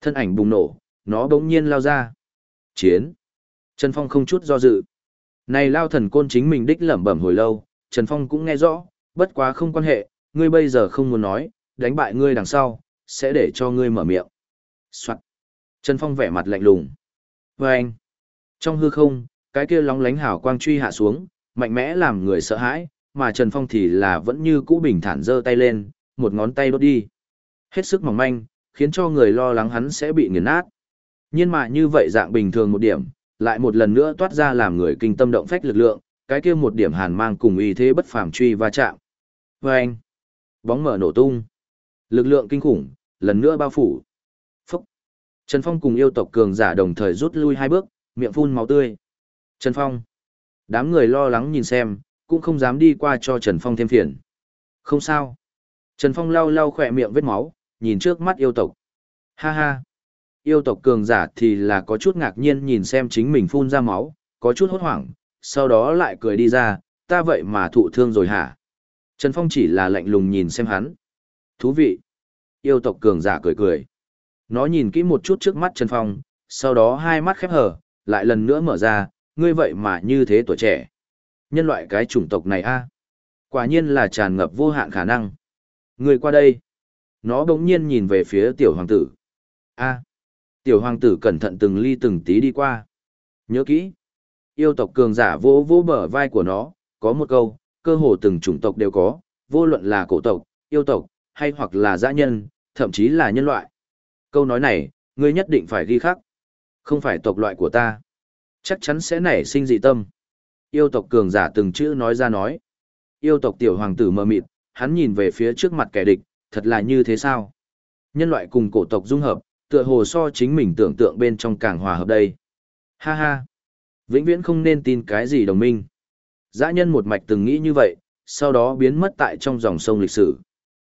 Thân ảnh bùng nổ, nó bỗng nhiên lao ra. Chiến. Trần Phong không chút do dự. Này lao thần côn chính mình đích lẩm bẩm hồi lâu, Trần Phong cũng nghe rõ, bất quá không quan hệ, ngươi bây giờ không muốn nói, đánh bại ngươi đằng sau, sẽ để cho ngươi mở miệng. Soạn. Trần Phong vẻ mặt lạnh lùng. Và anh. Trong hư không, cái kia lóng lánh hào quang truy hạ xuống, mạnh mẽ làm người sợ hãi, mà Trần Phong thì là vẫn như cũ bình thản giơ tay lên, một ngón tay đốt đi. Hết sức mỏng manh, khiến cho người lo lắng hắn sẽ bị nghiền nát. Nhưng mà như vậy dạng bình thường một điểm, lại một lần nữa toát ra làm người kinh tâm động phách lực lượng, cái kia một điểm hàn mang cùng uy thế bất phàm truy va chạm. Và anh, bóng mở nổ tung. Lực lượng kinh khủng, lần nữa bao phủ. Phúc. Trần Phong cùng yêu tộc cường giả đồng thời rút lui hai bước, miệng phun máu tươi. Trần Phong. Đám người lo lắng nhìn xem, cũng không dám đi qua cho Trần Phong thêm phiền. Không sao. Trần Phong lau lau khỏe miệng vết máu, nhìn trước mắt yêu tộc. Ha ha. Yêu tộc cường giả thì là có chút ngạc nhiên nhìn xem chính mình phun ra máu, có chút hốt hoảng, sau đó lại cười đi ra, ta vậy mà thụ thương rồi hả? Trần Phong chỉ là lạnh lùng nhìn xem hắn. Thú vị. Yêu tộc cường giả cười cười. Nó nhìn kỹ một chút trước mắt Trần Phong, sau đó hai mắt khép hờ, lại lần nữa mở ra, ngươi vậy mà như thế tuổi trẻ. Nhân loại cái chủng tộc này a, Quả nhiên là tràn ngập vô hạn khả năng. Ngươi qua đây. Nó bỗng nhiên nhìn về phía tiểu hoàng tử. a, Tiểu hoàng tử cẩn thận từng ly từng tí đi qua. Nhớ kỹ. Yêu tộc cường giả vỗ vỗ bờ vai của nó, có một câu, cơ hồ từng chủng tộc đều có, vô luận là cổ tộc, yêu tộc, hay hoặc là dã nhân, thậm chí là nhân loại. Câu nói này, ngươi nhất định phải ghi khắc. Không phải tộc loại của ta. Chắc chắn sẽ nảy sinh dị tâm. Yêu tộc cường giả từng chữ nói ra nói. Yêu tộc tiểu hoàng tử mơ mịt, hắn nhìn về phía trước mặt kẻ địch, thật là như thế sao? Nhân loại cùng cổ tộc dung hợp, tựa hồ so chính mình tưởng tượng bên trong càng hòa hợp đây. Ha ha! Vĩnh viễn không nên tin cái gì đồng minh. Dã nhân một mạch từng nghĩ như vậy, sau đó biến mất tại trong dòng sông lịch sử.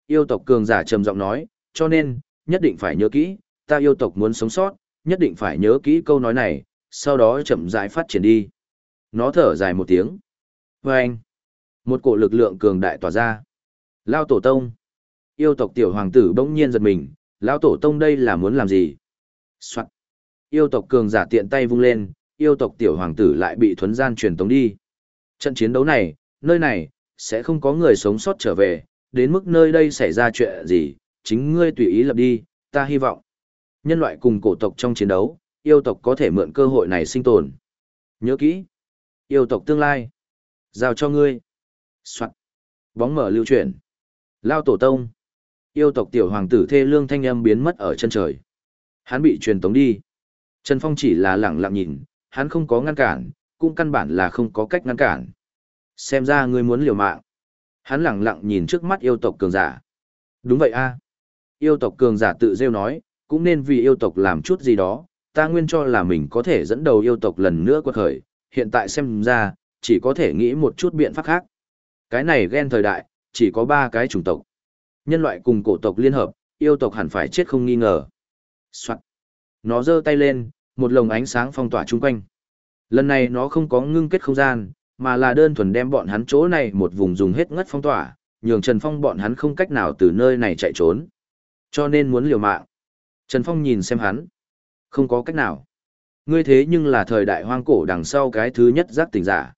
Yêu tộc cường giả trầm giọng nói, cho nên, nhất định phải nhớ kỹ, ta yêu tộc muốn sống sót, nhất định phải nhớ kỹ câu nói này, sau đó chậm rãi phát triển đi. Nó thở dài một tiếng. Vâng! anh, một cổ lực lượng cường đại tỏa ra. Lao tổ tông. Yêu tộc tiểu hoàng tử bỗng nhiên giật mình, Lão tổ tông đây là muốn làm gì? Soạn. Yêu tộc cường giả tiện tay vung lên, yêu tộc tiểu hoàng tử lại bị thuấn gian truyền tống đi. Trận chiến đấu này, nơi này, sẽ không có người sống sót trở về, đến mức nơi đây xảy ra chuyện gì, chính ngươi tùy ý lập đi, ta hy vọng. Nhân loại cùng cổ tộc trong chiến đấu, yêu tộc có thể mượn cơ hội này sinh tồn. Nhớ kỹ, yêu tộc tương lai, giao cho ngươi. Soạn. Bóng mở lưu chuyển. Lao tổ tông. Yêu tộc tiểu hoàng tử thê lương thanh âm biến mất ở chân trời. Hắn bị truyền tống đi. Trần Phong chỉ là lẳng lặng nhìn, hắn không có ngăn cản, cũng căn bản là không có cách ngăn cản. Xem ra ngươi muốn liều mạng. Hắn lẳng lặng nhìn trước mắt yêu tộc cường giả. Đúng vậy a. Yêu tộc cường giả tự rêu nói, cũng nên vì yêu tộc làm chút gì đó, ta nguyên cho là mình có thể dẫn đầu yêu tộc lần nữa quật khởi, hiện tại xem ra, chỉ có thể nghĩ một chút biện pháp khác. Cái này ghen thời đại, chỉ có ba cái chủng tộc. Nhân loại cùng cổ tộc liên hợp, yêu tộc hẳn phải chết không nghi ngờ. Soạn. Nó giơ tay lên, một lồng ánh sáng phong tỏa chung quanh. Lần này nó không có ngưng kết không gian, mà là đơn thuần đem bọn hắn chỗ này một vùng dùng hết ngất phong tỏa, nhường Trần Phong bọn hắn không cách nào từ nơi này chạy trốn. Cho nên muốn liều mạng. Trần Phong nhìn xem hắn. Không có cách nào. Ngươi thế nhưng là thời đại hoang cổ đằng sau cái thứ nhất giác tỉnh giả.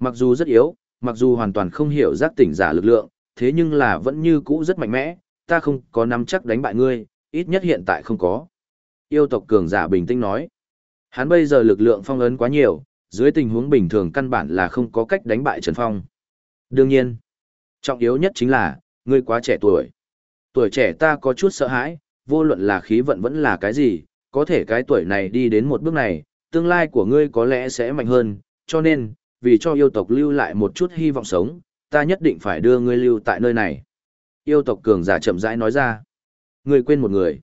Mặc dù rất yếu, mặc dù hoàn toàn không hiểu giác tỉnh giả lực lượng, thế nhưng là vẫn như cũ rất mạnh mẽ, ta không có nắm chắc đánh bại ngươi, ít nhất hiện tại không có. Yêu tộc cường giả bình tĩnh nói. Hắn bây giờ lực lượng phong ấn quá nhiều, dưới tình huống bình thường căn bản là không có cách đánh bại Trần Phong. Đương nhiên, trọng yếu nhất chính là, ngươi quá trẻ tuổi. Tuổi trẻ ta có chút sợ hãi, vô luận là khí vận vẫn là cái gì, có thể cái tuổi này đi đến một bước này, tương lai của ngươi có lẽ sẽ mạnh hơn, cho nên, vì cho yêu tộc lưu lại một chút hy vọng sống, ta nhất định phải đưa ngươi lưu tại nơi này. Yêu tộc cường giả chậm rãi nói ra. Ngươi quên một người.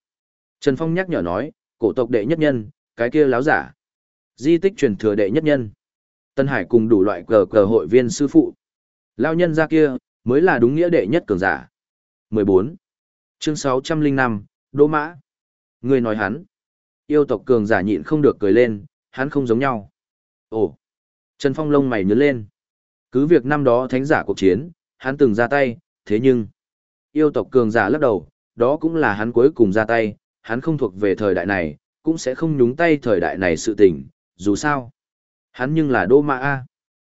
Trần Phong nhắc nhở nói, cổ tộc đệ nhất nhân, cái kia láo giả. Di tích truyền thừa đệ nhất nhân. Tân Hải cùng đủ loại cờ cờ hội viên sư phụ. Lao nhân ra kia, mới là đúng nghĩa đệ nhất cường giả. 14. Chương 605, Đỗ Mã. Người nói hắn. Yêu tộc cường giả nhịn không được cười lên, hắn không giống nhau. Ồ. Trần Phong lông mày nhớ lên. Cứ việc năm đó thánh giả cuộc chiến, hắn từng ra tay, thế nhưng... Yêu tộc cường giả lắc đầu, đó cũng là hắn cuối cùng ra tay, hắn không thuộc về thời đại này, cũng sẽ không nhúng tay thời đại này sự tình, dù sao. Hắn nhưng là Đô Mã A.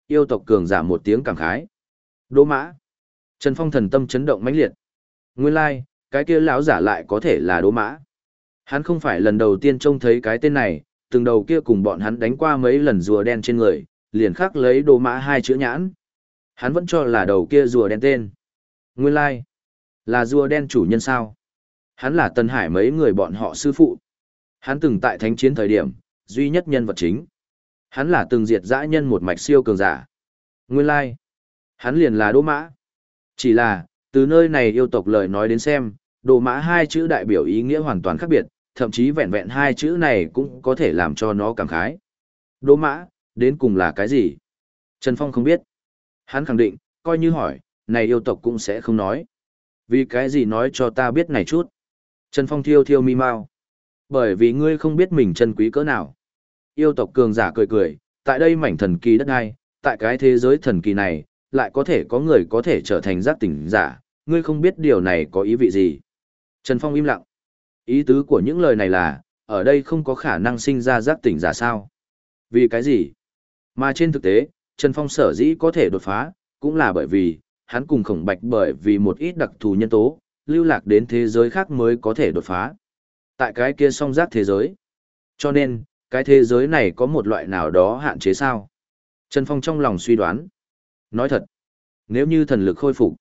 Yêu tộc cường giả một tiếng cảm khái. Đô Mã. Trần Phong thần tâm chấn động mãnh liệt. Nguyên lai, like, cái kia lão giả lại có thể là Đô Mã. Hắn không phải lần đầu tiên trông thấy cái tên này, từng đầu kia cùng bọn hắn đánh qua mấy lần rùa đen trên người, liền khắc lấy đồ Mã hai chữ nhãn. Hắn vẫn cho là đầu kia rùa đen tên. Nguyên lai, like, là rùa đen chủ nhân sao? Hắn là Tân Hải mấy người bọn họ sư phụ. Hắn từng tại thánh chiến thời điểm, duy nhất nhân vật chính. Hắn là từng diệt dã nhân một mạch siêu cường giả. Nguyên lai, like, hắn liền là Đỗ Mã. Chỉ là, từ nơi này yêu tộc lời nói đến xem, Đỗ Mã hai chữ đại biểu ý nghĩa hoàn toàn khác biệt, thậm chí vẹn vẹn hai chữ này cũng có thể làm cho nó cảm khái. Đỗ Mã, đến cùng là cái gì? Trần Phong không biết. Hắn khẳng định, coi như hỏi, này yêu tộc cũng sẽ không nói. Vì cái gì nói cho ta biết này chút? Trần Phong thiêu thiêu mi mau. Bởi vì ngươi không biết mình chân quý cỡ nào. Yêu tộc cường giả cười cười, tại đây mảnh thần kỳ đất ai, tại cái thế giới thần kỳ này, lại có thể có người có thể trở thành giác tỉnh giả, ngươi không biết điều này có ý vị gì. Trần Phong im lặng. Ý tứ của những lời này là, ở đây không có khả năng sinh ra giác tỉnh giả sao. Vì cái gì? Mà trên thực tế, Trần Phong sở dĩ có thể đột phá, cũng là bởi vì, hắn cùng khổng bạch bởi vì một ít đặc thù nhân tố, lưu lạc đến thế giới khác mới có thể đột phá. Tại cái kia song giác thế giới. Cho nên, cái thế giới này có một loại nào đó hạn chế sao? Trần Phong trong lòng suy đoán. Nói thật, nếu như thần lực khôi phục,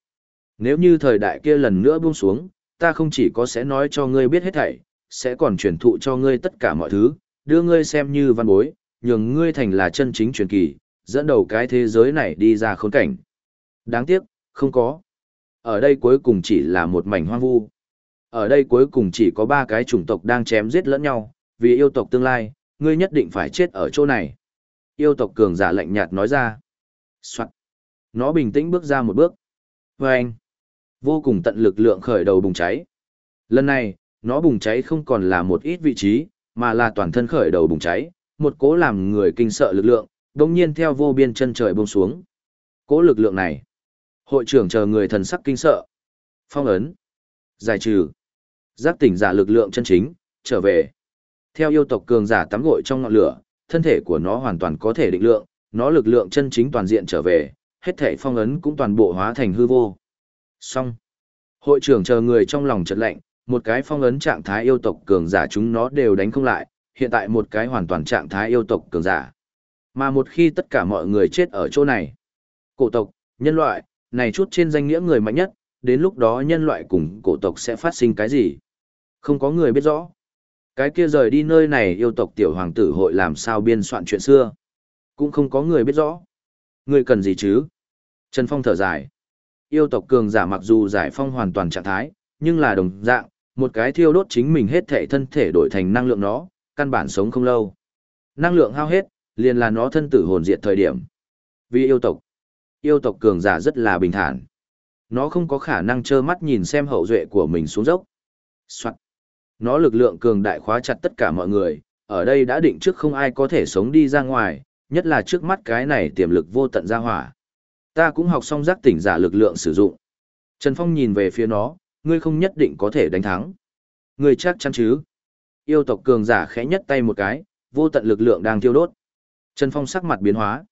nếu như thời đại kia lần nữa buông xuống, ta không chỉ có sẽ nói cho ngươi biết hết thảy, sẽ còn truyền thụ cho ngươi tất cả mọi thứ, đưa ngươi xem như văn bối, nhường ngươi thành là chân chính truyền kỳ, dẫn đầu cái thế giới này đi ra khốn cảnh. Đáng tiếc, không có. Ở đây cuối cùng chỉ là một mảnh hoang vu. Ở đây cuối cùng chỉ có ba cái chủng tộc đang chém giết lẫn nhau, vì yêu tộc tương lai, ngươi nhất định phải chết ở chỗ này. Yêu tộc cường giả lạnh nhạt nói ra. Soạn. Nó bình tĩnh bước ra một bước. Vâng. anh. Vô cùng tận lực lượng khởi đầu bùng cháy. Lần này, nó bùng cháy không còn là một ít vị trí, mà là toàn thân khởi đầu bùng cháy, một cố làm người kinh sợ lực lượng, đồng nhiên theo vô biên chân trời buông xuống. Cố lực lượng này, hội trưởng chờ người thần sắc kinh sợ. Phong ấn, giải trừ, giác tỉnh giả lực lượng chân chính, trở về. Theo yêu tộc cường giả tắm gội trong ngọn lửa, thân thể của nó hoàn toàn có thể định lượng, nó lực lượng chân chính toàn diện trở về, hết thể phong ấn cũng toàn bộ hóa thành hư vô. Xong. Hội trưởng chờ người trong lòng chợt lạnh, một cái phong ấn trạng thái yêu tộc cường giả chúng nó đều đánh không lại, hiện tại một cái hoàn toàn trạng thái yêu tộc cường giả. Mà một khi tất cả mọi người chết ở chỗ này, cổ tộc, nhân loại, này chút trên danh nghĩa người mạnh nhất, đến lúc đó nhân loại cùng cổ tộc sẽ phát sinh cái gì? Không có người biết rõ. Cái kia rời đi nơi này yêu tộc tiểu hoàng tử hội làm sao biên soạn chuyện xưa. Cũng không có người biết rõ. Người cần gì chứ? Trần Phong thở dài. Yêu tộc cường giả mặc dù giải phong hoàn toàn trạng thái, nhưng là đồng dạng, một cái thiêu đốt chính mình hết thể thân thể đổi thành năng lượng nó, căn bản sống không lâu. Năng lượng hao hết, liền là nó thân tử hồn diệt thời điểm. Vì yêu tộc, yêu tộc cường giả rất là bình thản. Nó không có khả năng trơ mắt nhìn xem hậu duệ của mình xuống dốc. Soạn. Nó lực lượng cường đại khóa chặt tất cả mọi người, ở đây đã định trước không ai có thể sống đi ra ngoài, nhất là trước mắt cái này tiềm lực vô tận ra hỏa. Ta cũng học xong giác tỉnh giả lực lượng sử dụng. Trần Phong nhìn về phía nó, ngươi không nhất định có thể đánh thắng. Ngươi chắc chắn chứ? Yêu tộc cường giả khẽ nhất tay một cái, vô tận lực lượng đang tiêu đốt. Trần Phong sắc mặt biến hóa.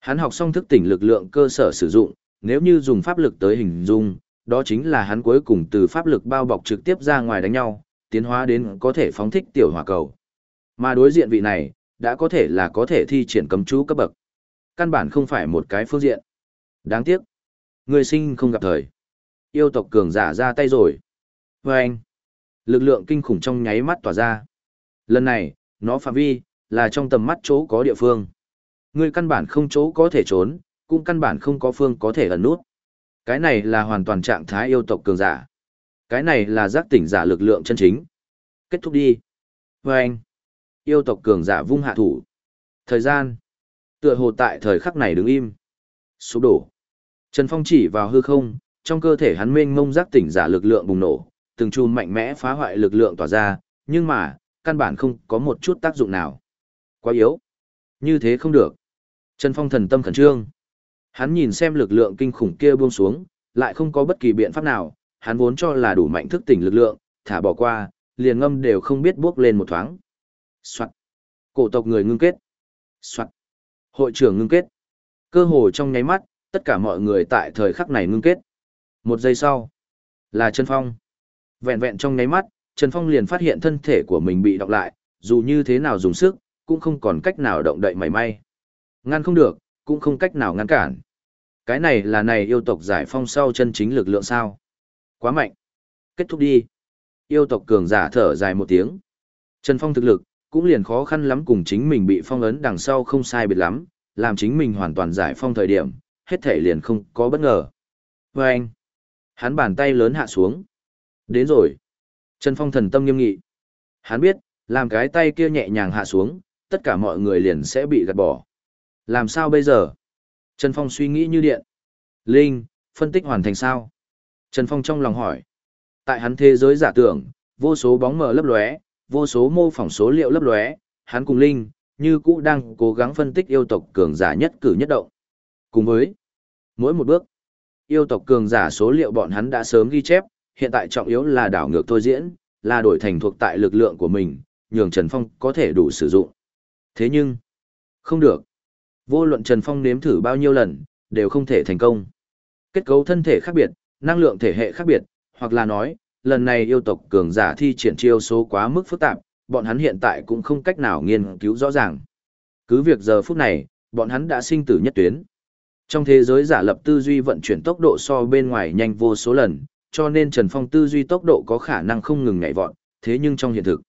Hắn học xong thức tỉnh lực lượng cơ sở sử dụng, nếu như dùng pháp lực tới hình dung, đó chính là hắn cuối cùng từ pháp lực bao bọc trực tiếp ra ngoài đánh nhau, tiến hóa đến có thể phóng thích tiểu hỏa cầu. Mà đối diện vị này, đã có thể là có thể thi triển cấm chú cấp bậc. Căn bản không phải một cái phương diện. Đáng tiếc. Người sinh không gặp thời. Yêu tộc cường giả ra tay rồi. Và anh. Lực lượng kinh khủng trong nháy mắt tỏa ra. Lần này, nó phạm vi, là trong tầm mắt chỗ có địa phương. Người căn bản không chỗ có thể trốn, cũng căn bản không có phương có thể ẩn nút. Cái này là hoàn toàn trạng thái yêu tộc cường giả. Cái này là giác tỉnh giả lực lượng chân chính. Kết thúc đi. Và anh. Yêu tộc cường giả vung hạ thủ. Thời gian. Tựa hồ tại thời khắc này đứng im. Sụp đổ. Trần Phong chỉ vào hư không, trong cơ thể hắn mênh mông giác tỉnh giả lực lượng bùng nổ, từng chùm mạnh mẽ phá hoại lực lượng tỏa ra, nhưng mà, căn bản không có một chút tác dụng nào. Quá yếu. Như thế không được. Trần Phong thần tâm khẩn trương. Hắn nhìn xem lực lượng kinh khủng kia buông xuống, lại không có bất kỳ biện pháp nào, hắn vốn cho là đủ mạnh thức tỉnh lực lượng, thả bỏ qua, liền ngâm đều không biết bước lên một thoáng. Soạn. Cổ tộc người ngưng kết. Soạn. Hội trưởng ngưng kết. Cơ hồ trong nháy mắt, tất cả mọi người tại thời khắc này ngưng kết. Một giây sau, là Trần Phong. Vẹn vẹn trong nháy mắt, Trần Phong liền phát hiện thân thể của mình bị đọc lại, dù như thế nào dùng sức, cũng không còn cách nào động đậy mảy may. Ngăn không được, cũng không cách nào ngăn cản. Cái này là này yêu tộc giải phong sau chân chính lực lượng sao. Quá mạnh. Kết thúc đi. Yêu tộc cường giả thở dài một tiếng. Trần Phong thực lực, cũng liền khó khăn lắm cùng chính mình bị phong ấn đằng sau không sai biệt lắm, làm chính mình hoàn toàn giải phong thời điểm, hết thể liền không có bất ngờ. Vâng! anh, hắn bàn tay lớn hạ xuống. Đến rồi. Trần Phong thần tâm nghiêm nghị. Hắn biết, làm cái tay kia nhẹ nhàng hạ xuống, tất cả mọi người liền sẽ bị gạt bỏ. Làm sao bây giờ? Trần Phong suy nghĩ như điện. Linh, phân tích hoàn thành sao? Trần Phong trong lòng hỏi. Tại hắn thế giới giả tưởng, vô số bóng mờ lấp lóe, vô số mô phỏng số liệu lấp lóe, hắn cùng Linh, như cũ đang cố gắng phân tích yêu tộc cường giả nhất cử nhất động. Cùng với mỗi một bước, yêu tộc cường giả số liệu bọn hắn đã sớm ghi chép, hiện tại trọng yếu là đảo ngược thôi diễn, là đổi thành thuộc tại lực lượng của mình, nhường Trần Phong có thể đủ sử dụng. Thế nhưng, không được. Vô luận Trần Phong nếm thử bao nhiêu lần, đều không thể thành công. Kết cấu thân thể khác biệt, năng lượng thể hệ khác biệt, hoặc là nói, lần này yêu tộc cường giả thi triển chiêu số quá mức phức tạp, bọn hắn hiện tại cũng không cách nào nghiên cứu rõ ràng. Cứ việc giờ phút này, bọn hắn đã sinh tử nhất tuyến. Trong thế giới giả lập tư duy vận chuyển tốc độ so bên ngoài nhanh vô số lần, cho nên Trần Phong tư duy tốc độ có khả năng không ngừng nhảy vọt, thế nhưng trong hiện thực,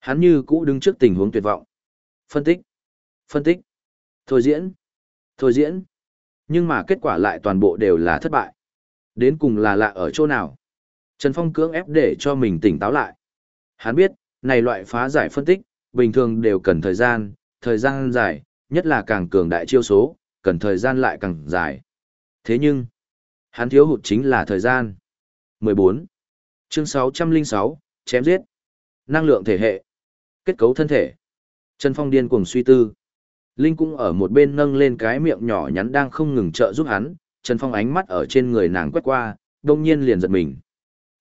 hắn như cũ đứng trước tình huống tuyệt vọng. Phân tích, phân tích, thôi diễn, thôi diễn. Nhưng mà kết quả lại toàn bộ đều là thất bại. Đến cùng là lạ ở chỗ nào? Trần Phong cưỡng ép để cho mình tỉnh táo lại. Hắn biết, này loại phá giải phân tích, bình thường đều cần thời gian, thời gian dài, nhất là càng cường đại chiêu số, cần thời gian lại càng dài. Thế nhưng, hắn thiếu hụt chính là thời gian. 14. Chương 606, chém giết. Năng lượng thể hệ. Kết cấu thân thể. Trần Phong điên cuồng suy tư. Linh cũng ở một bên nâng lên cái miệng nhỏ nhắn đang không ngừng trợ giúp hắn, Trần Phong ánh mắt ở trên người nàng quét qua, đông nhiên liền giật mình.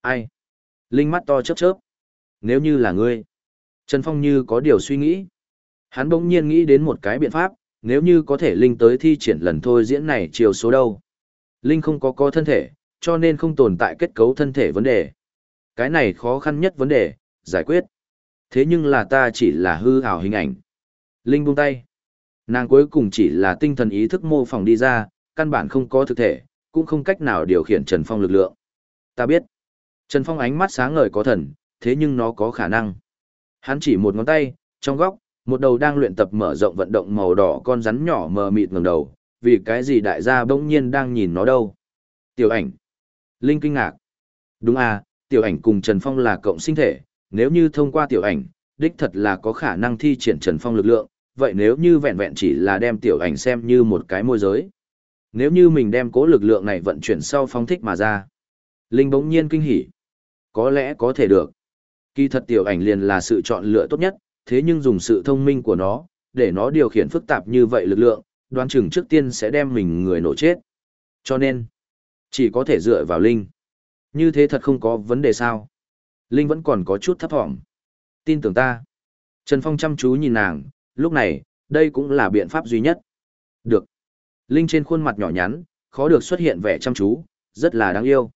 Ai? Linh mắt to chớp chớp. Nếu như là ngươi. Trần Phong như có điều suy nghĩ. Hắn bỗng nhiên nghĩ đến một cái biện pháp, nếu như có thể Linh tới thi triển lần thôi diễn này chiều số đâu. Linh không có co thân thể, cho nên không tồn tại kết cấu thân thể vấn đề. Cái này khó khăn nhất vấn đề, giải quyết. Thế nhưng là ta chỉ là hư ảo hình ảnh. Linh buông tay. Nàng cuối cùng chỉ là tinh thần ý thức mô phỏng đi ra, căn bản không có thực thể, cũng không cách nào điều khiển Trần Phong lực lượng. Ta biết. Trần Phong ánh mắt sáng ngời có thần, thế nhưng nó có khả năng. Hắn chỉ một ngón tay, trong góc, một đầu đang luyện tập mở rộng vận động màu đỏ con rắn nhỏ mờ mịt ngẩng đầu, vì cái gì đại gia bỗng nhiên đang nhìn nó đâu. Tiểu ảnh. Linh kinh ngạc. Đúng à, tiểu ảnh cùng Trần Phong là cộng sinh thể, nếu như thông qua tiểu ảnh, đích thật là có khả năng thi triển Trần Phong lực lượng, vậy nếu như vẹn vẹn chỉ là đem tiểu ảnh xem như một cái môi giới. Nếu như mình đem cố lực lượng này vận chuyển sau phong thích mà ra. Linh bỗng nhiên kinh hỉ. Có lẽ có thể được. Kỳ thật tiểu ảnh liền là sự chọn lựa tốt nhất, thế nhưng dùng sự thông minh của nó, để nó điều khiển phức tạp như vậy lực lượng, đoán chừng trước tiên sẽ đem mình người nổ chết. Cho nên, chỉ có thể dựa vào Linh. Như thế thật không có vấn đề sao. Linh vẫn còn có chút thấp thỏm. Tin tưởng ta. Trần Phong chăm chú nhìn nàng, lúc này, đây cũng là biện pháp duy nhất. Được. Linh trên khuôn mặt nhỏ nhắn, khó được xuất hiện vẻ chăm chú, rất là đáng yêu.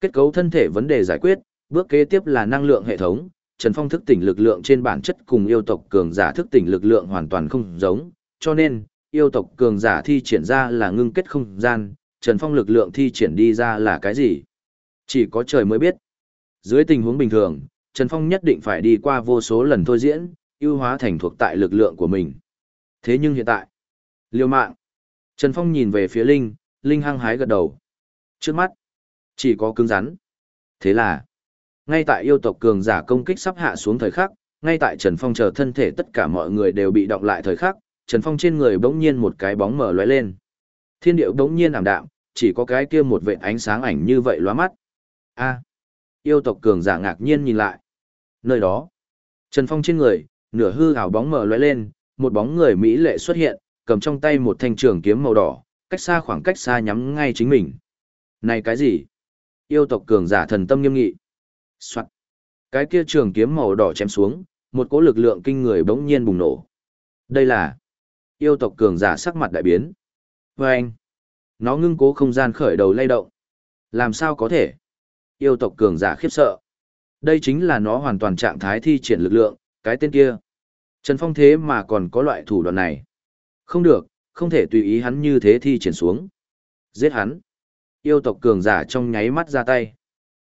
Kết cấu thân thể vấn đề giải quyết, bước kế tiếp là năng lượng hệ thống. Trần Phong thức tỉnh lực lượng trên bản chất cùng yêu tộc cường giả thức tỉnh lực lượng hoàn toàn không giống, cho nên, yêu tộc cường giả thi triển ra là ngưng kết không gian, Trần Phong lực lượng thi triển đi ra là cái gì? Chỉ có trời mới biết. Dưới tình huống bình thường, Trần Phong nhất định phải đi qua vô số lần thôi diễn, ưu hóa thành thuộc tại lực lượng của mình. Thế nhưng hiện tại, liều mạng. Trần Phong nhìn về phía Linh, Linh hăng hái gật đầu. Trước mắt, chỉ có cứng rắn. Thế là, ngay tại yêu tộc cường giả công kích sắp hạ xuống thời khắc, ngay tại Trần Phong chờ thân thể tất cả mọi người đều bị động lại thời khắc, Trần Phong trên người bỗng nhiên một cái bóng mở lóe lên. Thiên điệu bỗng nhiên ảm đạm, chỉ có cái kia một vệt ánh sáng ảnh như vậy lóa mắt. A. yêu tộc cường giả ngạc nhiên nhìn lại. Nơi đó, Trần Phong trên người, nửa hư ảo bóng mở lóe lên, một bóng người mỹ lệ xuất hiện, cầm trong tay một thanh trường kiếm màu đỏ, cách xa khoảng cách xa nhắm ngay chính mình. Này cái gì? Yêu tộc cường giả thần tâm nghiêm nghị. Soạn. Cái kia trường kiếm màu đỏ chém xuống, một cỗ lực lượng kinh người bỗng nhiên bùng nổ. Đây là yêu tộc cường giả sắc mặt đại biến. Và anh, nó ngưng cố không gian khởi đầu lay động. Làm sao có thể? Yêu tộc cường giả khiếp sợ. Đây chính là nó hoàn toàn trạng thái thi triển lực lượng, cái tên kia. Trần Phong thế mà còn có loại thủ đoạn này. Không được, không thể tùy ý hắn như thế thi triển xuống. Giết hắn. Yêu tộc cường giả trong nháy mắt ra tay.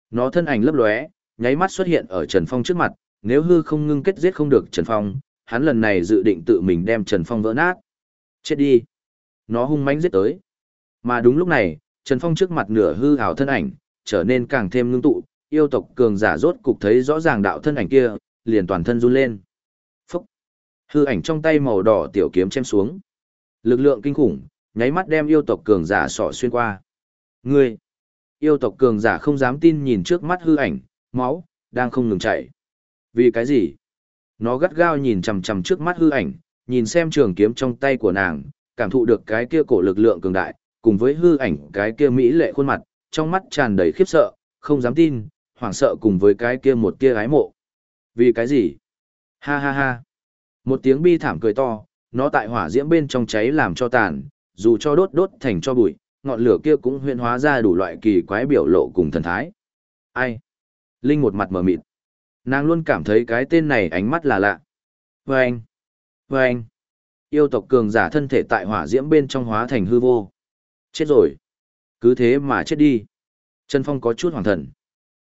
Nó thân ảnh lấp lóe, nháy mắt xuất hiện ở Trần Phong trước mặt, nếu hư không ngưng kết giết không được Trần Phong, hắn lần này dự định tự mình đem Trần Phong vỡ nát. Chết đi. Nó hung mãnh giết tới. Mà đúng lúc này, Trần Phong trước mặt nửa hư ảo thân ảnh, trở nên càng thêm ngưng tụ, yêu tộc cường giả rốt cục thấy rõ ràng đạo thân ảnh kia, liền toàn thân run lên. Phúc! Hư ảnh trong tay màu đỏ tiểu kiếm chém xuống. Lực lượng kinh khủng, nháy mắt đem yêu tộc cường giả sọ xuyên qua. Ngươi! Yêu tộc cường giả không dám tin nhìn trước mắt hư ảnh, máu, đang không ngừng chảy. Vì cái gì? Nó gắt gao nhìn chằm chằm trước mắt hư ảnh, nhìn xem trường kiếm trong tay của nàng, cảm thụ được cái kia cổ lực lượng cường đại, cùng với hư ảnh cái kia mỹ lệ khuôn mặt, trong mắt tràn đầy khiếp sợ, không dám tin, hoảng sợ cùng với cái kia một kia gái mộ. Vì cái gì? Ha ha ha. Một tiếng bi thảm cười to, nó tại hỏa diễm bên trong cháy làm cho tàn, dù cho đốt đốt thành cho bụi, ngọn lửa kia cũng huyễn hóa ra đủ loại kỳ quái biểu lộ cùng thần thái. Ai? Linh một mặt mở mịt. Nàng luôn cảm thấy cái tên này ánh mắt là lạ. Vâng! Vâng! Yêu tộc cường giả thân thể tại hỏa diễm bên trong hóa thành hư vô. Chết rồi! Cứ thế mà chết đi. Trần Phong có chút hoàng thần.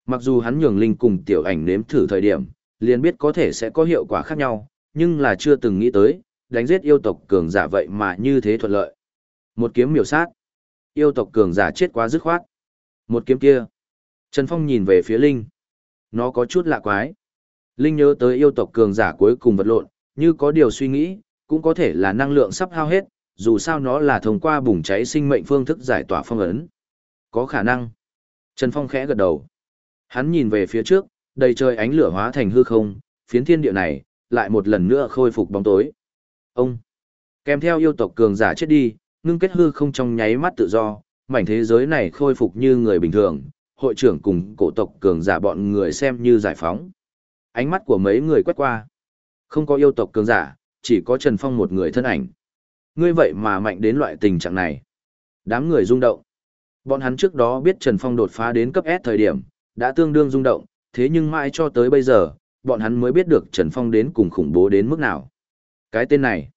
Mặc dù hắn nhường Linh cùng tiểu ảnh nếm thử thời điểm, liền biết có thể sẽ có hiệu quả khác nhau, nhưng là chưa từng nghĩ tới, đánh giết yêu tộc cường giả vậy mà như thế thuận lợi. Một kiếm miểu sát. Yêu tộc cường giả chết quá dứt khoát. Một kiếm kia. Trần Phong nhìn về phía Linh. Nó có chút lạ quái. Linh nhớ tới yêu tộc cường giả cuối cùng vật lộn, như có điều suy nghĩ, cũng có thể là năng lượng sắp hao hết, dù sao nó là thông qua bùng cháy sinh mệnh phương thức giải tỏa phong ấn. Có khả năng. Trần Phong khẽ gật đầu. Hắn nhìn về phía trước, đầy trời ánh lửa hóa thành hư không, phiến thiên địa này, lại một lần nữa khôi phục bóng tối. Ông, kèm theo yêu tộc cường giả chết đi, ngưng kết hư không trong nháy mắt tự do, mảnh thế giới này khôi phục như người bình thường, hội trưởng cùng cổ tộc cường giả bọn người xem như giải phóng. Ánh mắt của mấy người quét qua. Không có yêu tộc cường giả, chỉ có Trần Phong một người thân ảnh. Ngươi vậy mà mạnh đến loại tình trạng này. Đám người rung động. Bọn hắn trước đó biết Trần Phong đột phá đến cấp S thời điểm, đã tương đương rung động, thế nhưng mãi cho tới bây giờ, bọn hắn mới biết được Trần Phong đến cùng khủng bố đến mức nào. Cái tên này,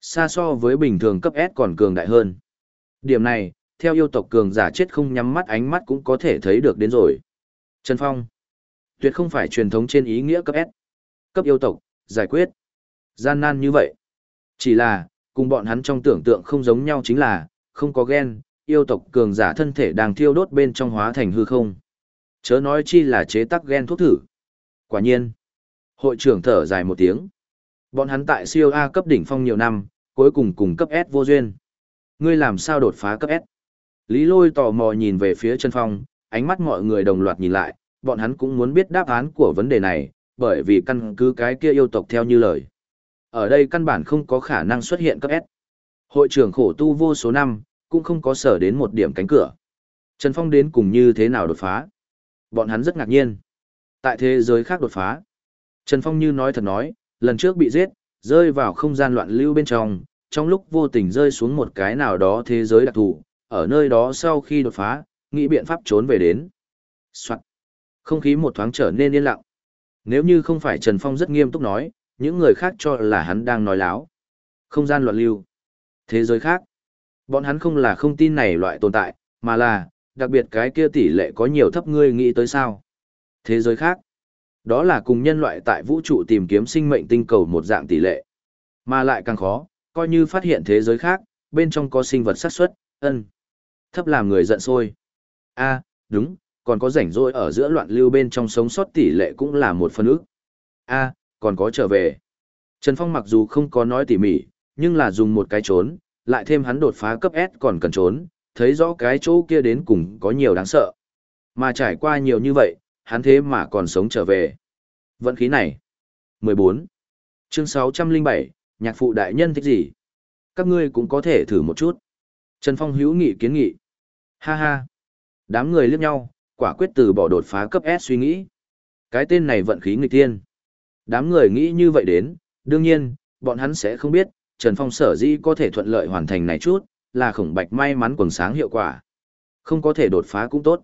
xa so với bình thường cấp S còn cường đại hơn. Điểm này, theo yêu tộc cường giả chết không nhắm mắt ánh mắt cũng có thể thấy được đến rồi. Trần Phong, tuyệt không phải truyền thống trên ý nghĩa cấp S. Cấp yêu tộc, giải quyết. Gian nan như vậy. Chỉ là, cùng bọn hắn trong tưởng tượng không giống nhau chính là, không có ghen yêu tộc cường giả thân thể đang thiêu đốt bên trong hóa thành hư không. Chớ nói chi là chế tác ghen thuốc thử. Quả nhiên. Hội trưởng thở dài một tiếng. Bọn hắn tại siêu A cấp đỉnh phong nhiều năm, cuối cùng cùng cấp S vô duyên. Ngươi làm sao đột phá cấp S? Lý lôi tò mò nhìn về phía chân phong, ánh mắt mọi người đồng loạt nhìn lại, bọn hắn cũng muốn biết đáp án của vấn đề này, bởi vì căn cứ cái kia yêu tộc theo như lời. Ở đây căn bản không có khả năng xuất hiện cấp S. Hội trưởng khổ tu vô số năm, cũng không có sở đến một điểm cánh cửa. Trần Phong đến cùng như thế nào đột phá? Bọn hắn rất ngạc nhiên. Tại thế giới khác đột phá. Trần Phong như nói thật nói, lần trước bị giết, rơi vào không gian loạn lưu bên trong, trong lúc vô tình rơi xuống một cái nào đó thế giới đặc thù, ở nơi đó sau khi đột phá, nghĩ biện pháp trốn về đến. Soạn. Không khí một thoáng trở nên yên lặng. Nếu như không phải Trần Phong rất nghiêm túc nói, những người khác cho là hắn đang nói láo. Không gian loạn lưu. Thế giới khác. Bọn hắn không là không tin này loại tồn tại, mà là, đặc biệt cái kia tỷ lệ có nhiều thấp ngươi nghĩ tới sao. Thế giới khác. Đó là cùng nhân loại tại vũ trụ tìm kiếm sinh mệnh tinh cầu một dạng tỷ lệ. Mà lại càng khó, coi như phát hiện thế giới khác, bên trong có sinh vật sát xuất. ân. Thấp làm người giận sôi a đúng, còn có rảnh rỗi ở giữa loạn lưu bên trong sống sót tỷ lệ cũng là một phần ước. a còn có trở về. Trần Phong mặc dù không có nói tỉ mỉ, nhưng là dùng một cái trốn, lại thêm hắn đột phá cấp S còn cần trốn, thấy rõ cái chỗ kia đến cùng có nhiều đáng sợ. Mà trải qua nhiều như vậy, hắn thế mà còn sống trở về. Vận khí này. 14. Chương 607, nhạc phụ đại nhân thích gì? Các ngươi cũng có thể thử một chút. Trần Phong hữu nghị kiến nghị. Ha ha. Đám người liếc nhau, quả quyết từ bỏ đột phá cấp S suy nghĩ. Cái tên này vận khí nghịch tiên. Đám người nghĩ như vậy đến, đương nhiên, bọn hắn sẽ không biết, Trần Phong sở dĩ có thể thuận lợi hoàn thành này chút, là khổng bạch may mắn quần sáng hiệu quả. Không có thể đột phá cũng tốt.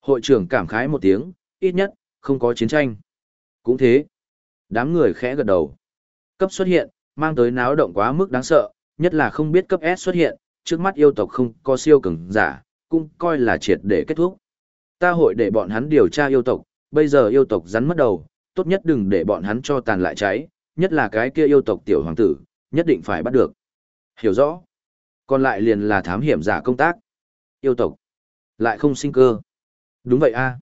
Hội trưởng cảm khái một tiếng, ít nhất, không có chiến tranh. Cũng thế. Đám người khẽ gật đầu. Cấp xuất hiện, mang tới náo động quá mức đáng sợ, nhất là không biết cấp S xuất hiện, trước mắt yêu tộc không có siêu cường giả, cũng coi là triệt để kết thúc. Ta hội để bọn hắn điều tra yêu tộc, bây giờ yêu tộc rắn mất đầu, tốt nhất đừng để bọn hắn cho tàn lại cháy, nhất là cái kia yêu tộc tiểu hoàng tử, nhất định phải bắt được. Hiểu rõ. Còn lại liền là thám hiểm giả công tác. Yêu tộc. Lại không sinh cơ. Đúng vậy a à.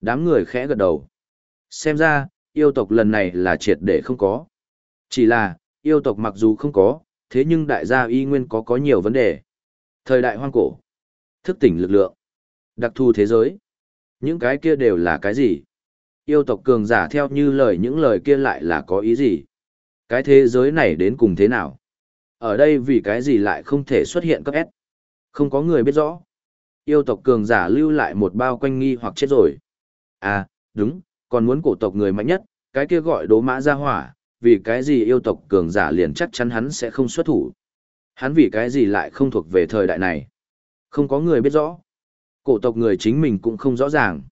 Đám người khẽ gật đầu. Xem ra, yêu tộc lần này là triệt để không có. Chỉ là, yêu tộc mặc dù không có, thế nhưng đại gia y nguyên có có nhiều vấn đề. Thời đại hoang cổ. Thức tỉnh lực lượng. Đặc thù thế giới. Những cái kia đều là cái gì? Yêu tộc cường giả theo như lời những lời kia lại là có ý gì? Cái thế giới này đến cùng thế nào? Ở đây vì cái gì lại không thể xuất hiện cấp S? Không có người biết rõ. Yêu tộc cường giả lưu lại một bao quanh nghi hoặc chết rồi. À, đúng, còn muốn cổ tộc người mạnh nhất, cái kia gọi đố mã ra hỏa, vì cái gì yêu tộc cường giả liền chắc chắn hắn sẽ không xuất thủ. Hắn vì cái gì lại không thuộc về thời đại này. Không có người biết rõ. Cổ tộc người chính mình cũng không rõ ràng.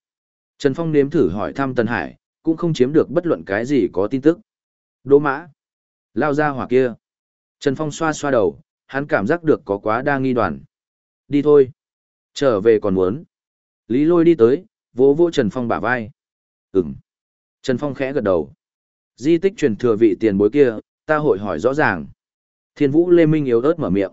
Trần Phong nếm thử hỏi thăm Tân Hải, cũng không chiếm được bất luận cái gì có tin tức. Đỗ mã. Lao ra hỏa kia. Trần Phong xoa xoa đầu, hắn cảm giác được có quá đa nghi đoàn. Đi thôi. Trở về còn muốn. Lý lôi đi tới, vỗ vỗ Trần Phong bả vai. Ừm. Trần Phong khẽ gật đầu. Di tích truyền thừa vị tiền bối kia, ta hội hỏi rõ ràng. Thiên vũ Lê Minh yếu ớt mở miệng.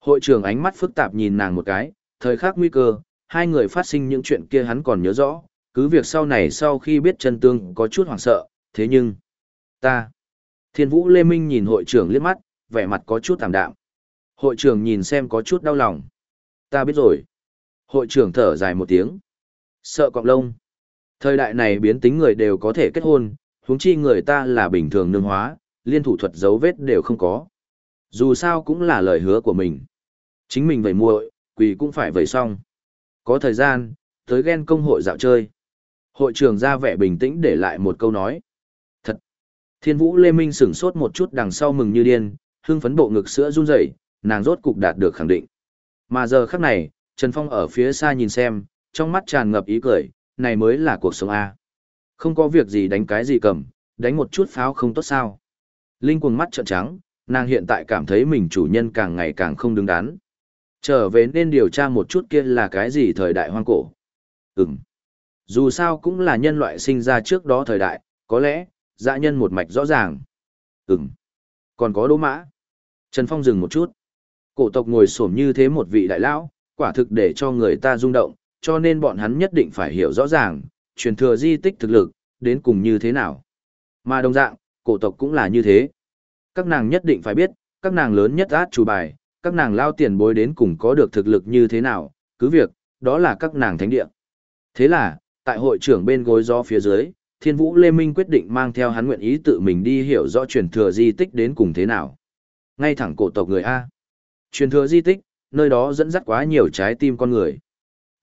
Hội trưởng ánh mắt phức tạp nhìn nàng một cái, thời khắc nguy cơ, hai người phát sinh những chuyện kia hắn còn nhớ rõ, cứ việc sau này sau khi biết chân tương có chút hoảng sợ, thế nhưng, ta, thiên vũ Lê Minh nhìn hội trưởng liếc mắt, vẻ mặt có chút tạm đạm. Hội trưởng nhìn xem có chút đau lòng. Ta biết rồi. Hội trưởng thở dài một tiếng. Sợ cọng lông. Thời đại này biến tính người đều có thể kết hôn, huống chi người ta là bình thường nương hóa, liên thủ thuật dấu vết đều không có. Dù sao cũng là lời hứa của mình. Chính mình vậy muội, quỳ cũng phải vậy xong. Có thời gian, tới ghen công hội dạo chơi. Hội trưởng ra vẻ bình tĩnh để lại một câu nói. Thật. Thiên vũ Lê Minh sửng sốt một chút đằng sau mừng như điên, hưng phấn bộ ngực sữa run rẩy, nàng rốt cục đạt được khẳng định. Mà giờ khắc này, Trần Phong ở phía xa nhìn xem, trong mắt tràn ngập ý cười, này mới là cuộc sống A. Không có việc gì đánh cái gì cầm, đánh một chút pháo không tốt sao. Linh cuồng mắt trợn trắng, nàng hiện tại cảm thấy mình chủ nhân càng ngày càng không đứng đắn. Trở về nên điều tra một chút kia là cái gì thời đại hoang cổ. Ừm. Dù sao cũng là nhân loại sinh ra trước đó thời đại, có lẽ, dạ nhân một mạch rõ ràng. Ừm. Còn có đỗ mã. Trần Phong dừng một chút. Cổ tộc ngồi xổm như thế một vị đại lão, quả thực để cho người ta rung động, cho nên bọn hắn nhất định phải hiểu rõ ràng, truyền thừa di tích thực lực, đến cùng như thế nào. Mà đồng dạng, cổ tộc cũng là như thế. Các nàng nhất định phải biết, các nàng lớn nhất át chủ bài, các nàng lao tiền bối đến cùng có được thực lực như thế nào, cứ việc, đó là các nàng thánh địa. Thế là, tại hội trưởng bên gối gió phía dưới, Thiên Vũ Lê Minh quyết định mang theo hắn nguyện ý tự mình đi hiểu rõ truyền thừa di tích đến cùng thế nào. Ngay thẳng cổ tộc người A. Truyền thừa di tích, nơi đó dẫn dắt quá nhiều trái tim con người.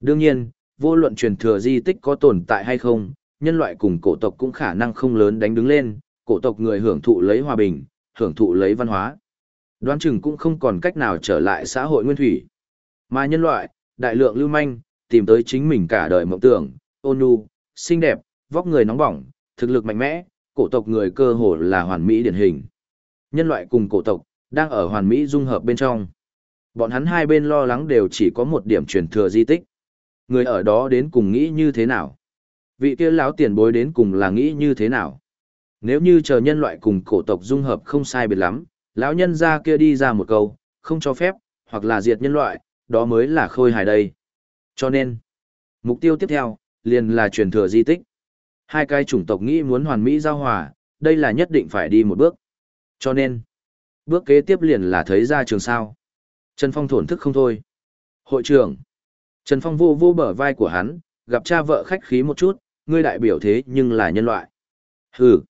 Đương nhiên, vô luận truyền thừa di tích có tồn tại hay không, nhân loại cùng cổ tộc cũng khả năng không lớn đánh đứng lên, cổ tộc người hưởng thụ lấy hòa bình, hưởng thụ lấy văn hóa. Đoán chừng cũng không còn cách nào trở lại xã hội nguyên thủy. Mà nhân loại, đại lượng lưu manh, tìm tới chính mình cả đời mộng tưởng, ôn nhu, xinh đẹp, vóc người nóng bỏng, thực lực mạnh mẽ, cổ tộc người cơ hồ là hoàn mỹ điển hình. Nhân loại cùng cổ tộc, đang ở hoàn mỹ dung hợp bên trong. Bọn hắn hai bên lo lắng đều chỉ có một điểm truyền thừa di tích. Người ở đó đến cùng nghĩ như thế nào? Vị kia lão tiền bối đến cùng là nghĩ như thế nào? Nếu như chờ nhân loại cùng cổ tộc dung hợp không sai biệt lắm, lão nhân ra kia đi ra một câu, không cho phép, hoặc là diệt nhân loại, đó mới là khôi hài đây. Cho nên, mục tiêu tiếp theo, liền là truyền thừa di tích. Hai cái chủng tộc nghĩ muốn hoàn mỹ giao hòa, đây là nhất định phải đi một bước. Cho nên, bước kế tiếp liền là thấy ra trường sao. Trần Phong thổn thức không thôi. Hội trưởng. Trần Phong vô vô bờ vai của hắn, gặp cha vợ khách khí một chút, ngươi đại biểu thế nhưng là nhân loại. Hừ.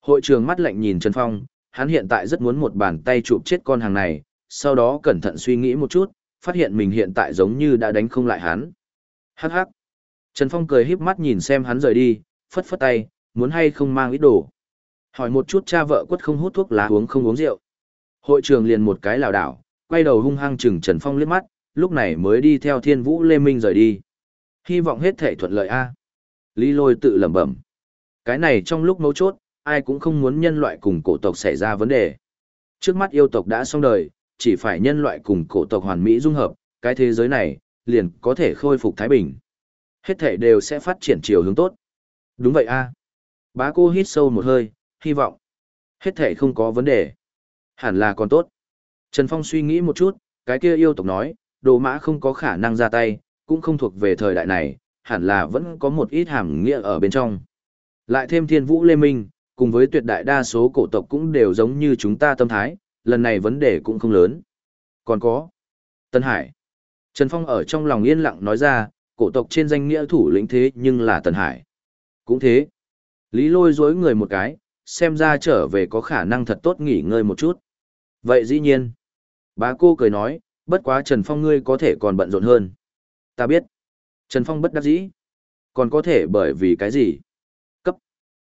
Hội trưởng mắt lạnh nhìn Trần Phong, hắn hiện tại rất muốn một bàn tay chụp chết con hàng này, sau đó cẩn thận suy nghĩ một chút, phát hiện mình hiện tại giống như đã đánh không lại hắn. Hắc hắc. Trần Phong cười híp mắt nhìn xem hắn rời đi, phất phất tay, muốn hay không mang ít đồ. Hỏi một chút cha vợ quất không hút thuốc lá uống không uống rượu. Hội trường liền một cái lảo đảo, quay đầu hung hăng chừng Trần Phong liếc mắt, lúc này mới đi theo Thiên Vũ Lê Minh rời đi. Hy vọng hết thể thuận lợi a. Lý Lôi tự lẩm bẩm. Cái này trong lúc mấu chốt, ai cũng không muốn nhân loại cùng cổ tộc xảy ra vấn đề. Trước mắt yêu tộc đã xong đời, chỉ phải nhân loại cùng cổ tộc hoàn mỹ dung hợp, cái thế giới này liền có thể khôi phục thái bình. Hết thể đều sẽ phát triển chiều hướng tốt. Đúng vậy a. Bá cô hít sâu một hơi, hy vọng. Hết thể không có vấn đề. Hẳn là còn tốt. Trần Phong suy nghĩ một chút, cái kia yêu tộc nói, đồ mã không có khả năng ra tay, cũng không thuộc về thời đại này, hẳn là vẫn có một ít hàm nghĩa ở bên trong. Lại thêm thiên vũ lê minh, cùng với tuyệt đại đa số cổ tộc cũng đều giống như chúng ta tâm thái, lần này vấn đề cũng không lớn. Còn có, Tân Hải. Trần Phong ở trong lòng yên lặng nói ra, cổ tộc trên danh nghĩa thủ lĩnh thế nhưng là tần Hải. Cũng thế. Lý lôi dối người một cái, xem ra trở về có khả năng thật tốt nghỉ ngơi một chút. Vậy dĩ nhiên. Bá cô cười nói, bất quá Trần Phong ngươi có thể còn bận rộn hơn. Ta biết. Trần Phong bất đắc dĩ. Còn có thể bởi vì cái gì? Cấp.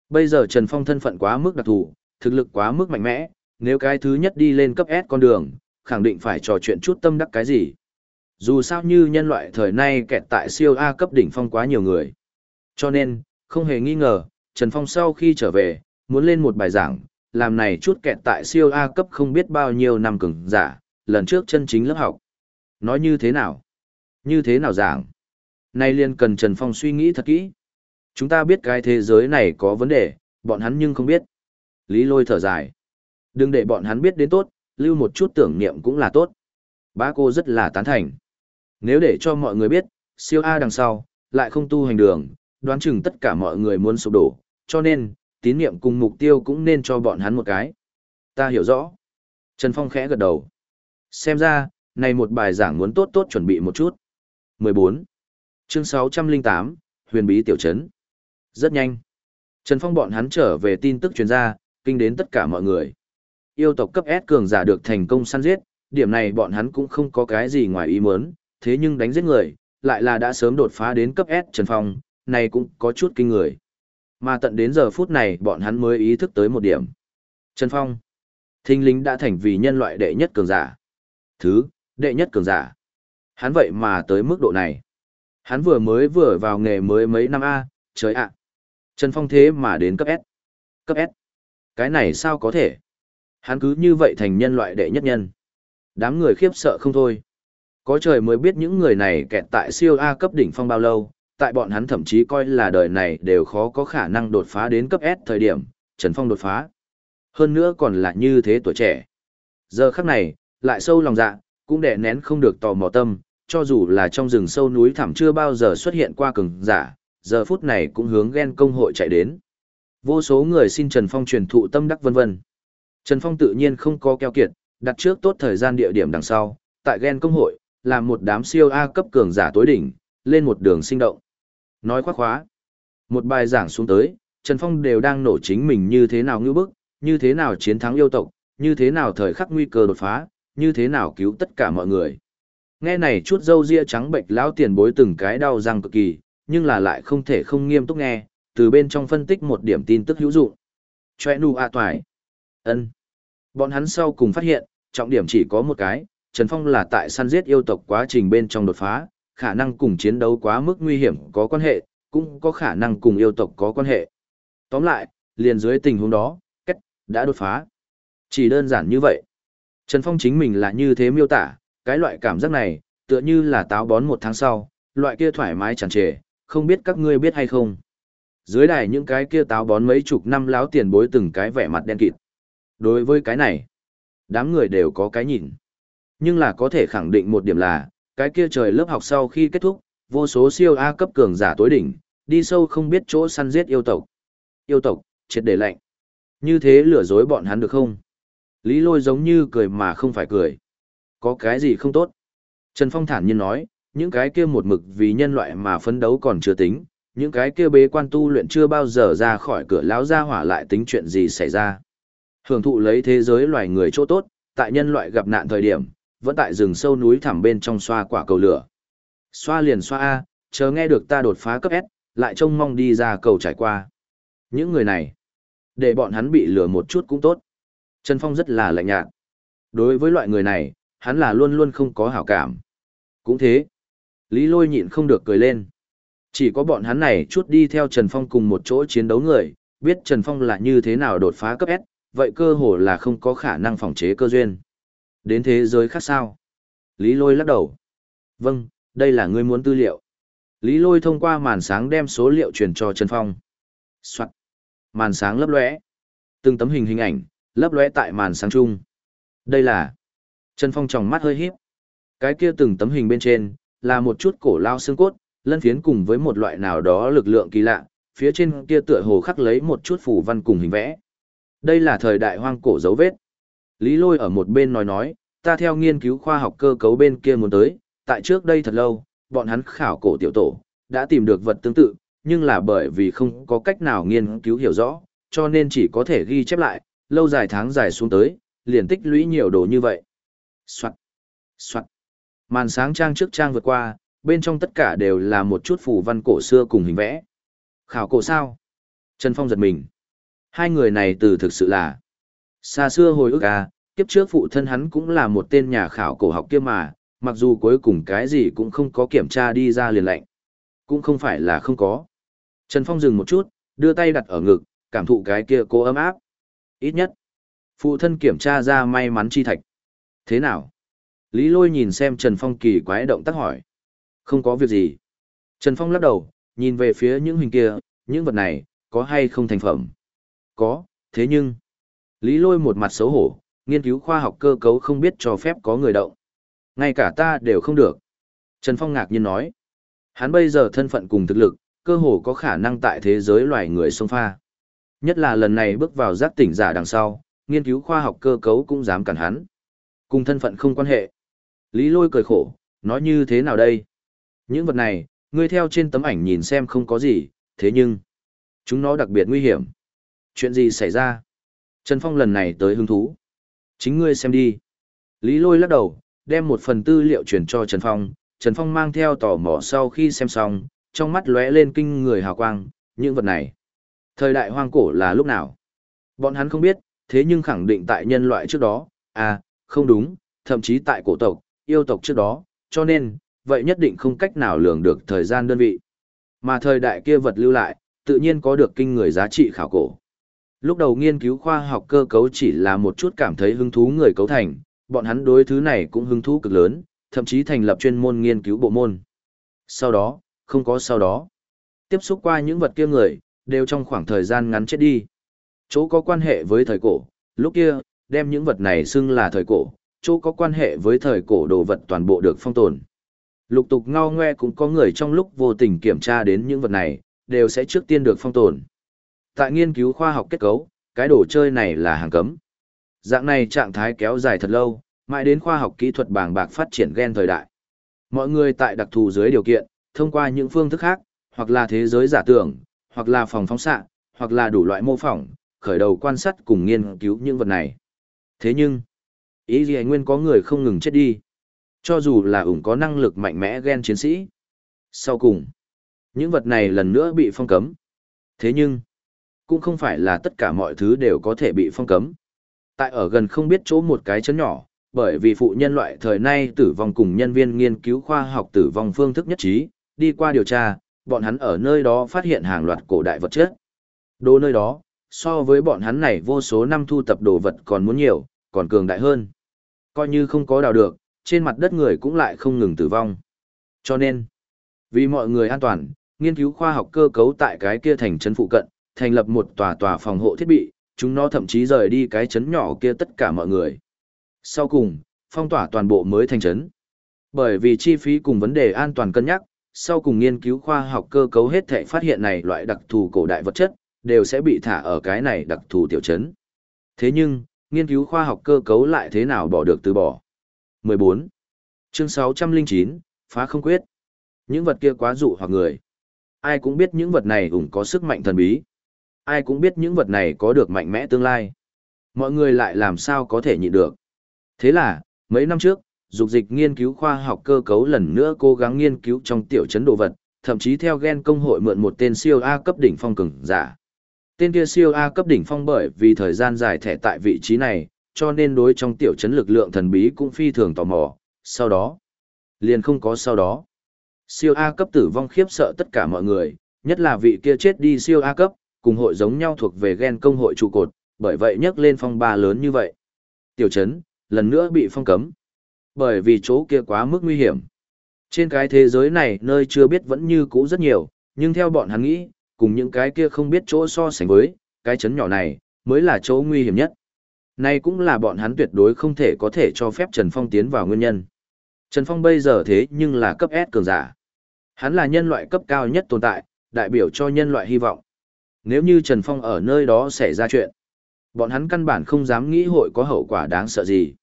Bây giờ Trần Phong thân phận quá mức đặc thù, thực lực quá mức mạnh mẽ, nếu cái thứ nhất đi lên cấp S con đường, khẳng định phải trò chuyện chút tâm đắc cái gì. Dù sao như nhân loại thời nay kẹt tại siêu A cấp đỉnh phong quá nhiều người. Cho nên, không hề nghi ngờ, Trần Phong sau khi trở về, muốn lên một bài giảng, làm này chút kẹt tại siêu A cấp không biết bao nhiêu năm cứng giả, lần trước chân chính lớp học. Nói như thế nào? Như thế nào giảng? Nay liên cần Trần Phong suy nghĩ thật kỹ. Chúng ta biết cái thế giới này có vấn đề, bọn hắn nhưng không biết. Lý lôi thở dài. Đừng để bọn hắn biết đến tốt, lưu một chút tưởng niệm cũng là tốt. Bá cô rất là tán thành. Nếu để cho mọi người biết, siêu A đằng sau, lại không tu hành đường, đoán chừng tất cả mọi người muốn sụp đổ, cho nên, tín niệm cùng mục tiêu cũng nên cho bọn hắn một cái. Ta hiểu rõ. Trần Phong khẽ gật đầu. Xem ra, này một bài giảng muốn tốt tốt chuẩn bị một chút. 14. Chương 608, Huyền bí tiểu trấn. Rất nhanh. Trần Phong bọn hắn trở về tin tức truyền ra, kinh đến tất cả mọi người. Yêu tộc cấp S cường giả được thành công săn giết, điểm này bọn hắn cũng không có cái gì ngoài ý muốn, thế nhưng đánh giết người, lại là đã sớm đột phá đến cấp S Trần Phong, này cũng có chút kinh người. Mà tận đến giờ phút này bọn hắn mới ý thức tới một điểm. Trần Phong, thinh lính đã thành vì nhân loại đệ nhất cường giả. Thứ, đệ nhất cường giả. Hắn vậy mà tới mức độ này. Hắn vừa mới vừa vào nghề mới mấy năm A, trời ạ. Trần Phong thế mà đến cấp S. Cấp S. Cái này sao có thể? Hắn cứ như vậy thành nhân loại đệ nhất nhân. Đám người khiếp sợ không thôi. Có trời mới biết những người này kẹt tại siêu A cấp đỉnh phong bao lâu, tại bọn hắn thậm chí coi là đời này đều khó có khả năng đột phá đến cấp S thời điểm, Trần Phong đột phá. Hơn nữa còn là như thế tuổi trẻ. Giờ khắc này, lại sâu lòng dạ, cũng đè nén không được tò mò tâm, cho dù là trong rừng sâu núi thẳm chưa bao giờ xuất hiện qua cường giả, giờ phút này cũng hướng ghen công hội chạy đến. Vô số người xin Trần Phong truyền thụ tâm đắc vân vân. Trần Phong tự nhiên không có keo kiệt, đặt trước tốt thời gian địa điểm đằng sau, tại ghen công hội, làm một đám siêu A cấp cường giả tối đỉnh, lên một đường sinh động. Nói khoác khóa. Một bài giảng xuống tới, Trần Phong đều đang nổ chính mình như thế nào ngư bức, như thế nào chiến thắng yêu tộc, như thế nào thời khắc nguy cơ đột phá, như thế nào cứu tất cả mọi người. Nghe này chút dâu ria trắng bệnh lão tiền bối từng cái đau răng cực kỳ, nhưng là lại không thể không nghiêm túc nghe, từ bên trong phân tích một điểm tin tức hữu dụng. Chòe nụ a toài. ân Bọn hắn sau cùng phát hiện, trọng điểm chỉ có một cái, Trần Phong là tại săn giết yêu tộc quá trình bên trong đột phá, khả năng cùng chiến đấu quá mức nguy hiểm có quan hệ, cũng có khả năng cùng yêu tộc có quan hệ. Tóm lại, liền dưới tình huống đó, cách, đã đột phá. Chỉ đơn giản như vậy. Trần Phong chính mình là như thế miêu tả, cái loại cảm giác này, tựa như là táo bón một tháng sau, loại kia thoải mái tràn trề, không biết các ngươi biết hay không. Dưới đài những cái kia táo bón mấy chục năm láo tiền bối từng cái vẻ mặt đen kịt. Đối với cái này, đám người đều có cái nhìn. Nhưng là có thể khẳng định một điểm là, cái kia trời lớp học sau khi kết thúc, vô số siêu A cấp cường giả tối đỉnh, đi sâu không biết chỗ săn giết yêu tộc. Yêu tộc, triệt để lạnh. Như thế lừa dối bọn hắn được không? Lý lôi giống như cười mà không phải cười. Có cái gì không tốt? Trần Phong thản nhiên nói, những cái kia một mực vì nhân loại mà phấn đấu còn chưa tính, những cái kia bế quan tu luyện chưa bao giờ ra khỏi cửa lão ra hỏa lại tính chuyện gì xảy ra. Hưởng thụ lấy thế giới loài người chỗ tốt, tại nhân loại gặp nạn thời điểm, vẫn tại rừng sâu núi thẳm bên trong xoa quả cầu lửa. Xoa liền xoa A, chờ nghe được ta đột phá cấp S, lại trông mong đi ra cầu trải qua. Những người này, để bọn hắn bị lừa một chút cũng tốt. Trần Phong rất là lạnh nhạt. Đối với loại người này, hắn là luôn luôn không có hảo cảm. Cũng thế. Lý lôi nhịn không được cười lên. Chỉ có bọn hắn này chút đi theo Trần Phong cùng một chỗ chiến đấu người, biết Trần Phong là như thế nào đột phá cấp S, vậy cơ hồ là không có khả năng phòng chế cơ duyên. Đến thế giới khác sao? Lý lôi lắc đầu. Vâng, đây là ngươi muốn tư liệu. Lý lôi thông qua màn sáng đem số liệu truyền cho Trần Phong. Soạn. Màn sáng lấp lóe. Từng tấm hình hình ảnh, lấp lóe tại màn sáng chung. Đây là... Trần Phong tròng mắt hơi híp. Cái kia từng tấm hình bên trên, là một chút cổ lao xương cốt, lân phiến cùng với một loại nào đó lực lượng kỳ lạ, phía trên kia tựa hồ khắc lấy một chút phù văn cùng hình vẽ. Đây là thời đại hoang cổ dấu vết. Lý Lôi ở một bên nói nói, ta theo nghiên cứu khoa học cơ cấu bên kia muốn tới, tại trước đây thật lâu, bọn hắn khảo cổ tiểu tổ, đã tìm được vật tương tự, nhưng là bởi vì không có cách nào nghiên cứu hiểu rõ, cho nên chỉ có thể ghi chép lại, lâu dài tháng dài xuống tới, liền tích lũy nhiều đồ như vậy. Soạn, soạn. Màn sáng trang trước trang vượt qua, bên trong tất cả đều là một chút phù văn cổ xưa cùng hình vẽ. Khảo cổ sao? Trần Phong giật mình. Hai người này từ thực sự là xa xưa hồi ức à, kiếp trước phụ thân hắn cũng là một tên nhà khảo cổ học kia mà, mặc dù cuối cùng cái gì cũng không có kiểm tra đi ra liền lệnh. Cũng không phải là không có. Trần Phong dừng một chút, đưa tay đặt ở ngực, cảm thụ cái kia cô ấm áp. Ít nhất, phụ thân kiểm tra ra may mắn chi thạch. Thế nào? Lý lôi nhìn xem Trần Phong kỳ quái động tác hỏi. Không có việc gì. Trần Phong lắc đầu, nhìn về phía những hình kia, những vật này, có hay không thành phẩm? Có, thế nhưng... Lý lôi một mặt xấu hổ, nghiên cứu khoa học cơ cấu không biết cho phép có người động. Ngay cả ta đều không được. Trần Phong ngạc nhiên nói. Hắn bây giờ thân phận cùng thực lực, cơ hồ có khả năng tại thế giới loài người sông pha. Nhất là lần này bước vào giác tỉnh giả đằng sau, nghiên cứu khoa học cơ cấu cũng dám cản hắn. Cùng thân phận không quan hệ. Lý lôi cười khổ, nói như thế nào đây? Những vật này, ngươi theo trên tấm ảnh nhìn xem không có gì, thế nhưng, chúng nó đặc biệt nguy hiểm. Chuyện gì xảy ra? Trần Phong lần này tới hứng thú. Chính ngươi xem đi. Lý lôi lắc đầu, đem một phần tư liệu chuyển cho Trần Phong. Trần Phong mang theo tò mò sau khi xem xong, trong mắt lóe lên kinh người hào quang, những vật này. Thời đại hoang cổ là lúc nào? Bọn hắn không biết, thế nhưng khẳng định tại nhân loại trước đó, à, không đúng, thậm chí tại cổ tộc, yêu tộc trước đó, cho nên, vậy nhất định không cách nào lường được thời gian đơn vị. Mà thời đại kia vật lưu lại, tự nhiên có được kinh người giá trị khảo cổ. Lúc đầu nghiên cứu khoa học cơ cấu chỉ là một chút cảm thấy hứng thú người cấu thành, bọn hắn đối thứ này cũng hứng thú cực lớn, thậm chí thành lập chuyên môn nghiên cứu bộ môn. Sau đó, không có sau đó. Tiếp xúc qua những vật kia người, đều trong khoảng thời gian ngắn chết đi. Chỗ có quan hệ với thời cổ, lúc kia, đem những vật này xưng là thời cổ, chỗ có quan hệ với thời cổ đồ vật toàn bộ được phong tồn. Lục tục ngao ngoe cũng có người trong lúc vô tình kiểm tra đến những vật này, đều sẽ trước tiên được phong tồn. Tại nghiên cứu khoa học kết cấu, cái đồ chơi này là hàng cấm. Dạng này trạng thái kéo dài thật lâu, mãi đến khoa học kỹ thuật bàng bạc phát triển gen thời đại. Mọi người tại đặc thù dưới điều kiện, thông qua những phương thức khác, hoặc là thế giới giả tưởng, hoặc là phòng phóng xạ, hoặc là đủ loại mô phỏng, khởi đầu quan sát cùng nghiên cứu những vật này. Thế nhưng, ý gì nguyên có người không ngừng chết đi. Cho dù là ủng có năng lực mạnh mẽ gen chiến sĩ. Sau cùng, những vật này lần nữa bị phong cấm. Thế nhưng, cũng không phải là tất cả mọi thứ đều có thể bị phong cấm. Tại ở gần không biết chỗ một cái chấn nhỏ, bởi vì phụ nhân loại thời nay tử vong cùng nhân viên nghiên cứu khoa học tử vong phương thức nhất trí, đi qua điều tra, bọn hắn ở nơi đó phát hiện hàng loạt cổ đại vật chất. Đồ nơi đó, so với bọn hắn này vô số năm thu tập đồ vật còn muốn nhiều, còn cường đại hơn. Coi như không có đào được, trên mặt đất người cũng lại không ngừng tử vong. Cho nên, vì mọi người an toàn, nghiên cứu khoa học cơ cấu tại cái kia thành trấn phụ cận, thành lập một tòa tòa phòng hộ thiết bị, chúng nó thậm chí rời đi cái trấn nhỏ kia tất cả mọi người. Sau cùng, phong tỏa toàn bộ mới thành trấn. Bởi vì chi phí cùng vấn đề an toàn cân nhắc, sau cùng nghiên cứu khoa học cơ cấu hết thể phát hiện này loại đặc thù cổ đại vật chất, đều sẽ bị thả ở cái này đặc thù tiểu trấn. Thế nhưng, nghiên cứu khoa học cơ cấu lại thế nào bỏ được từ bỏ. 14. Chương 609, phá không quyết. Những vật kia quá dụ hoặc người. Ai cũng biết những vật này cũng có sức mạnh thần bí. Ai cũng biết những vật này có được mạnh mẽ tương lai. Mọi người lại làm sao có thể nhịn được. Thế là, mấy năm trước, dục dịch nghiên cứu khoa học cơ cấu lần nữa cố gắng nghiên cứu trong tiểu chấn đồ vật, thậm chí theo gen công hội mượn một tên siêu A cấp đỉnh phong cường giả. Tên kia siêu A cấp đỉnh phong bởi vì thời gian dài thẻ tại vị trí này, cho nên đối trong tiểu chấn lực lượng thần bí cũng phi thường tò mò, sau đó, liền không có sau đó. Siêu A cấp tử vong khiếp sợ tất cả mọi người, nhất là vị kia chết đi siêu A cấp, cùng hội giống nhau thuộc về gen công hội trụ cột, bởi vậy nhấc lên phong ba lớn như vậy. Tiểu chấn, lần nữa bị phong cấm. Bởi vì chỗ kia quá mức nguy hiểm. Trên cái thế giới này nơi chưa biết vẫn như cũ rất nhiều, nhưng theo bọn hắn nghĩ, cùng những cái kia không biết chỗ so sánh với, cái chấn nhỏ này, mới là chỗ nguy hiểm nhất. Này cũng là bọn hắn tuyệt đối không thể có thể cho phép Trần Phong tiến vào nguyên nhân. Trần Phong bây giờ thế nhưng là cấp S cường giả. Hắn là nhân loại cấp cao nhất tồn tại, đại biểu cho nhân loại hy vọng. Nếu như Trần Phong ở nơi đó xảy ra chuyện, bọn hắn căn bản không dám nghĩ hội có hậu quả đáng sợ gì.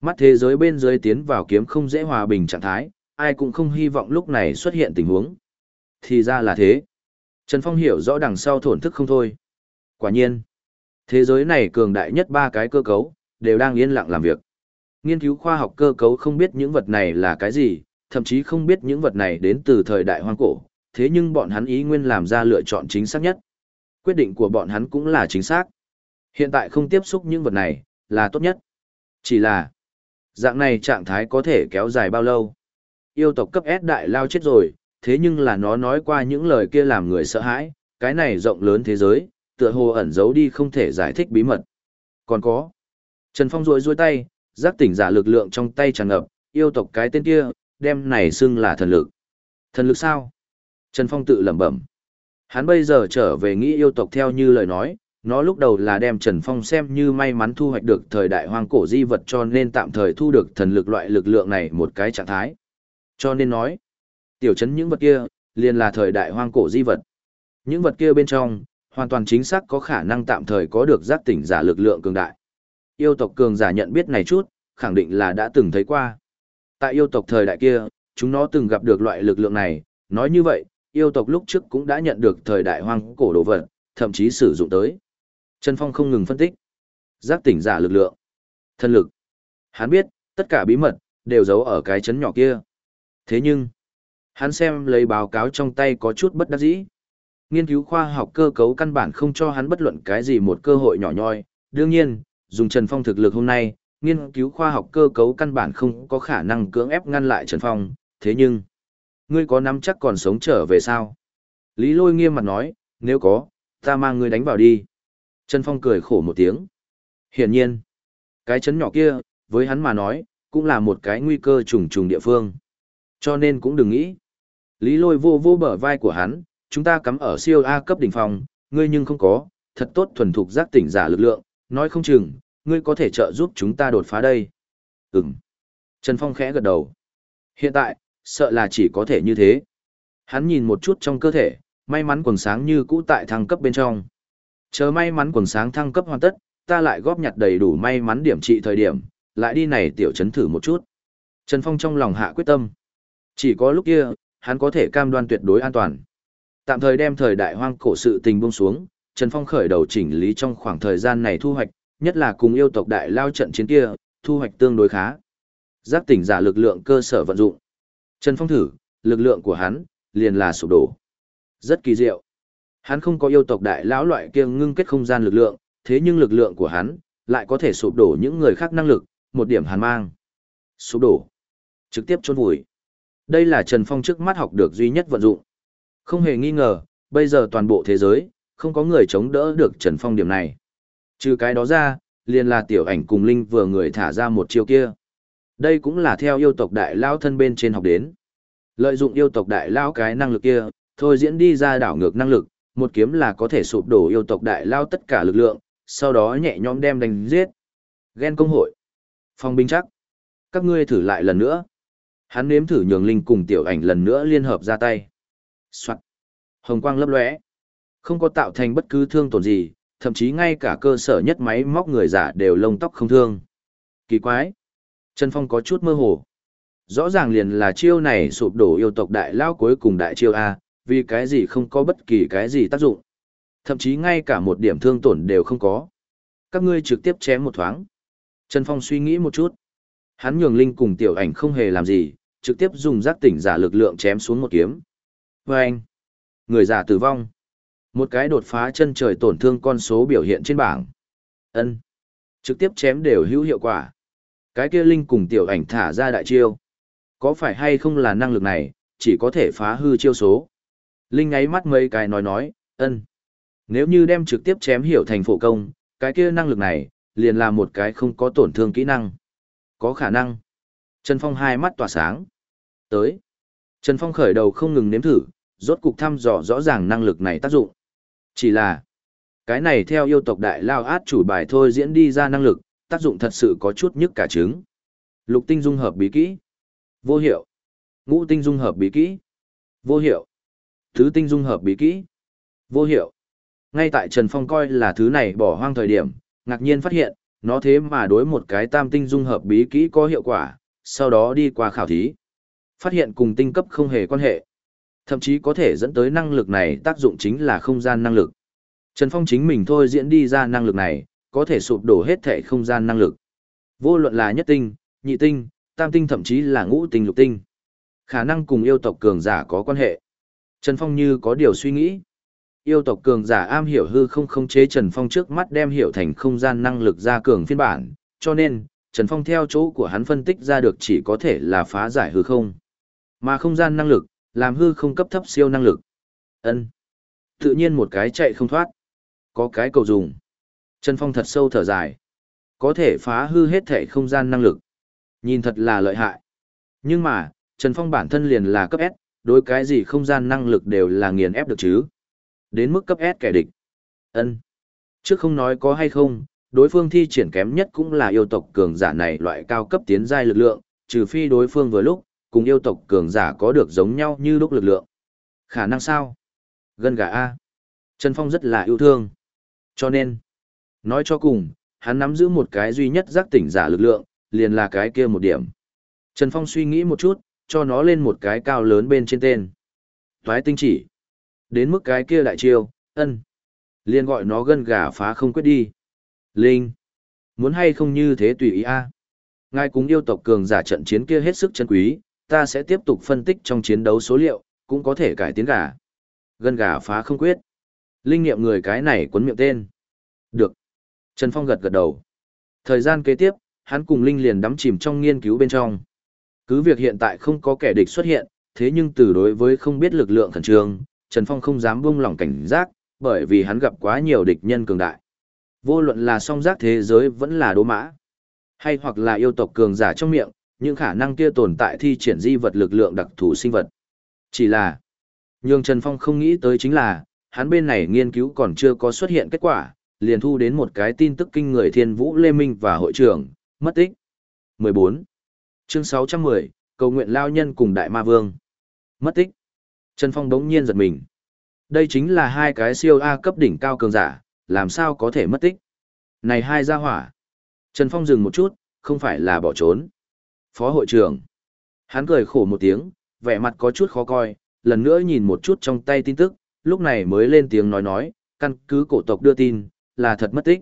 Mắt thế giới bên dưới tiến vào kiếm không dễ hòa bình trạng thái, ai cũng không hy vọng lúc này xuất hiện tình huống. Thì ra là thế. Trần Phong hiểu rõ đằng sau thổn thức không thôi. Quả nhiên, thế giới này cường đại nhất ba cái cơ cấu, đều đang yên lặng làm việc. Nghiên cứu khoa học cơ cấu không biết những vật này là cái gì, thậm chí không biết những vật này đến từ thời đại hoang cổ, thế nhưng bọn hắn ý nguyên làm ra lựa chọn chính xác nhất. Quyết định của bọn hắn cũng là chính xác. Hiện tại không tiếp xúc những vật này, là tốt nhất. Chỉ là, dạng này trạng thái có thể kéo dài bao lâu? Yêu tộc cấp S đại lao chết rồi, thế nhưng là nó nói qua những lời kia làm người sợ hãi, cái này rộng lớn thế giới, tựa hồ ẩn giấu đi không thể giải thích bí mật. Còn có, Trần Phong rối rối tay, giác tỉnh giả lực lượng trong tay tràn ngập, yêu tộc cái tên kia, đem này xưng là thần lực. Thần lực sao? Trần Phong tự lẩm bẩm. Hắn bây giờ trở về nghĩ yêu tộc theo như lời nói, nó lúc đầu là đem Trần Phong xem như may mắn thu hoạch được thời đại hoang cổ di vật cho nên tạm thời thu được thần lực loại lực lượng này một cái trạng thái. Cho nên nói, tiểu chấn những vật kia, liền là thời đại hoang cổ di vật. Những vật kia bên trong, hoàn toàn chính xác có khả năng tạm thời có được giác tỉnh giả lực lượng cường đại. Yêu tộc cường giả nhận biết này chút, khẳng định là đã từng thấy qua. Tại yêu tộc thời đại kia, chúng nó từng gặp được loại lực lượng này, nói như vậy, yêu tộc lúc trước cũng đã nhận được thời đại hoang cổ đồ vật, thậm chí sử dụng tới. Trần Phong không ngừng phân tích. Giác tỉnh giả lực lượng, thân lực. Hắn biết, tất cả bí mật, đều giấu ở cái chấn nhỏ kia. Thế nhưng, hắn xem lấy báo cáo trong tay có chút bất đắc dĩ. Nghiên cứu khoa học cơ cấu căn bản không cho hắn bất luận cái gì một cơ hội nhỏ nhoi. Đương nhiên, dùng Trần Phong thực lực hôm nay, nghiên cứu khoa học cơ cấu căn bản không có khả năng cưỡng ép ngăn lại Trần Phong. Thế nhưng, ngươi có nắm chắc còn sống trở về sao? Lý lôi nghiêm mặt nói, nếu có, ta mang ngươi đánh vào đi. Trần Phong cười khổ một tiếng. Hiển nhiên, cái chấn nhỏ kia, với hắn mà nói, cũng là một cái nguy cơ trùng trùng địa phương. Cho nên cũng đừng nghĩ. Lý lôi vô vô bờ vai của hắn, chúng ta cắm ở siêu A cấp đỉnh phòng, ngươi nhưng không có, thật tốt thuần thục giác tỉnh giả lực lượng, nói không chừng, ngươi có thể trợ giúp chúng ta đột phá đây. Ừm. Trần Phong khẽ gật đầu. Hiện tại, sợ là chỉ có thể như thế. Hắn nhìn một chút trong cơ thể, may mắn quần sáng như cũ tại thăng cấp bên trong. Chờ may mắn quần sáng thăng cấp hoàn tất, ta lại góp nhặt đầy đủ may mắn điểm trị thời điểm, lại đi này tiểu chấn thử một chút. Trần Phong trong lòng hạ quyết tâm. Chỉ có lúc kia, hắn có thể cam đoan tuyệt đối an toàn. Tạm thời đem thời đại hoang cổ sự tình buông xuống, Trần Phong khởi đầu chỉnh lý trong khoảng thời gian này thu hoạch, nhất là cùng yêu tộc đại lao trận chiến kia, thu hoạch tương đối khá. Giác tỉnh giả lực lượng cơ sở vận dụng. Trần Phong thử, lực lượng của hắn, liền là sụp đổ. Rất kỳ diệu. Hắn không có yêu tộc đại lão loại kia ngưng kết không gian lực lượng, thế nhưng lực lượng của hắn, lại có thể sụp đổ những người khác năng lực, một điểm hàn mang. Sụp đổ. Trực tiếp chôn vùi. Đây là Trần Phong trước mắt học được duy nhất vận dụng. Không hề nghi ngờ, bây giờ toàn bộ thế giới, không có người chống đỡ được Trần Phong điểm này. Trừ cái đó ra, liền là tiểu ảnh cùng Linh vừa người thả ra một chiêu kia. Đây cũng là theo yêu tộc đại lao thân bên trên học đến. Lợi dụng yêu tộc đại lao cái năng lực kia, thôi diễn đi ra đảo ngược năng lực, một kiếm là có thể sụp đổ yêu tộc đại lao tất cả lực lượng, sau đó nhẹ nhõm đem đánh giết. Ghen công hội. Phong binh chắc. Các ngươi thử lại lần nữa. Hắn nếm thử nhường linh cùng tiểu ảnh lần nữa liên hợp ra tay. Soạn. Hồng quang lấp lóe. Không có tạo thành bất cứ thương tổn gì, thậm chí ngay cả cơ sở nhất máy móc người giả đều lông tóc không thương. Kỳ quái. Trần Phong có chút mơ hồ. Rõ ràng liền là chiêu này sụp đổ yêu tộc đại lao cuối cùng đại chiêu A, vì cái gì không có bất kỳ cái gì tác dụng. Thậm chí ngay cả một điểm thương tổn đều không có. Các ngươi trực tiếp chém một thoáng. Trần Phong suy nghĩ một chút. Hắn nhường Linh cùng tiểu ảnh không hề làm gì, trực tiếp dùng giác tỉnh giả lực lượng chém xuống một kiếm. Và anh, người giả tử vong. Một cái đột phá chân trời tổn thương con số biểu hiện trên bảng. ân Trực tiếp chém đều hữu hiệu quả. Cái kia Linh cùng tiểu ảnh thả ra đại chiêu. Có phải hay không là năng lực này, chỉ có thể phá hư chiêu số. Linh ngáy mắt mấy cái nói nói, ân. Nếu như đem trực tiếp chém hiểu thành phổ công, cái kia năng lực này, liền là một cái không có tổn thương kỹ năng. Có khả năng. Trần Phong hai mắt tỏa sáng. Tới. Trần Phong khởi đầu không ngừng nếm thử, rốt cục thăm dò rõ ràng năng lực này tác dụng. Chỉ là, cái này theo yêu tộc đại lao át chủ bài thôi diễn đi ra năng lực, tác dụng thật sự có chút nhức cả trứng. Lục tinh dung hợp bí kỹ. Vô hiệu. Ngũ tinh dung hợp bí kỹ. Vô hiệu. Thứ tinh dung hợp bí kỹ. Vô hiệu. Ngay tại Trần Phong coi là thứ này bỏ hoang thời điểm, ngạc nhiên phát hiện, nó thế mà đối một cái tam tinh dung hợp bí kỹ có hiệu quả, sau đó đi qua khảo thí. Phát hiện cùng tinh cấp không hề quan hệ. Thậm chí có thể dẫn tới năng lực này tác dụng chính là không gian năng lực. Trần Phong chính mình thôi diễn đi ra năng lực này, có thể sụp đổ hết thể không gian năng lực. Vô luận là nhất tinh, nhị tinh, tam tinh thậm chí là ngũ tinh lục tinh. Khả năng cùng yêu tộc cường giả có quan hệ. Trần Phong như có điều suy nghĩ. Yêu tộc cường giả am hiểu hư không khống chế Trần Phong trước mắt đem hiểu thành không gian năng lực ra cường phiên bản, cho nên, Trần Phong theo chỗ của hắn phân tích ra được chỉ có thể là phá giải hư không. Mà không gian năng lực, làm hư không cấp thấp siêu năng lực. ân Tự nhiên một cái chạy không thoát. Có cái cầu dùng. Trần Phong thật sâu thở dài. Có thể phá hư hết thể không gian năng lực. Nhìn thật là lợi hại. Nhưng mà, Trần Phong bản thân liền là cấp S, đối cái gì không gian năng lực đều là nghiền ép được chứ. Đến mức cấp S kẻ địch. ân Trước không nói có hay không, đối phương thi triển kém nhất cũng là yêu tộc cường giả này loại cao cấp tiến giai lực lượng, trừ phi đối phương vừa lúc, cùng yêu tộc cường giả có được giống nhau như lúc lực lượng. Khả năng sao? Gân gà A. Trần Phong rất là yêu thương. Cho nên, nói cho cùng, hắn nắm giữ một cái duy nhất giác tỉnh giả lực lượng, liền là cái kia một điểm. Trần Phong suy nghĩ một chút, cho nó lên một cái cao lớn bên trên tên. Toái tinh chỉ. Đến mức cái kia đại chiêu, ân. liền gọi nó gân gà phá không quyết đi. Linh. Muốn hay không như thế tùy ý a. Ngài cùng yêu tộc cường giả trận chiến kia hết sức chân quý, ta sẽ tiếp tục phân tích trong chiến đấu số liệu, cũng có thể cải tiến gà. Gân gà phá không quyết. Linh nghiệm người cái này quấn miệng tên. Được. Trần Phong gật gật đầu. Thời gian kế tiếp, hắn cùng Linh liền đắm chìm trong nghiên cứu bên trong. Cứ việc hiện tại không có kẻ địch xuất hiện, thế nhưng từ đối với không biết lực lượng khẩn trương, Trần Phong không dám buông lỏng cảnh giác, bởi vì hắn gặp quá nhiều địch nhân cường đại. Vô luận là song giác thế giới vẫn là đố mã, hay hoặc là yêu tộc cường giả trong miệng, những khả năng kia tồn tại thi triển di vật lực lượng đặc thù sinh vật. Chỉ là, nhưng Trần Phong không nghĩ tới chính là, hắn bên này nghiên cứu còn chưa có xuất hiện kết quả, liền thu đến một cái tin tức kinh người thiên vũ Lê Minh và hội trưởng, mất tích. 14. Chương 610, cầu nguyện lao nhân cùng đại ma vương. Mất tích. Trần Phong đống nhiên giật mình. Đây chính là hai cái siêu A cấp đỉnh cao cường giả, làm sao có thể mất tích. Này hai gia hỏa. Trần Phong dừng một chút, không phải là bỏ trốn. Phó hội trưởng. Hắn cười khổ một tiếng, vẻ mặt có chút khó coi, lần nữa nhìn một chút trong tay tin tức, lúc này mới lên tiếng nói nói, căn cứ cổ tộc đưa tin, là thật mất tích.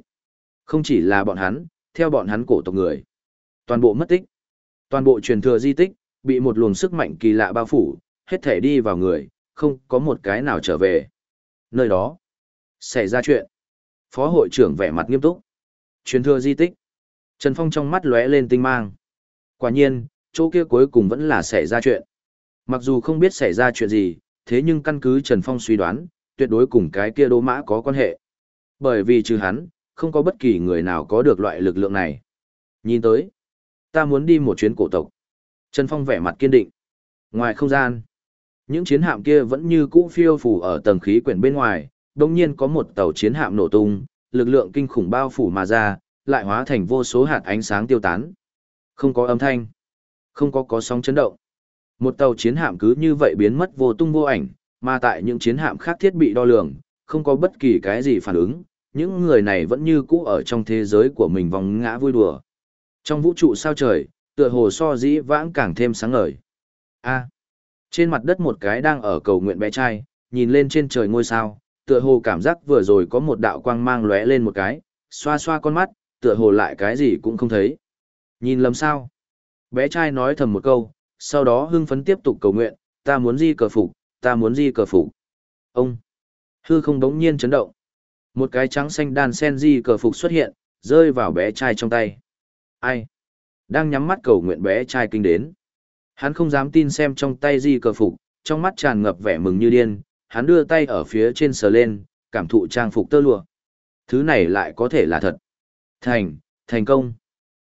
Không chỉ là bọn hắn, theo bọn hắn cổ tộc người. Toàn bộ mất tích. Toàn bộ truyền thừa di tích, bị một luồng sức mạnh kỳ lạ bao phủ, hết thể đi vào người, không có một cái nào trở về. Nơi đó, xảy ra chuyện. Phó hội trưởng vẻ mặt nghiêm túc. Truyền thừa di tích. Trần Phong trong mắt lóe lên tinh mang. Quả nhiên, chỗ kia cuối cùng vẫn là xảy ra chuyện. Mặc dù không biết xảy ra chuyện gì, thế nhưng căn cứ Trần Phong suy đoán, tuyệt đối cùng cái kia đô mã có quan hệ. Bởi vì trừ hắn, không có bất kỳ người nào có được loại lực lượng này. Nhìn tới, ta muốn đi một chuyến cổ tộc. Trần Phong vẻ mặt kiên định. Ngoài không gian, những chiến hạm kia vẫn như cũ phiêu phủ ở tầng khí quyển bên ngoài, đồng nhiên có một tàu chiến hạm nổ tung, lực lượng kinh khủng bao phủ mà ra, lại hóa thành vô số hạt ánh sáng tiêu tán. Không có âm thanh, không có có sóng chấn động. Một tàu chiến hạm cứ như vậy biến mất vô tung vô ảnh, mà tại những chiến hạm khác thiết bị đo lường, không có bất kỳ cái gì phản ứng, những người này vẫn như cũ ở trong thế giới của mình vòng ngã vui đùa. Trong vũ trụ sao trời, tựa hồ so dĩ vãng càng thêm sáng ngời. A. trên mặt đất một cái đang ở cầu nguyện bé trai, nhìn lên trên trời ngôi sao, tựa hồ cảm giác vừa rồi có một đạo quang mang lóe lên một cái, xoa xoa con mắt, tựa hồ lại cái gì cũng không thấy. Nhìn lầm sao? Bé trai nói thầm một câu, sau đó hưng phấn tiếp tục cầu nguyện, ta muốn di cờ phục, ta muốn di cờ phục. Ông, hư không đống nhiên chấn động. Một cái trắng xanh đan sen di cờ phục xuất hiện, rơi vào bé trai trong tay. Ai? Đang nhắm mắt cầu nguyện bé trai kinh đến. Hắn không dám tin xem trong tay di cờ phục, trong mắt tràn ngập vẻ mừng như điên, hắn đưa tay ở phía trên sờ lên, cảm thụ trang phục tơ lụa. Thứ này lại có thể là thật. Thành, thành công.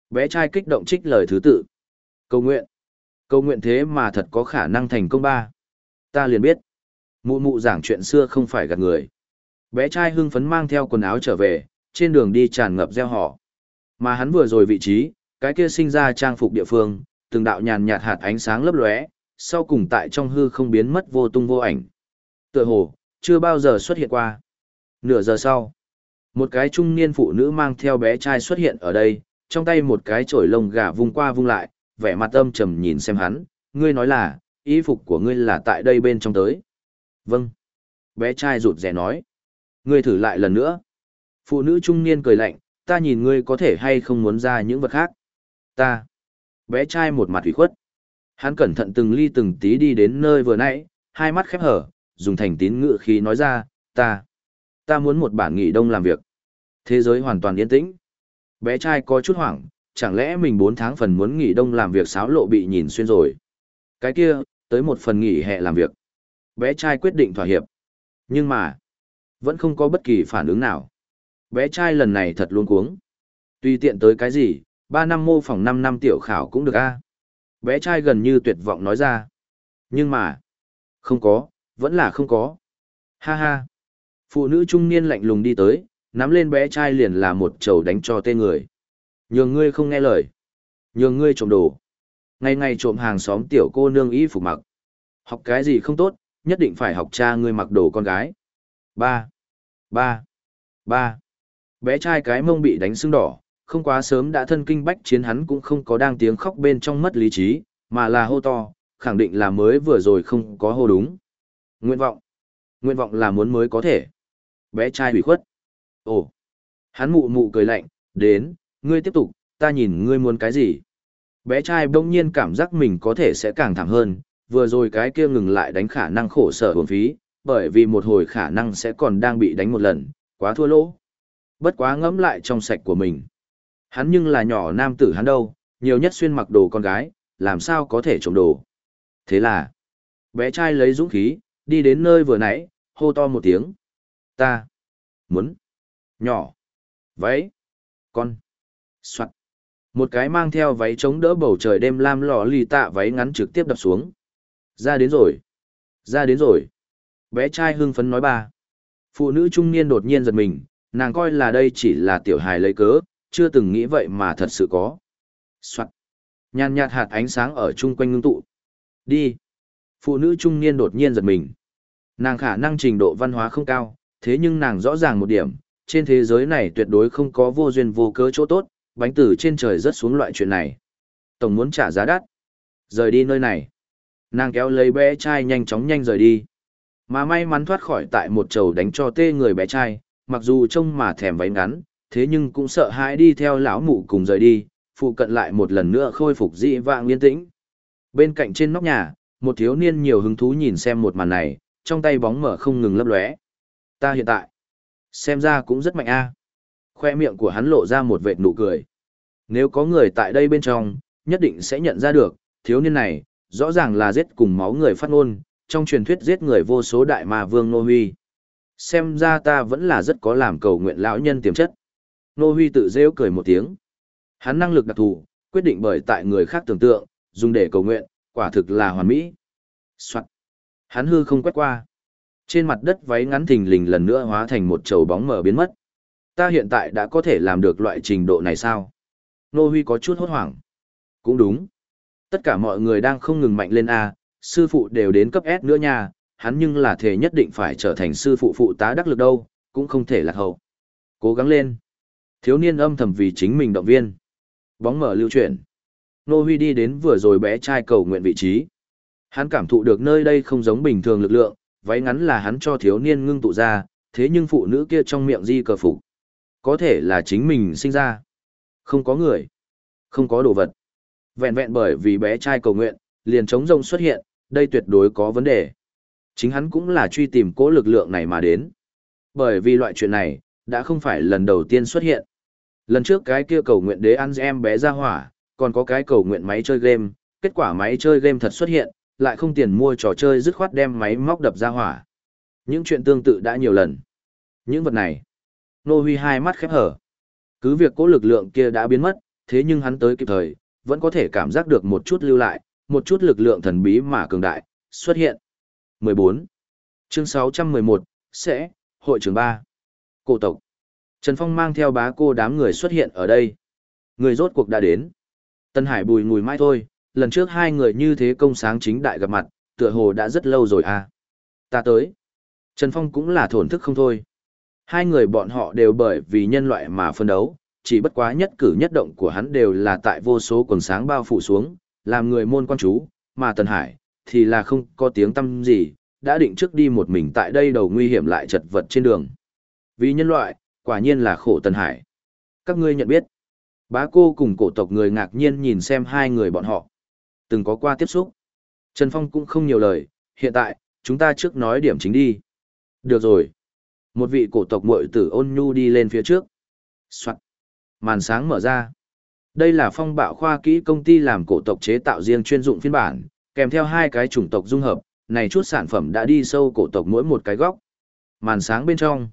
Bé trai kích động trích lời thứ tự. Cầu nguyện. Cầu nguyện thế mà thật có khả năng thành công ba. Ta liền biết. Mụ mụ giảng chuyện xưa không phải gạt người. Bé trai hưng phấn mang theo quần áo trở về, trên đường đi tràn ngập gieo họ. Mà hắn vừa rồi vị trí, cái kia sinh ra trang phục địa phương, từng đạo nhàn nhạt hạt ánh sáng lấp lóe, sau cùng tại trong hư không biến mất vô tung vô ảnh. Tựa hồ, chưa bao giờ xuất hiện qua. Nửa giờ sau, một cái trung niên phụ nữ mang theo bé trai xuất hiện ở đây, trong tay một cái chổi lông gà vung qua vung lại, vẻ mặt âm trầm nhìn xem hắn, ngươi nói là, y phục của ngươi là tại đây bên trong tới. Vâng. Bé trai rụt rè nói. Ngươi thử lại lần nữa. Phụ nữ trung niên cười lạnh, ta nhìn ngươi có thể hay không muốn ra những vật khác. Ta. Bé trai một mặt ủy khuất. Hắn cẩn thận từng ly từng tí đi đến nơi vừa nãy, hai mắt khép hở, dùng thành tín ngự khí nói ra, ta. Ta muốn một bản nghỉ đông làm việc. Thế giới hoàn toàn yên tĩnh. Bé trai có chút hoảng, chẳng lẽ mình 4 tháng phần muốn nghỉ đông làm việc xáo lộ bị nhìn xuyên rồi. Cái kia, tới một phần nghỉ hè làm việc. Bé trai quyết định thỏa hiệp. Nhưng mà, vẫn không có bất kỳ phản ứng nào. Bé trai lần này thật luôn cuống. Tùy tiện tới cái gì, 3 năm mô phỏng 5 năm tiểu khảo cũng được a. Bé trai gần như tuyệt vọng nói ra. Nhưng mà, không có, vẫn là không có. Ha ha. Phụ nữ trung niên lạnh lùng đi tới, nắm lên bé trai liền là một chầu đánh cho tên người. Nhường ngươi không nghe lời. Nhường ngươi trộm đồ. Ngày ngày trộm hàng xóm tiểu cô nương y phục mặc. Học cái gì không tốt, nhất định phải học cha ngươi mặc đồ con gái. Ba. Ba. Ba. Bé trai cái mông bị đánh sưng đỏ, không quá sớm đã thân kinh bách chiến hắn cũng không có đang tiếng khóc bên trong mất lý trí, mà là hô to, khẳng định là mới vừa rồi không có hô đúng. Nguyện vọng. Nguyện vọng là muốn mới có thể. Bé trai bị khuất. Ồ. Hắn mụ mụ cười lạnh, đến, ngươi tiếp tục, ta nhìn ngươi muốn cái gì. Bé trai bỗng nhiên cảm giác mình có thể sẽ càng thảm hơn, vừa rồi cái kia ngừng lại đánh khả năng khổ sở hồn phí, bởi vì một hồi khả năng sẽ còn đang bị đánh một lần, quá thua lỗ. Bất quá ngẫm lại trong sạch của mình. Hắn nhưng là nhỏ nam tử hắn đâu, nhiều nhất xuyên mặc đồ con gái, làm sao có thể trộm đồ. Thế là, bé trai lấy dũng khí, đi đến nơi vừa nãy, hô to một tiếng. Ta, muốn, nhỏ, váy, con, soạn. Một cái mang theo váy chống đỡ bầu trời đêm lam lò lì tạ váy ngắn trực tiếp đập xuống. Ra đến rồi, ra đến rồi. Bé trai hưng phấn nói ba. Phụ nữ trung niên đột nhiên giật mình, nàng coi là đây chỉ là tiểu hài lấy cớ, chưa từng nghĩ vậy mà thật sự có. Soạn. Nhàn nhạt hạt ánh sáng ở chung quanh ngưng tụ. Đi. Phụ nữ trung niên đột nhiên giật mình. Nàng khả năng trình độ văn hóa không cao, thế nhưng nàng rõ ràng một điểm, trên thế giới này tuyệt đối không có vô duyên vô cớ chỗ tốt, bánh từ trên trời rớt xuống loại chuyện này. Tổng muốn trả giá đắt. Rời đi nơi này. Nàng kéo lấy bé trai nhanh chóng nhanh rời đi. Mà may mắn thoát khỏi tại một chầu đánh cho tê người bé trai, mặc dù trông mà thèm váy ngắn, thế nhưng cũng sợ hãi đi theo lão mụ cùng rời đi, phụ cận lại một lần nữa khôi phục dị vạng yên tĩnh. Bên cạnh trên nóc nhà, một thiếu niên nhiều hứng thú nhìn xem một màn này, trong tay bóng mở không ngừng lấp lóe. Ta hiện tại, xem ra cũng rất mạnh a. Khoe miệng của hắn lộ ra một vệt nụ cười. Nếu có người tại đây bên trong, nhất định sẽ nhận ra được, thiếu niên này, rõ ràng là giết cùng máu người phát ngôn, trong truyền thuyết giết người vô số đại ma vương Nô Huy. Xem ra ta vẫn là rất có làm cầu nguyện lão nhân tiềm chất. Nô Huy tự rêu cười một tiếng. Hắn năng lực đặc thù, quyết định bởi tại người khác tưởng tượng, dùng để cầu nguyện, quả thực là hoàn mỹ. Soạn. Hắn hư không quét qua. Trên mặt đất váy ngắn thình lình lần nữa hóa thành một chầu bóng mờ biến mất. Ta hiện tại đã có thể làm được loại trình độ này sao? Nô Huy có chút hốt hoảng. Cũng đúng. Tất cả mọi người đang không ngừng mạnh lên A, sư phụ đều đến cấp S nữa nha, hắn nhưng là thể nhất định phải trở thành sư phụ phụ tá đắc lực đâu, cũng không thể lạc hậu. Cố gắng lên. Thiếu niên âm thầm vì chính mình động viên. Bóng mở lưu chuyển. Nô Huy đi đến vừa rồi bé trai cầu nguyện vị trí. Hắn cảm thụ được nơi đây không giống bình thường lực lượng, váy ngắn là hắn cho thiếu niên ngưng tụ ra, thế nhưng phụ nữ kia trong miệng di cờ phục. Có thể là chính mình sinh ra. Không có người. Không có đồ vật. Vẹn vẹn bởi vì bé trai cầu nguyện, liền chống rông xuất hiện, đây tuyệt đối có vấn đề. Chính hắn cũng là truy tìm cố lực lượng này mà đến. Bởi vì loại chuyện này, đã không phải lần đầu tiên xuất hiện. Lần trước cái kia cầu nguyện đế ăn em bé ra hỏa, còn có cái cầu nguyện máy chơi game, kết quả máy chơi game thật xuất hiện, lại không tiền mua trò chơi dứt khoát đem máy móc đập ra hỏa. Những chuyện tương tự đã nhiều lần. Những vật này, Nô Huy hai mắt khép hở. Cứ việc cố lực lượng kia đã biến mất, thế nhưng hắn tới kịp thời, vẫn có thể cảm giác được một chút lưu lại, một chút lực lượng thần bí mà cường đại, xuất hiện. 14. Chương 611, sẽ, hội trưởng 3. Cổ tộc. Trần Phong mang theo bá cô đám người xuất hiện ở đây. Người rốt cuộc đã đến. Tân Hải bùi ngùi mai thôi, lần trước hai người như thế công sáng chính đại gặp mặt, tựa hồ đã rất lâu rồi à. Ta tới. Trần Phong cũng là thổn thức không thôi. Hai người bọn họ đều bởi vì nhân loại mà phân đấu, chỉ bất quá nhất cử nhất động của hắn đều là tại vô số quần sáng bao phủ xuống, làm người môn quan chú, mà Tần Hải, thì là không có tiếng tâm gì, đã định trước đi một mình tại đây đầu nguy hiểm lại chật vật trên đường. Vì nhân loại, quả nhiên là khổ Tần Hải. Các ngươi nhận biết, bá cô cùng cổ tộc người ngạc nhiên nhìn xem hai người bọn họ. Từng có qua tiếp xúc. Trần Phong cũng không nhiều lời, hiện tại, chúng ta trước nói điểm chính đi. Được rồi. Một vị cổ tộc muội tử ôn nhu đi lên phía trước. Soạn. Màn sáng mở ra. Đây là phong bạo khoa kỹ công ty làm cổ tộc chế tạo riêng chuyên dụng phiên bản, kèm theo hai cái chủng tộc dung hợp, này chút sản phẩm đã đi sâu cổ tộc mỗi một cái góc. Màn sáng bên trong.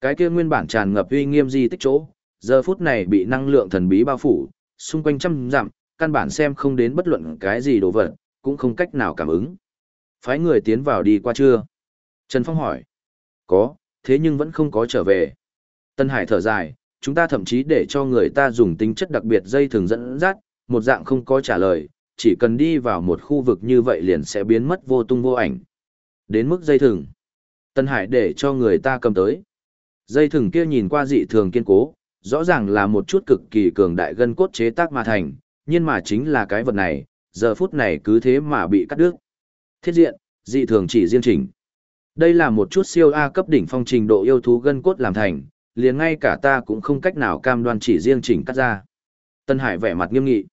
Cái kia nguyên bản tràn ngập uy nghiêm di tích chỗ, giờ phút này bị năng lượng thần bí bao phủ, xung quanh trăm dặm, căn bản xem không đến bất luận cái gì đồ vật, cũng không cách nào cảm ứng. Phái người tiến vào đi qua chưa? Trần Phong hỏi. Có, thế nhưng vẫn không có trở về. Tân Hải thở dài, chúng ta thậm chí để cho người ta dùng tính chất đặc biệt dây thường dẫn dắt, một dạng không có trả lời, chỉ cần đi vào một khu vực như vậy liền sẽ biến mất vô tung vô ảnh. Đến mức dây thừng. Tân Hải để cho người ta cầm tới. Dây thừng kia nhìn qua dị thường kiên cố, rõ ràng là một chút cực kỳ cường đại gân cốt chế tác mà thành, nhưng mà chính là cái vật này, giờ phút này cứ thế mà bị cắt đứt. Thiết diện, dị thường chỉ riêng chỉnh. Đây là một chút siêu A cấp đỉnh phong trình độ yêu thú gân cốt làm thành, liền ngay cả ta cũng không cách nào cam đoan chỉ riêng chỉnh cắt ra. Tân Hải vẻ mặt nghiêm nghị.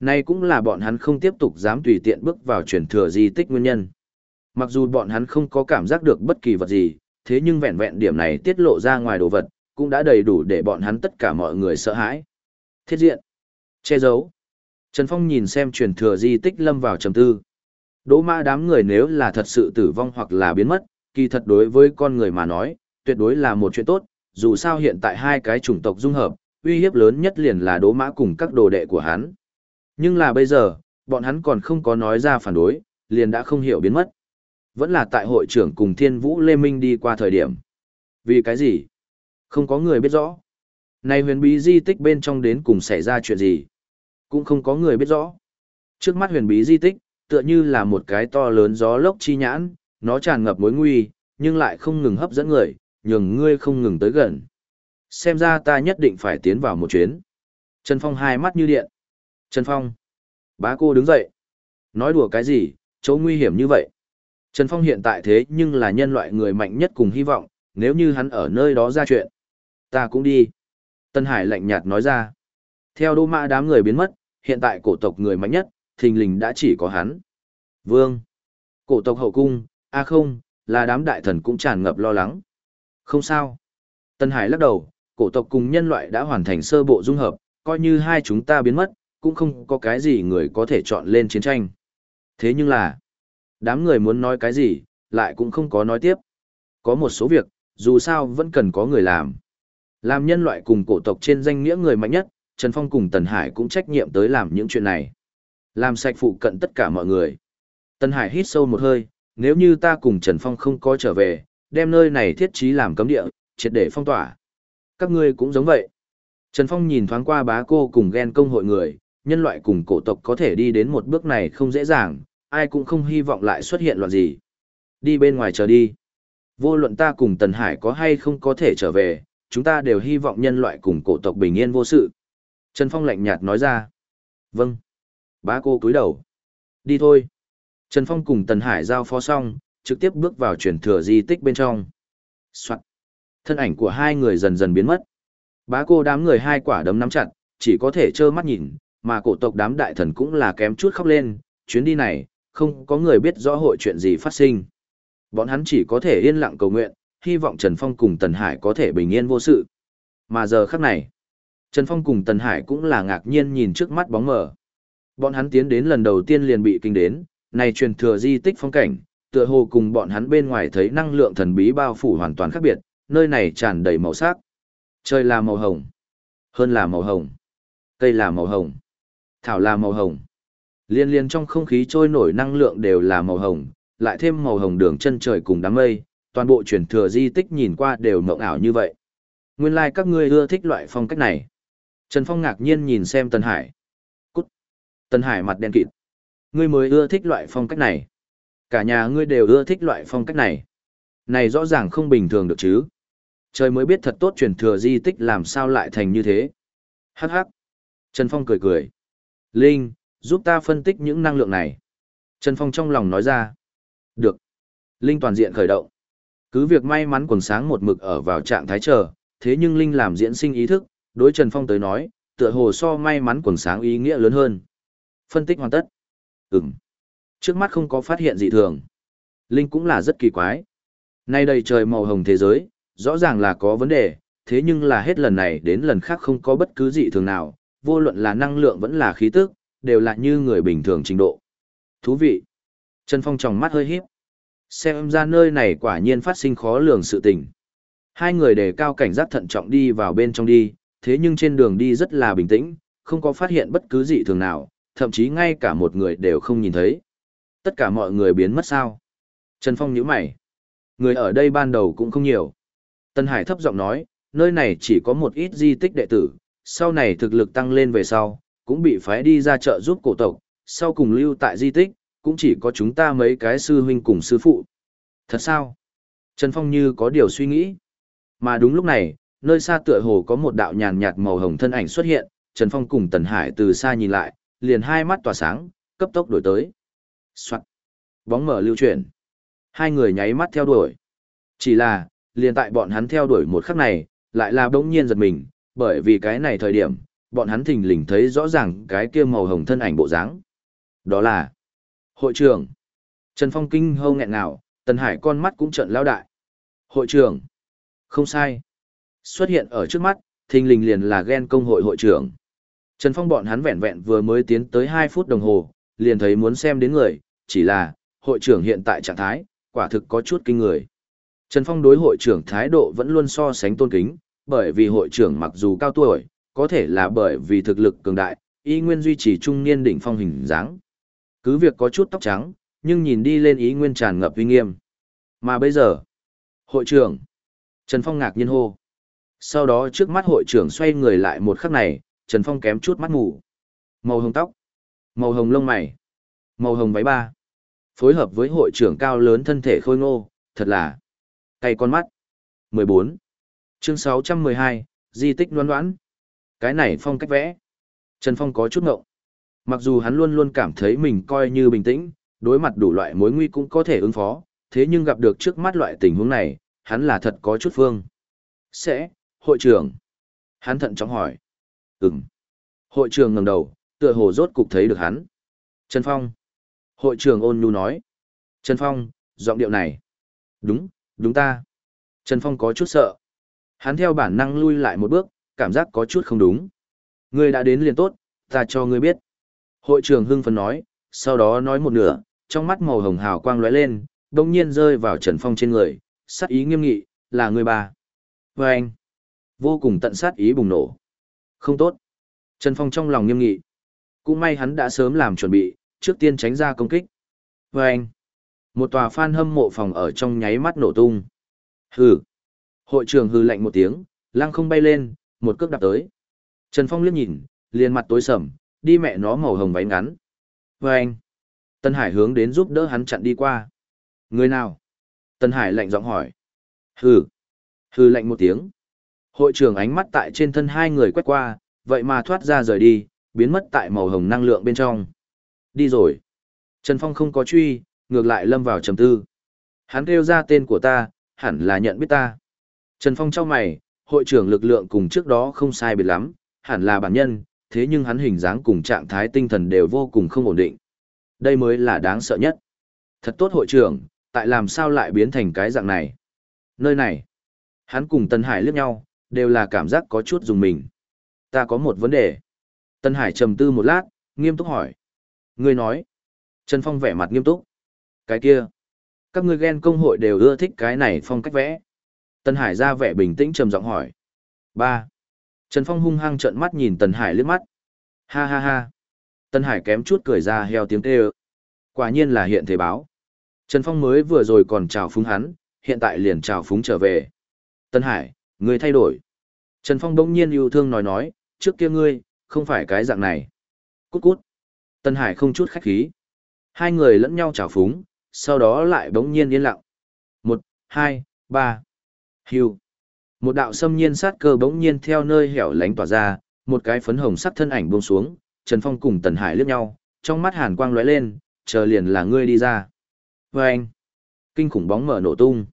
nay cũng là bọn hắn không tiếp tục dám tùy tiện bước vào truyền thừa di tích nguyên nhân. Mặc dù bọn hắn không có cảm giác được bất kỳ vật gì, thế nhưng vẹn vẹn điểm này tiết lộ ra ngoài đồ vật, cũng đã đầy đủ để bọn hắn tất cả mọi người sợ hãi. Thiết diện. Che giấu. Trần Phong nhìn xem truyền thừa di tích lâm vào trầm tư. Đỗ mã đám người nếu là thật sự tử vong hoặc là biến mất, kỳ thật đối với con người mà nói, tuyệt đối là một chuyện tốt, dù sao hiện tại hai cái chủng tộc dung hợp, uy hiếp lớn nhất liền là đố mã cùng các đồ đệ của hắn. Nhưng là bây giờ, bọn hắn còn không có nói ra phản đối, liền đã không hiểu biến mất. Vẫn là tại hội trưởng cùng Thiên Vũ Lê Minh đi qua thời điểm. Vì cái gì? Không có người biết rõ. Này huyền bí di tích bên trong đến cùng xảy ra chuyện gì? Cũng không có người biết rõ. Trước mắt huyền bí di tích, tựa như là một cái to lớn gió lốc chi nhãn, nó tràn ngập mối nguy, nhưng lại không ngừng hấp dẫn người, nhường ngươi không ngừng tới gần. Xem ra ta nhất định phải tiến vào một chuyến. Trần Phong hai mắt như điện. Trần Phong. Bá cô đứng dậy. Nói đùa cái gì, chỗ nguy hiểm như vậy. Trần Phong hiện tại thế nhưng là nhân loại người mạnh nhất cùng hy vọng, nếu như hắn ở nơi đó ra chuyện. Ta cũng đi. Tân Hải lạnh nhạt nói ra. Theo đô mã đám người biến mất, hiện tại cổ tộc người mạnh nhất, thình lình đã chỉ có hắn. Vương. Cổ tộc hậu cung, a không, là đám đại thần cũng tràn ngập lo lắng. Không sao. Tân Hải lắc đầu, cổ tộc cùng nhân loại đã hoàn thành sơ bộ dung hợp, coi như hai chúng ta biến mất, cũng không có cái gì người có thể chọn lên chiến tranh. Thế nhưng là, đám người muốn nói cái gì, lại cũng không có nói tiếp. Có một số việc, dù sao vẫn cần có người làm. Làm nhân loại cùng cổ tộc trên danh nghĩa người mạnh nhất, Trần Phong cùng Tần Hải cũng trách nhiệm tới làm những chuyện này. Làm sạch phụ cận tất cả mọi người. Tần Hải hít sâu một hơi, nếu như ta cùng Trần Phong không có trở về, đem nơi này thiết trí làm cấm địa, triệt để phong tỏa. Các ngươi cũng giống vậy. Trần Phong nhìn thoáng qua bá cô cùng ghen công hội người, nhân loại cùng cổ tộc có thể đi đến một bước này không dễ dàng, ai cũng không hy vọng lại xuất hiện loạn gì. Đi bên ngoài chờ đi. Vô luận ta cùng Tần Hải có hay không có thể trở về, chúng ta đều hy vọng nhân loại cùng cổ tộc bình yên vô sự. Trần Phong lạnh nhạt nói ra. Vâng. Bá cô cúi đầu. Đi thôi. Trần Phong cùng Tần Hải giao phó xong, trực tiếp bước vào truyền thừa di tích bên trong. Soạn. Thân ảnh của hai người dần dần biến mất. Bá cô đám người hai quả đấm nắm chặt, chỉ có thể trơ mắt nhìn, mà cổ tộc đám đại thần cũng là kém chút khóc lên, chuyến đi này, không có người biết rõ hội chuyện gì phát sinh. Bọn hắn chỉ có thể yên lặng cầu nguyện, hy vọng Trần Phong cùng Tần Hải có thể bình yên vô sự. Mà giờ khắc này, Trần Phong cùng Tần Hải cũng là ngạc nhiên nhìn trước mắt bóng mờ. Bọn hắn tiến đến lần đầu tiên liền bị kinh đến, này truyền thừa di tích phong cảnh, tựa hồ cùng bọn hắn bên ngoài thấy năng lượng thần bí bao phủ hoàn toàn khác biệt, nơi này tràn đầy màu sắc. Trời là màu hồng, hơn là màu hồng, cây là màu hồng, thảo là màu hồng. Liên liên trong không khí trôi nổi năng lượng đều là màu hồng, lại thêm màu hồng đường chân trời cùng đám mây, toàn bộ truyền thừa di tích nhìn qua đều mộng ảo như vậy. Nguyên lai like các ngươi ưa thích loại phong cách này. Trần Phong ngạc nhiên nhìn xem Tần Hải. Cút. Tần Hải mặt đen kịt. Ngươi mới ưa thích loại phong cách này. Cả nhà ngươi đều ưa thích loại phong cách này. Này rõ ràng không bình thường được chứ. Trời mới biết thật tốt truyền thừa di tích làm sao lại thành như thế. Hắc hắc. Trần Phong cười cười. Linh, giúp ta phân tích những năng lượng này. Trần Phong trong lòng nói ra. Được. Linh toàn diện khởi động. Cứ việc may mắn quần sáng một mực ở vào trạng thái chờ, thế nhưng Linh làm diễn sinh ý thức, đối Trần Phong tới nói, tựa hồ so may mắn quần sáng ý nghĩa lớn hơn. Phân tích hoàn tất. Ừm. Trước mắt không có phát hiện gì thường. Linh cũng là rất kỳ quái. Nay đầy trời màu hồng thế giới, rõ ràng là có vấn đề, thế nhưng là hết lần này đến lần khác không có bất cứ dị thường nào, vô luận là năng lượng vẫn là khí tức, đều là như người bình thường trình độ. Thú vị. Trần Phong tròng mắt hơi híp. Xem ra nơi này quả nhiên phát sinh khó lường sự tình. Hai người đề cao cảnh giác thận trọng đi vào bên trong đi, thế nhưng trên đường đi rất là bình tĩnh, không có phát hiện bất cứ dị thường nào, thậm chí ngay cả một người đều không nhìn thấy. Tất cả mọi người biến mất sao? Trần Phong nhíu mày. Người ở đây ban đầu cũng không nhiều. Tân Hải thấp giọng nói, nơi này chỉ có một ít di tích đệ tử, sau này thực lực tăng lên về sau, cũng bị phái đi ra chợ giúp cổ tộc, sau cùng lưu tại di tích, cũng chỉ có chúng ta mấy cái sư huynh cùng sư phụ. Thật sao? Trần Phong như có điều suy nghĩ. Mà đúng lúc này, nơi xa tựa hồ có một đạo nhàn nhạt màu hồng thân ảnh xuất hiện, Trần Phong cùng Tần Hải từ xa nhìn lại, liền hai mắt tỏa sáng, cấp tốc đổi tới. Soạn. Bóng mở lưu chuyển. Hai người nháy mắt theo đuổi. Chỉ là, liền tại bọn hắn theo đuổi một khắc này, lại là đống nhiên giật mình, bởi vì cái này thời điểm, bọn hắn thình lình thấy rõ ràng cái kia màu hồng thân ảnh bộ dáng. Đó là hội trưởng. Trần Phong kinh hâu nghẹn nào, Tần Hải con mắt cũng trợn lao đại. Hội trưởng. Không sai. Xuất hiện ở trước mắt, thình lình liền là ghen công hội hội trưởng. Trần Phong bọn hắn vẹn vẹn vừa mới tiến tới 2 phút đồng hồ, liền thấy muốn xem đến người, chỉ là, hội trưởng hiện tại trạng thái, quả thực có chút kinh người. Trần Phong đối hội trưởng thái độ vẫn luôn so sánh tôn kính, bởi vì hội trưởng mặc dù cao tuổi, có thể là bởi vì thực lực cường đại, y nguyên duy trì trung niên đỉnh phong hình dáng. Cứ việc có chút tóc trắng, nhưng nhìn đi lên ý nguyên tràn ngập uy nghiêm. Mà bây giờ, hội trưởng, Trần Phong ngạc nhiên hô. Sau đó trước mắt hội trưởng xoay người lại một khắc này, Trần Phong kém chút mắt ngủ. Màu hồng tóc, màu hồng lông mày, màu hồng váy ba. Phối hợp với hội trưởng cao lớn thân thể khôi ngô, thật là cay con mắt. 14. Chương 612, Di tích đoán đoán. Cái này phong cách vẽ. Trần Phong có chút ngộng. Mặc dù hắn luôn luôn cảm thấy mình coi như bình tĩnh, đối mặt đủ loại mối nguy cũng có thể ứng phó, thế nhưng gặp được trước mắt loại tình huống này, hắn là thật có chút phương. Sẽ, hội trưởng. Hắn thận trọng hỏi. Ừm. Hội trưởng ngẩng đầu, tựa hồ rốt cục thấy được hắn. Trần Phong. Hội trưởng ôn nhu nói. Trần Phong, giọng điệu này. Đúng, đúng ta. Trần Phong có chút sợ. Hắn theo bản năng lui lại một bước, cảm giác có chút không đúng. Ngươi đã đến liền tốt, ta cho ngươi biết. Hội trưởng hưng phấn nói, sau đó nói một nửa, trong mắt màu hồng hào quang lóe lên, đồng nhiên rơi vào Trần Phong trên người, sát ý nghiêm nghị, là người bà. Và anh, vô cùng tận sát ý bùng nổ. Không tốt. Trần Phong trong lòng nghiêm nghị. Cũng may hắn đã sớm làm chuẩn bị, trước tiên tránh ra công kích. Và anh, một tòa phan hâm mộ phòng ở trong nháy mắt nổ tung. Hừ. Hội trưởng hừ lạnh một tiếng, lăng không bay lên, một cước đạp tới. Trần Phong liếc nhìn, liền mặt tối sầm, đi mẹ nó màu hồng váy ngắn. Và anh, Tân Hải hướng đến giúp đỡ hắn chặn đi qua. Người nào? Tân Hải lạnh giọng hỏi. Hừ. Hừ lạnh một tiếng. Hội trưởng ánh mắt tại trên thân hai người quét qua, vậy mà thoát ra rời đi, biến mất tại màu hồng năng lượng bên trong. Đi rồi. Trần Phong không có truy, ngược lại lâm vào trầm tư. Hắn kêu ra tên của ta, hẳn là nhận biết ta. Trần Phong trao mày, hội trưởng lực lượng cùng trước đó không sai biệt lắm, hẳn là bản nhân, thế nhưng hắn hình dáng cùng trạng thái tinh thần đều vô cùng không ổn định. Đây mới là đáng sợ nhất. Thật tốt hội trưởng, tại làm sao lại biến thành cái dạng này. Nơi này, hắn cùng Tân Hải liếc nhau, đều là cảm giác có chút dùng mình. Ta có một vấn đề. Tân Hải trầm tư một lát, nghiêm túc hỏi. Ngươi nói. Trần Phong vẻ mặt nghiêm túc. Cái kia. Các ngươi ghen công hội đều ưa thích cái này phong cách vẽ. Tân Hải ra vẻ bình tĩnh trầm giọng hỏi. ba Trần Phong hung hăng trợn mắt nhìn Tân Hải liếc mắt. Ha ha ha. Tân Hải kém chút cười ra heo tiếng kêu. Quả nhiên là hiện thế báo. Trần Phong mới vừa rồi còn chào phúng hắn, hiện tại liền chào phúng trở về. Tân Hải, ngươi thay đổi. Trần Phong bỗng nhiên yêu thương nói nói, trước kia ngươi, không phải cái dạng này. Cút cút. Tân Hải không chút khách khí. Hai người lẫn nhau chào phúng, sau đó lại bỗng nhiên yên lặng. Một, hai, ba. Hưu. Một đạo xâm nhiên sát cơ bỗng nhiên theo nơi hẻo lánh tỏa ra, một cái phấn hồng sắc thân ảnh buông xuống, Trần Phong cùng Tần Hải liếc nhau, trong mắt hàn quang lóe lên, chờ liền là ngươi đi ra. Vâng! anh, kinh khủng bóng mở nổ tung.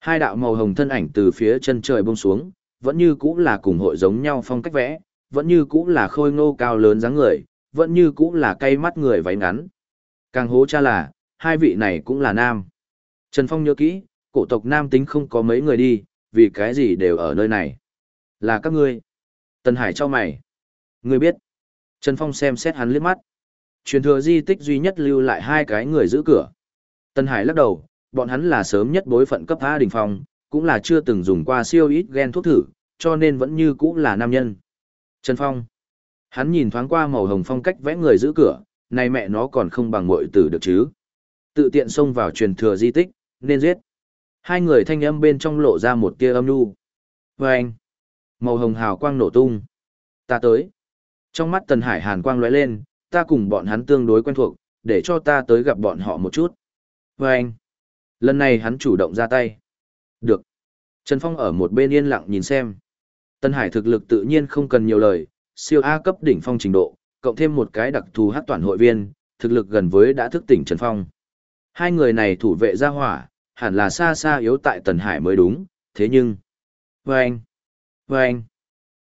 Hai đạo màu hồng thân ảnh từ phía chân trời buông xuống, vẫn như cũ là cùng hội giống nhau phong cách vẽ, vẫn như cũ là khôi ngô cao lớn dáng người, vẫn như cũ là cây mắt người váy ngắn. Càng hố cha là, hai vị này cũng là nam. Trần Phong nhớ kỹ, cổ tộc nam tính không có mấy người đi, vì cái gì đều ở nơi này. Là các ngươi. Tần Hải cho mày. Ngươi biết. Trần Phong xem xét hắn liếc mắt. Truyền thừa di tích duy nhất lưu lại hai cái người giữ cửa. Tần Hải lắc đầu, bọn hắn là sớm nhất bối phận cấp A đình phong, cũng là chưa từng dùng qua siêu ít gen thuốc thử, cho nên vẫn như cũ là nam nhân. Trần Phong. Hắn nhìn thoáng qua màu hồng phong cách vẽ người giữ cửa, này mẹ nó còn không bằng muội tử được chứ. Tự tiện xông vào truyền thừa di tích, nên giết. Hai người thanh âm bên trong lộ ra một tia âm nu. Vâng. anh. Màu hồng hào quang nổ tung. Ta tới. Trong mắt Tần Hải hàn quang lóe lên, ta cùng bọn hắn tương đối quen thuộc, để cho ta tới gặp bọn họ một chút. Vâng. anh. Lần này hắn chủ động ra tay. Được. Trần Phong ở một bên yên lặng nhìn xem. Tân Hải thực lực tự nhiên không cần nhiều lời, siêu A cấp đỉnh phong trình độ, cộng thêm một cái đặc thù hát toàn hội viên, thực lực gần với đã thức tỉnh Trần Phong. Hai người này thủ vệ ra hỏa, hẳn là xa xa yếu tại Tần Hải mới đúng, thế nhưng... Vâng! Vâng!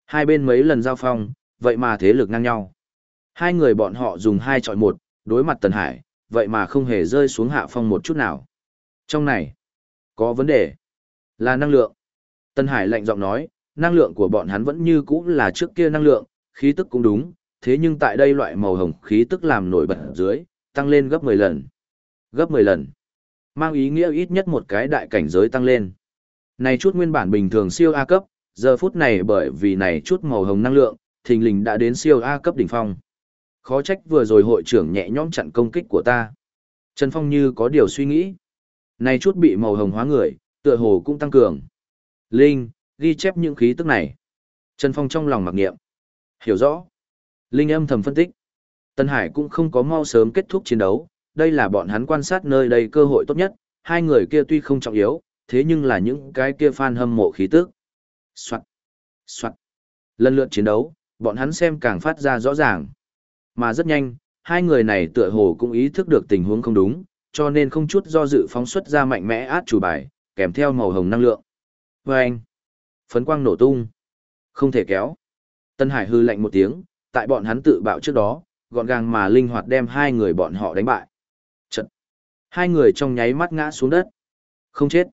Hai bên mấy lần giao phong, vậy mà thế lực ngang nhau. Hai người bọn họ dùng hai chọi một, đối mặt Tần Hải, vậy mà không hề rơi xuống hạ phong một chút nào. Trong này, có vấn đề, là năng lượng. Tần Hải lạnh giọng nói, năng lượng của bọn hắn vẫn như cũ là trước kia năng lượng, khí tức cũng đúng, thế nhưng tại đây loại màu hồng khí tức làm nổi bật dưới, tăng lên gấp 10 lần. Gấp 10 lần. Mang ý nghĩa ít nhất một cái đại cảnh giới tăng lên. Này chút nguyên bản bình thường siêu A cấp, giờ phút này bởi vì này chút màu hồng năng lượng, thình lình đã đến siêu A cấp đỉnh phong. Khó trách vừa rồi hội trưởng nhẹ nhõm chặn công kích của ta. Trần Phong như có điều suy nghĩ. Này chút bị màu hồng hóa người, tựa hồ cũng tăng cường. Linh, ghi chép những khí tức này. Trần Phong trong lòng mặc niệm. Hiểu rõ. Linh âm thầm phân tích. Tân Hải cũng không có mau sớm kết thúc chiến đấu, đây là bọn hắn quan sát nơi đây cơ hội tốt nhất, hai người kia tuy không trọng yếu, thế nhưng là những cái kia fan hâm mộ khí tức. Soạn. Soạn. Lần lượt chiến đấu, bọn hắn xem càng phát ra rõ ràng. Mà rất nhanh, hai người này tựa hồ cũng ý thức được tình huống không đúng, cho nên không chút do dự phóng xuất ra mạnh mẽ át chủ bài, kèm theo màu hồng năng lượng. Và anh, phấn quang nổ tung. Không thể kéo. Tân Hải hư lạnh một tiếng, tại bọn hắn tự bạo trước đó, gọn gàng mà linh hoạt đem hai người bọn họ đánh bại. Trận. Hai người trong nháy mắt ngã xuống đất. Không chết.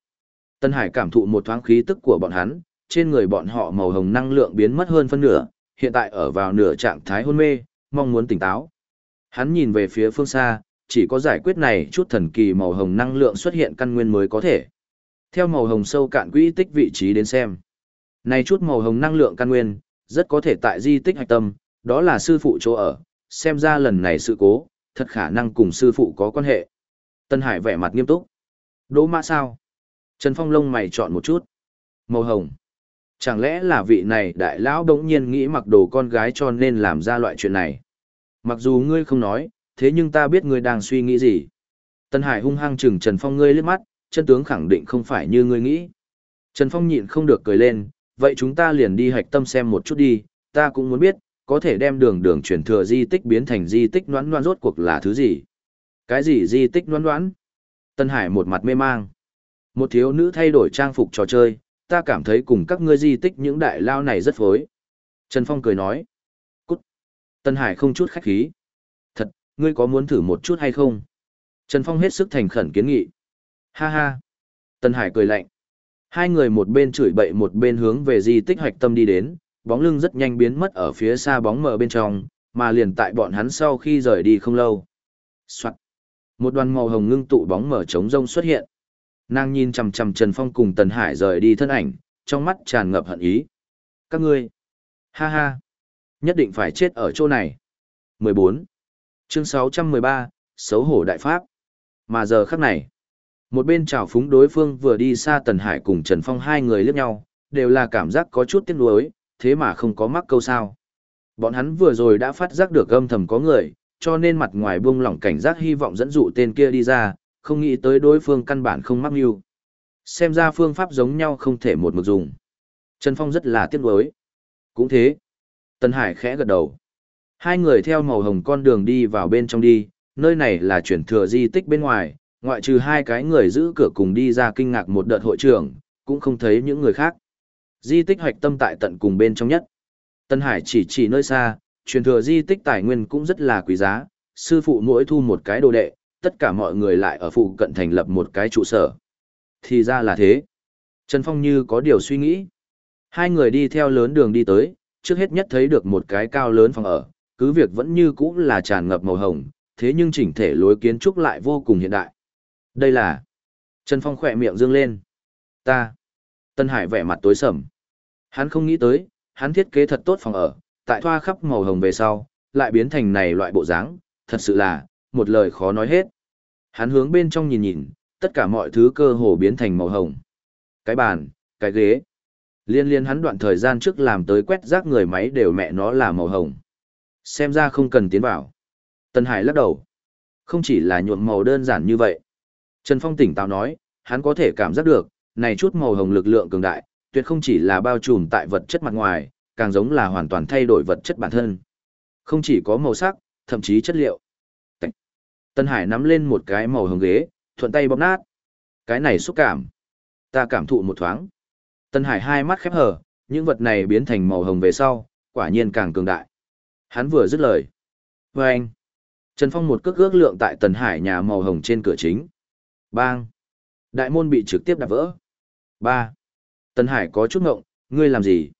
Tân Hải cảm thụ một thoáng khí tức của bọn hắn, trên người bọn họ màu hồng năng lượng biến mất hơn phân nửa, hiện tại ở vào nửa trạng thái hôn mê, mong muốn tỉnh táo. Hắn nhìn về phía phương xa, chỉ có giải quyết này chút thần kỳ màu hồng năng lượng xuất hiện căn nguyên mới có thể. Theo màu hồng sâu cạn quỹ tích vị trí đến xem. Này chút màu hồng năng lượng căn nguyên, rất có thể tại di tích hạch tâm, đó là sư phụ chỗ ở, xem ra lần này sự cố, thật khả năng cùng sư phụ có quan hệ. Tân Hải vẻ mặt nghiêm túc. Đỗ mã sao? Trần Phong lông mày chọn một chút. Màu hồng. Chẳng lẽ là vị này đại lão đống nhiên nghĩ mặc đồ con gái cho nên làm ra loại chuyện này? Mặc dù ngươi không nói, thế nhưng ta biết ngươi đang suy nghĩ gì. Tân Hải hung hăng chừng Trần Phong ngươi liếc mắt, chân tướng khẳng định không phải như ngươi nghĩ. Trần Phong nhịn không được cười lên, vậy chúng ta liền đi hạch tâm xem một chút đi, ta cũng muốn biết, có thể đem đường đường chuyển thừa di tích biến thành di tích noãn noãn rốt cuộc là thứ gì. Cái gì di tích noãn noãn? Tân Hải một mặt mê mang. Một thiếu nữ thay đổi trang phục trò chơi, ta cảm thấy cùng các ngươi di tích những đại lao này rất phối. Trần Phong cười nói. Cút. Tân Hải không chút khách khí. Thật, ngươi có muốn thử một chút hay không? Trần Phong hết sức thành khẩn kiến nghị. Ha ha. Tân Hải cười lạnh. Hai người một bên chửi bậy một bên hướng về di tích hoạch tâm đi đến, bóng lưng rất nhanh biến mất ở phía xa bóng mờ bên trong, mà liền tại bọn hắn sau khi rời đi không lâu. Soạn. Một đoàn màu hồng ngưng tụ bóng mờ trống rông xuất hiện. Nàng nhìn chằm chằm Trần Phong cùng Tần Hải rời đi thân ảnh, trong mắt tràn ngập hận ý. Các ngươi, ha ha, nhất định phải chết ở chỗ này. 14. Chương 613, xấu hổ đại pháp. Mà giờ khắc này, một bên chào phúng đối phương vừa đi xa Tần Hải cùng Trần Phong hai người liếc nhau, đều là cảm giác có chút tiếc nuối, thế mà không có mắc câu sao. Bọn hắn vừa rồi đã phát giác được âm thầm có người, cho nên mặt ngoài buông lỏng cảnh giác hy vọng dẫn dụ tên kia đi ra, không nghĩ tới đối phương căn bản không mắc mưu. Xem ra phương pháp giống nhau không thể một mực dùng. Trần Phong rất là tiếc nuối. Cũng thế. Tân Hải khẽ gật đầu. Hai người theo màu hồng con đường đi vào bên trong đi, nơi này là chuyển thừa di tích bên ngoài, ngoại trừ hai cái người giữ cửa cùng đi ra kinh ngạc một đợt hội trưởng, cũng không thấy những người khác. Di tích hoạch tâm tại tận cùng bên trong nhất. Tân Hải chỉ chỉ nơi xa, truyền thừa di tích tài nguyên cũng rất là quý giá, sư phụ mỗi thu một cái đồ đệ, tất cả mọi người lại ở phụ cận thành lập một cái trụ sở. Thì ra là thế. Trần Phong như có điều suy nghĩ. Hai người đi theo lớn đường đi tới, trước hết nhất thấy được một cái cao lớn phòng ở, cứ việc vẫn như cũ là tràn ngập màu hồng, thế nhưng chỉnh thể lối kiến trúc lại vô cùng hiện đại. Đây là... Trần Phong khỏe miệng dương lên. Ta. Tân Hải vẻ mặt tối sầm. Hắn không nghĩ tới, hắn thiết kế thật tốt phòng ở, tại thoa khắp màu hồng về sau, lại biến thành này loại bộ dáng, thật sự là, một lời khó nói hết. Hắn hướng bên trong nhìn nhìn, tất cả mọi thứ cơ hồ biến thành màu hồng. Cái bàn, cái ghế. Liên liên hắn đoạn thời gian trước làm tới quét rác người máy đều mẹ nó là màu hồng. Xem ra không cần tiến vào. Tân Hải lắc đầu. Không chỉ là nhuộm màu đơn giản như vậy. Trần Phong tỉnh táo nói, hắn có thể cảm giác được, này chút màu hồng lực lượng cường đại, tuyệt không chỉ là bao trùm tại vật chất mặt ngoài, càng giống là hoàn toàn thay đổi vật chất bản thân. Không chỉ có màu sắc, thậm chí chất liệu. Tân Hải nắm lên một cái màu hồng ghế, thuận tay bóp nát. Cái này xúc cảm. Ta cảm thụ một thoáng. Tân Hải hai mắt khép hờ, những vật này biến thành màu hồng về sau, quả nhiên càng cường đại. Hắn vừa dứt lời. Và anh. Trần Phong một cước ước lượng tại Tân Hải nhà màu hồng trên cửa chính. Bang. Đại môn bị trực tiếp đạp vỡ. Ba. Tân Hải có chút ngộng, ngươi làm gì?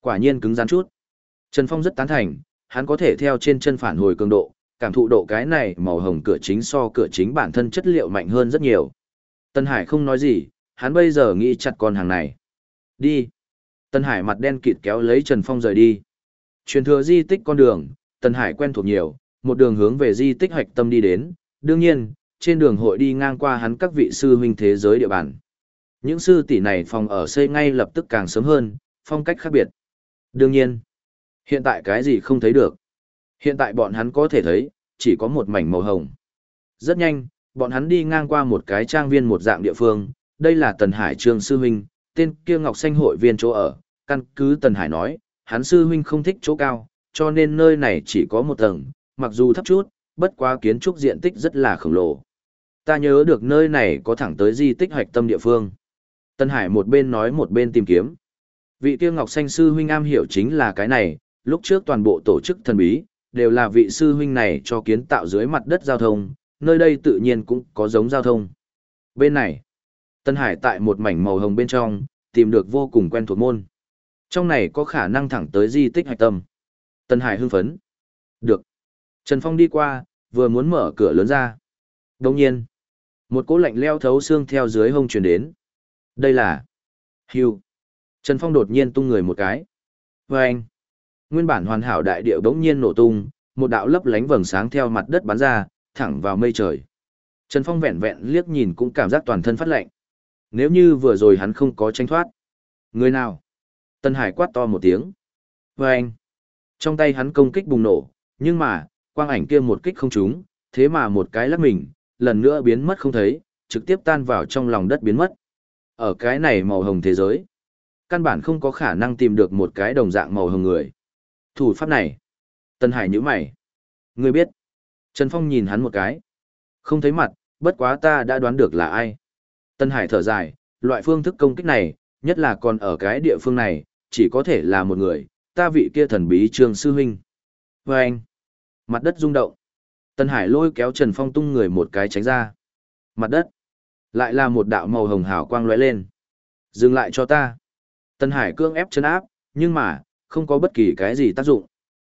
Quả nhiên cứng rắn chút. Trần Phong rất tán thành, hắn có thể theo trên chân phản hồi cường độ, cảm thụ độ cái này màu hồng cửa chính so cửa chính bản thân chất liệu mạnh hơn rất nhiều. Tân Hải không nói gì, hắn bây giờ nghĩ chặt con hàng này. Đi. Tân Hải mặt đen kịt kéo lấy Trần Phong rời đi. Truyền thừa di tích con đường, Tân Hải quen thuộc nhiều, một đường hướng về di tích hoạch tâm đi đến, đương nhiên, trên đường hội đi ngang qua hắn các vị sư huynh thế giới địa bàn. Những sư tỷ này phòng ở xây ngay lập tức càng sớm hơn, phong cách khác biệt. Đương nhiên, hiện tại cái gì không thấy được. Hiện tại bọn hắn có thể thấy, chỉ có một mảnh màu hồng. Rất nhanh, bọn hắn đi ngang qua một cái trang viên một dạng địa phương, đây là Tần Hải Trương Sư Huynh, tên kia Ngọc Xanh hội viên chỗ ở, căn cứ Tần Hải nói, hắn Sư Huynh không thích chỗ cao, cho nên nơi này chỉ có một tầng, mặc dù thấp chút, bất quá kiến trúc diện tích rất là khổng lồ. Ta nhớ được nơi này có thẳng tới di tích hoạch tâm địa phương. Tần Hải một bên nói một bên tìm kiếm. Vị kia Ngọc Xanh Sư Huynh am hiểu chính là cái này, lúc trước toàn bộ tổ chức thần bí, đều là vị sư huynh này cho kiến tạo dưới mặt đất giao thông, nơi đây tự nhiên cũng có giống giao thông. Bên này, Tân Hải tại một mảnh màu hồng bên trong, tìm được vô cùng quen thuộc môn. Trong này có khả năng thẳng tới di tích hạch tâm. Tân Hải hưng phấn. Được. Trần Phong đi qua, vừa muốn mở cửa lớn ra. Đồng nhiên, một cỗ lạnh leo thấu xương theo dưới hông truyền đến. Đây là... Hưu. Trần Phong đột nhiên tung người một cái. Và anh. Nguyên bản hoàn hảo đại địa bỗng nhiên nổ tung, một đạo lấp lánh vầng sáng theo mặt đất bắn ra, thẳng vào mây trời. Trần Phong vẹn vẹn liếc nhìn cũng cảm giác toàn thân phát lạnh. Nếu như vừa rồi hắn không có tranh thoát. Người nào? Tân Hải quát to một tiếng. Và anh. Trong tay hắn công kích bùng nổ, nhưng mà, quang ảnh kia một kích không trúng, thế mà một cái lắc mình, lần nữa biến mất không thấy, trực tiếp tan vào trong lòng đất biến mất. Ở cái này màu hồng thế giới, căn bản không có khả năng tìm được một cái đồng dạng màu hồng người. Thủ pháp này. Tân Hải nhíu mày. Ngươi biết. Trần Phong nhìn hắn một cái. Không thấy mặt, bất quá ta đã đoán được là ai. Tân Hải thở dài, loại phương thức công kích này, nhất là còn ở cái địa phương này, chỉ có thể là một người, ta vị kia thần bí trương sư huynh. Và anh. Mặt đất rung động. Tân Hải lôi kéo Trần Phong tung người một cái tránh ra. Mặt đất. Lại là một đạo màu hồng hào quang lóe lên. Dừng lại cho ta. Tân Hải cương ép chân áp, nhưng mà, không có bất kỳ cái gì tác dụng.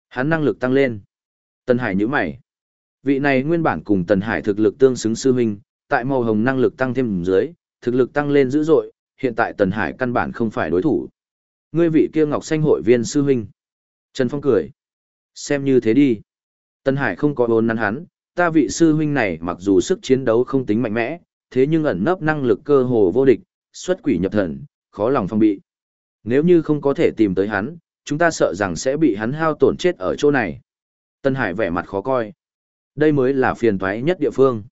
Hắn năng lực tăng lên. Tân Hải nhíu mày. Vị này nguyên bản cùng Tân Hải thực lực tương xứng sư huynh, tại màu hồng năng lực tăng thêm dưới, thực lực tăng lên dữ dội, hiện tại Tần Hải căn bản không phải đối thủ. Ngươi vị kia Ngọc Xanh hội viên sư huynh. Trần Phong cười. Xem như thế đi. Tân Hải không có ôn nắn hắn, ta vị sư huynh này mặc dù sức chiến đấu không tính mạnh mẽ, thế nhưng ẩn nấp năng lực cơ hồ vô địch, xuất quỷ nhập thần, khó lòng phong bị. Nếu như không có thể tìm tới hắn, chúng ta sợ rằng sẽ bị hắn hao tổn chết ở chỗ này. Tân Hải vẻ mặt khó coi. Đây mới là phiền toái nhất địa phương.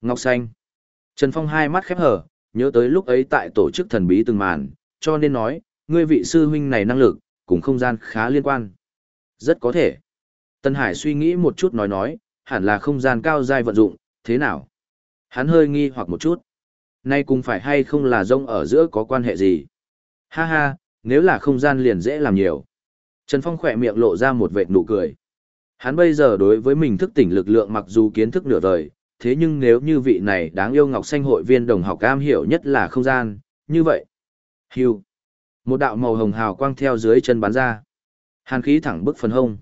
Ngọc Xanh. Trần Phong hai mắt khép hở, nhớ tới lúc ấy tại tổ chức thần bí từng màn, cho nên nói, ngươi vị sư huynh này năng lực, cùng không gian khá liên quan. Rất có thể. Tân Hải suy nghĩ một chút nói nói, hẳn là không gian cao giai vận dụng, thế nào? Hắn hơi nghi hoặc một chút. Nay cùng phải hay không là rông ở giữa có quan hệ gì? Ha ha, nếu là không gian liền dễ làm nhiều. Trần Phong khỏe miệng lộ ra một vệt nụ cười. Hắn bây giờ đối với mình thức tỉnh lực lượng mặc dù kiến thức nửa đời, thế nhưng nếu như vị này đáng yêu ngọc xanh hội viên đồng học cam hiểu nhất là không gian, như vậy. Hưu. Một đạo màu hồng hào quang theo dưới chân bắn ra. Hàn khí thẳng bức phần hông.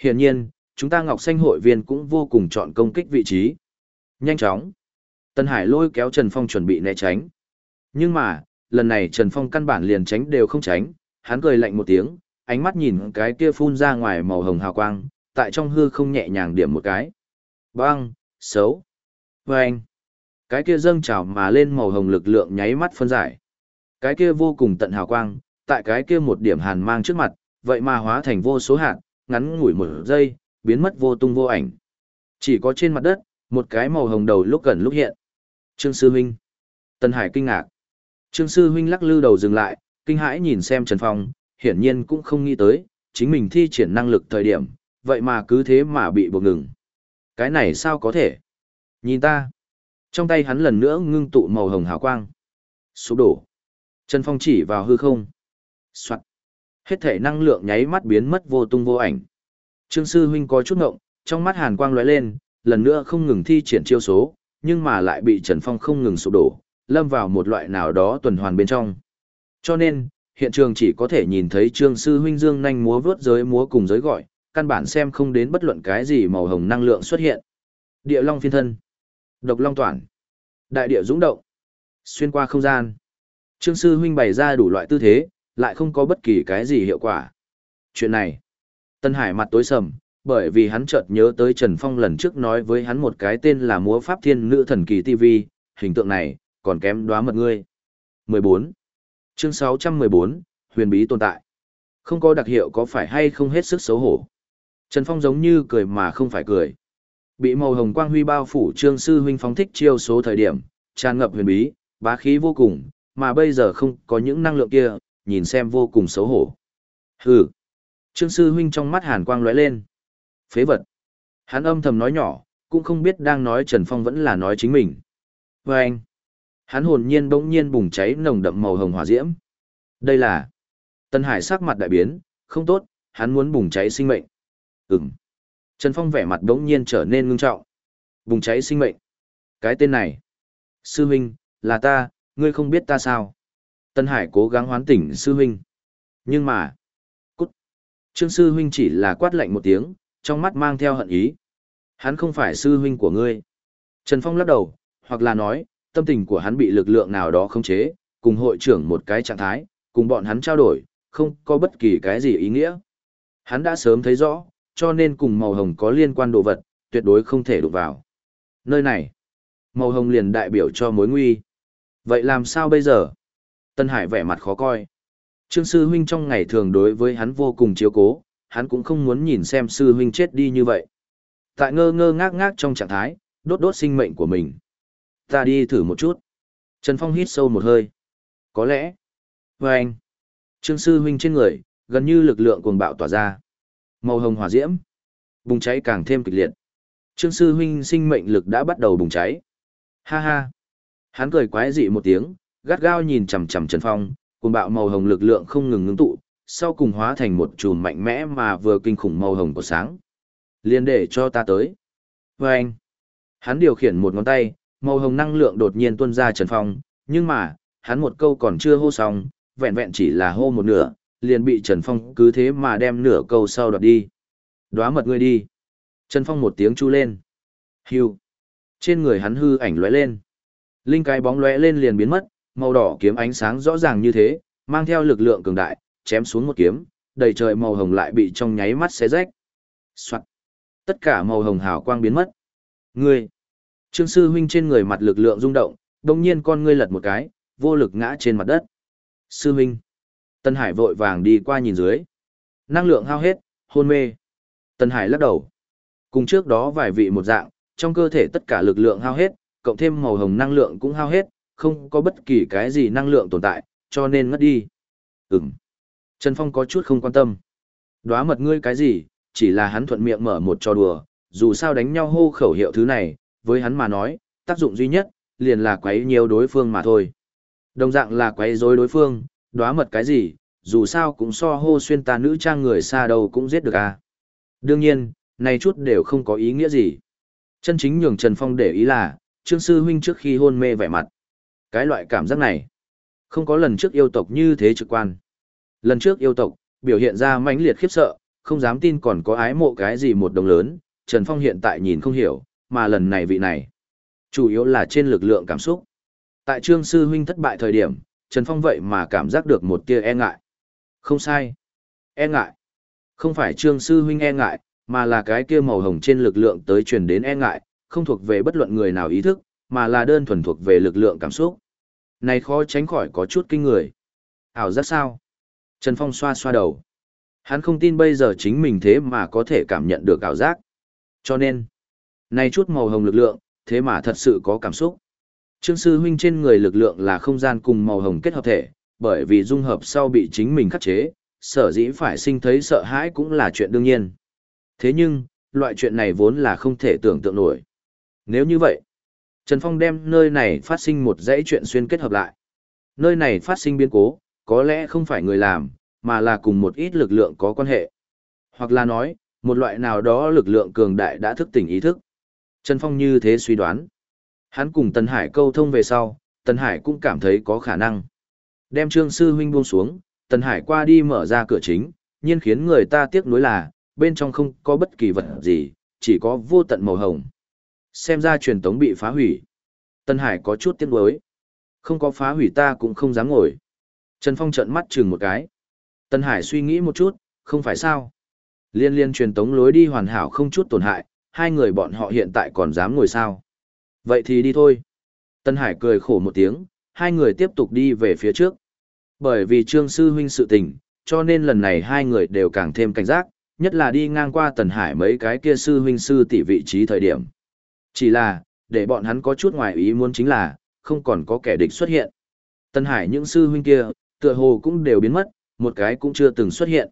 Hiển nhiên, chúng ta ngọc xanh hội viên cũng vô cùng chọn công kích vị trí. Nhanh chóng. Tân Hải lôi kéo Trần Phong chuẩn bị né tránh. Nhưng mà, lần này Trần Phong căn bản liền tránh đều không tránh, hắn cười lạnh một tiếng, ánh mắt nhìn cái kia phun ra ngoài màu hồng hào quang, tại trong hư không nhẹ nhàng điểm một cái. Bang, xấu. Vâng. Cái kia dâng trào mà lên màu hồng lực lượng nháy mắt phân giải. Cái kia vô cùng tận hào quang, tại cái kia một điểm hàn mang trước mặt, vậy mà hóa thành vô số hạt, ngắn ngủi một giây, biến mất vô tung vô ảnh. Chỉ có trên mặt đất, một cái màu hồng đầu lúc gần lúc hiện. Trương Sư Huynh. Tân Hải kinh ngạc. Trương Sư Huynh lắc lư đầu dừng lại, kinh hãi nhìn xem Trần Phong, hiển nhiên cũng không nghĩ tới, chính mình thi triển năng lực thời điểm, vậy mà cứ thế mà bị buộc ngừng. Cái này sao có thể? Nhìn ta. Trong tay hắn lần nữa ngưng tụ màu hồng hào quang. Sụp đổ. Trần Phong chỉ vào hư không. Soạn. Hết thể năng lượng nháy mắt biến mất vô tung vô ảnh. Trương Sư Huynh có chút ngộng, trong mắt hàn quang lóe lên, lần nữa không ngừng thi triển chiêu số, nhưng mà lại bị Trần Phong không ngừng sụp đổ, lâm vào một loại nào đó tuần hoàn bên trong. Cho nên, hiện trường chỉ có thể nhìn thấy Trương Sư Huynh Dương nhanh múa vớt giới múa cùng giới gọi, căn bản xem không đến bất luận cái gì màu hồng năng lượng xuất hiện. Địa Long phiên thân, Độc Long toàn, Đại địa dũng động, xuyên qua không gian. Trương Sư Huynh bày ra đủ loại tư thế, lại không có bất kỳ cái gì hiệu quả. Chuyện này, Tân Hải mặt tối sầm, bởi vì hắn chợt nhớ tới Trần Phong lần trước nói với hắn một cái tên là múa pháp thiên nữ thần kỳ TV, hình tượng này, còn kém đoá mật ngươi. 14. Chương 614, huyền bí tồn tại. Không có đặc hiệu có phải hay không hết sức xấu hổ. Trần Phong giống như cười mà không phải cười. Bị màu hồng quang huy bao phủ trương sư huynh phóng thích chiêu số thời điểm, tràn ngập huyền bí, bá khí vô cùng, mà bây giờ không có những năng lượng kia, nhìn xem vô cùng xấu hổ. Hừ. Trương sư huynh trong mắt hàn quang lóe lên. Phế vật. Hắn âm thầm nói nhỏ, cũng không biết đang nói Trần Phong vẫn là nói chính mình. Và anh. Hắn hồn nhiên bỗng nhiên bùng cháy nồng đậm màu hồng hỏa diễm. Đây là. Tân Hải sắc mặt đại biến, không tốt, hắn muốn bùng cháy sinh mệnh. Ừm. Trần Phong vẻ mặt đống nhiên trở nên ngưng trọng. Bùng cháy sinh mệnh. Cái tên này. Sư huynh, là ta, ngươi không biết ta sao? Tân Hải cố gắng hoán tỉnh sư huynh. Nhưng mà. Cút. Trương sư huynh chỉ là quát lạnh một tiếng, trong mắt mang theo hận ý. Hắn không phải sư huynh của ngươi. Trần Phong lắc đầu, hoặc là nói, tâm tình của hắn bị lực lượng nào đó khống chế, cùng hội trưởng một cái trạng thái, cùng bọn hắn trao đổi, không có bất kỳ cái gì ý nghĩa. Hắn đã sớm thấy rõ, cho nên cùng màu hồng có liên quan đồ vật, tuyệt đối không thể đụng vào. Nơi này, màu hồng liền đại biểu cho mối nguy. Vậy làm sao bây giờ? Tân Hải vẻ mặt khó coi. Trương sư huynh trong ngày thường đối với hắn vô cùng chiếu cố, hắn cũng không muốn nhìn xem sư huynh chết đi như vậy. Tại ngơ ngơ ngác ngác trong trạng thái, đốt đốt sinh mệnh của mình. Ta đi thử một chút. Trần Phong hít sâu một hơi. Có lẽ. Và anh. Trương sư huynh trên người, gần như lực lượng cuồng bạo tỏa ra. Màu hồng hỏa diễm. Bùng cháy càng thêm kịch liệt. Trương sư huynh sinh mệnh lực đã bắt đầu bùng cháy. Ha ha. Hắn cười quái dị một tiếng, gắt gao nhìn chằm chằm Trần Phong, cuồng bạo màu hồng lực lượng không ngừng ngưng tụ, sau cùng hóa thành một chùm mạnh mẽ mà vừa kinh khủng màu hồng của sáng. Liên để cho ta tới. Và anh. Hắn điều khiển một ngón tay, màu hồng năng lượng đột nhiên tuôn ra Trần Phong, nhưng mà, hắn một câu còn chưa hô xong, vẹn vẹn chỉ là hô một nửa, liền bị Trần Phong cứ thế mà đem nửa câu sau đoạt đi. Đóa mật ngươi đi. Trần Phong một tiếng chu lên. Hưu. Trên người hắn hư ảnh lóe lên. Linh cái bóng lóe lên liền biến mất, màu đỏ kiếm ánh sáng rõ ràng như thế, mang theo lực lượng cường đại, chém xuống một kiếm, đầy trời màu hồng lại bị trong nháy mắt xé rách. Soạn. Tất cả màu hồng hào quang biến mất. Ngươi. Trương sư huynh trên người mặt lực lượng rung động, đồng nhiên con ngươi lật một cái, vô lực ngã trên mặt đất. Sư huynh. Tân Hải vội vàng đi qua nhìn dưới. Năng lượng hao hết, hôn mê. Tân Hải lắc đầu. Cùng trước đó vài vị một dạng, trong cơ thể tất cả lực lượng hao hết, cộng thêm màu hồng năng lượng cũng hao hết, không có bất kỳ cái gì năng lượng tồn tại, cho nên ngất đi. Ừm. Trần Phong có chút không quan tâm. Đóa mật ngươi cái gì, chỉ là hắn thuận miệng mở một trò đùa, dù sao đánh nhau hô khẩu hiệu thứ này, với hắn mà nói, tác dụng duy nhất, liền là quấy nhiều đối phương mà thôi. Đồng dạng là quấy rối đối phương, đóa mật cái gì, dù sao cũng so hô xuyên ta nữ trang người xa đầu cũng giết được à. Đương nhiên, này chút đều không có ý nghĩa gì. Chân chính nhường Trần Phong để ý là, Trương Sư Huynh trước khi hôn mê vẻ mặt. Cái loại cảm giác này, không có lần trước yêu tộc như thế trực quan. Lần trước yêu tộc, biểu hiện ra mãnh liệt khiếp sợ, không dám tin còn có ái mộ cái gì một đồng lớn, Trần Phong hiện tại nhìn không hiểu, mà lần này vị này. Chủ yếu là trên lực lượng cảm xúc. Tại Trương Sư Huynh thất bại thời điểm, Trần Phong vậy mà cảm giác được một tia e ngại. Không sai. E ngại. Không phải Trương Sư Huynh e ngại, mà là cái kia màu hồng trên lực lượng tới truyền đến e ngại, không thuộc về bất luận người nào ý thức, mà là đơn thuần thuộc về lực lượng cảm xúc. Này khó tránh khỏi có chút kinh người. Ảo giác sao? Trần Phong xoa xoa đầu. Hắn không tin bây giờ chính mình thế mà có thể cảm nhận được ảo giác. Cho nên, này chút màu hồng lực lượng, thế mà thật sự có cảm xúc. Trương sư huynh trên người lực lượng là không gian cùng màu hồng kết hợp thể, bởi vì dung hợp sau bị chính mình khắc chế, sở dĩ phải sinh thấy sợ hãi cũng là chuyện đương nhiên. Thế nhưng, loại chuyện này vốn là không thể tưởng tượng nổi. Nếu như vậy, Trần Phong đem nơi này phát sinh một dãy chuyện xuyên kết hợp lại. Nơi này phát sinh biến cố, có lẽ không phải người làm, mà là cùng một ít lực lượng có quan hệ. Hoặc là nói, một loại nào đó lực lượng cường đại đã thức tỉnh ý thức. Trần Phong như thế suy đoán. Hắn cùng Tần Hải câu thông về sau, Tần Hải cũng cảm thấy có khả năng. Đem Trương Sư Huynh buông xuống, Tần Hải qua đi mở ra cửa chính, nhiên khiến người ta tiếc nuối là, bên trong không có bất kỳ vật gì, chỉ có vô tận màu hồng. Xem ra truyền tống bị phá hủy. Tân Hải có chút tiếc nuối. Không có phá hủy ta cũng không dám ngồi. Trần Phong trợn mắt chừng một cái. Tân Hải suy nghĩ một chút, không phải sao. Liên liên truyền tống lối đi hoàn hảo không chút tổn hại, hai người bọn họ hiện tại còn dám ngồi sao. Vậy thì đi thôi. Tân Hải cười khổ một tiếng, hai người tiếp tục đi về phía trước. Bởi vì Trương Sư Huynh sự tình, cho nên lần này hai người đều càng thêm cảnh giác, nhất là đi ngang qua Tần Hải mấy cái kia sư huynh sư tỷ vị trí thời điểm. Chỉ là, để bọn hắn có chút ngoài ý muốn chính là, không còn có kẻ địch xuất hiện. Tần Hải những sư huynh kia, tựa hồ cũng đều biến mất, một cái cũng chưa từng xuất hiện.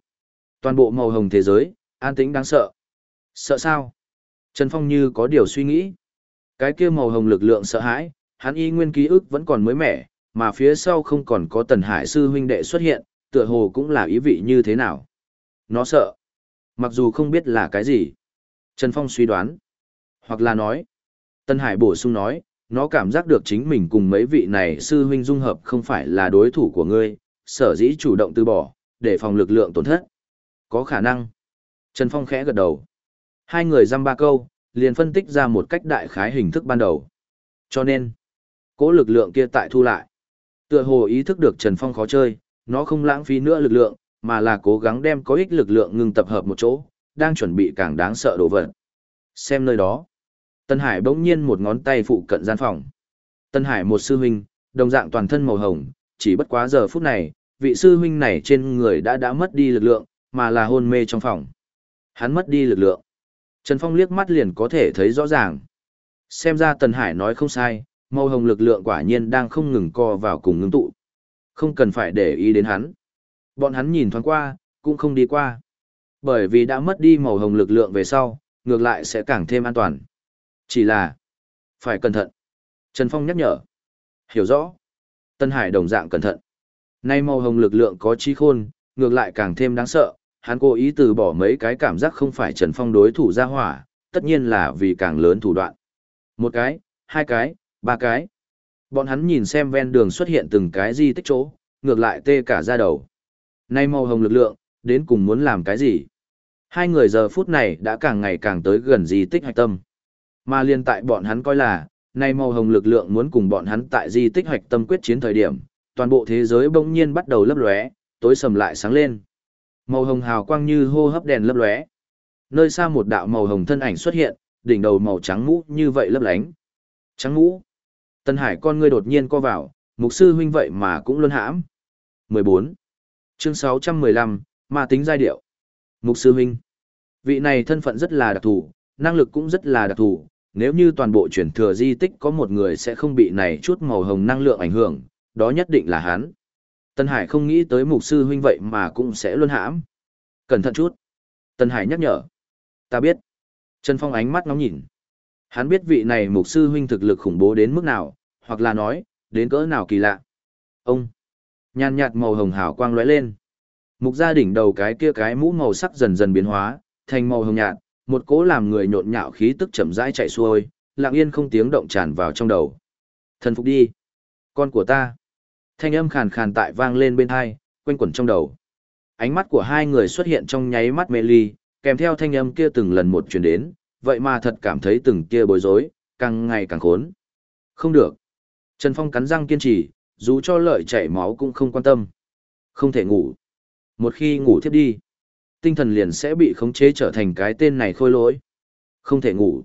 Toàn bộ màu hồng thế giới, an tĩnh đáng sợ. Sợ sao? Trần Phong như có điều suy nghĩ. Cái kia màu hồng lực lượng sợ hãi, hắn y nguyên ký ức vẫn còn mới mẻ, mà phía sau không còn có Tần Hải sư huynh đệ xuất hiện, tựa hồ cũng là ý vị như thế nào. Nó sợ. Mặc dù không biết là cái gì. Trần Phong suy đoán. Hoặc là nói. Tân Hải bổ sung nói, nó cảm giác được chính mình cùng mấy vị này sư huynh dung hợp không phải là đối thủ của ngươi, sở dĩ chủ động từ bỏ, để phòng lực lượng tổn thất. Có khả năng. Trần Phong khẽ gật đầu. Hai người dăm ba câu, liền phân tích ra một cách đại khái hình thức ban đầu. Cho nên, cố lực lượng kia tại thu lại. Tựa hồ ý thức được Trần Phong khó chơi, nó không lãng phí nữa lực lượng, mà là cố gắng đem có ích lực lượng ngưng tập hợp một chỗ, đang chuẩn bị càng đáng sợ đồ vật. Xem nơi đó. Tân Hải bỗng nhiên một ngón tay phụ cận gian phòng. Tân Hải một sư huynh, đồng dạng toàn thân màu hồng, chỉ bất quá giờ phút này, vị sư huynh này trên người đã đã mất đi lực lượng, mà là hôn mê trong phòng. Hắn mất đi lực lượng. Trần Phong liếc mắt liền có thể thấy rõ ràng. Xem ra Tần Hải nói không sai, màu hồng lực lượng quả nhiên đang không ngừng co vào cùng ngưng tụ. Không cần phải để ý đến hắn. Bọn hắn nhìn thoáng qua, cũng không đi qua. Bởi vì đã mất đi màu hồng lực lượng về sau, ngược lại sẽ càng thêm an toàn. Chỉ là, phải cẩn thận. Trần Phong nhắc nhở. Hiểu rõ. Tân Hải đồng dạng cẩn thận. Nay màu hồng lực lượng có trí khôn, ngược lại càng thêm đáng sợ. Hắn cố ý từ bỏ mấy cái cảm giác không phải Trần Phong đối thủ ra hỏa, tất nhiên là vì càng lớn thủ đoạn. Một cái, hai cái, ba cái. Bọn hắn nhìn xem ven đường xuất hiện từng cái di tích chỗ, ngược lại tê cả ra đầu. Nay màu hồng lực lượng, đến cùng muốn làm cái gì? Hai người giờ phút này đã càng ngày càng tới gần di tích hạch tâm. Mà liên tại bọn hắn coi là, nay màu hồng lực lượng muốn cùng bọn hắn tại di tích hoạch tâm quyết chiến thời điểm, toàn bộ thế giới bỗng nhiên bắt đầu lấp lóe, tối sầm lại sáng lên. Màu hồng hào quang như hô hấp đèn lấp lóe. Nơi xa một đạo màu hồng thân ảnh xuất hiện, đỉnh đầu màu trắng mũ như vậy lấp lánh. Trắng mũ. Tân Hải con ngươi đột nhiên co vào, mục sư huynh vậy mà cũng luôn hãm. 14. Chương 615, ma tính giai điệu. Mục sư huynh. Vị này thân phận rất là đặc thù, năng lực cũng rất là đặc thù, nếu như toàn bộ truyền thừa di tích có một người sẽ không bị này chút màu hồng năng lượng ảnh hưởng, đó nhất định là hắn. Tân Hải không nghĩ tới mục sư huynh vậy mà cũng sẽ luôn hãm. Cẩn thận chút. Tân Hải nhắc nhở. Ta biết. Trần Phong ánh mắt nóng nhìn. Hắn biết vị này mục sư huynh thực lực khủng bố đến mức nào, hoặc là nói, đến cỡ nào kỳ lạ. Ông. Nhàn nhạt màu hồng hào quang lóe lên. Mục gia đỉnh đầu cái kia cái mũ màu sắc dần dần biến hóa, thành màu hồng nhạt, một cỗ làm người nhộn nhạo khí tức chậm rãi chạy xuôi, lặng yên không tiếng động tràn vào trong đầu. Thần phục đi. Con của ta. Thanh âm khàn khàn tại vang lên bên hai, quanh quẩn trong đầu. Ánh mắt của hai người xuất hiện trong nháy mắt mê ly, kèm theo thanh âm kia từng lần một truyền đến, vậy mà thật cảm thấy từng kia bối rối, càng ngày càng khốn. Không được. Trần Phong cắn răng kiên trì, dù cho lợi chảy máu cũng không quan tâm. Không thể ngủ. Một khi ngủ thiếp đi, tinh thần liền sẽ bị khống chế trở thành cái tên này khôi lỗi. Không thể ngủ.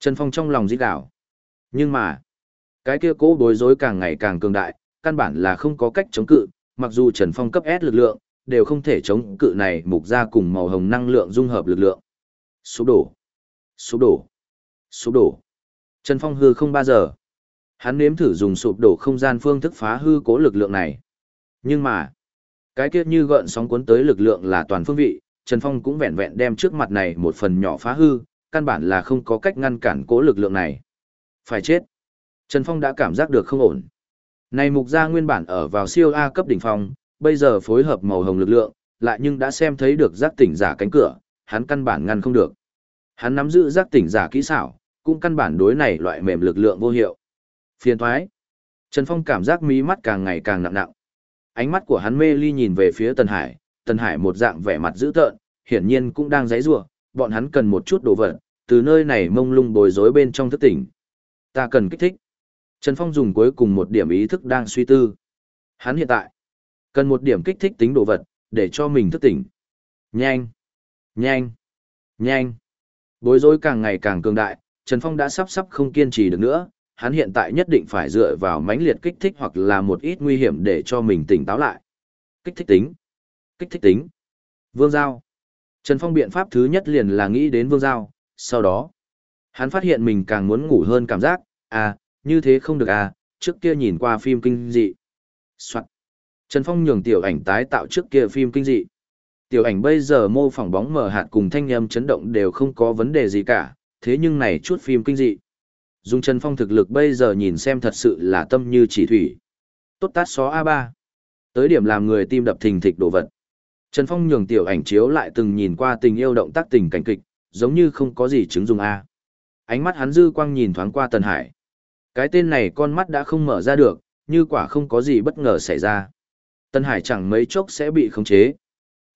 Trần Phong trong lòng dĩ đảo. Nhưng mà, cái kia cố bối rối càng ngày càng cường đại, căn bản là không có cách chống cự, mặc dù Trần Phong cấp S lực lượng, đều không thể chống cự này mục ra cùng màu hồng năng lượng dung hợp lực lượng. Sụp đổ. Sụp đổ. Sụp đổ. Trần Phong hư không bao giờ. Hắn nếm thử dùng sụp đổ không gian phương thức phá hư cố lực lượng này. Nhưng mà, cái kia như gợn sóng cuốn tới lực lượng là toàn phương vị, Trần Phong cũng vẹn vẹn đem trước mặt này một phần nhỏ phá hư, căn bản là không có cách ngăn cản cố lực lượng này. Phải chết. Trần Phong đã cảm giác được không ổn. Này mục gia nguyên bản ở vào siêu A cấp đỉnh phong, bây giờ phối hợp màu hồng lực lượng, lại nhưng đã xem thấy được giác tỉnh giả cánh cửa, hắn căn bản ngăn không được. Hắn nắm giữ giác tỉnh giả kỹ xảo, cũng căn bản đối này loại mềm lực lượng vô hiệu. Phiền thoái. Trần Phong cảm giác mí mắt càng ngày càng nặng nặng. Ánh mắt của hắn mê ly nhìn về phía Tần Hải, Tần Hải một dạng vẻ mặt dữ tợn, hiển nhiên cũng đang giãy giụa, bọn hắn cần một chút đồ vật, từ nơi này mông lung bối rối bên trong thức tỉnh. Ta cần kích thích. Trần Phong dùng cuối cùng một điểm ý thức đang suy tư. Hắn hiện tại cần một điểm kích thích tính đồ vật để cho mình thức tỉnh. Nhanh, nhanh, nhanh. Bối rối càng ngày càng cường đại, Trần Phong đã sắp sắp không kiên trì được nữa, hắn hiện tại nhất định phải dựa vào mãnh liệt kích thích hoặc là một ít nguy hiểm để cho mình tỉnh táo lại. Kích thích tính. Kích thích tính. Vương Giao. Trần Phong biện pháp thứ nhất liền là nghĩ đến Vương Giao, sau đó, hắn phát hiện mình càng muốn ngủ hơn cảm giác, à, như thế không được à, trước kia nhìn qua phim kinh dị. Soạn. Trần Phong nhường tiểu ảnh tái tạo trước kia phim kinh dị. Tiểu ảnh bây giờ mô phỏng bóng mở hạt cùng thanh âm chấn động đều không có vấn đề gì cả, thế nhưng này chút phim kinh dị. Dùng Trần Phong thực lực bây giờ nhìn xem thật sự là tâm như chỉ thủy. Tốt tát xó A3. Tới điểm làm người tim đập thình thịch đồ vật. Trần Phong nhường tiểu ảnh chiếu lại từng nhìn qua tình yêu động tác tình cảnh kịch, giống như không có gì chứng dùng A. Ánh mắt hắn dư quang nhìn thoáng qua Tần Hải. Cái tên này con mắt đã không mở ra được, như quả không có gì bất ngờ xảy ra. Tần Hải chẳng mấy chốc sẽ bị khống chế.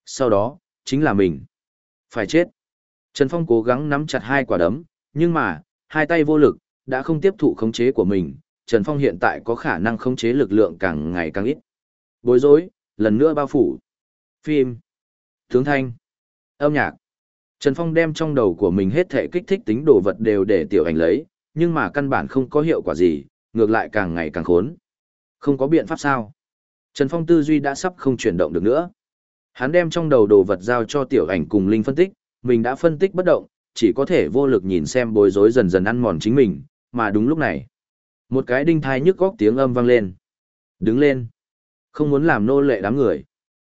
Sau đó, chính là mình. Phải chết. Trần Phong cố gắng nắm chặt hai quả đấm, nhưng mà, hai tay vô lực, đã không tiếp thụ khống chế của mình, Trần Phong hiện tại có khả năng khống chế lực lượng càng ngày càng ít. Bối rối, lần nữa bao phủ. Phim, tướng thanh, âm nhạc. Trần Phong đem trong đầu của mình hết thể kích thích tính đồ vật đều để tiểu ảnh lấy, nhưng mà căn bản không có hiệu quả gì, ngược lại càng ngày càng khốn. Không có biện pháp sao. Trần Phong tư duy đã sắp không chuyển động được nữa. Hắn đem trong đầu đồ vật giao cho tiểu ảnh cùng Linh phân tích, mình đã phân tích bất động, chỉ có thể vô lực nhìn xem bối rối dần dần ăn mòn chính mình, mà đúng lúc này. Một cái đinh thai nhức góc tiếng âm vang lên. Đứng lên. Không muốn làm nô lệ đám người.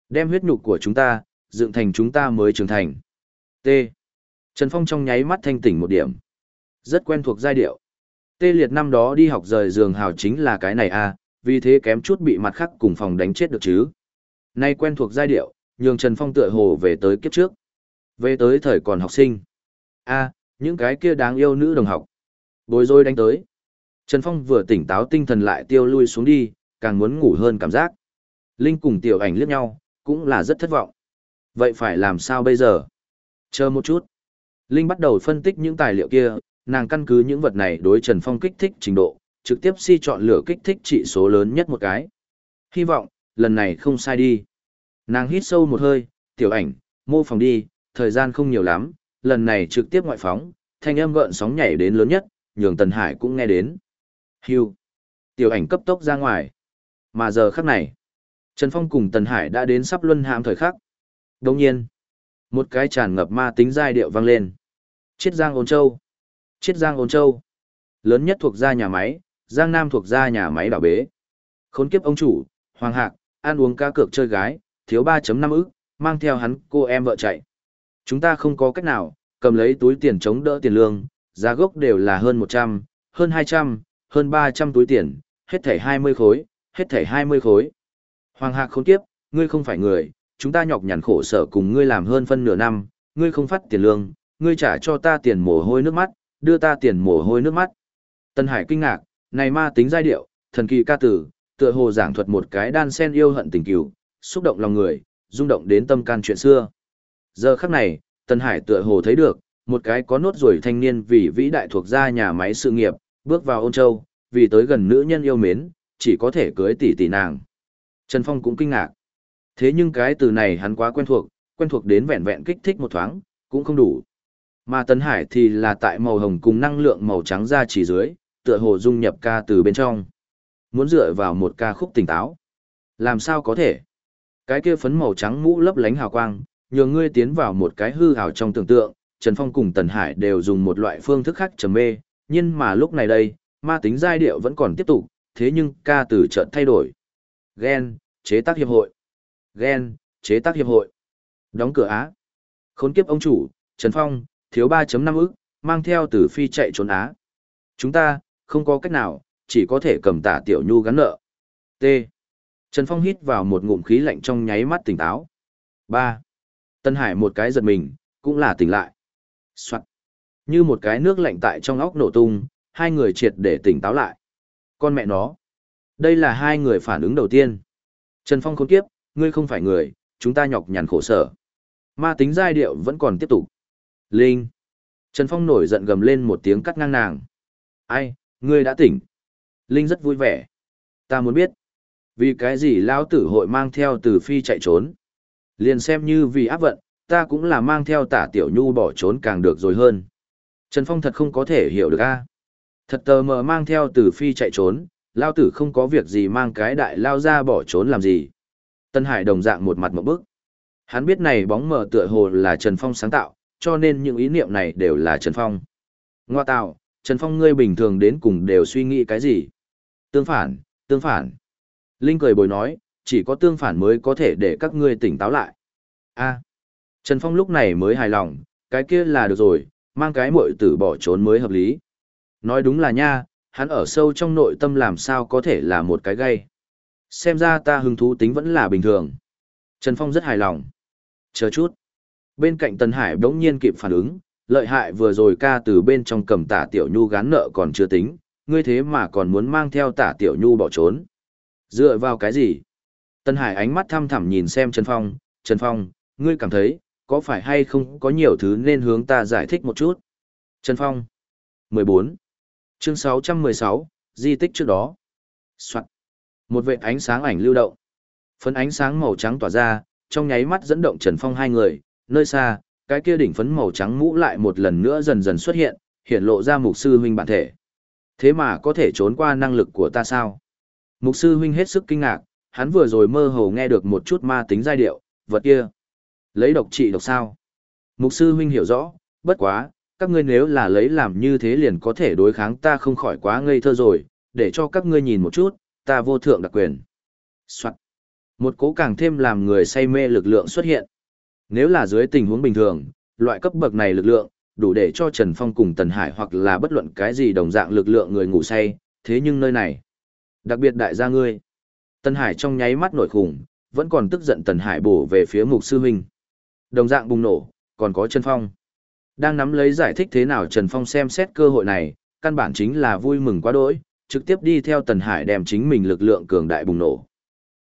Đem huyết nhục của chúng ta, dựng thành chúng ta mới trưởng thành. T. Trần Phong trong nháy mắt thanh tỉnh một điểm. Rất quen thuộc giai điệu. Tê liệt năm đó đi học rời giường hào chính là cái này à, vì thế kém chút bị mặt khắc cùng phòng đánh chết được chứ. Nay quen thuộc giai điệu, nhường Trần Phong tựa hồ về tới kiếp trước. Về tới thời còn học sinh. a những cái kia đáng yêu nữ đồng học. Bối rối đánh tới. Trần Phong vừa tỉnh táo tinh thần lại tiêu lui xuống đi, càng muốn ngủ hơn cảm giác. Linh cùng tiểu ảnh liếc nhau, cũng là rất thất vọng. Vậy phải làm sao bây giờ? Chờ một chút. Linh bắt đầu phân tích những tài liệu kia, nàng căn cứ những vật này đối Trần Phong kích thích trình độ, trực tiếp si chọn lựa kích thích trị số lớn nhất một cái. Hy vọng, lần này không sai đi. Nàng hít sâu một hơi, tiểu ảnh, mô phòng đi, thời gian không nhiều lắm, lần này trực tiếp ngoại phóng, thanh âm gợn sóng nhảy đến lớn nhất, nhường Tần Hải cũng nghe đến. Hưu. Tiểu ảnh cấp tốc ra ngoài. Mà giờ khắc này, Trần Phong cùng Tần Hải đã đến sắp luân hãm thời khắc. Đồng nhiên, một cái tràn ngập ma tính giai điệu vang lên. Chiết Giang Ôn Châu. Chiết Giang Ôn Châu. Lớn nhất thuộc gia nhà máy, Giang Nam thuộc gia nhà máy đảo bế. Khốn kiếp ông chủ, Hoàng Hạc, ăn uống cá cược chơi gái, thiếu 3.5 ức, mang theo hắn cô em vợ chạy. Chúng ta không có cách nào, cầm lấy túi tiền chống đỡ tiền lương, giá gốc đều là hơn 100, hơn 200, hơn 300 túi tiền, hết thảy 20 khối, hết thảy 20 khối. Hoàng Hạc khốn kiếp, ngươi không phải người, chúng ta nhọc nhằn khổ sở cùng ngươi làm hơn phân nửa năm, ngươi không phát tiền lương, ngươi trả cho ta tiền mồ hôi nước mắt, đưa ta tiền mồ hôi nước mắt. Tân Hải kinh ngạc, này ma tính giai điệu, thần kỳ ca tử, tựa hồ giảng thuật một cái đan sen yêu hận tình cứu, xúc động lòng người, rung động đến tâm can chuyện xưa. Giờ khắc này, Tân Hải tựa hồ thấy được, một cái có nốt ruồi thanh niên vì vĩ đại thuộc gia nhà máy sự nghiệp, bước vào ôn châu, vì tới gần nữ nhân yêu mến, chỉ có thể cưới tỷ tỷ nàng. Trần Phong cũng kinh ngạc. Thế nhưng cái từ này hắn quá quen thuộc, quen thuộc đến vẹn vẹn kích thích một thoáng, cũng không đủ. Mà Tấn Hải thì là tại màu hồng cùng năng lượng màu trắng ra chỉ dưới, tựa hồ dung nhập ca từ bên trong. Muốn dựa vào một ca khúc tỉnh táo. Làm sao có thể? Cái kia phấn màu trắng mũ lấp lánh hào quang, nhường ngươi tiến vào một cái hư hào trong tưởng tượng, Trần Phong cùng Tần Hải đều dùng một loại phương thức khác trầm mê, nhưng mà lúc này đây, ma tính giai điệu vẫn còn tiếp tục, thế nhưng ca từ chợt thay đổi. Gen, chế tác hiệp hội. Gen, chế tác hiệp hội. Đóng cửa Á. Khốn kiếp ông chủ, Trần Phong, thiếu 3.5 ức, mang theo từ phi chạy trốn Á. Chúng ta, không có cách nào, chỉ có thể cầm tả tiểu nhu gắn nợ. T. Trần Phong hít vào một ngụm khí lạnh trong nháy mắt tỉnh táo. 3. Tân Hải một cái giật mình, cũng là tỉnh lại. Soạn. Như một cái nước lạnh tại trong óc nổ tung, hai người triệt để tỉnh táo lại. Con mẹ nó. Đây là hai người phản ứng đầu tiên. Trần Phong khốn kiếp, ngươi không phải người, chúng ta nhọc nhằn khổ sở. Ma tính giai điệu vẫn còn tiếp tục. Linh. Trần Phong nổi giận gầm lên một tiếng cắt ngang nàng. Ai, ngươi đã tỉnh. Linh rất vui vẻ. Ta muốn biết. Vì cái gì lão tử hội mang theo từ phi chạy trốn. Liền xem như vì áp vận, ta cũng là mang theo tả tiểu nhu bỏ trốn càng được rồi hơn. Trần Phong thật không có thể hiểu được a. Thật tờ mờ mang theo tử phi chạy trốn, lao tử không có việc gì mang cái đại lao ra bỏ trốn làm gì. Tân Hải đồng dạng một mặt một bức. Hắn biết này bóng mờ tựa hồ là Trần Phong sáng tạo, cho nên những ý niệm này đều là Trần Phong. Ngoa tạo, Trần Phong ngươi bình thường đến cùng đều suy nghĩ cái gì? Tương phản, tương phản. Linh cười bồi nói, chỉ có tương phản mới có thể để các ngươi tỉnh táo lại. a Trần Phong lúc này mới hài lòng, cái kia là được rồi, mang cái muội tử bỏ trốn mới hợp lý. Nói đúng là nha, hắn ở sâu trong nội tâm làm sao có thể là một cái gây. Xem ra ta hứng thú tính vẫn là bình thường. Trần Phong rất hài lòng. Chờ chút. Bên cạnh Tần Hải đống nhiên kịp phản ứng, lợi hại vừa rồi ca từ bên trong cầm tả tiểu nhu gán nợ còn chưa tính, ngươi thế mà còn muốn mang theo tả tiểu nhu bỏ trốn. Dựa vào cái gì? Tần Hải ánh mắt thăm thẳm nhìn xem Trần Phong, Trần Phong, ngươi cảm thấy, có phải hay không có nhiều thứ nên hướng ta giải thích một chút? Trần Phong. 14. Chương 616, di tích trước đó. Soạn. Một vệt ánh sáng ảnh lưu động. Phấn ánh sáng màu trắng tỏa ra, trong nháy mắt dẫn động Trần Phong hai người, nơi xa, cái kia đỉnh phấn màu trắng mũ lại một lần nữa dần dần xuất hiện, hiện lộ ra mục sư huynh bản thể. Thế mà có thể trốn qua năng lực của ta sao? Mục sư huynh hết sức kinh ngạc, hắn vừa rồi mơ hồ nghe được một chút ma tính giai điệu, vật kia. Lấy độc trị độc sao? Mục sư huynh hiểu rõ, bất quá, các ngươi nếu là lấy làm như thế liền có thể đối kháng ta không khỏi quá ngây thơ rồi, để cho các ngươi nhìn một chút, ta vô thượng đặc quyền. Soạn. Một cố càng thêm làm người say mê lực lượng xuất hiện. Nếu là dưới tình huống bình thường, loại cấp bậc này lực lượng, đủ để cho Trần Phong cùng Tần Hải hoặc là bất luận cái gì đồng dạng lực lượng người ngủ say, thế nhưng nơi này, đặc biệt đại gia ngươi. Tần Hải trong nháy mắt nổi khủng, vẫn còn tức giận Tần Hải bổ về phía mục sư huynh. Đồng dạng bùng nổ, còn có Trần Phong. Đang nắm lấy giải thích thế nào Trần Phong xem xét cơ hội này, căn bản chính là vui mừng quá đỗi, trực tiếp đi theo Tần Hải đem chính mình lực lượng cường đại bùng nổ.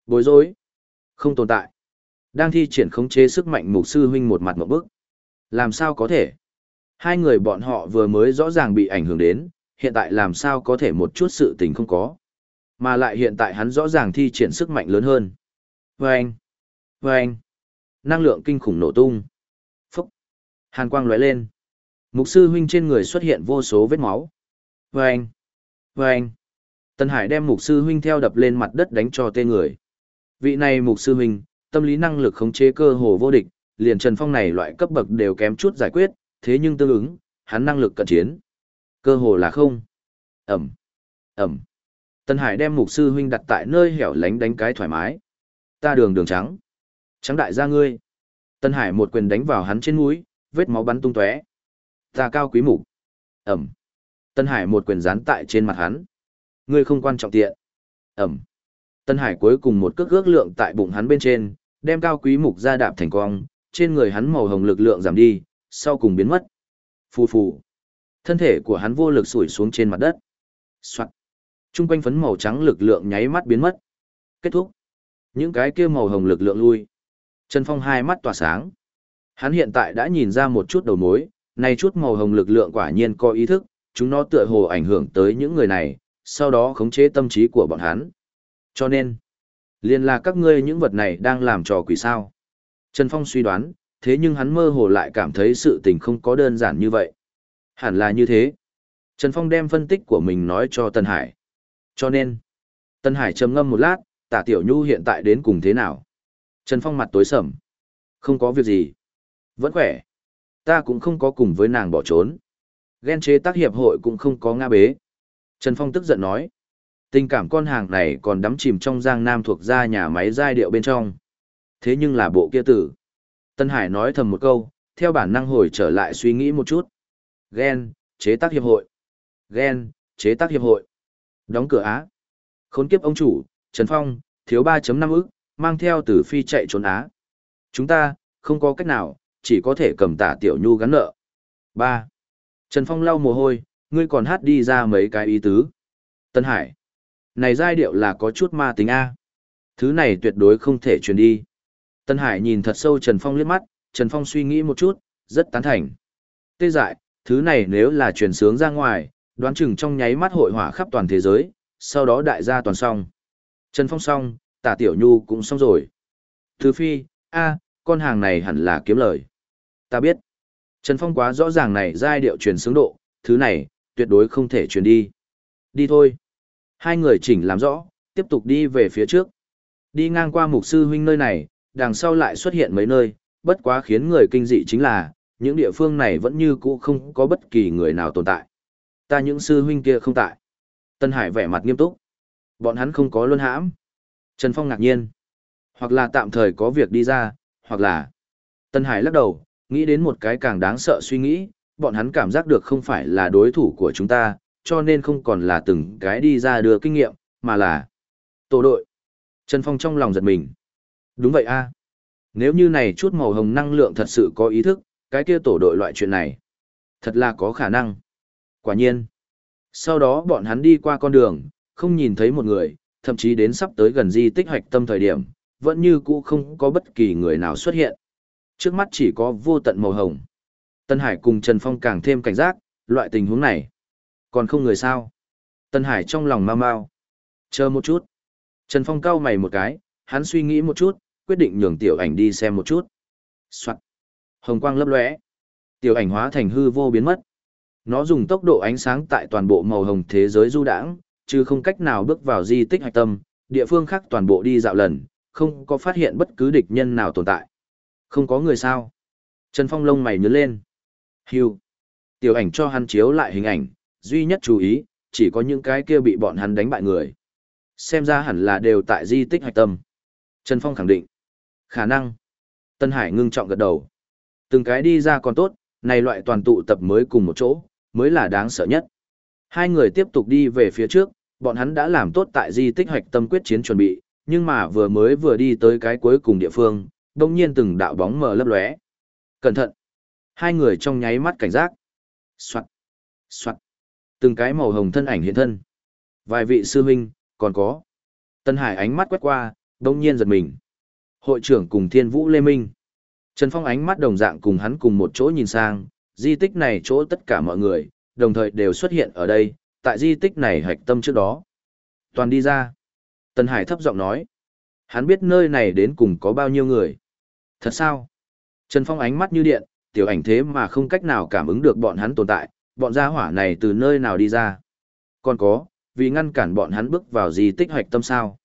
Bối rối. Không tồn tại. Đang thi triển khống chế sức mạnh mục sư huynh một mặt một bước, Làm sao có thể? Hai người bọn họ vừa mới rõ ràng bị ảnh hưởng đến, hiện tại làm sao có thể một chút sự tình không có. Mà lại hiện tại hắn rõ ràng thi triển sức mạnh lớn hơn. Vâng! Vâng! Năng lượng kinh khủng nổ tung. Phúc! Hàn quang lóe lên. Mục sư huynh trên người xuất hiện vô số vết máu. Vâng! Vâng! Tân Hải đem mục sư huynh theo đập lên mặt đất đánh cho tê người. Vị này mục sư huynh, tâm lý năng lực khống chế cơ hồ vô địch, liền Trần Phong này loại cấp bậc đều kém chút giải quyết, thế nhưng tương ứng, hắn năng lực cận chiến. Cơ hồ là không. Ẩm. Ẩm. Tân Hải đem mục sư huynh đặt tại nơi hẻo lánh đánh cái thoải mái. Ta đường đường trắng. Trắng đại gia ngươi. Tân Hải một quyền đánh vào hắn trên mũi, vết máu bắn tung tóe. Ta cao quý mục. Ẩm. Tân Hải một quyền dán tại trên mặt hắn. Ngươi không quan trọng tiện. Ẩm. Tân Hải cuối cùng một cước ước lượng tại bụng hắn bên trên, đem cao quý mục ra đạp thành cong, trên người hắn màu hồng lực lượng giảm đi, sau cùng biến mất. Phù phù. Thân thể của hắn vô lực sủi xuống trên mặt đất. Soạn. Trung quanh phấn màu trắng lực lượng nháy mắt biến mất. Kết thúc. Những cái kia màu hồng lực lượng lui. Trần Phong hai mắt tỏa sáng. Hắn hiện tại đã nhìn ra một chút đầu mối, này chút màu hồng lực lượng quả nhiên có ý thức, chúng nó tựa hồ ảnh hưởng tới những người này, sau đó khống chế tâm trí của bọn hắn. Cho nên, liền là các ngươi những vật này đang làm trò quỷ sao. Trần Phong suy đoán, thế nhưng hắn mơ hồ lại cảm thấy sự tình không có đơn giản như vậy. Hẳn là như thế. Trần Phong đem phân tích của mình nói cho Tân Hải. Cho nên, Tân Hải trầm ngâm một lát, tả tiểu nhu hiện tại đến cùng thế nào? Trần Phong mặt tối sầm. Không có việc gì. Vẫn khỏe. Ta cũng không có cùng với nàng bỏ trốn. Ghen chế tác hiệp hội cũng không có nga bế. Trần Phong tức giận nói. Tình cảm con hàng này còn đắm chìm trong giang nam thuộc ra nhà máy giai điệu bên trong. Thế nhưng là bộ kia tử. Tân Hải nói thầm một câu, theo bản năng hồi trở lại suy nghĩ một chút. Ghen, chế tác hiệp hội. Ghen, chế tác hiệp hội. Đóng cửa Á. Khốn kiếp ông chủ, Trần Phong, thiếu 3.5 ức, mang theo tử phi chạy trốn Á. Chúng ta, không có cách nào, chỉ có thể cầm tả tiểu nhu gắn nợ. ba Trần Phong lau mồ hôi, ngươi còn hát đi ra mấy cái ý tứ. Tân Hải. Này giai điệu là có chút ma tính A. Thứ này tuyệt đối không thể truyền đi. Tân Hải nhìn thật sâu Trần Phong liếc mắt, Trần Phong suy nghĩ một chút, rất tán thành. Tê dại, thứ này nếu là truyền sướng ra ngoài, đoán chừng trong nháy mắt hội hỏa khắp toàn thế giới, sau đó đại gia toàn xong. Trần Phong xong, tả tiểu nhu cũng xong rồi. Thứ phi, a, con hàng này hẳn là kiếm lời. Ta biết. Trần Phong quá rõ ràng này giai điệu truyền sướng độ, thứ này, tuyệt đối không thể truyền đi. Đi thôi. Hai người chỉnh làm rõ, tiếp tục đi về phía trước. Đi ngang qua mục sư huynh nơi này, đằng sau lại xuất hiện mấy nơi, bất quá khiến người kinh dị chính là, những địa phương này vẫn như cũ không có bất kỳ người nào tồn tại. Ta những sư huynh kia không tại. Tân Hải vẻ mặt nghiêm túc. Bọn hắn không có luân hãm. Trần Phong ngạc nhiên. Hoặc là tạm thời có việc đi ra, hoặc là... Tân Hải lắc đầu, nghĩ đến một cái càng đáng sợ suy nghĩ, bọn hắn cảm giác được không phải là đối thủ của chúng ta, cho nên không còn là từng cái đi ra đưa kinh nghiệm, mà là tổ đội. Trần Phong trong lòng giật mình. Đúng vậy a. Nếu như này chút màu hồng năng lượng thật sự có ý thức, cái kia tổ đội loại chuyện này. Thật là có khả năng. Quả nhiên. Sau đó bọn hắn đi qua con đường, không nhìn thấy một người, thậm chí đến sắp tới gần di tích hoạch tâm thời điểm, vẫn như cũ không có bất kỳ người nào xuất hiện. Trước mắt chỉ có vô tận màu hồng. Tân Hải cùng Trần Phong càng thêm cảnh giác, loại tình huống này. Còn không người sao. Tân Hải trong lòng mau mau. Chờ một chút. Trần Phong cau mày một cái, hắn suy nghĩ một chút, quyết định nhường tiểu ảnh đi xem một chút. Soạn. Hồng quang lấp lóe. Tiểu ảnh hóa thành hư vô biến mất. Nó dùng tốc độ ánh sáng tại toàn bộ màu hồng thế giới du đãng, chứ không cách nào bước vào di tích hạch tâm, địa phương khác toàn bộ đi dạo lần, không có phát hiện bất cứ địch nhân nào tồn tại. Không có người sao. Trần Phong lông mày nhớ lên. Hưu. Tiểu ảnh cho hắn chiếu lại hình ảnh, duy nhất chú ý, chỉ có những cái kia bị bọn hắn đánh bại người. Xem ra hẳn là đều tại di tích hạch tâm. Trần Phong khẳng định. Khả năng. Tân Hải ngưng trọng gật đầu. Từng cái đi ra còn tốt, này loại toàn tụ tập mới cùng một chỗ, mới là đáng sợ nhất. Hai người tiếp tục đi về phía trước, bọn hắn đã làm tốt tại di tích hoạch tâm quyết chiến chuẩn bị, nhưng mà vừa mới vừa đi tới cái cuối cùng địa phương, đông nhiên từng đạo bóng mờ lấp lóe. Cẩn thận! Hai người trong nháy mắt cảnh giác. Xoạn! Xoạn! Từng cái màu hồng thân ảnh hiện thân. Vài vị sư huynh, còn có. Tân Hải ánh mắt quét qua, đông nhiên giật mình. Hội trưởng cùng Thiên Vũ Lê Minh. Trần Phong ánh mắt đồng dạng cùng hắn cùng một chỗ nhìn sang, di tích này chỗ tất cả mọi người, đồng thời đều xuất hiện ở đây, tại di tích này hạch tâm trước đó. Toàn đi ra. Tân Hải thấp giọng nói. Hắn biết nơi này đến cùng có bao nhiêu người. Thật sao? Trần Phong ánh mắt như điện, tiểu ảnh thế mà không cách nào cảm ứng được bọn hắn tồn tại, bọn gia hỏa này từ nơi nào đi ra. Còn có, vì ngăn cản bọn hắn bước vào di tích hoạch tâm sao.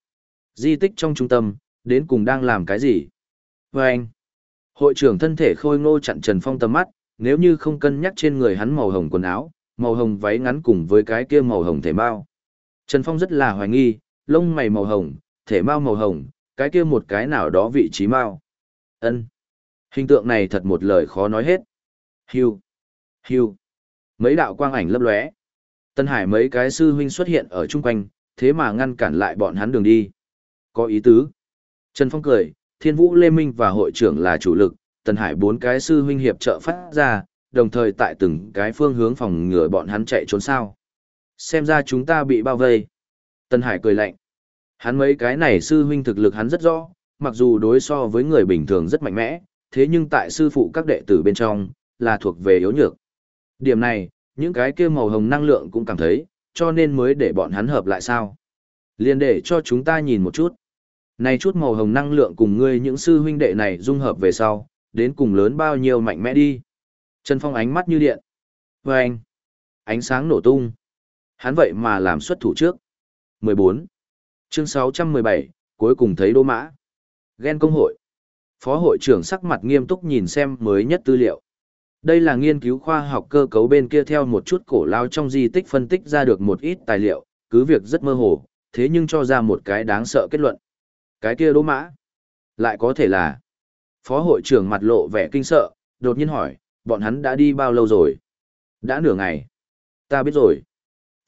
Di tích trong trung tâm, đến cùng đang làm cái gì? Và anh, hội trưởng thân thể khôi ngô chặn Trần Phong tầm mắt, nếu như không cân nhắc trên người hắn màu hồng quần áo, màu hồng váy ngắn cùng với cái kia màu hồng thể mao. Trần Phong rất là hoài nghi, lông mày màu hồng, thể mao màu hồng, cái kia một cái nào đó vị trí mao. Ân. Hình tượng này thật một lời khó nói hết. Hưu. Hưu. Mấy đạo quang ảnh lấp lóe. Tân Hải mấy cái sư huynh xuất hiện ở chung quanh, thế mà ngăn cản lại bọn hắn đường đi. Có ý tứ. Trần Phong cười, Thiên Vũ Lê Minh và hội trưởng là chủ lực, Tân Hải bốn cái sư huynh hiệp trợ phát ra, đồng thời tại từng cái phương hướng phòng ngừa bọn hắn chạy trốn sao. Xem ra chúng ta bị bao vây. Tân Hải cười lạnh. Hắn mấy cái này sư huynh thực lực hắn rất rõ, mặc dù đối so với người bình thường rất mạnh mẽ, thế nhưng tại sư phụ các đệ tử bên trong, là thuộc về yếu nhược. Điểm này, những cái kia màu hồng năng lượng cũng cảm thấy, cho nên mới để bọn hắn hợp lại sao. Liên để cho chúng ta nhìn một chút. Này chút màu hồng năng lượng cùng ngươi những sư huynh đệ này dung hợp về sau, đến cùng lớn bao nhiêu mạnh mẽ đi. Trần Phong ánh mắt như điện. Và anh, ánh sáng nổ tung. Hắn vậy mà làm xuất thủ trước. 14. Chương 617, cuối cùng thấy đô mã. Ghen công hội. Phó hội trưởng sắc mặt nghiêm túc nhìn xem mới nhất tư liệu. Đây là nghiên cứu khoa học cơ cấu bên kia theo một chút cổ lao trong di tích phân tích ra được một ít tài liệu, cứ việc rất mơ hồ, thế nhưng cho ra một cái đáng sợ kết luận. Cái kia đố mã, lại có thể là. Phó hội trưởng mặt lộ vẻ kinh sợ, đột nhiên hỏi, bọn hắn đã đi bao lâu rồi? Đã nửa ngày. Ta biết rồi.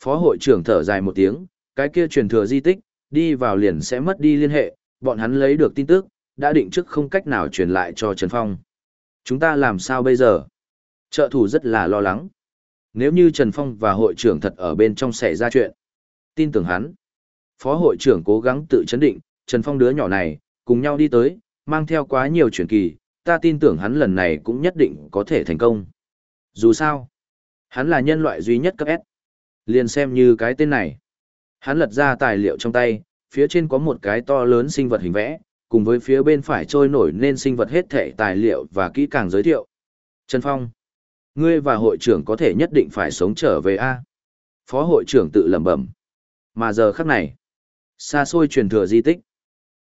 Phó hội trưởng thở dài một tiếng, cái kia truyền thừa di tích, đi vào liền sẽ mất đi liên hệ, bọn hắn lấy được tin tức, đã định trước không cách nào truyền lại cho Trần Phong. Chúng ta làm sao bây giờ? Trợ thủ rất là lo lắng. Nếu như Trần Phong và hội trưởng thật ở bên trong xảy ra chuyện, tin tưởng hắn. Phó hội trưởng cố gắng tự chấn định, Trần Phong đứa nhỏ này, cùng nhau đi tới, mang theo quá nhiều truyền kỳ, ta tin tưởng hắn lần này cũng nhất định có thể thành công. Dù sao, hắn là nhân loại duy nhất cấp S. Liền xem như cái tên này. Hắn lật ra tài liệu trong tay, phía trên có một cái to lớn sinh vật hình vẽ, cùng với phía bên phải trôi nổi nên sinh vật hết thể tài liệu và kỹ càng giới thiệu. Trần Phong, ngươi và hội trưởng có thể nhất định phải sống trở về A. Phó hội trưởng tự lẩm bẩm. Mà giờ khắc này, xa xôi truyền thừa di tích.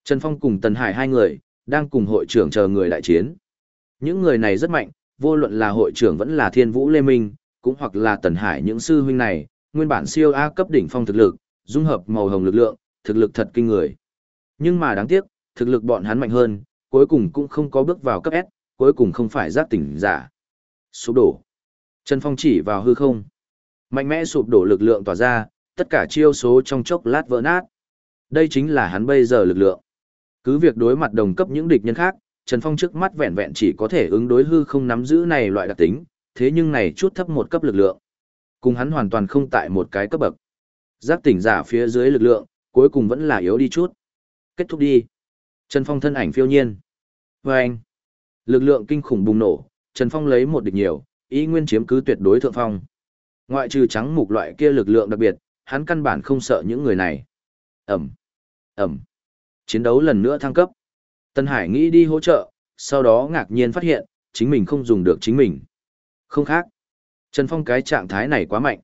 Trần Phong cùng Tần Hải hai người, đang cùng hội trưởng chờ người đại chiến. Những người này rất mạnh, vô luận là hội trưởng vẫn là thiên vũ lê minh, cũng hoặc là Tần Hải những sư huynh này, nguyên bản siêu A cấp đỉnh phong thực lực, dung hợp màu hồng lực lượng, thực lực thật kinh người. Nhưng mà đáng tiếc, thực lực bọn hắn mạnh hơn, cuối cùng cũng không có bước vào cấp S, cuối cùng không phải giác tỉnh giả. Sụp đổ. Trần Phong chỉ vào hư không. Mạnh mẽ sụp đổ lực lượng tỏa ra, tất cả chiêu số trong chốc lát vỡ nát. Đây chính là hắn bây giờ lực lượng. Cứ việc đối mặt đồng cấp những địch nhân khác, Trần Phong trước mắt vẹn vẹn chỉ có thể ứng đối hư không nắm giữ này loại đặc tính, thế nhưng này chút thấp một cấp lực lượng. Cùng hắn hoàn toàn không tại một cái cấp bậc. Giác tỉnh giả phía dưới lực lượng, cuối cùng vẫn là yếu đi chút. Kết thúc đi. Trần Phong thân ảnh phiêu nhiên. Và anh, lực lượng kinh khủng bùng nổ, Trần Phong lấy một địch nhiều, ý nguyên chiếm cứ tuyệt đối thượng phong. Ngoại trừ trắng mục loại kia lực lượng đặc biệt, hắn căn bản không sợ những người này. Ẩm, Ẩm. Chiến đấu lần nữa thăng cấp. Tân Hải nghĩ đi hỗ trợ, sau đó ngạc nhiên phát hiện, chính mình không dùng được chính mình. Không khác. Trần Phong cái trạng thái này quá mạnh.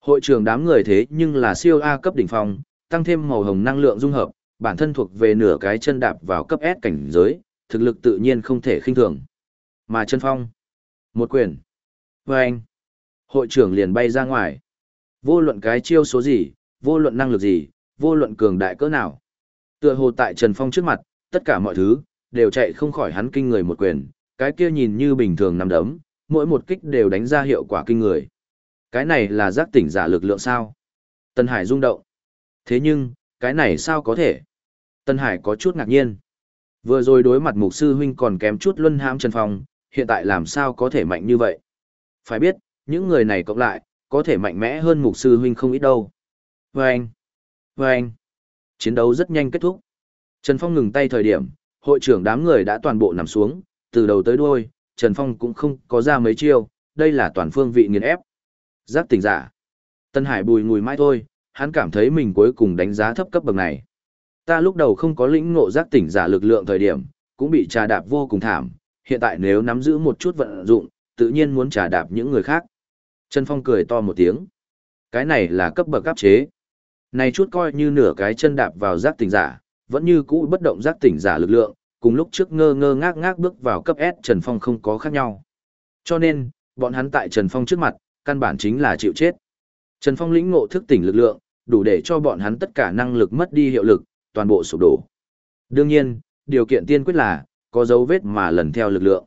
Hội trưởng đám người thế nhưng là siêu A cấp đỉnh phong, tăng thêm màu hồng năng lượng dung hợp, bản thân thuộc về nửa cái chân đạp vào cấp S cảnh giới, thực lực tự nhiên không thể khinh thường. Mà Trần phong, một quyền, và anh, hội trưởng liền bay ra ngoài. Vô luận cái chiêu số gì, vô luận năng lực gì, vô luận cường đại cỡ nào. Tựa hồ tại Trần Phong trước mặt, tất cả mọi thứ, đều chạy không khỏi hắn kinh người một quyền, cái kia nhìn như bình thường nằm đấm, mỗi một kích đều đánh ra hiệu quả kinh người. Cái này là giác tỉnh giả lực lượng sao? Tân Hải rung động. Thế nhưng, cái này sao có thể? Tân Hải có chút ngạc nhiên. Vừa rồi đối mặt mục sư huynh còn kém chút luân hãm Trần Phong, hiện tại làm sao có thể mạnh như vậy? Phải biết, những người này cộng lại, có thể mạnh mẽ hơn mục sư huynh không ít đâu. Vâng! anh, anh, chiến đấu rất nhanh kết thúc. Trần Phong ngừng tay thời điểm, hội trưởng đám người đã toàn bộ nằm xuống, từ đầu tới đuôi, Trần Phong cũng không có ra mấy chiêu, đây là toàn phương vị nghiền ép. Giác tỉnh giả. Tân Hải bùi ngùi mãi thôi, hắn cảm thấy mình cuối cùng đánh giá thấp cấp bậc này. Ta lúc đầu không có lĩnh ngộ giác tỉnh giả lực lượng thời điểm, cũng bị trà đạp vô cùng thảm, hiện tại nếu nắm giữ một chút vận dụng, tự nhiên muốn trà đạp những người khác. Trần Phong cười to một tiếng. Cái này là cấp bậc áp chế. Này chút coi như nửa cái chân đạp vào giác tỉnh giả, vẫn như cũ bất động giác tỉnh giả lực lượng, cùng lúc trước ngơ ngơ ngác ngác bước vào cấp S Trần Phong không có khác nhau. Cho nên, bọn hắn tại Trần Phong trước mặt, căn bản chính là chịu chết. Trần Phong lĩnh ngộ thức tỉnh lực lượng, đủ để cho bọn hắn tất cả năng lực mất đi hiệu lực, toàn bộ sụp đổ. Đương nhiên, điều kiện tiên quyết là, có dấu vết mà lần theo lực lượng.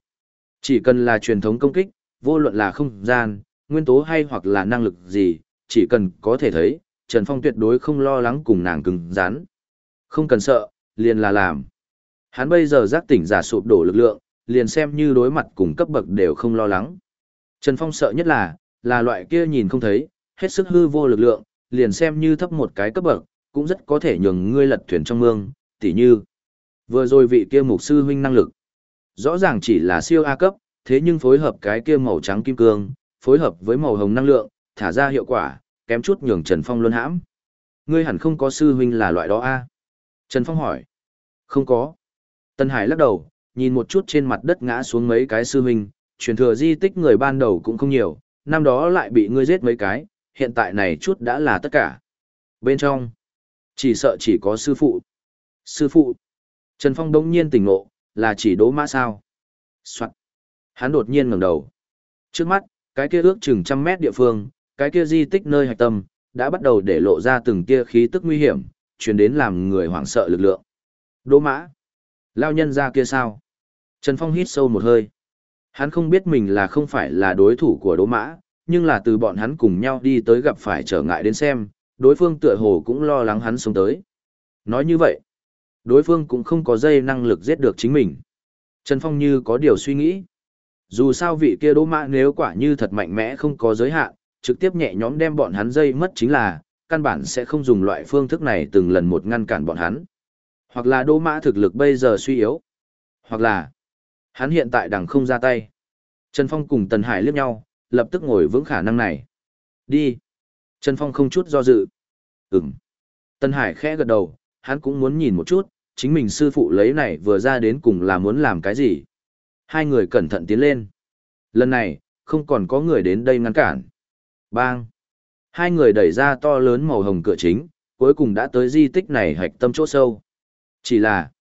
Chỉ cần là truyền thống công kích, vô luận là không gian, nguyên tố hay hoặc là năng lực gì, chỉ cần có thể thấy, Trần Phong tuyệt đối không lo lắng cùng nàng cứng rắn. Không cần sợ, liền là làm. Hắn bây giờ giác tỉnh giả sụp đổ lực lượng, liền xem như đối mặt cùng cấp bậc đều không lo lắng. Trần Phong sợ nhất là, là loại kia nhìn không thấy, hết sức hư vô lực lượng, liền xem như thấp một cái cấp bậc, cũng rất có thể nhường ngươi lật thuyền trong mương, tỉ như. Vừa rồi vị kia mục sư huynh năng lực. Rõ ràng chỉ là siêu A cấp, thế nhưng phối hợp cái kia màu trắng kim cương, phối hợp với màu hồng năng lượng, thả ra hiệu quả, kém chút nhường Trần Phong luôn hãm. Ngươi hẳn không có sư huynh là loại đó a? Trần Phong hỏi. Không có. Tân Hải lắc đầu, nhìn một chút trên mặt đất ngã xuống mấy cái sư huynh, truyền thừa di tích người ban đầu cũng không nhiều, năm đó lại bị ngươi giết mấy cái, hiện tại này chút đã là tất cả. Bên trong, chỉ sợ chỉ có sư phụ. Sư phụ. Trần Phong đống nhiên tỉnh ngộ, là chỉ đố mã sao. Soạn. Hắn đột nhiên ngẩng đầu. Trước mắt, cái kia ước chừng trăm mét địa phương, cái kia di tích nơi hạch tâm, đã bắt đầu để lộ ra từng kia khí tức nguy hiểm, truyền đến làm người hoảng sợ lực lượng. Đỗ mã. Lao nhân ra kia sao? Trần Phong hít sâu một hơi. Hắn không biết mình là không phải là đối thủ của Đỗ mã, nhưng là từ bọn hắn cùng nhau đi tới gặp phải trở ngại đến xem, đối phương tựa hồ cũng lo lắng hắn sống tới. Nói như vậy, đối phương cũng không có dây năng lực giết được chính mình. Trần Phong như có điều suy nghĩ. Dù sao vị kia đỗ mã nếu quả như thật mạnh mẽ không có giới hạn, trực tiếp nhẹ nhõm đem bọn hắn dây mất chính là, căn bản sẽ không dùng loại phương thức này từng lần một ngăn cản bọn hắn. Hoặc là đô mã thực lực bây giờ suy yếu, hoặc là hắn hiện tại đằng không ra tay. Trần Phong cùng Tần Hải liếc nhau, lập tức ngồi vững khả năng này. Đi. Trần Phong không chút do dự. Ừm. Tần Hải khẽ gật đầu, hắn cũng muốn nhìn một chút, chính mình sư phụ lấy này vừa ra đến cùng là muốn làm cái gì. Hai người cẩn thận tiến lên. Lần này, không còn có người đến đây ngăn cản. Bang! Hai người đẩy ra to lớn màu hồng cửa chính, cuối cùng đã tới di tích này hạch tâm chỗ sâu. Chỉ là,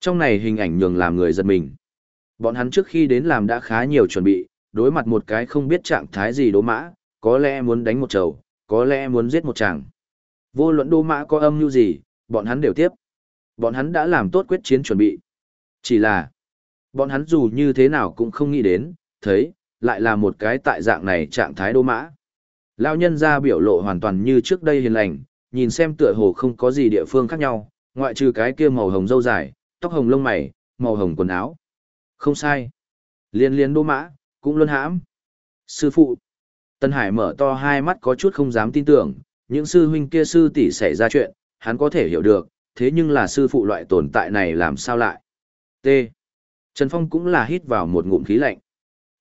trong này hình ảnh nhường làm người giật mình. Bọn hắn trước khi đến làm đã khá nhiều chuẩn bị, đối mặt một cái không biết trạng thái gì đố mã, có lẽ muốn đánh một trầu, có lẽ muốn giết một chàng. Vô luận đố mã có âm như gì, bọn hắn đều tiếp. Bọn hắn đã làm tốt quyết chiến chuẩn bị. Chỉ là, bọn hắn dù như thế nào cũng không nghĩ đến, thấy, lại là một cái tại dạng này trạng thái đố mã. Lão nhân ra biểu lộ hoàn toàn như trước đây hiền lành, nhìn xem tựa hồ không có gì địa phương khác nhau, ngoại trừ cái kia màu hồng râu dài, tóc hồng lông mày, màu hồng quần áo. Không sai. Liên liên đô mã, cũng luôn hãm. Sư phụ. Tân Hải mở to hai mắt có chút không dám tin tưởng, những sư huynh kia sư tỷ xảy ra chuyện, hắn có thể hiểu được, thế nhưng là sư phụ loại tồn tại này làm sao lại? T. Trần Phong cũng là hít vào một ngụm khí lạnh.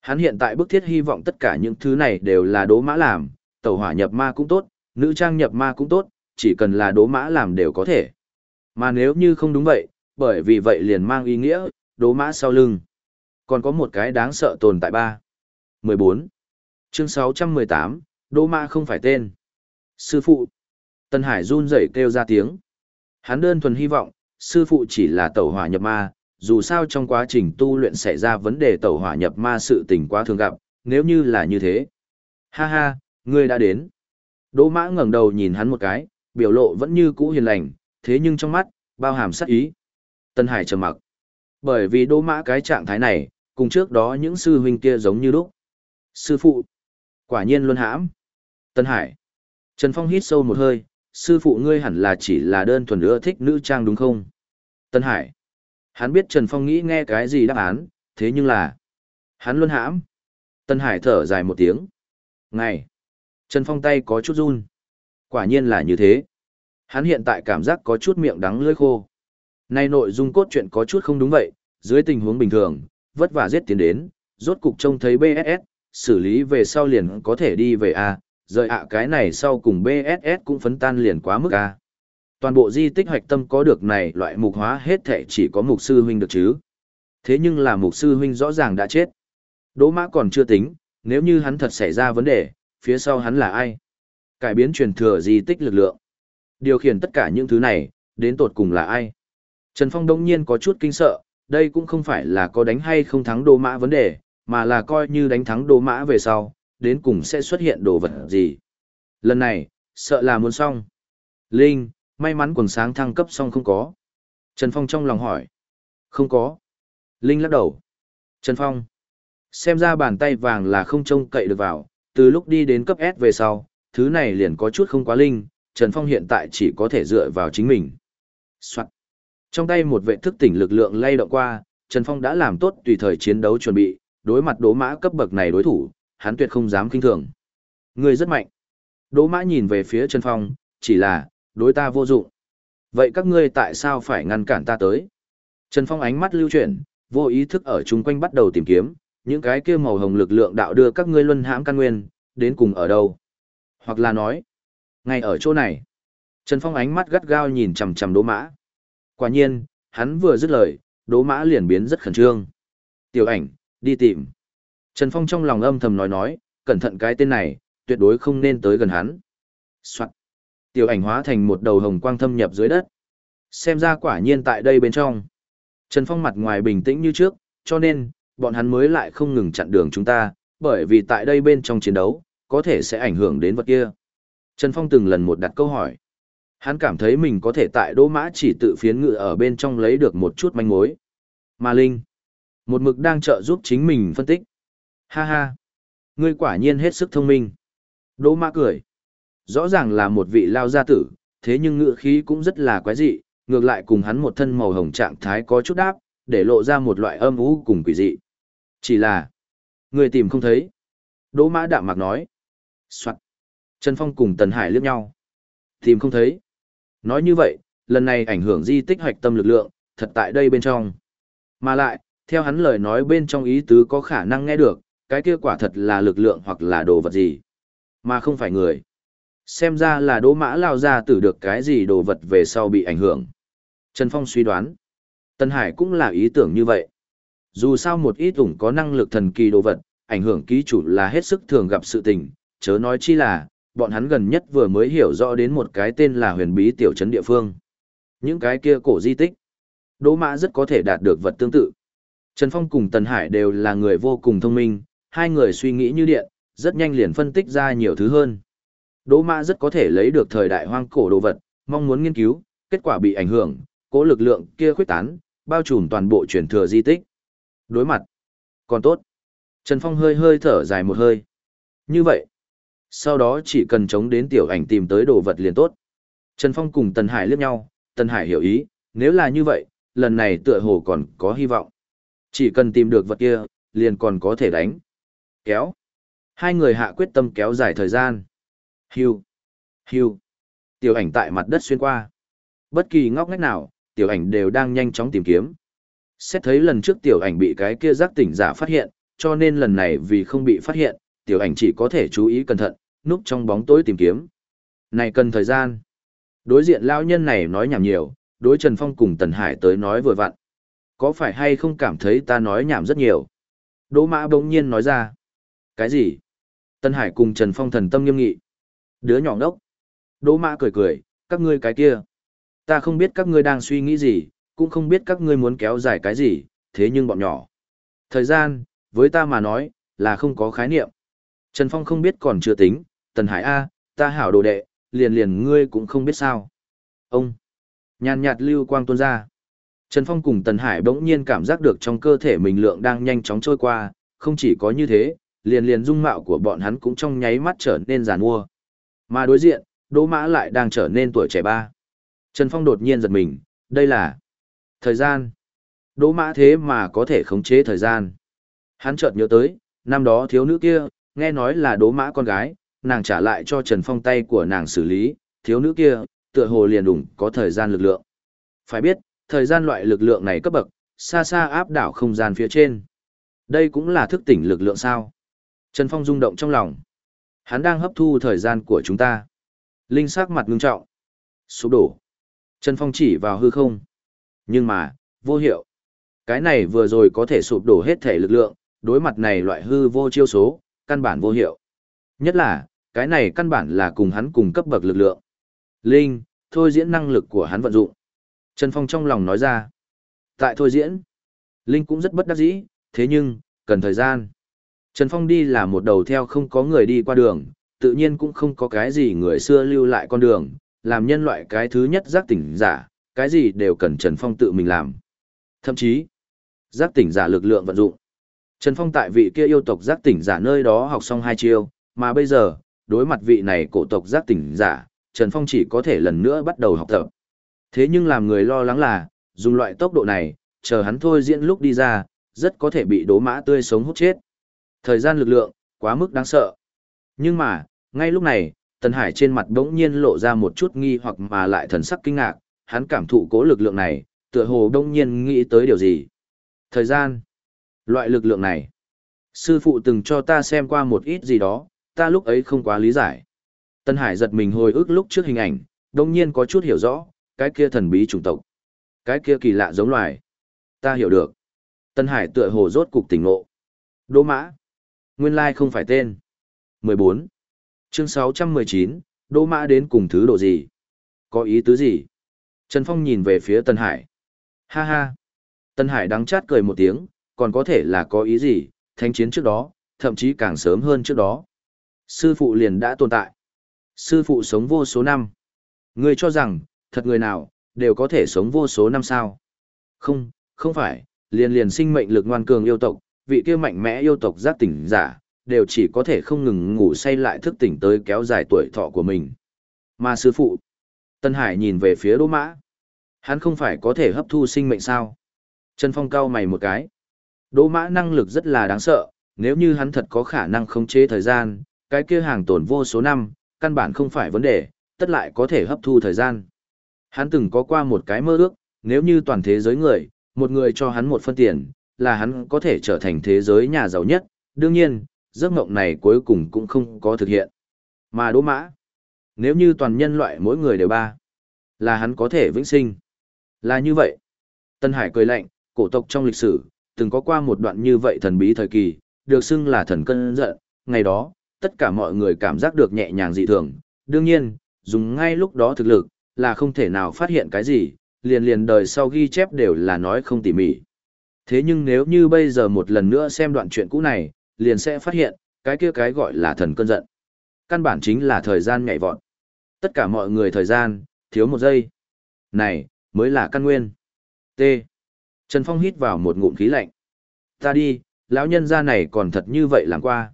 Hắn hiện tại bức thiết hy vọng tất cả những thứ này đều là đố mã làm, tẩu hỏa nhập ma cũng tốt, nữ trang nhập ma cũng tốt, chỉ cần là đố mã làm đều có thể. Mà nếu như không đúng vậy, bởi vì vậy liền mang ý nghĩa, đố mã sau lưng. Còn có một cái đáng sợ tồn tại ba. 14. Chương 618, đố mã không phải tên. Sư phụ. Tân Hải run rẩy kêu ra tiếng. Hắn đơn thuần hy vọng, sư phụ chỉ là tẩu hỏa nhập ma, dù sao trong quá trình tu luyện xảy ra vấn đề tẩu hỏa nhập ma sự tình quá thường gặp, nếu như là như thế. Ha ha, ngươi đã đến. Đỗ mã ngẩng đầu nhìn hắn một cái, biểu lộ vẫn như cũ hiền lành, thế nhưng trong mắt, bao hàm sát ý. Tân Hải trầm mặc. Bởi vì đỗ mã cái trạng thái này, cùng trước đó những sư huynh kia giống như lúc. Sư phụ. Quả nhiên luôn hãm. Tân Hải. Trần Phong hít sâu một hơi, sư phụ ngươi hẳn là chỉ là đơn thuần ưa thích nữ trang đúng không? Tân Hải. Hắn biết Trần Phong nghĩ nghe cái gì đáp án, thế nhưng là... Hắn luôn hãm. Tân Hải thở dài một tiếng. Ngày. Trần Phong tay có chút run. Quả nhiên là như thế. Hắn hiện tại cảm giác có chút miệng đắng lưỡi khô. Nay nội dung cốt truyện có chút không đúng vậy, dưới tình huống bình thường, vất vả giết tiến đến, rốt cục trông thấy BSS, xử lý về sau liền có thể đi về A, rời ạ cái này sau cùng BSS cũng phấn tan liền quá mức A. Toàn bộ di tích hoạch tâm có được này loại mục hóa hết thể chỉ có mục sư huynh được chứ. Thế nhưng là mục sư huynh rõ ràng đã chết. Đỗ mã còn chưa tính, nếu như hắn thật xảy ra vấn đề, phía sau hắn là ai? Cải biến truyền thừa di tích lực lượng. Điều khiển tất cả những thứ này, đến tột cùng là ai? Trần Phong đông nhiên có chút kinh sợ, đây cũng không phải là có đánh hay không thắng đô mã vấn đề, mà là coi như đánh thắng đô mã về sau, đến cùng sẽ xuất hiện đồ vật gì. Lần này, sợ là muốn xong. Linh, may mắn quần sáng thăng cấp xong không có. Trần Phong trong lòng hỏi. Không có. Linh lắc đầu. Trần Phong. Xem ra bàn tay vàng là không trông cậy được vào, từ lúc đi đến cấp S về sau, thứ này liền có chút không quá linh, Trần Phong hiện tại chỉ có thể dựa vào chính mình. Soạn. Trong tay một vệ thức tỉnh lực lượng lay động qua, Trần Phong đã làm tốt tùy thời chiến đấu chuẩn bị, đối mặt đố mã cấp bậc này đối thủ, hắn tuyệt không dám kinh thường. Người rất mạnh. Đố mã nhìn về phía Trần Phong, chỉ là, đối ta vô dụng. Vậy các ngươi tại sao phải ngăn cản ta tới? Trần Phong ánh mắt lưu chuyển, vô ý thức ở chung quanh bắt đầu tìm kiếm, những cái kia màu hồng lực lượng đạo đưa các ngươi luân hãm căn nguyên, đến cùng ở đâu? Hoặc là nói, ngay ở chỗ này. Trần Phong ánh mắt gắt gao nhìn chằm chằm Đỗ Mã. Quả nhiên, hắn vừa dứt lời, Đỗ Mã liền biến rất khẩn trương. Tiểu ảnh, đi tìm. Trần Phong trong lòng âm thầm nói nói, cẩn thận cái tên này, tuyệt đối không nên tới gần hắn. Soạt. Tiểu ảnh hóa thành một đầu hồng quang thâm nhập dưới đất. Xem ra quả nhiên tại đây bên trong. Trần Phong mặt ngoài bình tĩnh như trước, cho nên, bọn hắn mới lại không ngừng chặn đường chúng ta, bởi vì tại đây bên trong chiến đấu, có thể sẽ ảnh hưởng đến vật kia. Trần Phong từng lần một đặt câu hỏi. Hắn cảm thấy mình có thể tại Đỗ Mã chỉ tự phiến ngự ở bên trong lấy được một chút manh mối. Mà Linh, một mực đang trợ giúp chính mình phân tích. Ha ha, ngươi quả nhiên hết sức thông minh. Đỗ Mã cười. Rõ ràng là một vị lao gia tử, thế nhưng ngựa khí cũng rất là quái dị, ngược lại cùng hắn một thân màu hồng trạng thái có chút đáp, để lộ ra một loại âm u cùng quỷ dị. Chỉ là, người tìm không thấy. Đỗ Mã đạm mạc nói. Soạn. Trần Phong cùng Tần Hải liếc nhau. Tìm không thấy. Nói như vậy, lần này ảnh hưởng di tích hoạch tâm lực lượng, thật tại đây bên trong. Mà lại, theo hắn lời nói bên trong ý tứ có khả năng nghe được, cái kia quả thật là lực lượng hoặc là đồ vật gì. Mà không phải người. Xem ra là đỗ mã lao ra tử được cái gì đồ vật về sau bị ảnh hưởng. Trần Phong suy đoán. Tân Hải cũng là ý tưởng như vậy. Dù sao một ít ủng có năng lực thần kỳ đồ vật, ảnh hưởng ký chủ là hết sức thường gặp sự tình, chớ nói chi là, bọn hắn gần nhất vừa mới hiểu rõ đến một cái tên là huyền bí tiểu trấn địa phương. Những cái kia cổ di tích, Đỗ Mã rất có thể đạt được vật tương tự. Trần Phong cùng Tần Hải đều là người vô cùng thông minh, hai người suy nghĩ như điện, rất nhanh liền phân tích ra nhiều thứ hơn. Đỗ Mã rất có thể lấy được thời đại hoang cổ đồ vật, mong muốn nghiên cứu, kết quả bị ảnh hưởng, cố lực lượng kia khuyết tán, bao trùm toàn bộ truyền thừa di tích. Đối mặt, còn tốt. Trần Phong hơi hơi thở dài một hơi. Như vậy, sau đó chỉ cần chống đến tiểu ảnh tìm tới đồ vật liền tốt. Trần Phong cùng Tần Hải liếc nhau, Tần Hải hiểu ý, nếu là như vậy, lần này tựa hồ còn có hy vọng. Chỉ cần tìm được vật kia, liền còn có thể đánh. Kéo. Hai người hạ quyết tâm kéo dài thời gian. Hưu. Hưu. Tiểu ảnh tại mặt đất xuyên qua. Bất kỳ ngóc ngách nào, tiểu ảnh đều đang nhanh chóng tìm kiếm. Xét thấy lần trước tiểu ảnh bị cái kia giác tỉnh giả phát hiện, cho nên lần này vì không bị phát hiện, tiểu ảnh chỉ có thể chú ý cẩn thận, núp trong bóng tối tìm kiếm. Này cần thời gian. Đối diện lão nhân này nói nhảm nhiều, đối Trần Phong cùng Tần Hải tới nói vừa vặn. Có phải hay không cảm thấy ta nói nhảm rất nhiều? Đỗ Mã bỗng nhiên nói ra. Cái gì? Tần Hải cùng Trần Phong thần tâm nghiêm nghị. Đứa nhỏ ngốc. Đỗ Mã cười cười, các ngươi cái kia. Ta không biết các ngươi đang suy nghĩ gì, cũng không biết các ngươi muốn kéo dài cái gì, thế nhưng bọn nhỏ. Thời gian, với ta mà nói, là không có khái niệm. Trần Phong không biết còn chưa tính, Tần Hải A, ta hảo đồ đệ, liền liền ngươi cũng không biết sao. Ông, nhàn nhạt lưu quang tuôn ra. Trần Phong cùng Tần Hải bỗng nhiên cảm giác được trong cơ thể mình lượng đang nhanh chóng trôi qua, không chỉ có như thế, liền liền dung mạo của bọn hắn cũng trong nháy mắt trở nên giàn mua. Mà đối diện, Đỗ Mã lại đang trở nên tuổi trẻ ba. Trần Phong đột nhiên giật mình, đây là thời gian. Đỗ Mã thế mà có thể khống chế thời gian. Hắn chợt nhớ tới, năm đó thiếu nữ kia, nghe nói là Đỗ Mã con gái, nàng trả lại cho Trần Phong tay của nàng xử lý, thiếu nữ kia, tựa hồ liền đủng có thời gian lực lượng. Phải biết, thời gian loại lực lượng này cấp bậc, xa xa áp đảo không gian phía trên. Đây cũng là thức tỉnh lực lượng sao. Trần Phong rung động trong lòng. Hắn đang hấp thu thời gian của chúng ta. Linh sắc mặt ngưng trọng. Sụp đổ. Trần Phong chỉ vào hư không. Nhưng mà, vô hiệu. Cái này vừa rồi có thể sụp đổ hết thể lực lượng, đối mặt này loại hư vô chiêu số, căn bản vô hiệu. Nhất là, cái này căn bản là cùng hắn cùng cấp bậc lực lượng. Linh, thôi diễn năng lực của hắn vận dụng. Trần Phong trong lòng nói ra. Tại thôi diễn, Linh cũng rất bất đắc dĩ, thế nhưng, cần thời gian. Trần Phong đi là một đầu theo không có người đi qua đường, tự nhiên cũng không có cái gì người xưa lưu lại con đường, làm nhân loại cái thứ nhất giác tỉnh giả, cái gì đều cần Trần Phong tự mình làm. Thậm chí, giác tỉnh giả lực lượng vận dụng. Trần Phong tại vị kia yêu tộc giác tỉnh giả nơi đó học xong hai chiêu, mà bây giờ, đối mặt vị này cổ tộc giác tỉnh giả, Trần Phong chỉ có thể lần nữa bắt đầu học tập. Thế nhưng làm người lo lắng là, dùng loại tốc độ này, chờ hắn thôi diễn lúc đi ra, rất có thể bị đố mã tươi sống hút chết. Thời gian lực lượng, quá mức đáng sợ. Nhưng mà, ngay lúc này, Tần Hải trên mặt đống nhiên lộ ra một chút nghi hoặc mà lại thần sắc kinh ngạc, hắn cảm thụ cố lực lượng này, tựa hồ đông nhiên nghĩ tới điều gì. Thời gian. Loại lực lượng này. Sư phụ từng cho ta xem qua một ít gì đó, ta lúc ấy không quá lý giải. Tân Hải giật mình hồi ức lúc trước hình ảnh, đông nhiên có chút hiểu rõ, cái kia thần bí chủng tộc. Cái kia kỳ lạ giống loài. Ta hiểu được. Tân Hải tựa hồ rốt cục tỉnh ngộ. Đỗ mã. Nguyên lai không phải tên. 14. Chương 619, Đỗ mã đến cùng thứ độ gì? Có ý tứ gì? Trần Phong nhìn về phía Tân Hải. Ha ha. Tân Hải đắng chát cười một tiếng, còn có thể là có ý gì, thánh chiến trước đó, thậm chí càng sớm hơn trước đó. Sư phụ liền đã tồn tại. Sư phụ sống vô số năm. Ngươi cho rằng, thật người nào, đều có thể sống vô số năm sao. Không, không phải, liền liền sinh mệnh lực ngoan cường yêu tộc, vị kia mạnh mẽ yêu tộc giác tỉnh giả, đều chỉ có thể không ngừng ngủ say lại thức tỉnh tới kéo dài tuổi thọ của mình. Mà sư phụ, Tân Hải nhìn về phía Đỗ Mã. Hắn không phải có thể hấp thu sinh mệnh sao? Trần Phong cau mày một cái. Đỗ Mã năng lực rất là đáng sợ, nếu như hắn thật có khả năng khống chế thời gian, cái kia hàng tồn vô số năm, căn bản không phải vấn đề, tất lại có thể hấp thu thời gian. Hắn từng có qua một cái mơ ước, nếu như toàn thế giới người, một người cho hắn một phân tiền, là hắn có thể trở thành thế giới nhà giàu nhất, đương nhiên, giấc mộng này cuối cùng cũng không có thực hiện. Mà đỗ mã, nếu như toàn nhân loại mỗi người đều ba, là hắn có thể vĩnh sinh. Là như vậy. Tân Hải cười lạnh, cổ tộc trong lịch sử, từng có qua một đoạn như vậy thần bí thời kỳ, được xưng là thần cân giận, ngày đó, tất cả mọi người cảm giác được nhẹ nhàng dị thường. Đương nhiên, dùng ngay lúc đó thực lực, là không thể nào phát hiện cái gì, liền liền đời sau ghi chép đều là nói không tỉ mỉ. Thế nhưng nếu như bây giờ một lần nữa xem đoạn chuyện cũ này, liền sẽ phát hiện, cái kia cái gọi là thần cơn giận. Căn bản chính là thời gian nhảy vọt. Tất cả mọi người thời gian, thiếu một giây. Này, mới là căn nguyên. T. Trần Phong hít vào một ngụm khí lạnh. Ta đi, lão nhân gia này còn thật như vậy làm qua.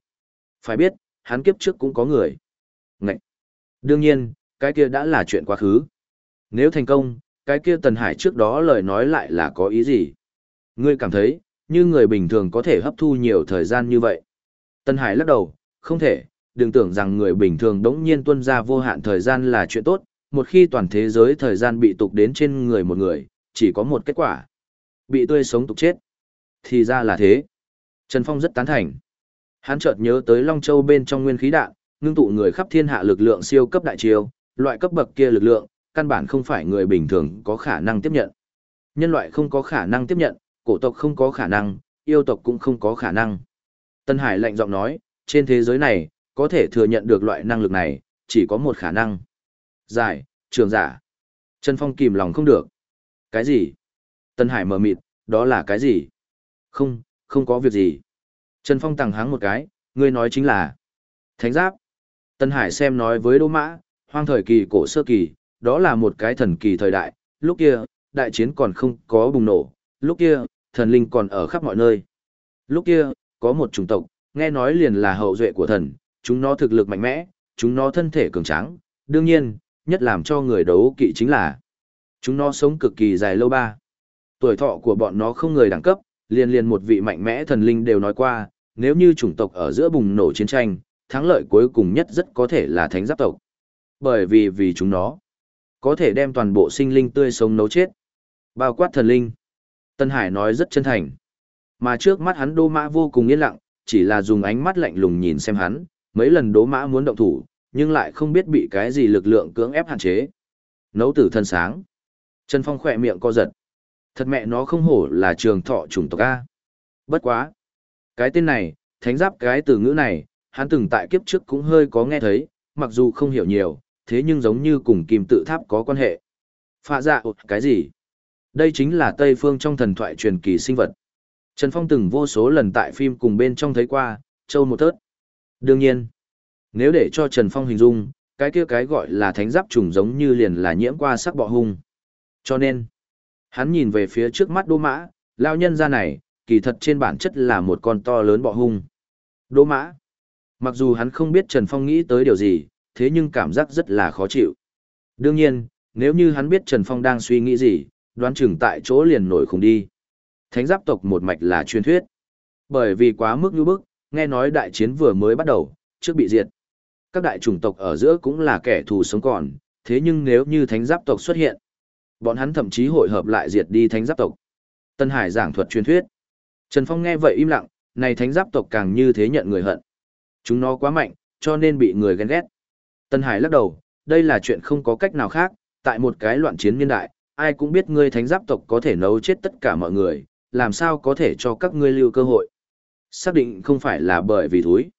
Phải biết, hắn kiếp trước cũng có người. Ngậy. Đương nhiên, cái kia đã là chuyện quá khứ. Nếu thành công, cái kia Tần Hải trước đó lời nói lại là có ý gì? Ngươi cảm thấy, như người bình thường có thể hấp thu nhiều thời gian như vậy. Tần Hải lắc đầu, không thể, đừng tưởng rằng người bình thường đống nhiên tuân ra vô hạn thời gian là chuyện tốt, một khi toàn thế giới thời gian bị tục đến trên người một người, chỉ có một kết quả. Bị tươi sống tục chết. Thì ra là thế. Trần Phong rất tán thành. Hắn chợt nhớ tới Long Châu bên trong nguyên khí đạn, ngưng tụ người khắp thiên hạ lực lượng siêu cấp đại chiêu, loại cấp bậc kia lực lượng, căn bản không phải người bình thường có khả năng tiếp nhận. Nhân loại không có khả năng tiếp nhận, cổ tộc không có khả năng, yêu tộc cũng không có khả năng. Tân Hải lạnh giọng nói, trên thế giới này, có thể thừa nhận được loại năng lực này, chỉ có một khả năng. Giải, trường giả. Trần Phong kìm lòng không được. Cái gì? Tân Hải mở mịt, đó là cái gì? Không, không có việc gì. Trần Phong tặng háng một cái, ngươi nói chính là Thánh giáp. Tân Hải xem nói với Đỗ Mã, hoang thời kỳ cổ sơ kỳ, đó là một cái thần kỳ thời đại, lúc kia, đại chiến còn không có bùng nổ, lúc kia, thần linh còn ở khắp mọi nơi. Lúc kia, có một chủng tộc, nghe nói liền là hậu duệ của thần, chúng nó thực lực mạnh mẽ, chúng nó thân thể cường tráng, đương nhiên, nhất làm cho người đấu kỵ chính là chúng nó sống cực kỳ dài lâu ba. Tuổi thọ của bọn nó không người đẳng cấp, liền liền một vị mạnh mẽ thần linh đều nói qua, nếu như chủng tộc ở giữa bùng nổ chiến tranh, thắng lợi cuối cùng nhất rất có thể là thánh giáp tộc. Bởi vì vì chúng nó Có thể đem toàn bộ sinh linh tươi sống nấu chết. Bao quát thần linh. Tân Hải nói rất chân thành. Mà trước mắt hắn đô mã vô cùng yên lặng, chỉ là dùng ánh mắt lạnh lùng nhìn xem hắn, mấy lần đố mã muốn động thủ, nhưng lại không biết bị cái gì lực lượng cưỡng ép hạn chế. Nấu tử thân sáng. Trần Phong khỏe miệng co giật. Thật mẹ nó không hổ là trường thọ chủng tộc A. Bất quá. Cái tên này, thánh giáp cái từ ngữ này, hắn từng tại kiếp trước cũng hơi có nghe thấy, mặc dù không hiểu nhiều, thế nhưng giống như cùng kim tự tháp có quan hệ. Phạ dạ cái gì? Đây chính là Tây Phương trong thần thoại truyền kỳ sinh vật. Trần Phong từng vô số lần tại phim cùng bên trong thấy qua, châu một tớt. Đương nhiên, nếu để cho Trần Phong hình dung, cái kia cái gọi là thánh giáp trùng giống như liền là nhiễm qua sắc bọ hung. Cho nên, hắn nhìn về phía trước mắt Đỗ mã, lao nhân ra này, kỳ thật trên bản chất là một con to lớn bọ hung. Đỗ mã, mặc dù hắn không biết Trần Phong nghĩ tới điều gì, thế nhưng cảm giác rất là khó chịu. Đương nhiên, nếu như hắn biết Trần Phong đang suy nghĩ gì, đoán chừng tại chỗ liền nổi khùng đi. Thánh giáp tộc một mạch là truyền thuyết. Bởi vì quá mức như bức, nghe nói đại chiến vừa mới bắt đầu, trước bị diệt. Các đại chủng tộc ở giữa cũng là kẻ thù sống còn, thế nhưng nếu như thánh giáp tộc xuất hiện, bọn hắn thậm chí hội hợp lại diệt đi thánh giáp tộc. Tân Hải giảng thuật truyền thuyết. Trần Phong nghe vậy im lặng, này thánh giáp tộc càng như thế nhận người hận. Chúng nó quá mạnh, cho nên bị người ghen ghét. Tân Hải lắc đầu, đây là chuyện không có cách nào khác, tại một cái loạn chiến niên đại, ai cũng biết ngươi thánh giáp tộc có thể nấu chết tất cả mọi người, làm sao có thể cho các ngươi lưu cơ hội. Xác định không phải là bởi vì thúi.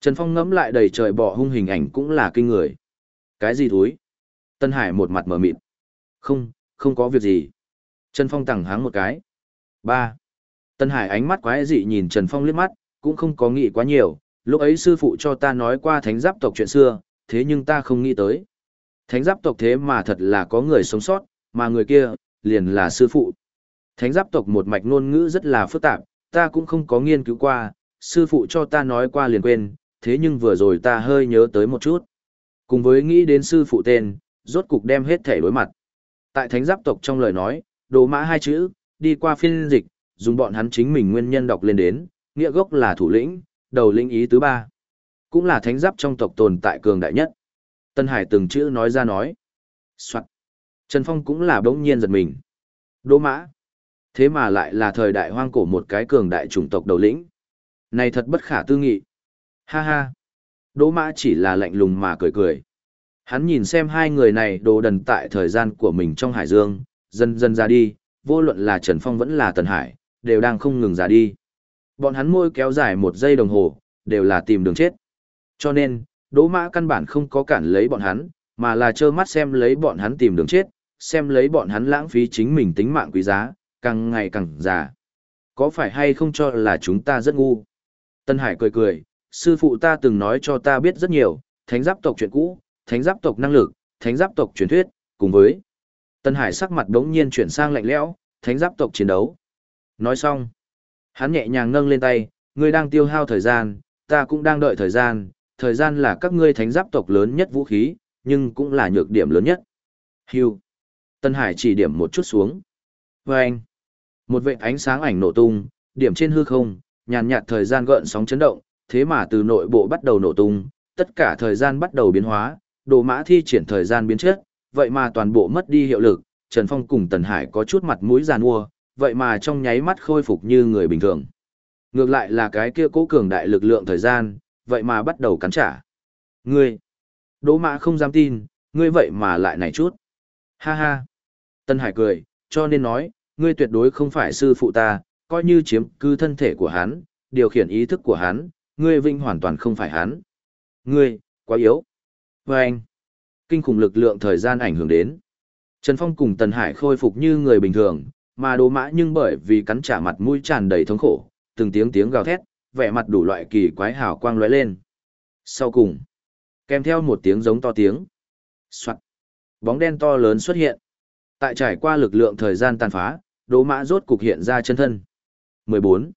Trần Phong ngẫm lại đầy trời bỏ hung hình ảnh cũng là kinh người. Cái gì thúi? Tân Hải một mặt mở mịt. Không, không có việc gì. Trần Phong tẳng háng một cái. ba Tân Hải ánh mắt quái dị nhìn Trần Phong liếc mắt, cũng không có nghĩ quá nhiều. Lúc ấy sư phụ cho ta nói qua thánh giáp tộc chuyện xưa, thế nhưng ta không nghĩ tới. Thánh giáp tộc thế mà thật là có người sống sót, mà người kia, liền là sư phụ. Thánh giáp tộc một mạch ngôn ngữ rất là phức tạp, ta cũng không có nghiên cứu qua, sư phụ cho ta nói qua liền quên, thế nhưng vừa rồi ta hơi nhớ tới một chút. Cùng với nghĩ đến sư phụ tên, rốt cục đem hết thể đối mặt. Tại thánh giáp tộc trong lời nói, đồ mã hai chữ, đi qua phiên dịch, dùng bọn hắn chính mình nguyên nhân đọc lên đến, nghĩa gốc là thủ lĩnh, đầu lĩnh ý thứ ba. Cũng là thánh giáp trong tộc tồn tại cường đại nhất. Tân Hải từng chữ nói ra nói. Soạn. Trần Phong cũng là bỗng nhiên giật mình. Đỗ mã. Thế mà lại là thời đại hoang cổ một cái cường đại chủng tộc đầu lĩnh. Này thật bất khả tư nghị. Ha ha. Đỗ mã chỉ là lạnh lùng mà cười cười. Hắn nhìn xem hai người này đồ đần tại thời gian của mình trong hải dương, dần dần ra đi, vô luận là Trần Phong vẫn là Tần Hải, đều đang không ngừng ra đi. Bọn hắn môi kéo dài một giây đồng hồ, đều là tìm đường chết. Cho nên, Đỗ Mã căn bản không có cản lấy bọn hắn, mà là trơ mắt xem lấy bọn hắn tìm đường chết, xem lấy bọn hắn lãng phí chính mình tính mạng quý giá, càng ngày càng già. Có phải hay không cho là chúng ta rất ngu? Tân Hải cười cười, sư phụ ta từng nói cho ta biết rất nhiều, thánh giáp tộc chuyện cũ, thánh giáp tộc năng lực, thánh giáp tộc truyền thuyết, cùng với. Tân Hải sắc mặt đống nhiên chuyển sang lạnh lẽo, thánh giáp tộc chiến đấu. Nói xong, hắn nhẹ nhàng nâng lên tay, ngươi đang tiêu hao thời gian, ta cũng đang đợi thời gian, thời gian là các ngươi thánh giáp tộc lớn nhất vũ khí, nhưng cũng là nhược điểm lớn nhất. Hưu. Tân Hải chỉ điểm một chút xuống. Và anh. Một vệ ánh sáng ảnh nổ tung, điểm trên hư không, nhàn nhạt thời gian gợn sóng chấn động, thế mà từ nội bộ bắt đầu nổ tung, tất cả thời gian bắt đầu biến hóa, đồ mã thi triển thời gian biến chất, vậy mà toàn bộ mất đi hiệu lực, Trần Phong cùng Tần Hải có chút mặt mũi giàn mua, vậy mà trong nháy mắt khôi phục như người bình thường. Ngược lại là cái kia cố cường đại lực lượng thời gian, vậy mà bắt đầu cắn trả. Ngươi, đỗ mã không dám tin, ngươi vậy mà lại này chút. Ha ha. Tân Hải cười, cho nên nói, ngươi tuyệt đối không phải sư phụ ta, coi như chiếm cư thân thể của hắn, điều khiển ý thức của hắn, ngươi vinh hoàn toàn không phải hắn. Ngươi, quá yếu. Và anh, kinh khủng lực lượng thời gian ảnh hưởng đến. Trần Phong cùng Tần Hải khôi phục như người bình thường, mà đồ mã nhưng bởi vì cắn trả mặt mũi tràn đầy thống khổ, từng tiếng tiếng gào thét, vẻ mặt đủ loại kỳ quái hào quang lóe lên. Sau cùng, kèm theo một tiếng giống to tiếng. Soạn. Bóng đen to lớn xuất hiện. Tại trải qua lực lượng thời gian tàn phá, đố mã rốt cục hiện ra chân thân. 14.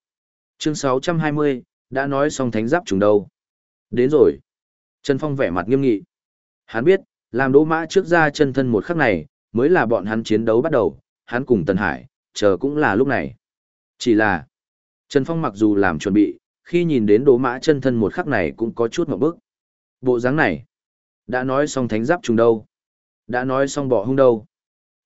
Chương 620, đã nói xong thánh giáp trùng đâu. Đến rồi. Trần Phong vẻ mặt nghiêm nghị. Hắn biết, làm đố mã trước ra chân thân một khắc này, mới là bọn hắn chiến đấu bắt đầu, hắn cùng Tần Hải, chờ cũng là lúc này. Chỉ là, Trần Phong mặc dù làm chuẩn bị, khi nhìn đến đố mã chân thân một khắc này cũng có chút một bước. Bộ dáng này, đã nói xong thánh giáp trùng đâu. Đã nói xong bỏ hung đâu.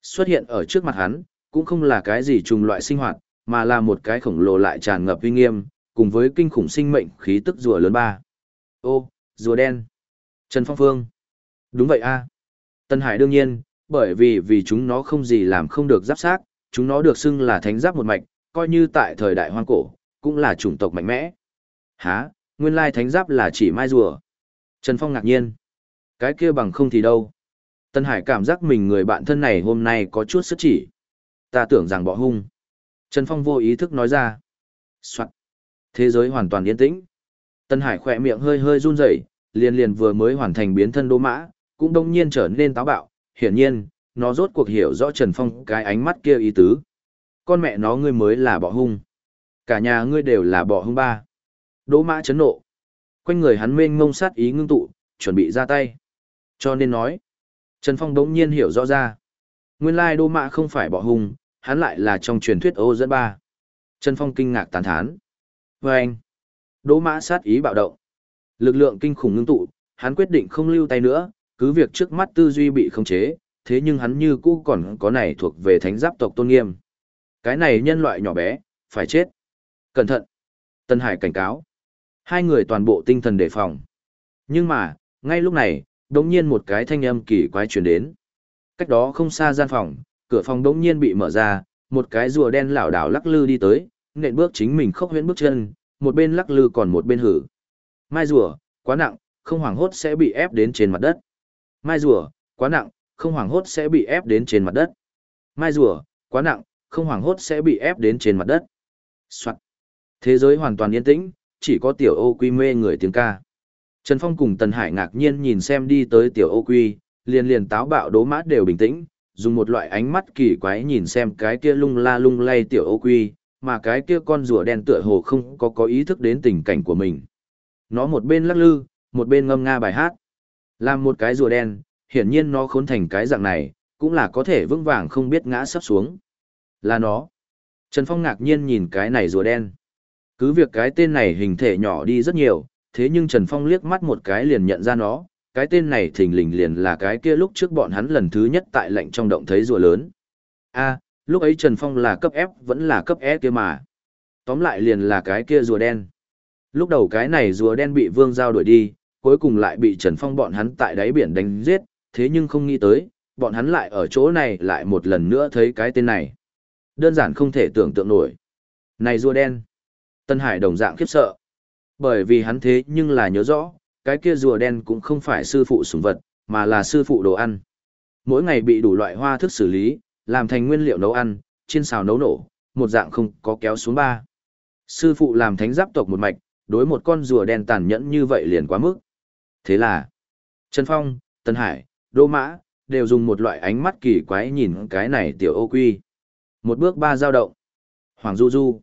Xuất hiện ở trước mặt hắn, cũng không là cái gì trùng loại sinh hoạt, mà là một cái khổng lồ lại tràn ngập uy nghiêm, cùng với kinh khủng sinh mệnh khí tức rùa lớn ba. Ô, rùa đen. Trần Phong Phương. Đúng vậy a. Tân Hải đương nhiên, bởi vì vì chúng nó không gì làm không được giáp xác chúng nó được xưng là thánh giáp một mạch, coi như tại thời đại hoang cổ, cũng là chủng tộc mạnh mẽ. Hả, nguyên lai thánh giáp là chỉ mai rùa. Trần Phong ngạc nhiên. Cái kia bằng không thì đâu. Tân Hải cảm giác mình người bạn thân này hôm nay có chút sức chỉ. Ta tưởng rằng bỏ hung. Trần Phong vô ý thức nói ra. Soạn. Thế giới hoàn toàn yên tĩnh. Tân Hải khỏe miệng hơi hơi run rẩy, liền liền vừa mới hoàn thành biến thân đô mã, cũng đông nhiên trở nên táo bạo. Hiển nhiên, nó rốt cuộc hiểu rõ Trần Phong cái ánh mắt kia ý tứ. Con mẹ nó ngươi mới là bỏ hung. Cả nhà ngươi đều là bỏ hung ba. Đỗ mã chấn nộ. Quanh người hắn mênh ngông sát ý ngưng tụ, chuẩn bị ra tay. Cho nên nói, Trần Phong đống nhiên hiểu rõ ra. Nguyên lai đô mã không phải bỏ hung, hắn lại là trong truyền thuyết ô dẫn ba. Trần Phong kinh ngạc tán thán. Và anh, đỗ mã sát ý bạo động. Lực lượng kinh khủng ngưng tụ, hắn quyết định không lưu tay nữa, cứ việc trước mắt tư duy bị khống chế, thế nhưng hắn như cũ còn có này thuộc về thánh giáp tộc tôn nghiêm. Cái này nhân loại nhỏ bé, phải chết. Cẩn thận. Tân Hải cảnh cáo. Hai người toàn bộ tinh thần đề phòng. Nhưng mà, ngay lúc này, đống nhiên một cái thanh âm kỳ quái truyền đến. Cách đó không xa gian phòng, cửa phòng đống nhiên bị mở ra, một cái rùa đen lảo đảo lắc lư đi tới, nện bước chính mình khốc huyễn bước chân, một bên lắc lư còn một bên hử. Mai rùa, quá nặng, không hoảng hốt sẽ bị ép đến trên mặt đất. Mai rùa, quá nặng, không hoảng hốt sẽ bị ép đến trên mặt đất. Mai rùa, quá nặng, không hoảng hốt sẽ bị ép đến trên mặt đất. Soạn. Thế giới hoàn toàn yên tĩnh, chỉ có tiểu ô quy mê người tiếng ca. Trần Phong cùng Tần Hải ngạc nhiên nhìn xem đi tới tiểu ô quy, liền liền táo bạo đố mát đều bình tĩnh, dùng một loại ánh mắt kỳ quái nhìn xem cái kia lung la lung lay tiểu ô quy, mà cái kia con rùa đen tựa hồ không có có ý thức đến tình cảnh của mình. Nó một bên lắc lư, một bên ngâm nga bài hát. Làm một cái rùa đen, hiển nhiên nó khốn thành cái dạng này, cũng là có thể vững vàng không biết ngã sắp xuống. Là nó. Trần Phong ngạc nhiên nhìn cái này rùa đen. Cứ việc cái tên này hình thể nhỏ đi rất nhiều, thế nhưng Trần Phong liếc mắt một cái liền nhận ra nó, cái tên này thình lình liền là cái kia lúc trước bọn hắn lần thứ nhất tại lệnh trong động thấy rùa lớn. a lúc ấy Trần Phong là cấp F vẫn là cấp E kia mà. Tóm lại liền là cái kia rùa đen. Lúc đầu cái này rùa đen bị vương giao đuổi đi, cuối cùng lại bị Trần Phong bọn hắn tại đáy biển đánh giết, thế nhưng không nghĩ tới, bọn hắn lại ở chỗ này lại một lần nữa thấy cái tên này. Đơn giản không thể tưởng tượng nổi. Này rùa đen. Tân Hải đồng dạng khiếp sợ. Bởi vì hắn thế nhưng là nhớ rõ, cái kia rùa đen cũng không phải sư phụ sủng vật, mà là sư phụ đồ ăn. Mỗi ngày bị đủ loại hoa thức xử lý, làm thành nguyên liệu nấu ăn, chiên xào nấu nổ, một dạng không có kéo xuống ba. Sư phụ làm thánh giáp tộc một mạch, đối một con rùa đen tàn nhẫn như vậy liền quá mức. Thế là, Trần Phong, Tân Hải, Đô Mã, đều dùng một loại ánh mắt kỳ quái nhìn cái này tiểu ô quy. Một bước ba giao động. Hoàng Du Du.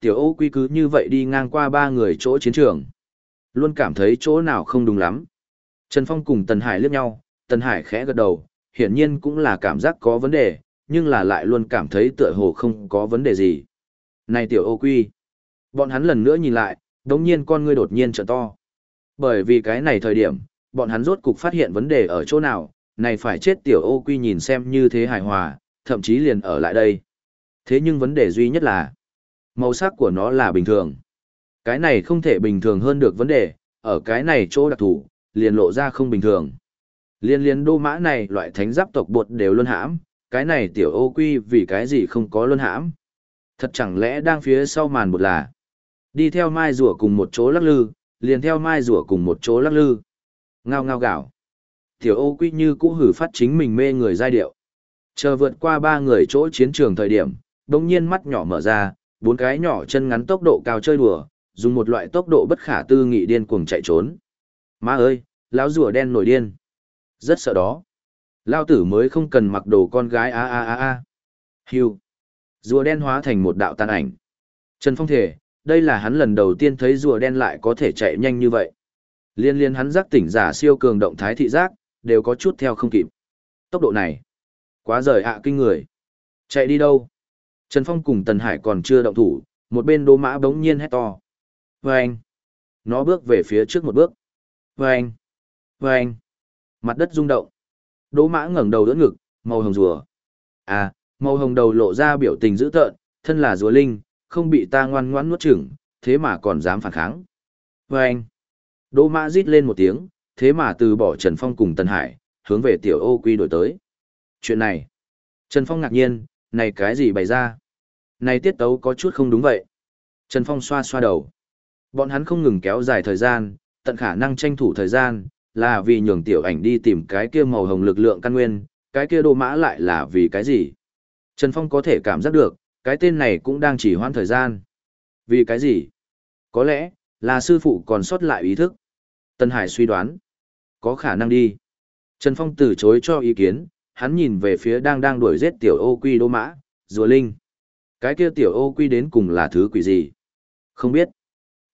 Tiểu ô quy cứ như vậy đi ngang qua ba người chỗ chiến trường. Luôn cảm thấy chỗ nào không đúng lắm. Trần Phong cùng Tần Hải liếc nhau, Tần Hải khẽ gật đầu, hiển nhiên cũng là cảm giác có vấn đề, nhưng là lại luôn cảm thấy tựa hồ không có vấn đề gì. Này tiểu ô quy. Bọn hắn lần nữa nhìn lại, đống nhiên con ngươi đột nhiên trợ to. Bởi vì cái này thời điểm, bọn hắn rốt cục phát hiện vấn đề ở chỗ nào, này phải chết tiểu ô quy nhìn xem như thế hài hòa, thậm chí liền ở lại đây. Thế nhưng vấn đề duy nhất là, màu sắc của nó là bình thường. Cái này không thể bình thường hơn được vấn đề, ở cái này chỗ đặc thủ, liền lộ ra không bình thường. Liên liên đô mã này loại thánh giáp tộc bột đều luân hãm, cái này tiểu ô quy vì cái gì không có luân hãm. Thật chẳng lẽ đang phía sau màn bột là đi theo mai rùa cùng một chỗ lắc lư, liền theo mai rùa cùng một chỗ lắc lư. Ngao ngao gạo. Tiểu ô quy như cũ hử phát chính mình mê người giai điệu. Chờ vượt qua ba người chỗ chiến trường thời điểm, đồng nhiên mắt nhỏ mở ra, bốn cái nhỏ chân ngắn tốc độ cao chơi đùa, dùng một loại tốc độ bất khả tư nghị điên cuồng chạy trốn. Má ơi, lão rùa đen nổi điên. Rất sợ đó. Lao tử mới không cần mặc đồ con gái a a a a. Hiu. Rùa đen hóa thành một đạo tàn ảnh. Trần Phong thể, đây là hắn lần đầu tiên thấy rùa đen lại có thể chạy nhanh như vậy. Liên liên hắn giác tỉnh giả siêu cường động thái thị giác, đều có chút theo không kịp. Tốc độ này, quá rời ạ kinh người. Chạy đi đâu? Trần Phong cùng Tần Hải còn chưa động thủ, một bên đố mã bỗng nhiên hét to. Vâng! Nó bước về phía trước một bước. Vâng! Vâng! Mặt đất rung động. Đỗ mã ngẩng đầu đỡ ngực, màu hồng rùa. À, màu hồng đầu lộ ra biểu tình dữ tợn, thân là rùa linh, không bị ta ngoan ngoãn nuốt chửng, thế mà còn dám phản kháng. Vâng! anh, Đỗ mã rít lên một tiếng, thế mà từ bỏ Trần Phong cùng Tân Hải, hướng về tiểu ô quy đổi tới. Chuyện này, Trần Phong ngạc nhiên, này cái gì bày ra? Này tiết tấu có chút không đúng vậy. Trần Phong xoa xoa đầu. Bọn hắn không ngừng kéo dài thời gian, tận khả năng tranh thủ thời gian, là vì nhường tiểu ảnh đi tìm cái kia màu hồng lực lượng căn nguyên, cái kia đô mã lại là vì cái gì? Trần Phong có thể cảm giác được, cái tên này cũng đang chỉ hoãn thời gian. Vì cái gì? Có lẽ, là sư phụ còn sót lại ý thức. Tân Hải suy đoán. Có khả năng đi. Trần Phong từ chối cho ý kiến, hắn nhìn về phía đang đang đuổi giết tiểu ô quy đô mã, rùa linh. Cái kia tiểu ô quy đến cùng là thứ quỷ gì? Không biết.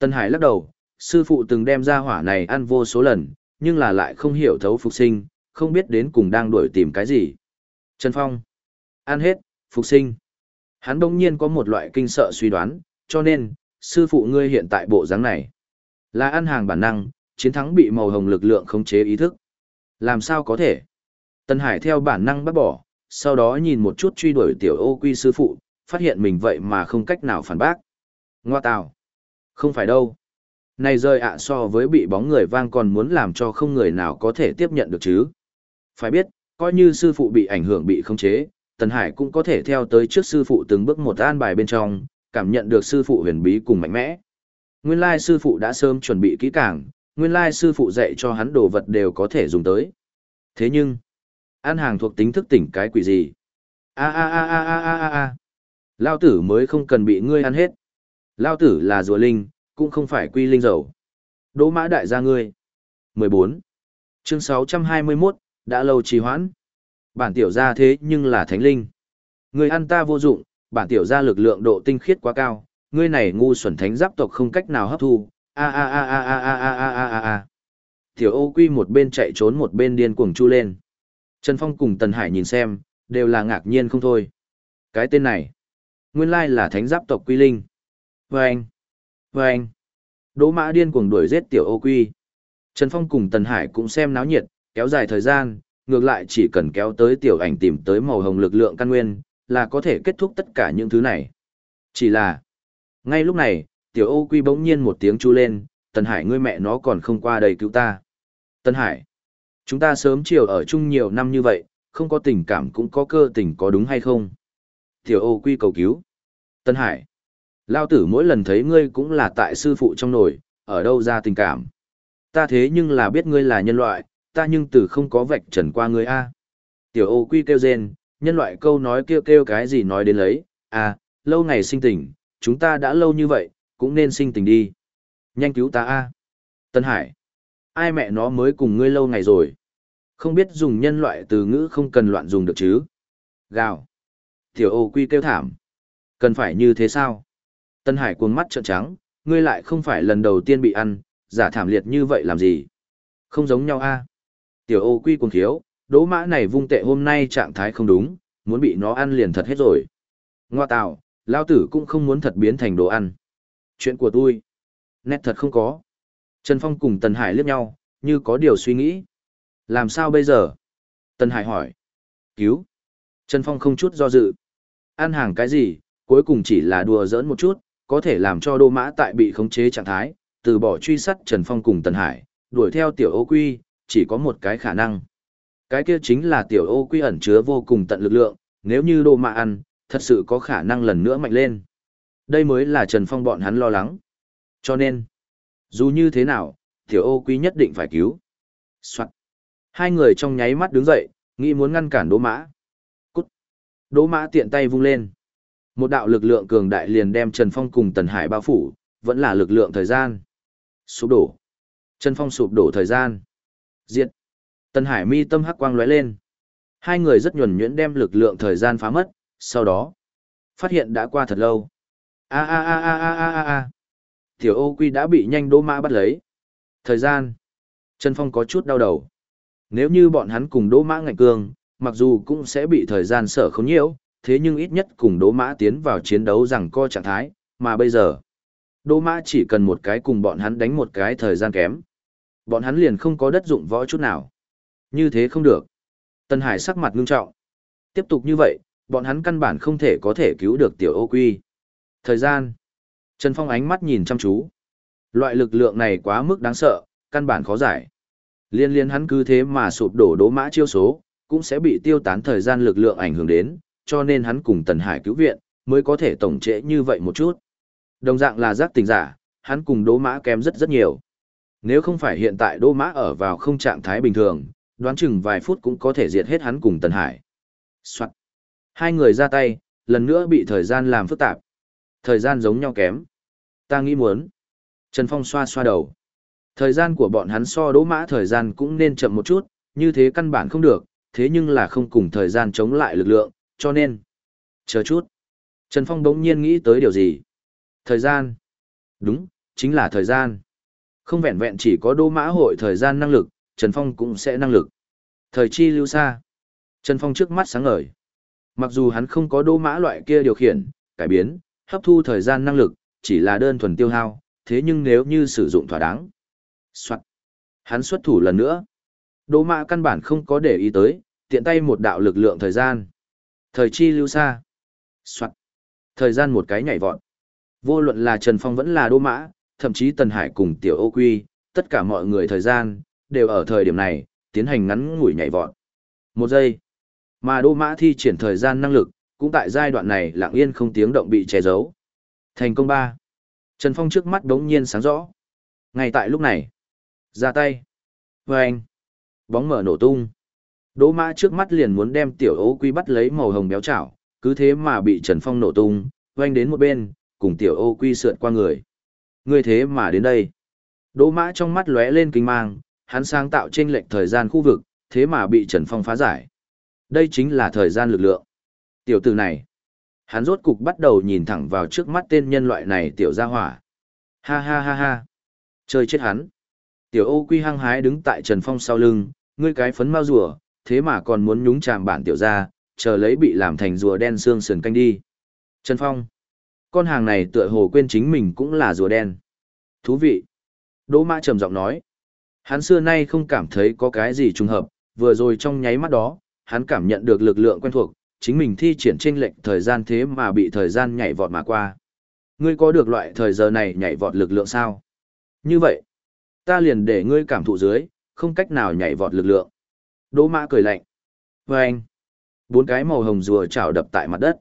Tân Hải lắc đầu, sư phụ từng đem ra hỏa này ăn vô số lần, nhưng là lại không hiểu thấu phục sinh, không biết đến cùng đang đuổi tìm cái gì. Trần Phong. Ăn hết, phục sinh. Hắn đông nhiên có một loại kinh sợ suy đoán, cho nên, sư phụ ngươi hiện tại bộ dáng này. Là ăn hàng bản năng, chiến thắng bị màu hồng lực lượng khống chế ý thức. Làm sao có thể? Tân Hải theo bản năng bắt bỏ, sau đó nhìn một chút truy đuổi tiểu ô quy sư phụ, phát hiện mình vậy mà không cách nào phản bác. Ngoa tào. Không phải đâu. Này rơi ạ so với bị bóng người vang còn muốn làm cho không người nào có thể tiếp nhận được chứ. Phải biết, coi như sư phụ bị ảnh hưởng bị khống chế, Tần Hải cũng có thể theo tới trước sư phụ từng bước một an bài bên trong, cảm nhận được sư phụ huyền bí cùng mạnh mẽ. Nguyên lai sư phụ đã sớm chuẩn bị kỹ càng, nguyên lai sư phụ dạy cho hắn đồ vật đều có thể dùng tới. Thế nhưng, ăn hàng thuộc tính thức tỉnh cái quỷ gì? A a a a a a a a. Lao tử mới không cần bị ngươi ăn hết. Lao tử là rùa linh, cũng không phải quy linh dầu. Đỗ mã đại gia ngươi. 14. Chương 621, đã lâu trì hoãn. Bản tiểu gia thế nhưng là thánh linh. Ngươi ăn ta vô dụng, bản tiểu gia lực lượng độ tinh khiết quá cao, ngươi này ngu xuẩn thánh giáp tộc không cách nào hấp thu. A a a a a a a a a a a. Tiểu Ô Quy một bên chạy trốn một bên điên cuồng chu lên. Trần Phong cùng Tần Hải nhìn xem, đều là ngạc nhiên không thôi. Cái tên này, nguyên lai là thánh giáp tộc Quy Linh. Vâng! Vâng! Đỗ mã điên cuồng đuổi giết tiểu ô quy. Trần Phong cùng Tần Hải cũng xem náo nhiệt, kéo dài thời gian, ngược lại chỉ cần kéo tới tiểu ảnh tìm tới màu hồng lực lượng căn nguyên, là có thể kết thúc tất cả những thứ này. Chỉ là, ngay lúc này, tiểu ô quy bỗng nhiên một tiếng chu lên, Tần Hải ngươi mẹ nó còn không qua đây cứu ta. Tần Hải, chúng ta sớm chiều ở chung nhiều năm như vậy, không có tình cảm cũng có cơ tình có đúng hay không? Tiểu ô quy cầu cứu. Tần Hải, Lao tử mỗi lần thấy ngươi cũng là tại sư phụ trong nồi, ở đâu ra tình cảm. Ta thế nhưng là biết ngươi là nhân loại, ta nhưng từ không có vạch trần qua ngươi a. Tiểu ô quy kêu rên, nhân loại câu nói kêu kêu cái gì nói đến lấy, à, lâu ngày sinh tình, chúng ta đã lâu như vậy, cũng nên sinh tình đi. Nhanh cứu ta a. Tân Hải, ai mẹ nó mới cùng ngươi lâu ngày rồi. Không biết dùng nhân loại từ ngữ không cần loạn dùng được chứ. Gào. Tiểu ô quy kêu thảm. Cần phải như thế sao? Tân Hải cuồng mắt trợn trắng, ngươi lại không phải lần đầu tiên bị ăn, giả thảm liệt như vậy làm gì? Không giống nhau a. À? Tiểu ô quy cuồng thiếu, đố mã này vung tệ hôm nay trạng thái không đúng, muốn bị nó ăn liền thật hết rồi. Ngoa tạo, lao tử cũng không muốn thật biến thành đồ ăn. Chuyện của tôi. Nét thật không có. Trần Phong cùng Tần Hải liếc nhau, như có điều suy nghĩ. Làm sao bây giờ? Tần Hải hỏi. Cứu. Trần Phong không chút do dự. Ăn hàng cái gì, cuối cùng chỉ là đùa giỡn một chút, có thể làm cho Đô Mã tại bị khống chế trạng thái, từ bỏ truy sát Trần Phong cùng Tần Hải, đuổi theo tiểu ô quy, chỉ có một cái khả năng. Cái kia chính là tiểu ô quy ẩn chứa vô cùng tận lực lượng, nếu như Đô Mã ăn, thật sự có khả năng lần nữa mạnh lên. Đây mới là Trần Phong bọn hắn lo lắng. Cho nên, dù như thế nào, tiểu ô quy nhất định phải cứu. Soạn. Hai người trong nháy mắt đứng dậy, nghĩ muốn ngăn cản Đỗ Mã. Cút. Đỗ Mã tiện tay vung lên. Một đạo lực lượng cường đại liền đem Trần Phong cùng Tần Hải bao phủ, vẫn là lực lượng thời gian. Sụp đổ. Trần Phong sụp đổ thời gian. Diệt. Tần Hải mi tâm hắc quang lóe lên. Hai người rất nhuần nhuyễn đem lực lượng thời gian phá mất, sau đó phát hiện đã qua thật lâu. A a a a a a a a. Tiểu Ô Quy đã bị nhanh Đỗ Mã bắt lấy. Thời gian. Trần Phong có chút đau đầu. Nếu như bọn hắn cùng Đỗ Mã ngạnh cương, mặc dù cũng sẽ bị thời gian sở không nhiễu, thế nhưng ít nhất cùng Đỗ Mã tiến vào chiến đấu rằng co trạng thái, mà bây giờ, Đỗ Mã chỉ cần một cái cùng bọn hắn đánh một cái thời gian kém. Bọn hắn liền không có đất dụng võ chút nào. Như thế không được. Tân Hải sắc mặt ngưng trọng. Tiếp tục như vậy, bọn hắn căn bản không thể có thể cứu được tiểu ô quy. Thời gian. Trần Phong ánh mắt nhìn chăm chú. Loại lực lượng này quá mức đáng sợ, căn bản khó giải. Liên liên hắn cứ thế mà sụp đổ đố mã chiêu số, cũng sẽ bị tiêu tán thời gian lực lượng ảnh hưởng đến, cho nên hắn cùng Tần Hải cứu viện, mới có thể tổng trễ như vậy một chút. Đồng dạng là giác tình giả, hắn cùng Đỗ mã kém rất rất nhiều. Nếu không phải hiện tại Đỗ mã ở vào không trạng thái bình thường, đoán chừng vài phút cũng có thể diệt hết hắn cùng Tần Hải. Soạn. Hai người ra tay, lần nữa bị thời gian làm phức tạp. Thời gian giống nhau kém. Ta nghĩ muốn. Trần Phong xoa xoa đầu. Thời gian của bọn hắn so đỗ mã thời gian cũng nên chậm một chút, như thế căn bản không được, thế nhưng là không cùng thời gian chống lại lực lượng, cho nên. Chờ chút. Trần Phong đống nhiên nghĩ tới điều gì? Thời gian. Đúng, chính là thời gian. Không vẹn vẹn chỉ có đô mã hội thời gian năng lực, Trần Phong cũng sẽ năng lực. Thời chi lưu xa. Trần Phong trước mắt sáng ngời. Mặc dù hắn không có đô mã loại kia điều khiển, cải biến, hấp thu thời gian năng lực, chỉ là đơn thuần tiêu hao, thế nhưng nếu như sử dụng thỏa đáng. Soạn. Hắn xuất thủ lần nữa. Đô mã căn bản không có để ý tới, tiện tay một đạo lực lượng thời gian. Thời chi lưu xa. Soạn. Thời gian một cái nhảy vọt. Vô luận là Trần Phong vẫn là Đô mã, thậm chí Tần Hải cùng Tiểu Ô Quy, tất cả mọi người thời gian, đều ở thời điểm này, tiến hành ngắn ngủi nhảy vọt. Một giây. Mà Đô mã thi triển thời gian năng lực, cũng tại giai đoạn này lặng yên không tiếng động bị che giấu. Thành công ba. Trần Phong trước mắt đống nhiên sáng rõ. Ngay tại lúc này, ra tay. Và anh, bóng mở nổ tung. Đỗ mã trước mắt liền muốn đem tiểu ấu quy bắt lấy màu hồng béo chảo, cứ thế mà bị Trần Phong nổ tung, oanh đến một bên, cùng tiểu ô quy sượt qua người. Ngươi thế mà đến đây. Đỗ mã trong mắt lóe lên kinh mang, hắn sáng tạo trên lệnh thời gian khu vực, thế mà bị Trần Phong phá giải. Đây chính là thời gian lực lượng. Tiểu tử này, hắn rốt cục bắt đầu nhìn thẳng vào trước mắt tên nhân loại này tiểu gia hỏa. Ha ha ha ha. Chơi chết hắn. Tiểu ô quy hăng hái đứng tại Trần Phong sau lưng, ngươi cái phấn mau rùa, thế mà còn muốn nhúng chàm bản tiểu ra, chờ lấy bị làm thành rùa đen xương sườn canh đi. Trần Phong. Con hàng này tựa hồ quên chính mình cũng là rùa đen. Thú vị. Đỗ Mã trầm giọng nói. Hắn xưa nay không cảm thấy có cái gì trùng hợp, vừa rồi trong nháy mắt đó, hắn cảm nhận được lực lượng quen thuộc, chính mình thi triển chênh lệnh thời gian thế mà bị thời gian nhảy vọt mà qua. Ngươi có được loại thời giờ này nhảy vọt lực lượng sao? Như vậy, ta liền để ngươi cảm thụ dưới, không cách nào nhảy vọt lực lượng. Đỗ mã cười lạnh. Và anh, bốn cái màu hồng rùa chảo đập tại mặt đất.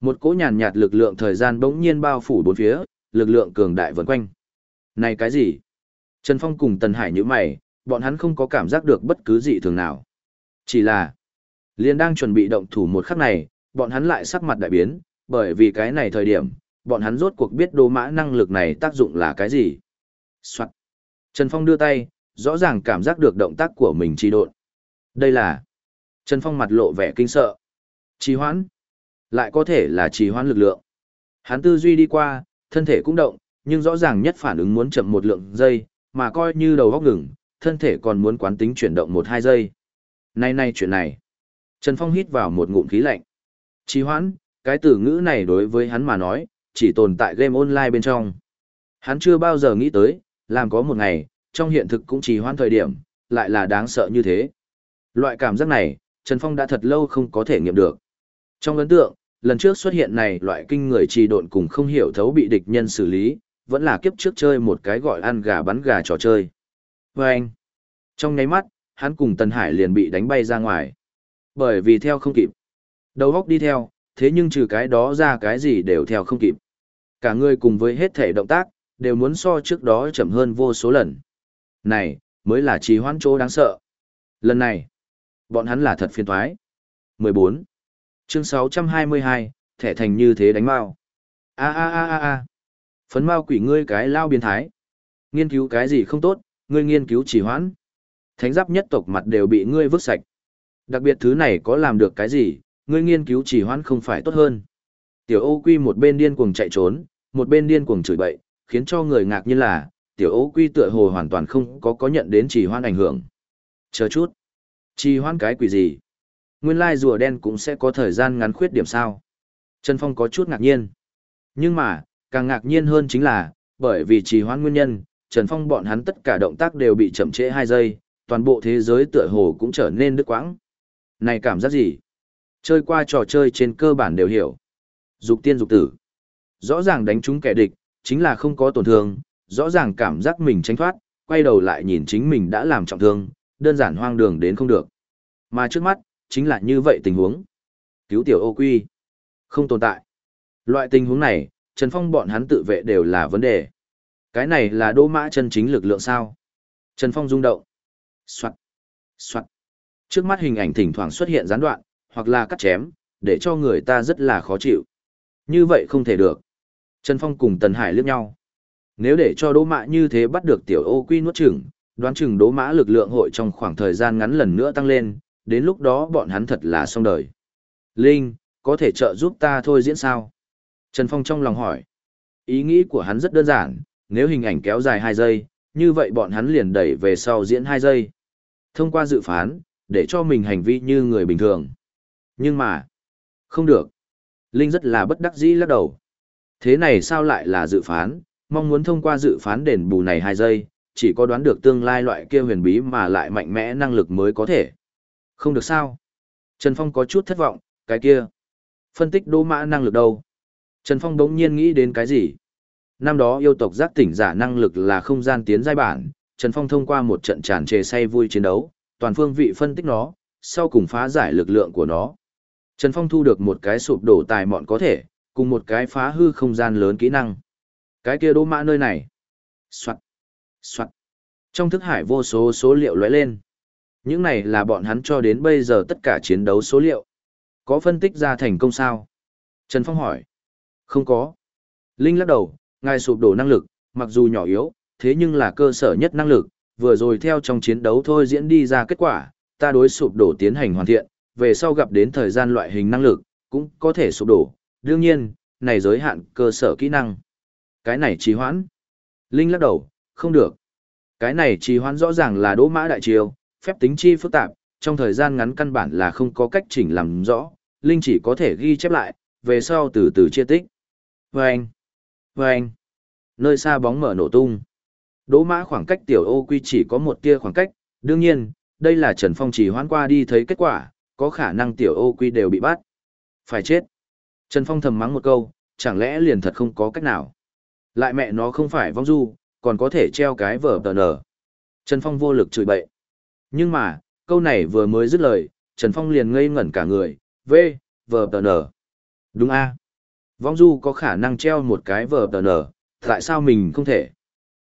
Một cỗ nhàn nhạt lực lượng thời gian bỗng nhiên bao phủ bốn phía, lực lượng cường đại vần quanh. Này cái gì? Trần Phong cùng Tần Hải như mày, bọn hắn không có cảm giác được bất cứ gì thường nào. Chỉ là, liền đang chuẩn bị động thủ một khắc này, bọn hắn lại sắc mặt đại biến, bởi vì cái này thời điểm, bọn hắn rốt cuộc biết đô mã năng lực này tác dụng là cái gì. Soạn. Trần Phong đưa tay, rõ ràng cảm giác được động tác của mình trì độn. Đây là... Trần Phong mặt lộ vẻ kinh sợ. Trì hoãn. Lại có thể là trì hoãn lực lượng. Hắn tư duy đi qua, thân thể cũng động, nhưng rõ ràng nhất phản ứng muốn chậm một lượng giây, mà coi như đầu góc ngừng, thân thể còn muốn quán tính chuyển động một hai giây. Nay nay chuyện này. Trần Phong hít vào một ngụm khí lạnh. Trì hoãn, cái từ ngữ này đối với hắn mà nói, chỉ tồn tại game online bên trong. Hắn chưa bao giờ nghĩ tới, làm có một ngày, trong hiện thực cũng trì hoãn thời điểm, lại là đáng sợ như thế. Loại cảm giác này, Trần Phong đã thật lâu không có thể nghiệm được. Trong ấn tượng, lần trước xuất hiện này loại kinh người trì độn cùng không hiểu thấu bị địch nhân xử lý, vẫn là kiếp trước chơi một cái gọi ăn gà bắn gà trò chơi. Và anh, trong nháy mắt, hắn cùng Tần Hải liền bị đánh bay ra ngoài. Bởi vì theo không kịp. Đầu góc đi theo, thế nhưng trừ cái đó ra cái gì đều theo không kịp. Cả người cùng với hết thể động tác, đều muốn so trước đó chậm hơn vô số lần. Này, mới là trì hoãn chỗ đáng sợ. Lần này, bọn hắn là thật phiền thoái. 14. Chương 622, thẻ thành như thế đánh mau. A a a a a. Phấn mau quỷ ngươi cái lao biến thái. Nghiên cứu cái gì không tốt, ngươi nghiên cứu chỉ hoãn. Thánh giáp nhất tộc mặt đều bị ngươi vứt sạch. Đặc biệt thứ này có làm được cái gì, ngươi nghiên cứu chỉ hoãn không phải tốt hơn. Tiểu ô Quy một bên điên cuồng chạy trốn, một bên điên cuồng chửi bậy, khiến cho người ngạc nhiên là, Tiểu ô Quy tựa hồ hoàn toàn không có có nhận đến chỉ hoãn ảnh hưởng. Chờ chút. Trì hoãn cái quỷ gì? Nguyên lai rùa đen cũng sẽ có thời gian ngắn khuyết điểm sao? Trần Phong có chút ngạc nhiên. Nhưng mà, càng ngạc nhiên hơn chính là, bởi vì trì hoãn nguyên nhân, Trần Phong bọn hắn tất cả động tác đều bị chậm trễ 2 giây, toàn bộ thế giới tựa hồ cũng trở nên đứt quãng. Này cảm giác gì? Chơi qua trò chơi trên cơ bản đều hiểu. Dục tiên dục tử. Rõ ràng đánh trúng kẻ địch, chính là không có tổn thương, rõ ràng cảm giác mình tránh thoát, quay đầu lại nhìn chính mình đã làm trọng thương, đơn giản hoang đường đến không được. Mà trước mắt, chính là như vậy tình huống. Cứu tiểu ô quy. Không tồn tại. Loại tình huống này, Trần Phong bọn hắn tự vệ đều là vấn đề. Cái này là đô mã chân chính lực lượng sao? Trần Phong rung động. Xoạn. Xoạn. Trước mắt hình ảnh thỉnh thoảng xuất hiện gián đoạn, hoặc là cắt chém, để cho người ta rất là khó chịu. Như vậy không thể được. Trần Phong cùng Tần Hải liếc nhau. Nếu để cho Đỗ Mã như thế bắt được tiểu ô quy nuốt chửng, đoán chừng đố Mã lực lượng hội trong khoảng thời gian ngắn lần nữa tăng lên, đến lúc đó bọn hắn thật là xong đời. Linh, có thể trợ giúp ta thôi diễn sao? Trần Phong trong lòng hỏi. Ý nghĩ của hắn rất đơn giản, nếu hình ảnh kéo dài 2 giây, như vậy bọn hắn liền đẩy về sau diễn 2 giây. Thông qua dự phán, để cho mình hành vi như người bình thường. Nhưng mà, không được. Linh rất là bất đắc dĩ lắc đầu. Thế này sao lại là dự phán, mong muốn thông qua dự phán đền bù này 2 giây, chỉ có đoán được tương lai loại kia huyền bí mà lại mạnh mẽ năng lực mới có thể. Không được sao? Trần Phong có chút thất vọng, cái kia. Phân tích đô mã năng lực đâu? Trần Phong đống nhiên nghĩ đến cái gì? Năm đó yêu tộc giác tỉnh giả năng lực là không gian tiến giai bản, Trần Phong thông qua một trận tràn trề say vui chiến đấu, toàn phương vị phân tích nó, sau cùng phá giải lực lượng của nó. Trần Phong thu được một cái sụp đổ tài mọn có thể, cùng một cái phá hư không gian lớn kỹ năng. Cái kia đô mã nơi này. Soạn. Soạn. Trong thức hải vô số số liệu lóe lên. Những này là bọn hắn cho đến bây giờ tất cả chiến đấu số liệu. Có phân tích ra thành công sao? Trần Phong hỏi. Không có. Linh lắc đầu, ngài sụp đổ năng lực, mặc dù nhỏ yếu, thế nhưng là cơ sở nhất năng lực, vừa rồi theo trong chiến đấu thôi diễn đi ra kết quả, ta đối sụp đổ tiến hành hoàn thiện, về sau gặp đến thời gian loại hình năng lực, cũng có thể sụp đổ, đương nhiên, này giới hạn cơ sở kỹ năng. Cái này trì hoãn. Linh lắc đầu, không được. Cái này trì hoãn rõ ràng là đỗ mã đại chiêu, phép tính chi phức tạp, trong thời gian ngắn căn bản là không có cách chỉnh làm rõ, Linh chỉ có thể ghi chép lại, về sau từ từ chia tích. Vâng! Vâng! Nơi xa bóng mở nổ tung. Đỗ mã khoảng cách tiểu ô quy chỉ có một tia khoảng cách, đương nhiên, đây là Trần Phong chỉ hoãn qua đi thấy kết quả, có khả năng tiểu ô quy đều bị bắt. Phải chết. Trần Phong thầm mắng một câu, chẳng lẽ liền thật không có cách nào. Lại mẹ nó không phải vong du, còn có thể treo cái vở tờ nở. Trần Phong vô lực chửi bậy. Nhưng mà, câu này vừa mới dứt lời, Trần Phong liền ngây ngẩn cả người, v, vở tờ nở. Đúng a Vong du có khả năng treo một cái vở tờ nở, tại sao mình không thể?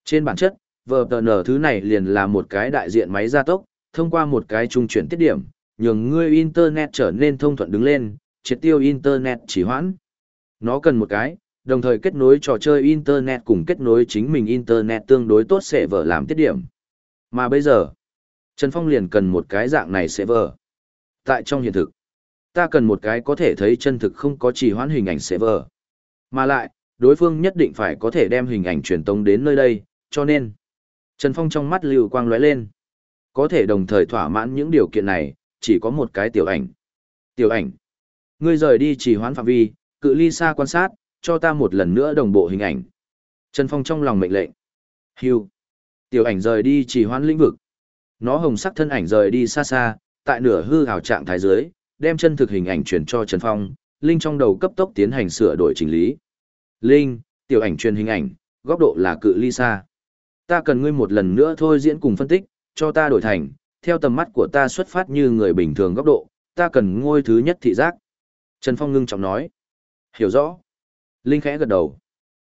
Trên bản chất, vở tờ nở thứ này liền là một cái đại diện máy gia tốc, thông qua một cái trung chuyển tiết điểm, nhường ngươi Internet trở nên thông thuận đứng lên, triệt tiêu Internet chỉ hoãn. Nó cần một cái, đồng thời kết nối trò chơi Internet cùng kết nối chính mình Internet tương đối tốt sẽ vở làm tiết điểm. Mà bây giờ, Trần Phong liền cần một cái dạng này sẽ vở. Tại trong hiện thực, ta cần một cái có thể thấy chân thực không có chỉ hoãn hình ảnh sẽ vở. Mà lại, đối phương nhất định phải có thể đem hình ảnh truyền tống đến nơi đây, cho nên, Trần Phong trong mắt lưu quang lóe lên. Có thể đồng thời thỏa mãn những điều kiện này, chỉ có một cái tiểu ảnh. Tiểu ảnh. Ngươi rời đi chỉ hoãn phạm vi, cự ly xa quan sát, cho ta một lần nữa đồng bộ hình ảnh. Trần Phong trong lòng mệnh lệnh. Hưu. Tiểu ảnh rời đi chỉ hoãn lĩnh vực. Nó hồng sắc thân ảnh rời đi xa xa, tại nửa hư hào trạng thái dưới, đem chân thực hình ảnh truyền cho Trần Phong, Linh trong đầu cấp tốc tiến hành sửa đổi chỉnh lý. Linh, tiểu ảnh truyền hình ảnh, góc độ là cự ly xa. Ta cần ngươi một lần nữa thôi diễn cùng phân tích, cho ta đổi thành, theo tầm mắt của ta xuất phát như người bình thường góc độ, ta cần ngôi thứ nhất thị giác. Trần Phong ngưng trọng nói. Hiểu rõ. Linh khẽ gật đầu.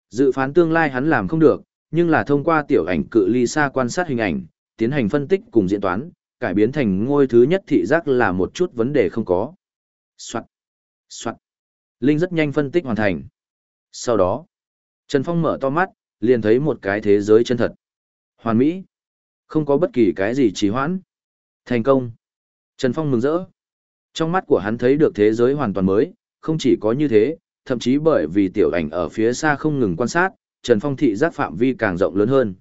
Dự phán tương lai hắn làm không được, nhưng là thông qua tiểu ảnh cự ly xa quan sát hình ảnh, tiến hành phân tích cùng diễn toán, cải biến thành ngôi thứ nhất thị giác là một chút vấn đề không có. Soạn. Soạn. Linh rất nhanh phân tích hoàn thành. Sau đó, Trần Phong mở to mắt, liền thấy một cái thế giới chân thật. Hoàn mỹ. Không có bất kỳ cái gì trì hoãn. Thành công. Trần Phong mừng rỡ. Trong mắt của hắn thấy được thế giới hoàn toàn mới, không chỉ có như thế, thậm chí bởi vì tiểu ảnh ở phía xa không ngừng quan sát, Trần Phong thị giác phạm vi càng rộng lớn hơn.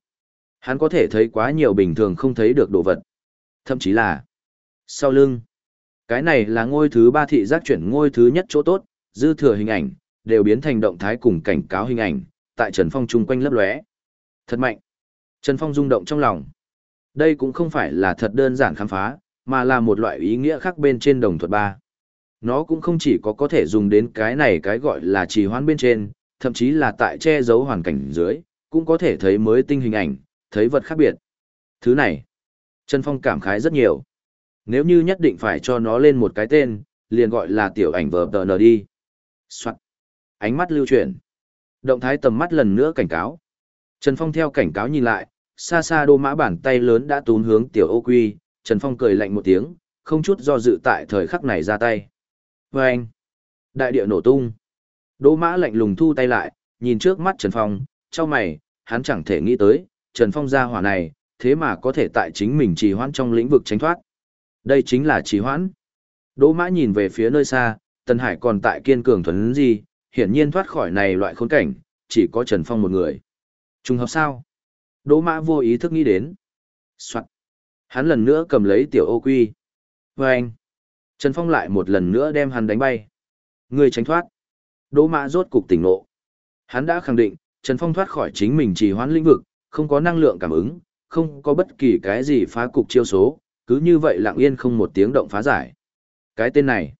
Hắn có thể thấy quá nhiều bình thường không thấy được đồ vật. Thậm chí là sau lưng. Cái này là ngôi thứ ba thị giác chuyển ngôi thứ nhất chỗ tốt, dư thừa hình ảnh, đều biến thành động thái cùng cảnh cáo hình ảnh, tại Trần Phong chung quanh lấp lóe. Thật mạnh. Trần Phong rung động trong lòng. Đây cũng không phải là thật đơn giản khám phá, mà là một loại ý nghĩa khác bên trên đồng thuật ba. Nó cũng không chỉ có có thể dùng đến cái này cái gọi là trì hoãn bên trên, thậm chí là tại che giấu hoàn cảnh dưới, cũng có thể thấy mới tinh hình ảnh, thấy vật khác biệt. Thứ này, Trần Phong cảm khái rất nhiều. Nếu như nhất định phải cho nó lên một cái tên, liền gọi là tiểu ảnh vờ tờ nờ đi. Soạn. Ánh mắt lưu chuyển. Động thái tầm mắt lần nữa cảnh cáo. Trần Phong theo cảnh cáo nhìn lại, xa xa đô mã bàn tay lớn đã tún hướng tiểu ô quy, Trần Phong cười lạnh một tiếng, không chút do dự tại thời khắc này ra tay. Và anh, đại địa nổ tung. Đỗ mã lạnh lùng thu tay lại, nhìn trước mắt Trần Phong, cho mày, hắn chẳng thể nghĩ tới, Trần Phong ra hỏa này, thế mà có thể tại chính mình trì hoãn trong lĩnh vực tránh thoát. Đây chính là trì hoãn. Đỗ mã nhìn về phía nơi xa, Tân Hải còn tại kiên cường thuần gì, hiển nhiên thoát khỏi này loại khốn cảnh, chỉ có Trần Phong một người. Trùng hợp sao? Đỗ mã vô ý thức nghĩ đến. Soạn. Hắn lần nữa cầm lấy tiểu ô quy. Và anh. Trần Phong lại một lần nữa đem hắn đánh bay. Người tránh thoát. Đỗ mã rốt cục tỉnh nộ. Hắn đã khẳng định, Trần Phong thoát khỏi chính mình trì hoãn lĩnh vực, không có năng lượng cảm ứng, không có bất kỳ cái gì phá cục chiêu số, cứ như vậy lặng yên không một tiếng động phá giải. Cái tên này.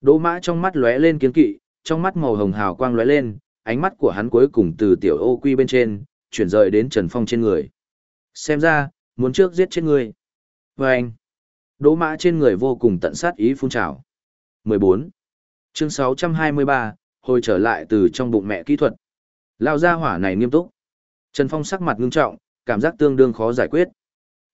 Đỗ mã trong mắt lóe lên kiến kỵ, trong mắt màu hồng hào quang lóe lên, ánh mắt của hắn cuối cùng từ tiểu ô quy bên trên, chuyển rời đến Trần Phong trên người. Xem ra, muốn trước giết chết người. Vâng anh. Đỗ mã trên người vô cùng tận sát ý phun trào. 14. Chương 623, hồi trở lại từ trong bụng mẹ kỹ thuật. Lao ra hỏa này nghiêm túc. Trần Phong sắc mặt ngưng trọng, cảm giác tương đương khó giải quyết.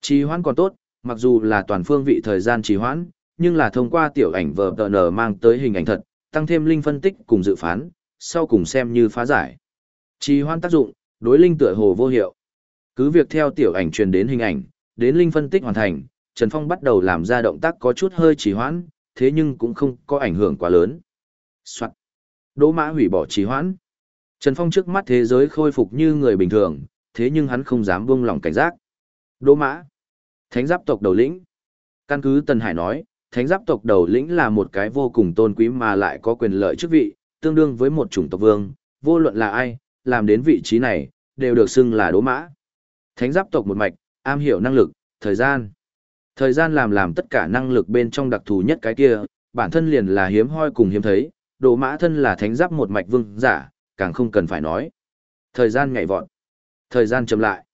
Trì hoãn còn tốt, mặc dù là toàn phương vị thời gian trì hoãn, nhưng là thông qua tiểu ảnh vờ tờ nở mang tới hình ảnh thật, tăng thêm linh phân tích cùng dự phán, sau cùng xem như phá giải. Trì hoãn tác dụng, đối linh tựa hồ vô hiệu. Cứ việc theo tiểu ảnh truyền đến hình ảnh, đến linh phân tích hoàn thành, Trần Phong bắt đầu làm ra động tác có chút hơi trì hoãn, thế nhưng cũng không có ảnh hưởng quá lớn. Soạn. Đỗ mã hủy bỏ trì hoãn. Trần Phong trước mắt thế giới khôi phục như người bình thường, thế nhưng hắn không dám buông lỏng cảnh giác. Đỗ mã. Thánh giáp tộc đầu lĩnh. Căn cứ Tần Hải nói, thánh giáp tộc đầu lĩnh là một cái vô cùng tôn quý mà lại có quyền lợi chức vị, tương đương với một chủng tộc vương, vô luận là ai, làm đến vị trí này, đều được xưng là đỗ mã. Thánh giáp tộc một mạch, am hiểu năng lực, thời gian. Thời gian làm làm tất cả năng lực bên trong đặc thù nhất cái kia, bản thân liền là hiếm hoi cùng hiếm thấy, đồ mã thân là thánh giáp một mạch vương giả, càng không cần phải nói. Thời gian nhảy vọt, thời gian chậm lại.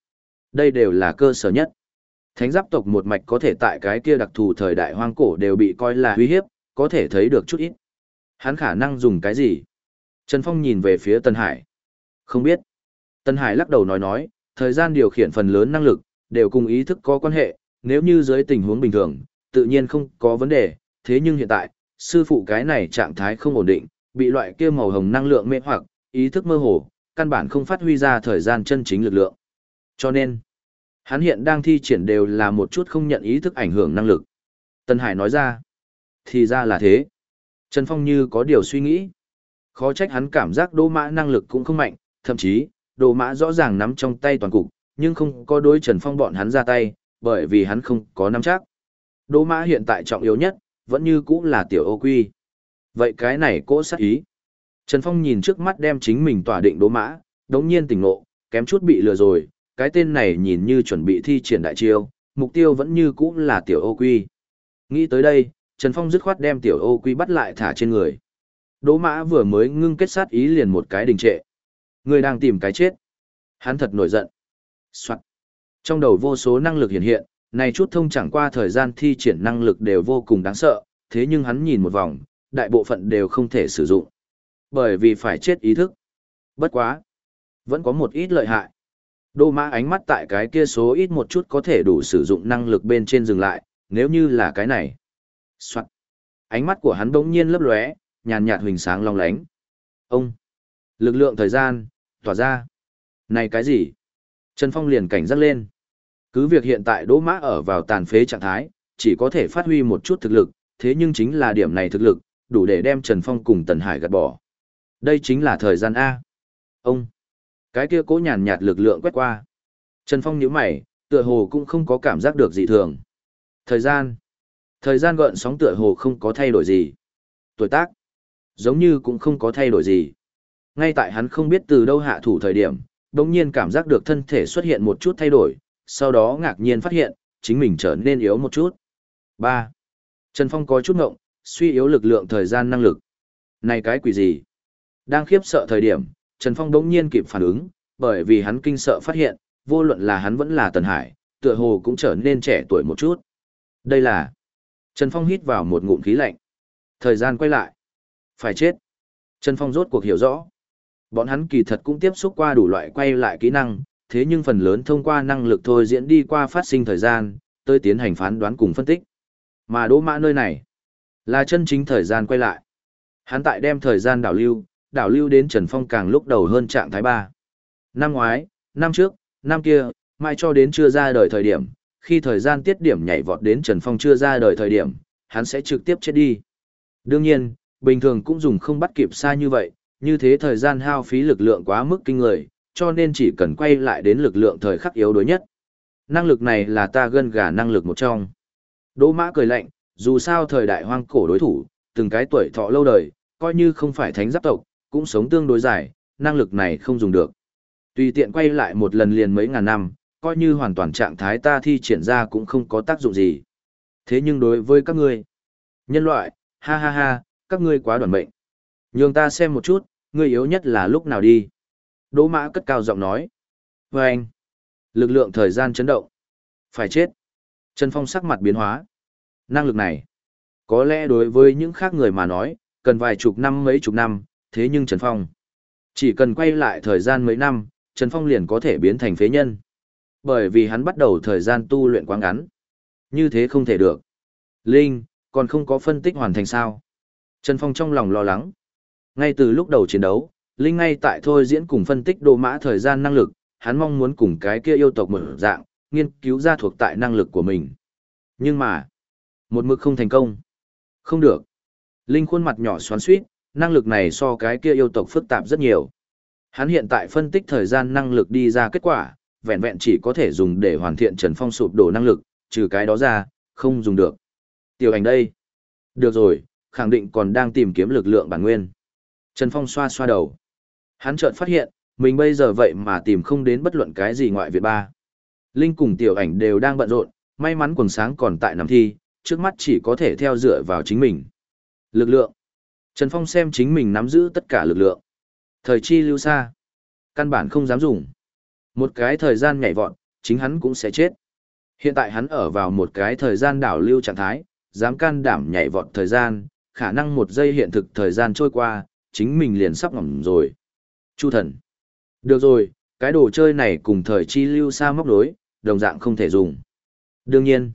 Đây đều là cơ sở nhất. Thánh giáp tộc một mạch có thể tại cái kia đặc thù thời đại hoang cổ đều bị coi là uy hiếp, có thể thấy được chút ít. Hắn khả năng dùng cái gì? Trần Phong nhìn về phía Tân Hải. Không biết. Tân Hải lắc đầu nói nói, thời gian điều khiển phần lớn năng lực, đều cùng ý thức có quan hệ, nếu như dưới tình huống bình thường, tự nhiên không có vấn đề, thế nhưng hiện tại, sư phụ cái này trạng thái không ổn định, bị loại kia màu hồng năng lượng mê hoặc, ý thức mơ hồ, căn bản không phát huy ra thời gian chân chính lực lượng. Cho nên, hắn hiện đang thi triển đều là một chút không nhận ý thức ảnh hưởng năng lực. Tân Hải nói ra, thì ra là thế. Trần Phong như có điều suy nghĩ. Khó trách hắn cảm giác đô mã năng lực cũng không mạnh, thậm chí, đồ mã rõ ràng nắm trong tay toàn cục, nhưng không có đối Trần Phong bọn hắn ra tay, bởi vì hắn không có nắm chắc. Đỗ mã hiện tại trọng yếu nhất, vẫn như cũ là tiểu ô quy. Vậy cái này cố sát ý. Trần Phong nhìn trước mắt đem chính mình tỏa định đỗ mã, đống nhiên tỉnh ngộ, kém chút bị lừa rồi, cái tên này nhìn như chuẩn bị thi triển đại chiêu, mục tiêu vẫn như cũ là tiểu ô quy. Nghĩ tới đây, Trần Phong dứt khoát đem tiểu ô quy bắt lại thả trên người. Đỗ mã vừa mới ngưng kết sát ý liền một cái đình trệ. Người đang tìm cái chết. Hắn thật nổi giận. Soạn. Trong đầu vô số năng lực hiện hiện, này chút thông chẳng qua thời gian thi triển năng lực đều vô cùng đáng sợ, thế nhưng hắn nhìn một vòng, đại bộ phận đều không thể sử dụng. Bởi vì phải chết ý thức. Bất quá. Vẫn có một ít lợi hại. Đô mã ánh mắt tại cái kia số ít một chút có thể đủ sử dụng năng lực bên trên dừng lại, nếu như là cái này. Soạn. Ánh mắt của hắn bỗng nhiên lấp lóe, nhàn nhạt huỳnh sáng long lánh. Ông. Lực lượng thời gian, tỏa ra. Này cái gì? Trần Phong liền cảnh giác lên. Cứ việc hiện tại Đỗ Mã ở vào tàn phế trạng thái, chỉ có thể phát huy một chút thực lực, thế nhưng chính là điểm này thực lực, đủ để đem Trần Phong cùng Tần Hải gạt bỏ. Đây chính là thời gian A. Ông. Cái kia cố nhàn nhạt lực lượng quét qua. Trần Phong nhíu mày, tựa hồ cũng không có cảm giác được dị thường. Thời gian. Thời gian gợn sóng tựa hồ không có thay đổi gì. Tuổi tác. Giống như cũng không có thay đổi gì. Ngay tại hắn không biết từ đâu hạ thủ thời điểm, đồng nhiên cảm giác được thân thể xuất hiện một chút thay đổi, sau đó ngạc nhiên phát hiện, chính mình trở nên yếu một chút. ba Trần Phong có chút ngộng, suy yếu lực lượng thời gian năng lực. Này cái quỷ gì? Đang khiếp sợ thời điểm, Trần Phong đống nhiên kịp phản ứng, bởi vì hắn kinh sợ phát hiện, vô luận là hắn vẫn là Tần Hải, tựa hồ cũng trở nên trẻ tuổi một chút. Đây là... Trần Phong hít vào một ngụm khí lạnh. Thời gian quay lại. Phải chết. Trần Phong rốt cuộc hiểu rõ. Bọn hắn kỳ thật cũng tiếp xúc qua đủ loại quay lại kỹ năng, thế nhưng phần lớn thông qua năng lực thôi diễn đi qua phát sinh thời gian, tới tiến hành phán đoán cùng phân tích. Mà đỗ mã nơi này, là chân chính thời gian quay lại. Hắn tại đem thời gian đảo lưu, đảo lưu đến Trần Phong càng lúc đầu hơn trạng thái 3. Năm ngoái, năm trước, năm kia, mai cho đến chưa ra đời thời điểm, khi thời gian tiết điểm nhảy vọt đến Trần Phong chưa ra đời thời điểm, hắn sẽ trực tiếp chết đi. Đương nhiên, bình thường cũng dùng không bắt kịp xa như vậy, như thế thời gian hao phí lực lượng quá mức kinh người, cho nên chỉ cần quay lại đến lực lượng thời khắc yếu đối nhất. Năng lực này là ta gân gà năng lực một trong. Đỗ mã cười lạnh, dù sao thời đại hoang cổ đối thủ, từng cái tuổi thọ lâu đời, coi như không phải thánh giáp tộc, cũng sống tương đối dài, năng lực này không dùng được. Tùy tiện quay lại một lần liền mấy ngàn năm, coi như hoàn toàn trạng thái ta thi triển ra cũng không có tác dụng gì. Thế nhưng đối với các ngươi, nhân loại, ha ha ha, các ngươi quá đoàn mệnh. Nhường ta xem một chút, Người yếu nhất là lúc nào đi. Đỗ mã cất cao giọng nói. Và anh, lực lượng thời gian chấn động. Phải chết. Trần Phong sắc mặt biến hóa. Năng lực này, có lẽ đối với những khác người mà nói, cần vài chục năm mấy chục năm, thế nhưng Trần Phong, chỉ cần quay lại thời gian mấy năm, Trần Phong liền có thể biến thành phế nhân. Bởi vì hắn bắt đầu thời gian tu luyện quá ngắn. Như thế không thể được. Linh, còn không có phân tích hoàn thành sao. Trần Phong trong lòng lo lắng. Ngay từ lúc đầu chiến đấu, Linh ngay tại thôi diễn cùng phân tích đồ mã thời gian năng lực, hắn mong muốn cùng cái kia yêu tộc mở dạng, nghiên cứu ra thuộc tại năng lực của mình. Nhưng mà, một mực không thành công. Không được. Linh khuôn mặt nhỏ xoắn suýt, năng lực này so cái kia yêu tộc phức tạp rất nhiều. Hắn hiện tại phân tích thời gian năng lực đi ra kết quả, vẹn vẹn chỉ có thể dùng để hoàn thiện Trần Phong sụp đổ năng lực, trừ cái đó ra, không dùng được. Tiểu ảnh đây. Được rồi, khẳng định còn đang tìm kiếm lực lượng bản nguyên. Trần Phong xoa xoa đầu. Hắn chợt phát hiện, mình bây giờ vậy mà tìm không đến bất luận cái gì ngoại Việt ba. Linh cùng tiểu ảnh đều đang bận rộn, may mắn quần sáng còn tại nằm thi, trước mắt chỉ có thể theo dựa vào chính mình. Lực lượng. Trần Phong xem chính mình nắm giữ tất cả lực lượng. Thời chi lưu xa. Căn bản không dám dùng. Một cái thời gian nhảy vọt, chính hắn cũng sẽ chết. Hiện tại hắn ở vào một cái thời gian đảo lưu trạng thái, dám can đảm nhảy vọt thời gian, khả năng một giây hiện thực thời gian trôi qua, chính mình liền sắp ngỏm rồi. Chu thần. Được rồi, cái đồ chơi này cùng thời chi lưu xa móc đối, đồng dạng không thể dùng. Đương nhiên,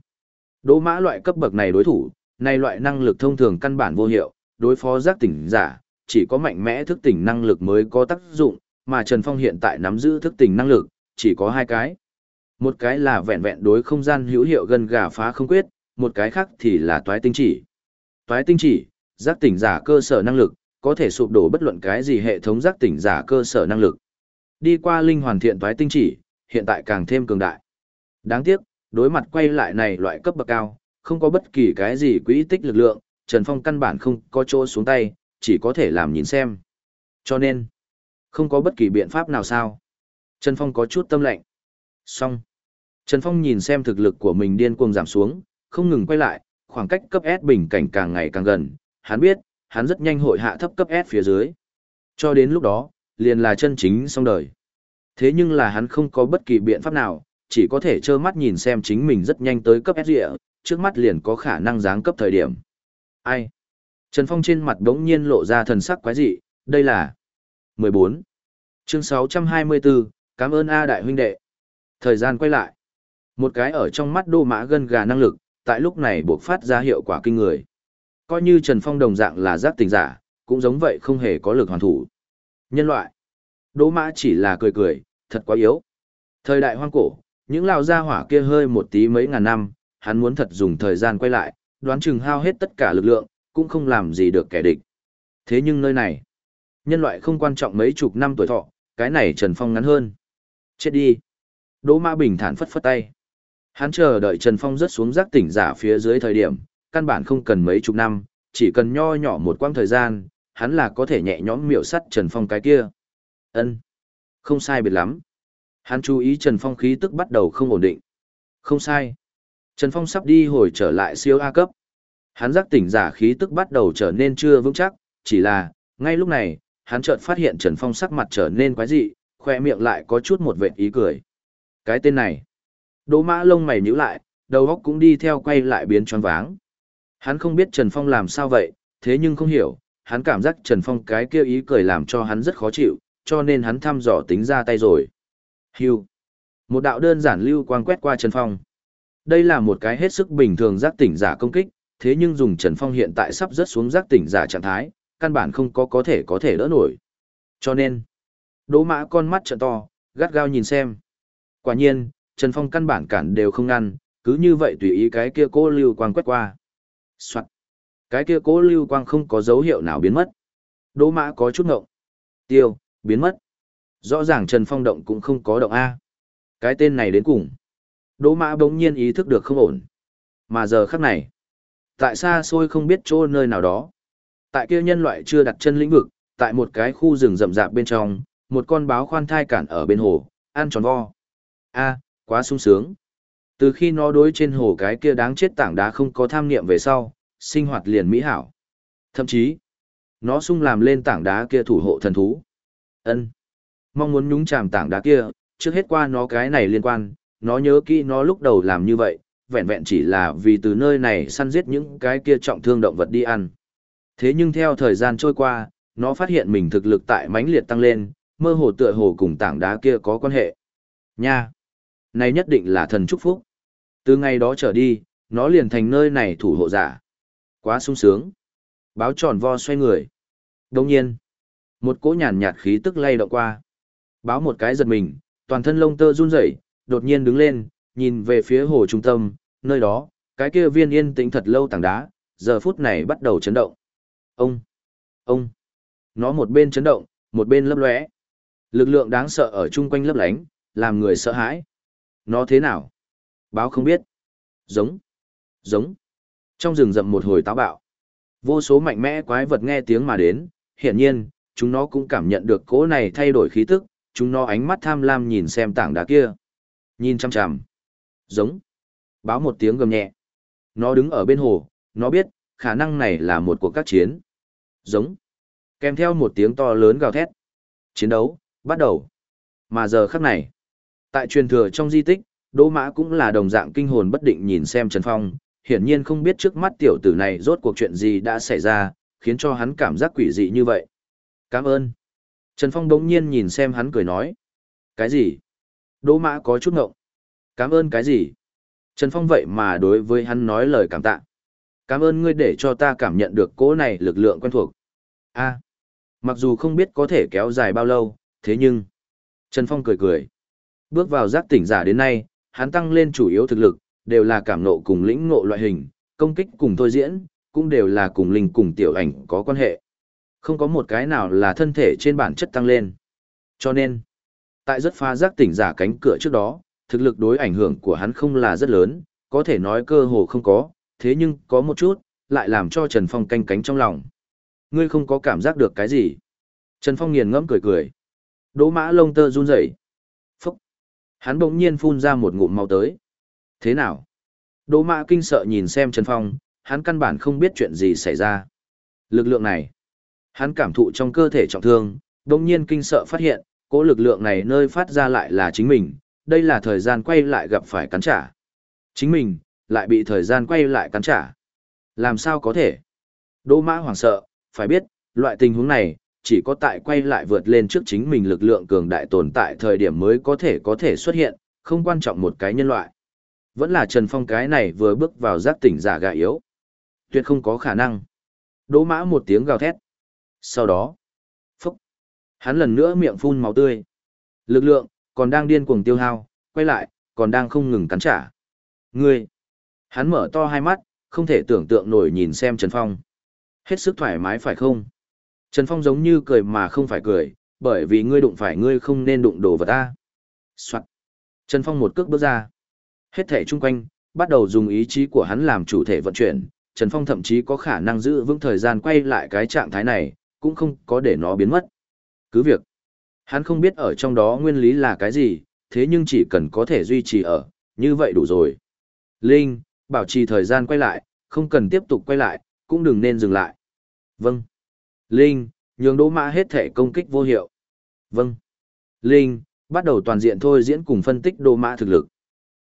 đỗ mã loại cấp bậc này đối thủ, này loại năng lực thông thường căn bản vô hiệu, đối phó giác tỉnh giả, chỉ có mạnh mẽ thức tỉnh năng lực mới có tác dụng, mà Trần Phong hiện tại nắm giữ thức tỉnh năng lực, chỉ có hai cái. Một cái là vẹn vẹn đối không gian hữu hiệu gần gà phá không quyết, một cái khác thì là toái tinh chỉ. Toái tinh chỉ, giác tỉnh giả cơ sở năng lực, có thể sụp đổ bất luận cái gì hệ thống giác tỉnh giả cơ sở năng lực. Đi qua linh hoàn thiện toái tinh chỉ, hiện tại càng thêm cường đại. Đáng tiếc, đối mặt quay lại này loại cấp bậc cao, không có bất kỳ cái gì quỹ tích lực lượng, Trần Phong căn bản không có chỗ xuống tay, chỉ có thể làm nhìn xem. Cho nên, không có bất kỳ biện pháp nào sao. Trần Phong có chút tâm lệnh. Xong. Trần Phong nhìn xem thực lực của mình điên cuồng giảm xuống, không ngừng quay lại, khoảng cách cấp S bình cảnh càng ngày càng gần. Hắn biết, hắn rất nhanh hội hạ thấp cấp S phía dưới. Cho đến lúc đó, liền là chân chính xong đời. Thế nhưng là hắn không có bất kỳ biện pháp nào, chỉ có thể trơ mắt nhìn xem chính mình rất nhanh tới cấp S địa, trước mắt liền có khả năng giáng cấp thời điểm. Ai? Trần Phong trên mặt đống nhiên lộ ra thần sắc quái dị, đây là 14. Chương 624, cảm ơn A đại huynh đệ. Thời gian quay lại. Một cái ở trong mắt đô mã gân gà năng lực, tại lúc này buộc phát ra hiệu quả kinh người. Coi như Trần Phong đồng dạng là giác tình giả, cũng giống vậy không hề có lực hoàn thủ. Nhân loại. Đỗ mã chỉ là cười cười, thật quá yếu. Thời đại hoang cổ, những lão gia hỏa kia hơi một tí mấy ngàn năm, hắn muốn thật dùng thời gian quay lại, đoán chừng hao hết tất cả lực lượng, cũng không làm gì được kẻ địch. Thế nhưng nơi này, nhân loại không quan trọng mấy chục năm tuổi thọ, cái này Trần Phong ngắn hơn. Chết đi. Đỗ Mã bình thản phất phất tay. Hắn chờ đợi Trần Phong rớt xuống giác tỉnh giả phía dưới thời điểm, căn bản không cần mấy chục năm, chỉ cần nho nhỏ một quãng thời gian, hắn là có thể nhẹ nhõm miểu sắt Trần Phong cái kia. Ân, Không sai biệt lắm. Hắn chú ý Trần Phong khí tức bắt đầu không ổn định. Không sai. Trần Phong sắp đi hồi trở lại siêu A cấp. Hắn giác tỉnh giả khí tức bắt đầu trở nên chưa vững chắc, chỉ là, ngay lúc này, hắn chợt phát hiện Trần Phong sắc mặt trở nên quái dị, khoe miệng lại có chút một vệt ý cười. Cái tên này. Đỗ mã lông mày nhíu lại, đầu óc cũng đi theo quay lại biến tròn váng. Hắn không biết Trần Phong làm sao vậy, thế nhưng không hiểu, hắn cảm giác Trần Phong cái kia ý cười làm cho hắn rất khó chịu, cho nên hắn thăm dò tính ra tay rồi. Hưu. Một đạo đơn giản lưu quang quét qua Trần Phong. Đây là một cái hết sức bình thường giác tỉnh giả công kích, thế nhưng dùng Trần Phong hiện tại sắp rớt xuống giác tỉnh giả trạng thái, căn bản không có có thể có thể đỡ nổi. Cho nên, đỗ mã con mắt trợ to, gắt gao nhìn xem. Quả nhiên, Trần Phong căn bản cản đều không ngăn, cứ như vậy tùy ý cái kia cố lưu quang quét qua. Soạn. Cái kia cố lưu quang không có dấu hiệu nào biến mất. Đỗ mã có chút ngộng. Tiêu, biến mất. Rõ ràng Trần Phong động cũng không có động A. Cái tên này đến cùng. Đỗ mã bỗng nhiên ý thức được không ổn. Mà giờ khắc này, tại xa xôi không biết chỗ nơi nào đó. Tại kia nhân loại chưa đặt chân lĩnh vực, tại một cái khu rừng rậm rạp bên trong, một con báo khoan thai cản ở bên hồ, ăn tròn vo. A, quá sung sướng. Từ khi nó đối trên hồ cái kia đáng chết tảng đá không có tham niệm về sau, sinh hoạt liền mỹ hảo. Thậm chí, nó sung làm lên tảng đá kia thủ hộ thần thú. Ân, Mong muốn nhúng chàm tảng đá kia, trước hết qua nó cái này liên quan, nó nhớ kỹ nó lúc đầu làm như vậy, vẹn vẹn chỉ là vì từ nơi này săn giết những cái kia trọng thương động vật đi ăn. Thế nhưng theo thời gian trôi qua, nó phát hiện mình thực lực tại mãnh liệt tăng lên, mơ hồ tựa hồ cùng tảng đá kia có quan hệ. Nha! Này nhất định là thần chúc phúc. Từ ngày đó trở đi, nó liền thành nơi này thủ hộ giả. Quá sung sướng. Báo tròn vo xoay người. Đồng nhiên, một cỗ nhàn nhạt khí tức lay động qua. Báo một cái giật mình, toàn thân lông tơ run rẩy, đột nhiên đứng lên, nhìn về phía hồ trung tâm, nơi đó, cái kia viên yên tĩnh thật lâu tảng đá, giờ phút này bắt đầu chấn động. Ông, ông, nó một bên chấn động, một bên lấp lóe. Lực lượng đáng sợ ở chung quanh lấp lánh, làm người sợ hãi. Nó thế nào? Báo không biết. Giống, giống. Trong rừng rậm một hồi táo bạo. Vô số mạnh mẽ quái vật nghe tiếng mà đến, hiển nhiên, chúng nó cũng cảm nhận được cỗ này thay đổi khí tức, chúng nó ánh mắt tham lam nhìn xem tảng đá kia. Nhìn chăm chằm. Giống. Báo một tiếng gầm nhẹ. Nó đứng ở bên hồ, nó biết, khả năng này là một cuộc các chiến. Giống. Kèm theo một tiếng to lớn gào thét. Chiến đấu, bắt đầu. Mà giờ khắc này, tại truyền thừa trong di tích, Đỗ Mã cũng là đồng dạng kinh hồn bất định nhìn xem Trần Phong, hiển nhiên không biết trước mắt tiểu tử này rốt cuộc chuyện gì đã xảy ra, khiến cho hắn cảm giác quỷ dị như vậy. Cảm ơn. Trần Phong đống nhiên nhìn xem hắn cười nói. Cái gì? Đỗ Mã có chút ngộng. Cảm ơn cái gì? Trần Phong vậy mà đối với hắn nói lời cảm tạ. Cảm ơn ngươi để cho ta cảm nhận được cỗ này lực lượng quen thuộc. a à, mặc dù không biết có thể kéo dài bao lâu, thế nhưng... Trần Phong cười cười. Bước vào giác tỉnh giả đến nay, hắn tăng lên chủ yếu thực lực, đều là cảm nộ cùng lĩnh ngộ loại hình, công kích cùng thôi diễn, cũng đều là cùng linh cùng tiểu ảnh có quan hệ. Không có một cái nào là thân thể trên bản chất tăng lên. Cho nên, tại rất pha giác tỉnh giả cánh cửa trước đó, thực lực đối ảnh hưởng của hắn không là rất lớn, có thể nói cơ hồ không có, thế nhưng có một chút, lại làm cho Trần Phong canh cánh trong lòng. Ngươi không có cảm giác được cái gì. Trần Phong nghiền ngẫm cười cười. Đỗ mã lông tơ run rẩy. Hắn bỗng nhiên phun ra một ngụm máu tới. Thế nào? Đỗ mã kinh sợ nhìn xem Trần Phong, hắn căn bản không biết chuyện gì xảy ra. Lực lượng này. Hắn cảm thụ trong cơ thể trọng thương, bỗng nhiên kinh sợ phát hiện, cỗ lực lượng này nơi phát ra lại là chính mình, đây là thời gian quay lại gặp phải cắn trả. Chính mình, lại bị thời gian quay lại cắn trả. Làm sao có thể? Đỗ mã hoảng sợ, phải biết, loại tình huống này, chỉ có tại quay lại vượt lên trước chính mình lực lượng cường đại tồn tại thời điểm mới có thể có thể xuất hiện, không quan trọng một cái nhân loại. Vẫn là Trần Phong cái này vừa bước vào giác tỉnh giả gà yếu. Tuyệt không có khả năng. Đỗ mã một tiếng gào thét. Sau đó, phúc, hắn lần nữa miệng phun máu tươi. Lực lượng, còn đang điên cuồng tiêu hao, quay lại, còn đang không ngừng cắn trả. Ngươi! Hắn mở to hai mắt, không thể tưởng tượng nổi nhìn xem Trần Phong. Hết sức thoải mái phải không? Trần Phong giống như cười mà không phải cười, bởi vì ngươi đụng phải ngươi không nên đụng đồ vật ta. Soạn. Trần Phong một cước bước ra. Hết thể chung quanh, bắt đầu dùng ý chí của hắn làm chủ thể vận chuyển. Trần Phong thậm chí có khả năng giữ vững thời gian quay lại cái trạng thái này, cũng không có để nó biến mất. Cứ việc, Hắn không biết ở trong đó nguyên lý là cái gì, thế nhưng chỉ cần có thể duy trì ở, như vậy đủ rồi. Linh, bảo trì thời gian quay lại, không cần tiếp tục quay lại, cũng đừng nên dừng lại. Vâng. Linh, nhường đỗ mã hết thể công kích vô hiệu. Vâng. Linh, bắt đầu toàn diện thôi diễn cùng phân tích đỗ mã thực lực.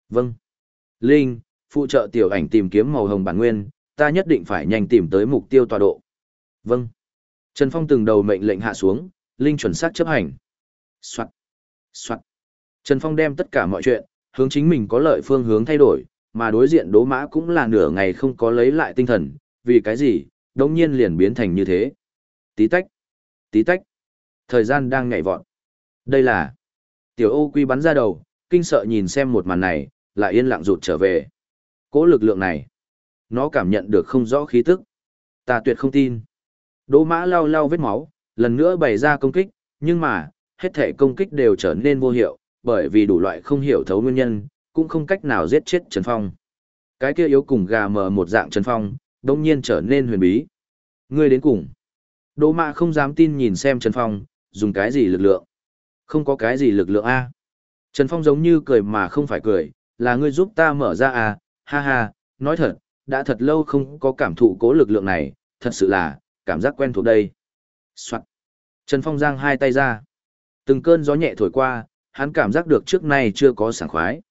Vâng. Linh, phụ trợ tiểu ảnh tìm kiếm màu hồng bản nguyên, ta nhất định phải nhanh tìm tới mục tiêu tọa độ. Vâng. Trần Phong từng đầu mệnh lệnh hạ xuống, Linh chuẩn xác chấp hành. Soạn. Soạn. Trần Phong đem tất cả mọi chuyện, hướng chính mình có lợi phương hướng thay đổi, mà đối diện đố mã cũng là nửa ngày không có lấy lại tinh thần, vì cái gì, đống nhiên liền biến thành như thế. Tí tách, tí tách, thời gian đang nhảy vọt. Đây là, tiểu ô quy bắn ra đầu, kinh sợ nhìn xem một màn này, lại yên lặng rụt trở về. Cố lực lượng này, nó cảm nhận được không rõ khí tức. Ta tuyệt không tin. Đỗ mã lau lau vết máu, lần nữa bày ra công kích, nhưng mà, hết thể công kích đều trở nên vô hiệu, bởi vì đủ loại không hiểu thấu nguyên nhân, cũng không cách nào giết chết Trần Phong. Cái kia yếu cùng gà mờ một dạng Trần Phong, đông nhiên trở nên huyền bí. Ngươi đến cùng. Đỗ mã không dám tin nhìn xem Trần Phong, dùng cái gì lực lượng. Không có cái gì lực lượng A. Trần Phong giống như cười mà không phải cười, là ngươi giúp ta mở ra à, ha ha, nói thật, đã thật lâu không có cảm thụ cố lực lượng này, thật sự là, cảm giác quen thuộc đây. Soạn. Trần Phong giang hai tay ra. Từng cơn gió nhẹ thổi qua, hắn cảm giác được trước nay chưa có sảng khoái.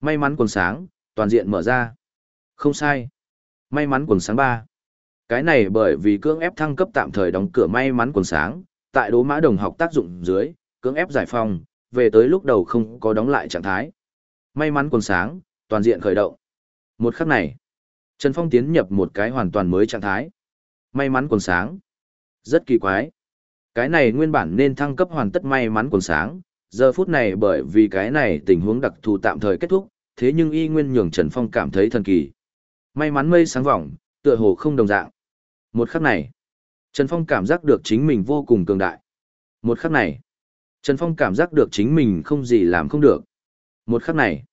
May mắn quần sáng, toàn diện mở ra. Không sai. May mắn quần sáng ba. Cái này bởi vì cưỡng ép thăng cấp tạm thời đóng cửa may mắn quần sáng, tại đố mã đồng học tác dụng dưới, cưỡng ép giải phong, về tới lúc đầu không có đóng lại trạng thái. May mắn quần sáng, toàn diện khởi động. Một khắc này, Trần Phong tiến nhập một cái hoàn toàn mới trạng thái. May mắn quần sáng. Rất kỳ quái. Cái này nguyên bản nên thăng cấp hoàn tất may mắn quần sáng, giờ phút này bởi vì cái này tình huống đặc thù tạm thời kết thúc, thế nhưng y nguyên nhường Trần Phong cảm thấy thần kỳ. May mắn mây sáng vọng, tựa hồ không đồng dạng. Một khắc này, Trần Phong cảm giác được chính mình vô cùng cường đại. Một khắc này, Trần Phong cảm giác được chính mình không gì làm không được. Một khắc này,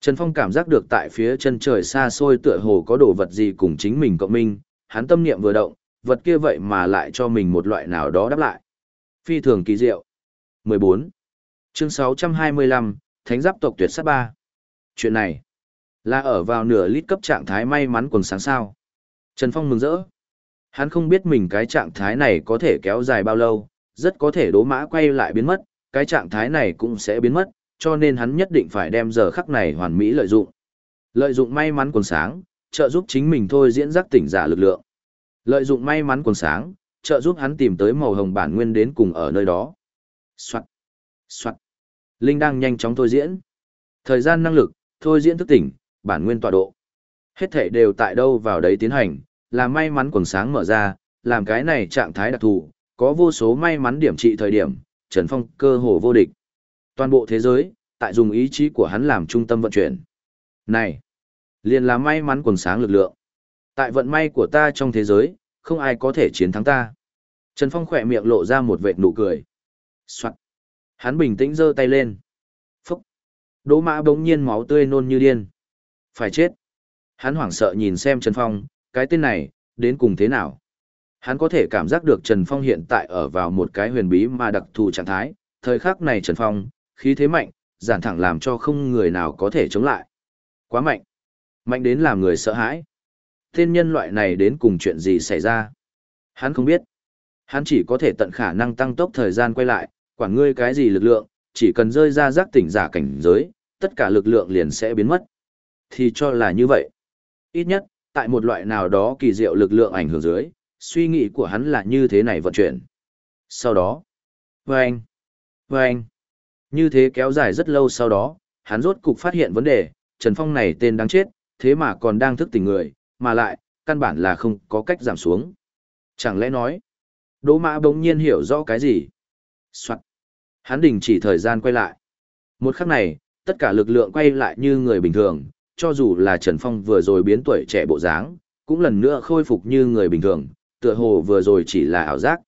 Trần Phong cảm giác được tại phía chân trời xa xôi tựa hồ có đồ vật gì cùng chính mình cộng minh, hắn tâm niệm vừa động, vật kia vậy mà lại cho mình một loại nào đó đáp lại. Phi thường kỳ diệu. 14. Chương 625, Thánh giáp tộc tuyệt sát 3. Chuyện này, là ở vào nửa lít cấp trạng thái may mắn quần sáng sao. Trần Phong mừng rỡ. Hắn không biết mình cái trạng thái này có thể kéo dài bao lâu, rất có thể đố mã quay lại biến mất, cái trạng thái này cũng sẽ biến mất, cho nên hắn nhất định phải đem giờ khắc này hoàn mỹ lợi dụng. Lợi dụng may mắn quần sáng, trợ giúp chính mình thôi diễn giác tỉnh giả lực lượng. Lợi dụng may mắn quần sáng, trợ giúp hắn tìm tới màu hồng bản nguyên đến cùng ở nơi đó. Soạn. Soạn. Linh đang nhanh chóng thôi diễn. Thời gian năng lực, thôi diễn thức tỉnh, bản nguyên tọa độ. Hết thể đều tại đâu vào đấy tiến hành, là may mắn quần sáng mở ra, làm cái này trạng thái đặc thù, có vô số may mắn điểm trị thời điểm, Trần Phong cơ hồ vô địch. Toàn bộ thế giới, tại dùng ý chí của hắn làm trung tâm vận chuyển. Này, liền là may mắn quần sáng lực lượng. Tại vận may của ta trong thế giới, không ai có thể chiến thắng ta. Trần Phong khỏe miệng lộ ra một vệt nụ cười. Soạn. Hắn bình tĩnh giơ tay lên. Phúc. Đỗ mã bỗng nhiên máu tươi nôn như điên. Phải chết. Hắn hoảng sợ nhìn xem Trần Phong, cái tên này, đến cùng thế nào? Hắn có thể cảm giác được Trần Phong hiện tại ở vào một cái huyền bí mà đặc thù trạng thái, thời khắc này Trần Phong, khí thế mạnh, giản thẳng làm cho không người nào có thể chống lại. Quá mạnh. Mạnh đến làm người sợ hãi. Tên nhân loại này đến cùng chuyện gì xảy ra? Hắn không biết. Hắn chỉ có thể tận khả năng tăng tốc thời gian quay lại, quản ngươi cái gì lực lượng, chỉ cần rơi ra giác tỉnh giả cảnh giới, tất cả lực lượng liền sẽ biến mất. Thì cho là như vậy. Ít nhất, tại một loại nào đó kỳ diệu lực lượng ảnh hưởng dưới, suy nghĩ của hắn là như thế này vận chuyển. Sau đó, vâng, vâng, như thế kéo dài rất lâu sau đó, hắn rốt cục phát hiện vấn đề, Trần Phong này tên đáng chết, thế mà còn đang thức tỉnh người, mà lại, căn bản là không có cách giảm xuống. Chẳng lẽ nói, Đỗ Mã bỗng nhiên hiểu rõ cái gì? Soạn. Hắn đình chỉ thời gian quay lại. Một khắc này, tất cả lực lượng quay lại như người bình thường, cho dù là Trần Phong vừa rồi biến tuổi trẻ bộ dáng, cũng lần nữa khôi phục như người bình thường, tựa hồ vừa rồi chỉ là ảo giác.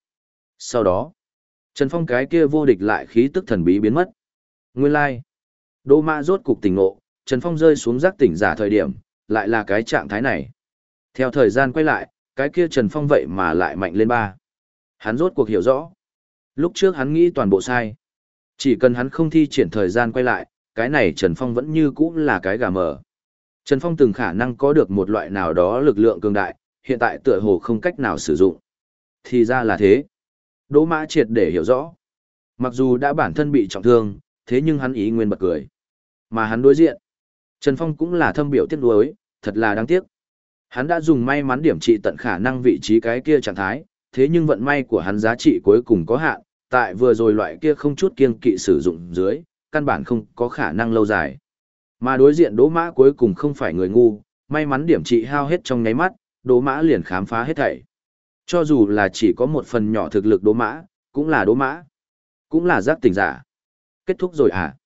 Sau đó, Trần Phong cái kia vô địch lại khí tức thần bí biến mất. Nguyên lai, like. Đô Mã rốt cục tỉnh ngộ, Trần Phong rơi xuống giác tỉnh giả thời điểm, lại là cái trạng thái này. Theo thời gian quay lại, cái kia Trần Phong vậy mà lại mạnh lên ba. Hắn rốt cuộc hiểu rõ. Lúc trước hắn nghĩ toàn bộ sai. Chỉ cần hắn không thi triển thời gian quay lại, cái này Trần Phong vẫn như cũ là cái gà mờ. Trần Phong từng khả năng có được một loại nào đó lực lượng cường đại, hiện tại tựa hồ không cách nào sử dụng. Thì ra là thế. Đỗ Mã triệt để hiểu rõ. Mặc dù đã bản thân bị trọng thương, thế nhưng hắn ý nguyên bật cười. Mà hắn đối diện. Trần Phong cũng là thâm biểu tiếc nuối, thật là đáng tiếc. Hắn đã dùng may mắn điểm trị tận khả năng vị trí cái kia trạng thái, thế nhưng vận may của hắn giá trị cuối cùng có hạn, tại vừa rồi loại kia không chút kiêng kỵ sử dụng dưới, căn bản không có khả năng lâu dài. Mà đối diện đỗ mã cuối cùng không phải người ngu, may mắn điểm trị hao hết trong nháy mắt, đỗ mã liền khám phá hết thảy. Cho dù là chỉ có một phần nhỏ thực lực đỗ mã, cũng là đỗ mã, cũng là giác tỉnh giả. Kết thúc rồi à?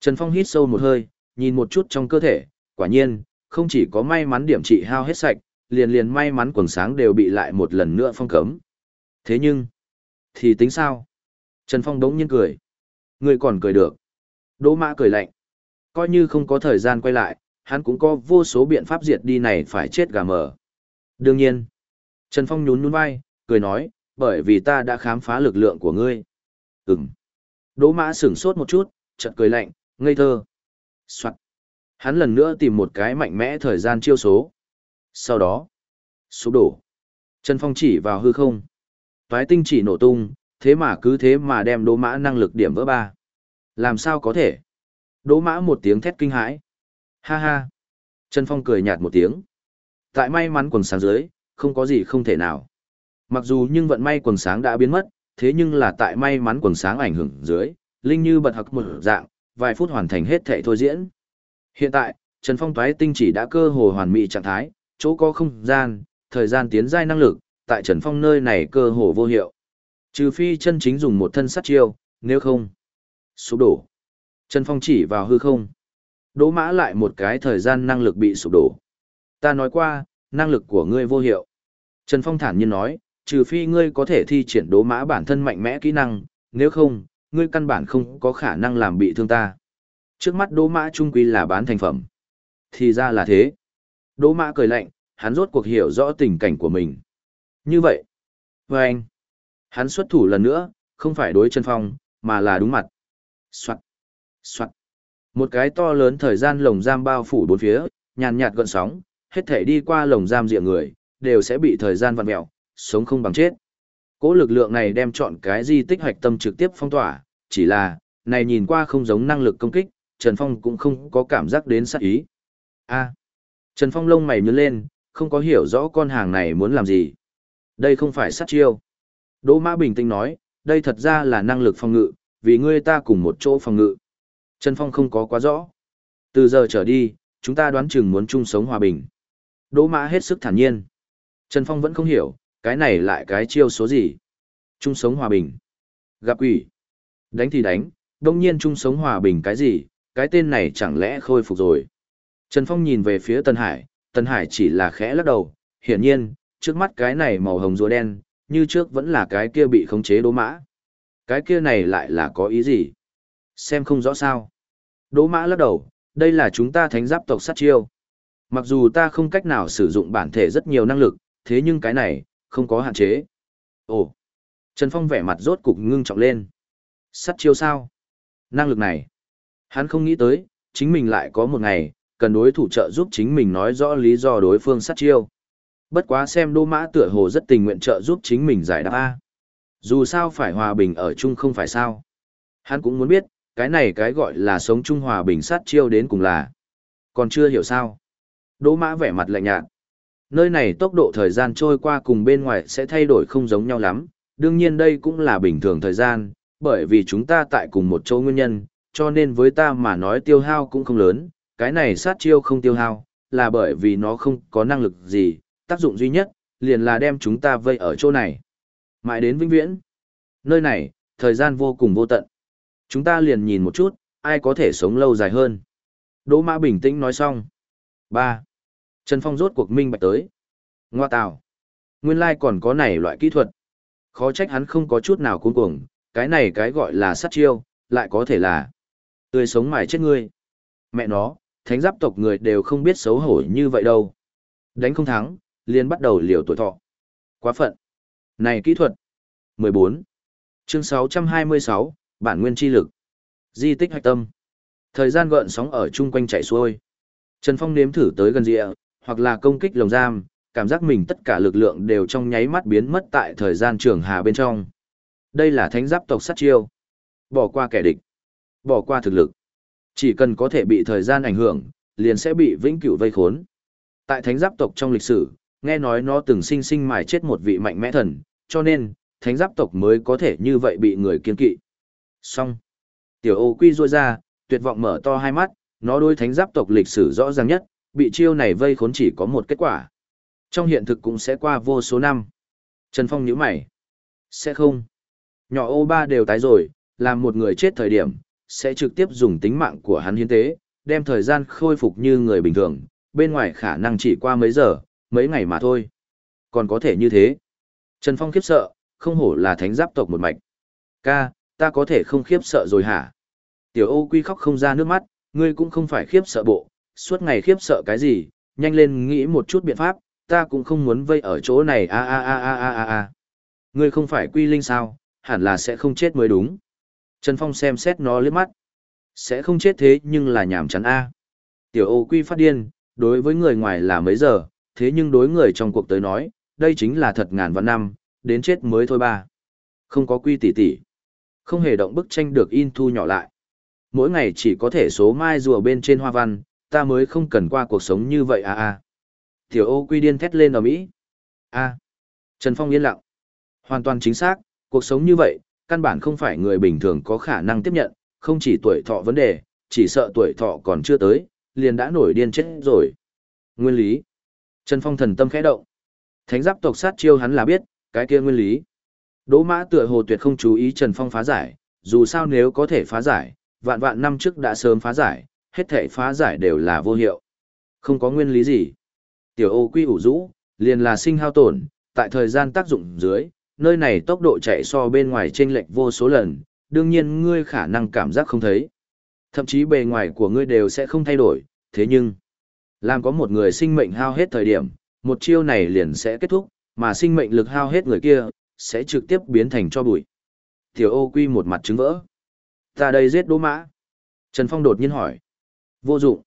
Trần Phong hít sâu một hơi, nhìn một chút trong cơ thể, quả nhiên, không chỉ có may mắn điểm trị hao hết sạch, liền liền may mắn quần sáng đều bị lại một lần nữa phong cấm. Thế nhưng, thì tính sao? Trần Phong đống nhiên cười. Người còn cười được. Đỗ mã cười lạnh. Coi như không có thời gian quay lại, hắn cũng có vô số biện pháp diệt đi này phải chết gà mờ. Đương nhiên. Trần Phong nhún nhún vai, cười nói, bởi vì ta đã khám phá lực lượng của ngươi. Ừm. Đỗ mã sửng sốt một chút, chợt cười lạnh, ngây thơ. Soạn. Hắn lần nữa tìm một cái mạnh mẽ thời gian chiêu số. Sau đó, sụp đổ. Trần Phong chỉ vào hư không. Toái tinh chỉ nổ tung, thế mà cứ thế mà đem đỗ mã năng lực điểm vỡ ba. Làm sao có thể? Đỗ mã một tiếng thét kinh hãi. Ha ha. Trần Phong cười nhạt một tiếng. Tại may mắn quần sáng dưới, không có gì không thể nào. Mặc dù nhưng vận may quần sáng đã biến mất, thế nhưng là tại may mắn quần sáng ảnh hưởng dưới, Linh như bật hặc một dạng, vài phút hoàn thành hết thể thôi diễn. Hiện tại, Trần Phong toái tinh chỉ đã cơ hồ hoàn mỹ trạng thái, chỗ có không gian, thời gian tiến giai năng lực, tại Trần Phong nơi này cơ hồ vô hiệu. Trừ phi chân chính dùng một thân sát chiêu, nếu không, sụp đổ. Trần Phong chỉ vào hư không. Đỗ mã lại một cái thời gian năng lực bị sụp đổ. Ta nói qua, năng lực của ngươi vô hiệu. Trần Phong thản nhiên nói, trừ phi ngươi có thể thi triển đỗ mã bản thân mạnh mẽ kỹ năng, nếu không, ngươi căn bản không có khả năng làm bị thương ta. Trước mắt đỗ mã trung quy là bán thành phẩm. Thì ra là thế. Đỗ mã cười lạnh, hắn rốt cuộc hiểu rõ tình cảnh của mình. Như vậy, với anh, hắn xuất thủ lần nữa, không phải đối Trần phong, mà là đúng mặt. Soạn, soạn. Một cái to lớn thời gian lồng giam bao phủ bốn phía, nhàn nhạt gợn sóng, hết thể đi qua lồng giam dịa người, đều sẽ bị thời gian vặn mẹo, sống không bằng chết. Cố lực lượng này đem chọn cái di tích hoạch tâm trực tiếp phong tỏa, chỉ là, này nhìn qua không giống năng lực công kích, Trần Phong cũng không có cảm giác đến sát ý. A. Trần Phong lông mày nhướng lên, không có hiểu rõ con hàng này muốn làm gì. Đây không phải sát chiêu. Đỗ Mã bình tĩnh nói, đây thật ra là năng lực phòng ngự, vì ngươi ta cùng một chỗ phòng ngự. Trần Phong không có quá rõ. Từ giờ trở đi, chúng ta đoán chừng muốn chung sống hòa bình. Đỗ Mã hết sức thản nhiên. Trần Phong vẫn không hiểu, cái này lại cái chiêu số gì? Chung sống hòa bình. Gặp quỷ. Đánh thì đánh, đông nhiên chung sống hòa bình cái gì, cái tên này chẳng lẽ khôi phục rồi. Trần Phong nhìn về phía Tân Hải, Tân Hải chỉ là khẽ lắc đầu, hiển nhiên, trước mắt cái này màu hồng rùa đen, như trước vẫn là cái kia bị khống chế đố mã. Cái kia này lại là có ý gì? Xem không rõ sao. Đỗ mã lắc đầu, đây là chúng ta thánh giáp tộc sát chiêu. Mặc dù ta không cách nào sử dụng bản thể rất nhiều năng lực, thế nhưng cái này, không có hạn chế. Ồ! Trần Phong vẻ mặt rốt cục ngưng trọng lên. Sát chiêu sao? Năng lực này. Hắn không nghĩ tới, chính mình lại có một ngày, cần đối thủ trợ giúp chính mình nói rõ lý do đối phương sát chiêu. Bất quá xem đô mã tựa hồ rất tình nguyện trợ giúp chính mình giải đáp A. Dù sao phải hòa bình ở chung không phải sao. Hắn cũng muốn biết, cái này cái gọi là sống trung hòa bình sát chiêu đến cùng là. Còn chưa hiểu sao. Đỗ mã vẻ mặt lạnh nhạt. Nơi này tốc độ thời gian trôi qua cùng bên ngoài sẽ thay đổi không giống nhau lắm, đương nhiên đây cũng là bình thường thời gian, bởi vì chúng ta tại cùng một chỗ nguyên nhân, cho nên với ta mà nói tiêu hao cũng không lớn, cái này sát chiêu không tiêu hao, là bởi vì nó không có năng lực gì, tác dụng duy nhất, liền là đem chúng ta vây ở chỗ này. Mãi đến vĩnh viễn. Nơi này, thời gian vô cùng vô tận. Chúng ta liền nhìn một chút, ai có thể sống lâu dài hơn. Đỗ Mã bình tĩnh nói xong. ba, Trần Phong rốt cuộc minh bạch tới. Ngoa tào. Nguyên lai còn có này loại kỹ thuật. Khó trách hắn không có chút nào cuống cuồng, cái này cái gọi là sát chiêu, lại có thể là tươi sống mài chết ngươi. Mẹ nó, thánh giáp tộc người đều không biết xấu hổ như vậy đâu. Đánh không thắng, liền bắt đầu liều tuổi thọ. Quá phận. Này kỹ thuật. 14. Chương 626, bản nguyên chi lực. Di tích hạch tâm. Thời gian gợn sóng ở chung quanh chạy xuôi. Trần Phong nếm thử tới gần rìa, hoặc là công kích lồng giam, cảm giác mình tất cả lực lượng đều trong nháy mắt biến mất tại thời gian trường hà bên trong. Đây là thánh giáp tộc sát chiêu. Bỏ qua kẻ địch, bỏ qua thực lực. Chỉ cần có thể bị thời gian ảnh hưởng, liền sẽ bị vĩnh cửu vây khốn. Tại thánh giáp tộc trong lịch sử, nghe nói nó từng sinh sinh mài chết một vị mạnh mẽ thần, cho nên, thánh giáp tộc mới có thể như vậy bị người kiên kỵ. Xong. Tiểu ô quy ruôi ra, tuyệt vọng mở to hai mắt, nó đối thánh giáp tộc lịch sử rõ ràng nhất, bị chiêu này vây khốn chỉ có một kết quả. Trong hiện thực cũng sẽ qua vô số năm. Trần Phong nhíu mày. Sẽ không. Nhỏ ô ba đều tái rồi, làm một người chết thời điểm, sẽ trực tiếp dùng tính mạng của hắn hiến tế, đem thời gian khôi phục như người bình thường, bên ngoài khả năng chỉ qua mấy giờ, mấy ngày mà thôi. Còn có thể như thế. Trần Phong khiếp sợ, không hổ là thánh giáp tộc một mạch. Ca, ta có thể không khiếp sợ rồi hả? Tiểu ô quy khóc không ra nước mắt, ngươi cũng không phải khiếp sợ bộ, suốt ngày khiếp sợ cái gì, nhanh lên nghĩ một chút biện pháp, ta cũng không muốn vây ở chỗ này a a a a a a a. Ngươi không phải quy linh sao, hẳn là sẽ không chết mới đúng. Trần Phong xem xét nó liếc mắt. Sẽ không chết thế nhưng là nhảm chán a. Tiểu ô quy phát điên, đối với người ngoài là mấy giờ, thế nhưng đối người trong cuộc tới nói, đây chính là thật ngàn vạn năm, đến chết mới thôi ba. Không có quy tỷ tỷ. Không hề động bức tranh được in thu nhỏ lại. Mỗi ngày chỉ có thể số mai rùa bên trên hoa văn, ta mới không cần qua cuộc sống như vậy à à. Tiểu ô quy điên thét lên ở Mỹ. A. Trần Phong yên lặng. Hoàn toàn chính xác, cuộc sống như vậy, căn bản không phải người bình thường có khả năng tiếp nhận, không chỉ tuổi thọ vấn đề, chỉ sợ tuổi thọ còn chưa tới, liền đã nổi điên chết rồi. Nguyên lý. Trần Phong thần tâm khẽ động. Thánh giáp tộc sát chiêu hắn là biết, cái kia nguyên lý. Đỗ mã tựa hồ tuyệt không chú ý Trần Phong phá giải, dù sao nếu có thể phá giải, vạn vạn năm trước đã sớm phá giải, hết thể phá giải đều là vô hiệu. Không có nguyên lý gì. Tiểu ô quy ủ rũ, liền là sinh hao tổn, tại thời gian tác dụng dưới, nơi này tốc độ chạy so bên ngoài chênh lệch vô số lần, đương nhiên ngươi khả năng cảm giác không thấy. Thậm chí bề ngoài của ngươi đều sẽ không thay đổi, thế nhưng, làm có một người sinh mệnh hao hết thời điểm, một chiêu này liền sẽ kết thúc, mà sinh mệnh lực hao hết người kia, sẽ trực tiếp biến thành cho bụi. Tiểu ô quy một mặt trứng vỡ. Ta đây giết đỗ mã. Trần Phong đột nhiên hỏi. Vô dụng.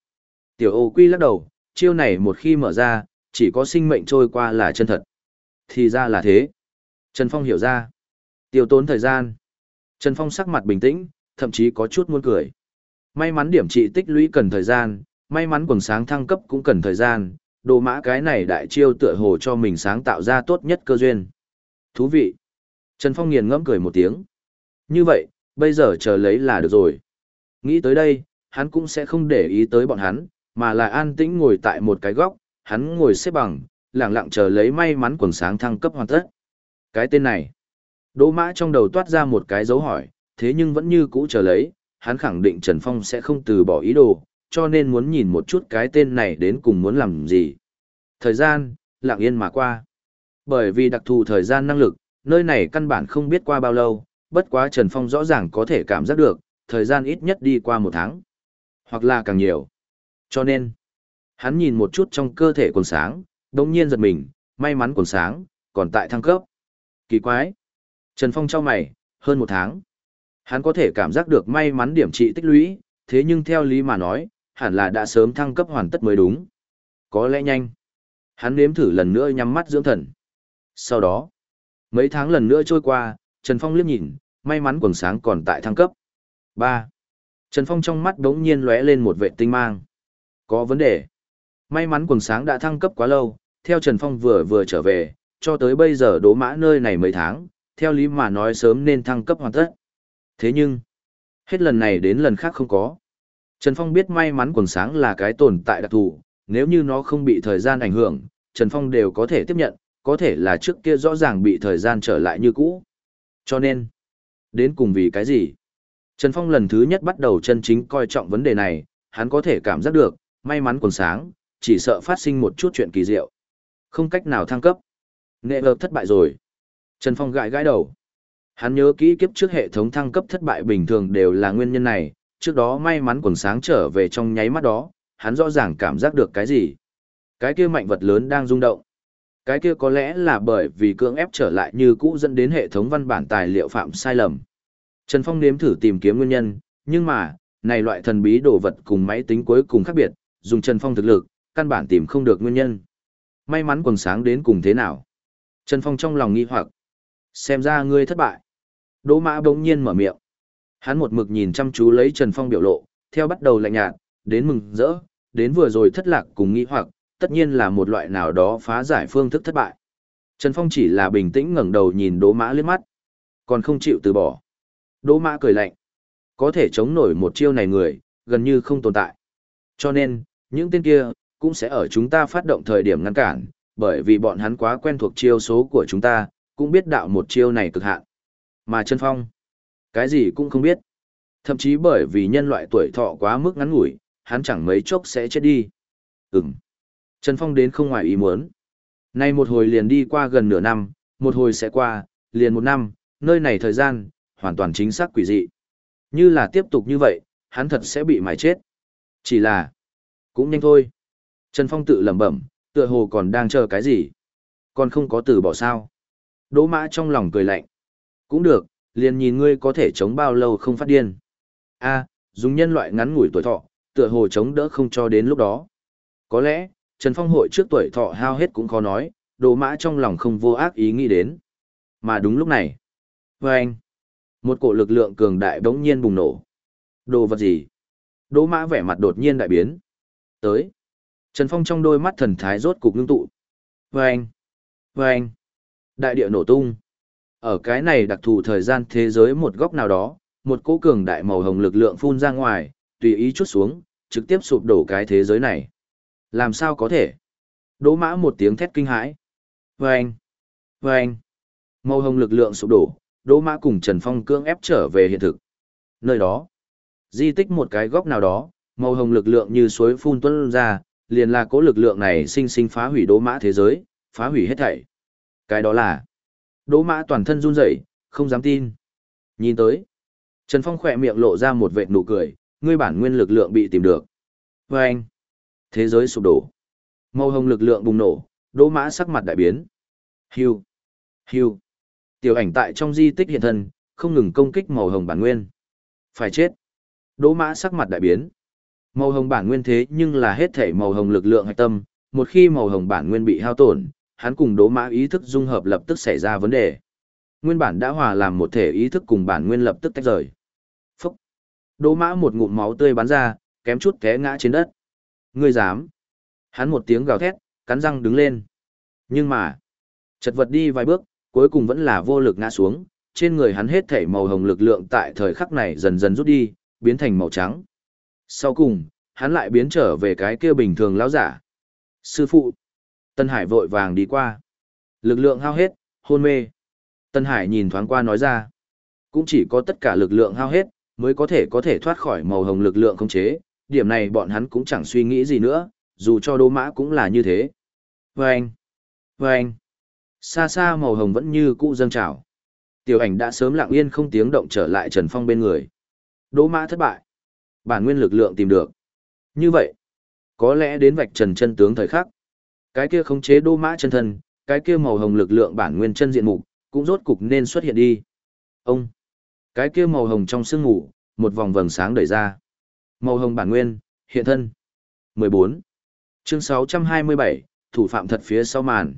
Tiểu ô quy lắc đầu, chiêu này một khi mở ra, chỉ có sinh mệnh trôi qua là chân thật. Thì ra là thế. Trần Phong hiểu ra. Tiêu tốn thời gian. Trần Phong sắc mặt bình tĩnh, thậm chí có chút muốn cười. May mắn điểm trị tích lũy cần thời gian, may mắn quần sáng thăng cấp cũng cần thời gian, đồ mã cái này đại chiêu tựa hồ cho mình sáng tạo ra tốt nhất cơ duyên. Thú vị. Trần Phong nghiền ngẫm cười một tiếng. Như vậy, bây giờ chờ lấy là được rồi. Nghĩ tới đây, hắn cũng sẽ không để ý tới bọn hắn, mà là an tĩnh ngồi tại một cái góc, hắn ngồi xếp bằng, lặng lặng chờ lấy may mắn quần sáng thăng cấp hoàn tất. Cái tên này. Đỗ mã trong đầu toát ra một cái dấu hỏi, thế nhưng vẫn như cũ chờ lấy, hắn khẳng định Trần Phong sẽ không từ bỏ ý đồ, cho nên muốn nhìn một chút cái tên này đến cùng muốn làm gì. Thời gian, lặng yên mà qua. Bởi vì đặc thù thời gian năng lực, nơi này căn bản không biết qua bao lâu, bất quá Trần Phong rõ ràng có thể cảm giác được, thời gian ít nhất đi qua một tháng, hoặc là càng nhiều. Cho nên, hắn nhìn một chút trong cơ thể quần sáng, đồng nhiên giật mình, may mắn quần sáng, còn tại thăng cấp. Kỳ quái. Trần Phong trao mày, hơn một tháng. Hắn có thể cảm giác được may mắn điểm trị tích lũy, thế nhưng theo lý mà nói, hẳn là đã sớm thăng cấp hoàn tất mới đúng. Có lẽ nhanh. Hắn nếm thử lần nữa nhắm mắt dưỡng thần. Sau đó, mấy tháng lần nữa trôi qua, Trần Phong liếc nhìn, may mắn quần sáng còn tại thăng cấp. ba Trần Phong trong mắt đống nhiên lóe lên một vệ tinh mang. Có vấn đề. May mắn quần sáng đã thăng cấp quá lâu, theo Trần Phong vừa vừa trở về, cho tới bây giờ đố mã nơi này mấy tháng, theo lý mà nói sớm nên thăng cấp hoàn tất. Thế nhưng, hết lần này đến lần khác không có. Trần Phong biết may mắn quần sáng là cái tồn tại đặc thù, nếu như nó không bị thời gian ảnh hưởng, Trần Phong đều có thể tiếp nhận, có thể là trước kia rõ ràng bị thời gian trở lại như cũ. Cho nên, đến cùng vì cái gì? Trần Phong lần thứ nhất bắt đầu chân chính coi trọng vấn đề này, hắn có thể cảm giác được, may mắn còn sáng, chỉ sợ phát sinh một chút chuyện kỳ diệu. Không cách nào thăng cấp. Nghệ hợp thất bại rồi. Trần Phong gãi gãi đầu. Hắn nhớ kỹ kiếp trước hệ thống thăng cấp thất bại bình thường đều là nguyên nhân này, trước đó may mắn quần sáng trở về trong nháy mắt đó, hắn rõ ràng cảm giác được cái gì. Cái kia mạnh vật lớn đang rung động. Cái kia có lẽ là bởi vì cưỡng ép trở lại như cũ dẫn đến hệ thống văn bản tài liệu phạm sai lầm. Trần Phong nếm thử tìm kiếm nguyên nhân, nhưng mà, này loại thần bí đồ vật cùng máy tính cuối cùng khác biệt, dùng Trần Phong thực lực, căn bản tìm không được nguyên nhân. May mắn quần sáng đến cùng thế nào? Trần Phong trong lòng nghi hoặc. Xem ra ngươi thất bại. Đỗ Mã bỗng nhiên mở miệng. Hắn một mực nhìn chăm chú lấy Trần Phong biểu lộ, theo bắt đầu lạnh nhạt, đến mừng rỡ, đến vừa rồi thất lạc cùng nghi hoặc, tất nhiên là một loại nào đó phá giải phương thức thất bại. Trần Phong chỉ là bình tĩnh ngẩng đầu nhìn Đỗ Mã liếc mắt, còn không chịu từ bỏ. Đỗ Mã cười lạnh. Có thể chống nổi một chiêu này người, gần như không tồn tại. Cho nên, những tên kia, cũng sẽ ở chúng ta phát động thời điểm ngăn cản, bởi vì bọn hắn quá quen thuộc chiêu số của chúng ta, cũng biết đạo một chiêu này cực hạn. Mà Trần Phong, cái gì cũng không biết. Thậm chí bởi vì nhân loại tuổi thọ quá mức ngắn ngủi, hắn chẳng mấy chốc sẽ chết đi. Ừm. Trần Phong đến không ngoài ý muốn. Nay một hồi liền đi qua gần nửa năm, một hồi sẽ qua, liền một năm, nơi này thời gian, hoàn toàn chính xác quỷ dị. Như là tiếp tục như vậy, hắn thật sẽ bị mài chết. Chỉ là, cũng nhanh thôi. Trần Phong tự lẩm bẩm, tựa hồ còn đang chờ cái gì. Còn không có từ bỏ sao. Đỗ mã trong lòng cười lạnh. Cũng được, liền nhìn ngươi có thể chống bao lâu không phát điên. a dùng nhân loại ngắn ngủi tuổi thọ, tựa hồ chống đỡ không cho đến lúc đó. Có lẽ, Trần Phong hội trước tuổi thọ hao hết cũng khó nói, đồ mã trong lòng không vô ác ý nghĩ đến. Mà đúng lúc này, với anh, một cổ lực lượng cường đại bỗng nhiên bùng nổ. Đồ vật gì? Đỗ mã vẻ mặt đột nhiên đại biến. Tới. Trần Phong trong đôi mắt thần thái rốt cục ngưng tụ. Với anh, với anh, đại địa nổ tung. Ở cái này đặc thù thời gian thế giới một góc nào đó, một cỗ cường đại màu hồng lực lượng phun ra ngoài, tùy ý chút xuống, trực tiếp sụp đổ cái thế giới này. Làm sao có thể? Đỗ mã một tiếng thét kinh hãi. Vâng! Vâng! Màu hồng lực lượng sụp đổ, Đỗ mã cùng Trần Phong cưỡng ép trở về hiện thực. Nơi đó, di tích một cái góc nào đó, màu hồng lực lượng như suối phun tuôn ra, liền là cố lực lượng này sinh sinh phá hủy Đỗ mã thế giới, phá hủy hết thảy. Cái đó là Đỗ mã toàn thân run rẩy, không dám tin. Nhìn tới, Trần Phong khỏe miệng lộ ra một vệt nụ cười, ngươi bản nguyên lực lượng bị tìm được. Vâng! Thế giới sụp đổ. Màu hồng lực lượng bùng nổ, đỗ mã sắc mặt đại biến. Hiu! Hiu! Tiểu ảnh tại trong di tích hiện thân, không ngừng công kích màu hồng bản nguyên. Phải chết! Đỗ mã sắc mặt đại biến. Màu hồng bản nguyên thế nhưng là hết thể màu hồng lực lượng hạch tâm, một khi màu hồng bản nguyên bị hao tổn, hắn cùng đỗ mã ý thức dung hợp lập tức xảy ra vấn đề. Nguyên bản đã hòa làm một thể ý thức cùng bản nguyên lập tức tách rời. Phúc! Đỗ mã một ngụm máu tươi bắn ra, kém chút té ngã trên đất. Ngươi dám! Hắn một tiếng gào thét, cắn răng đứng lên. Nhưng mà, chật vật đi vài bước, cuối cùng vẫn là vô lực ngã xuống, trên người hắn hết thảy màu hồng lực lượng tại thời khắc này dần dần rút đi, biến thành màu trắng. Sau cùng, hắn lại biến trở về cái kia bình thường lão giả. Sư phụ! Tân Hải vội vàng đi qua. Lực lượng hao hết, hôn mê. Tân Hải nhìn thoáng qua nói ra. Cũng chỉ có tất cả lực lượng hao hết, mới có thể có thể thoát khỏi màu hồng lực lượng không chế. Điểm này bọn hắn cũng chẳng suy nghĩ gì nữa, dù cho đô mã cũng là như thế. Vâng! Vâng! Xa xa màu hồng vẫn như cũ dâng trào. Tiểu ảnh đã sớm lặng yên không tiếng động trở lại Trần Phong bên người. Đỗ mã thất bại. Bản nguyên lực lượng tìm được. Như vậy, có lẽ đến vạch trần chân tướng thời khắc. Cái kia khống chế đô mã chân thân, cái kia màu hồng lực lượng bản nguyên chân diện mục, cũng rốt cục nên xuất hiện đi. Ông, cái kia màu hồng trong sương ngủ, một vòng vầng sáng đẩy ra. Màu hồng bản nguyên, hiện thân. 14. Chương 627, thủ phạm thật phía sau màn.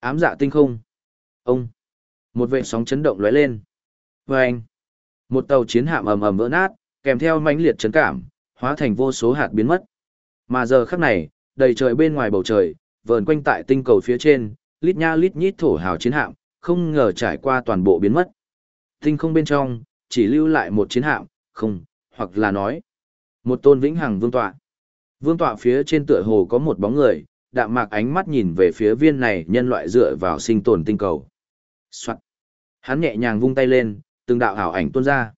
Ám dạ tinh không. Ông. Một vệ sóng chấn động lóe lên. Vâng. Một tàu chiến hạm ầm ầm vỡ nát, kèm theo mãnh liệt chấn cảm, hóa thành vô số hạt biến mất. Mà giờ khắc này, đầy trời bên ngoài bầu trời, vờn quanh tại tinh cầu phía trên, lít nha lít nhít thổ hào chiến hạm, không ngờ trải qua toàn bộ biến mất. Tinh không bên trong, chỉ lưu lại một chiến hạm, không, hoặc là nói, một tôn vĩnh hằng vương tọa. Vương tọa phía trên tựa hồ có một bóng người, đạm mạc ánh mắt nhìn về phía viên này nhân loại dựa vào sinh tồn tinh cầu. Soạn. Hắn nhẹ nhàng vung tay lên, từng đạo ảo ảnh tuôn ra.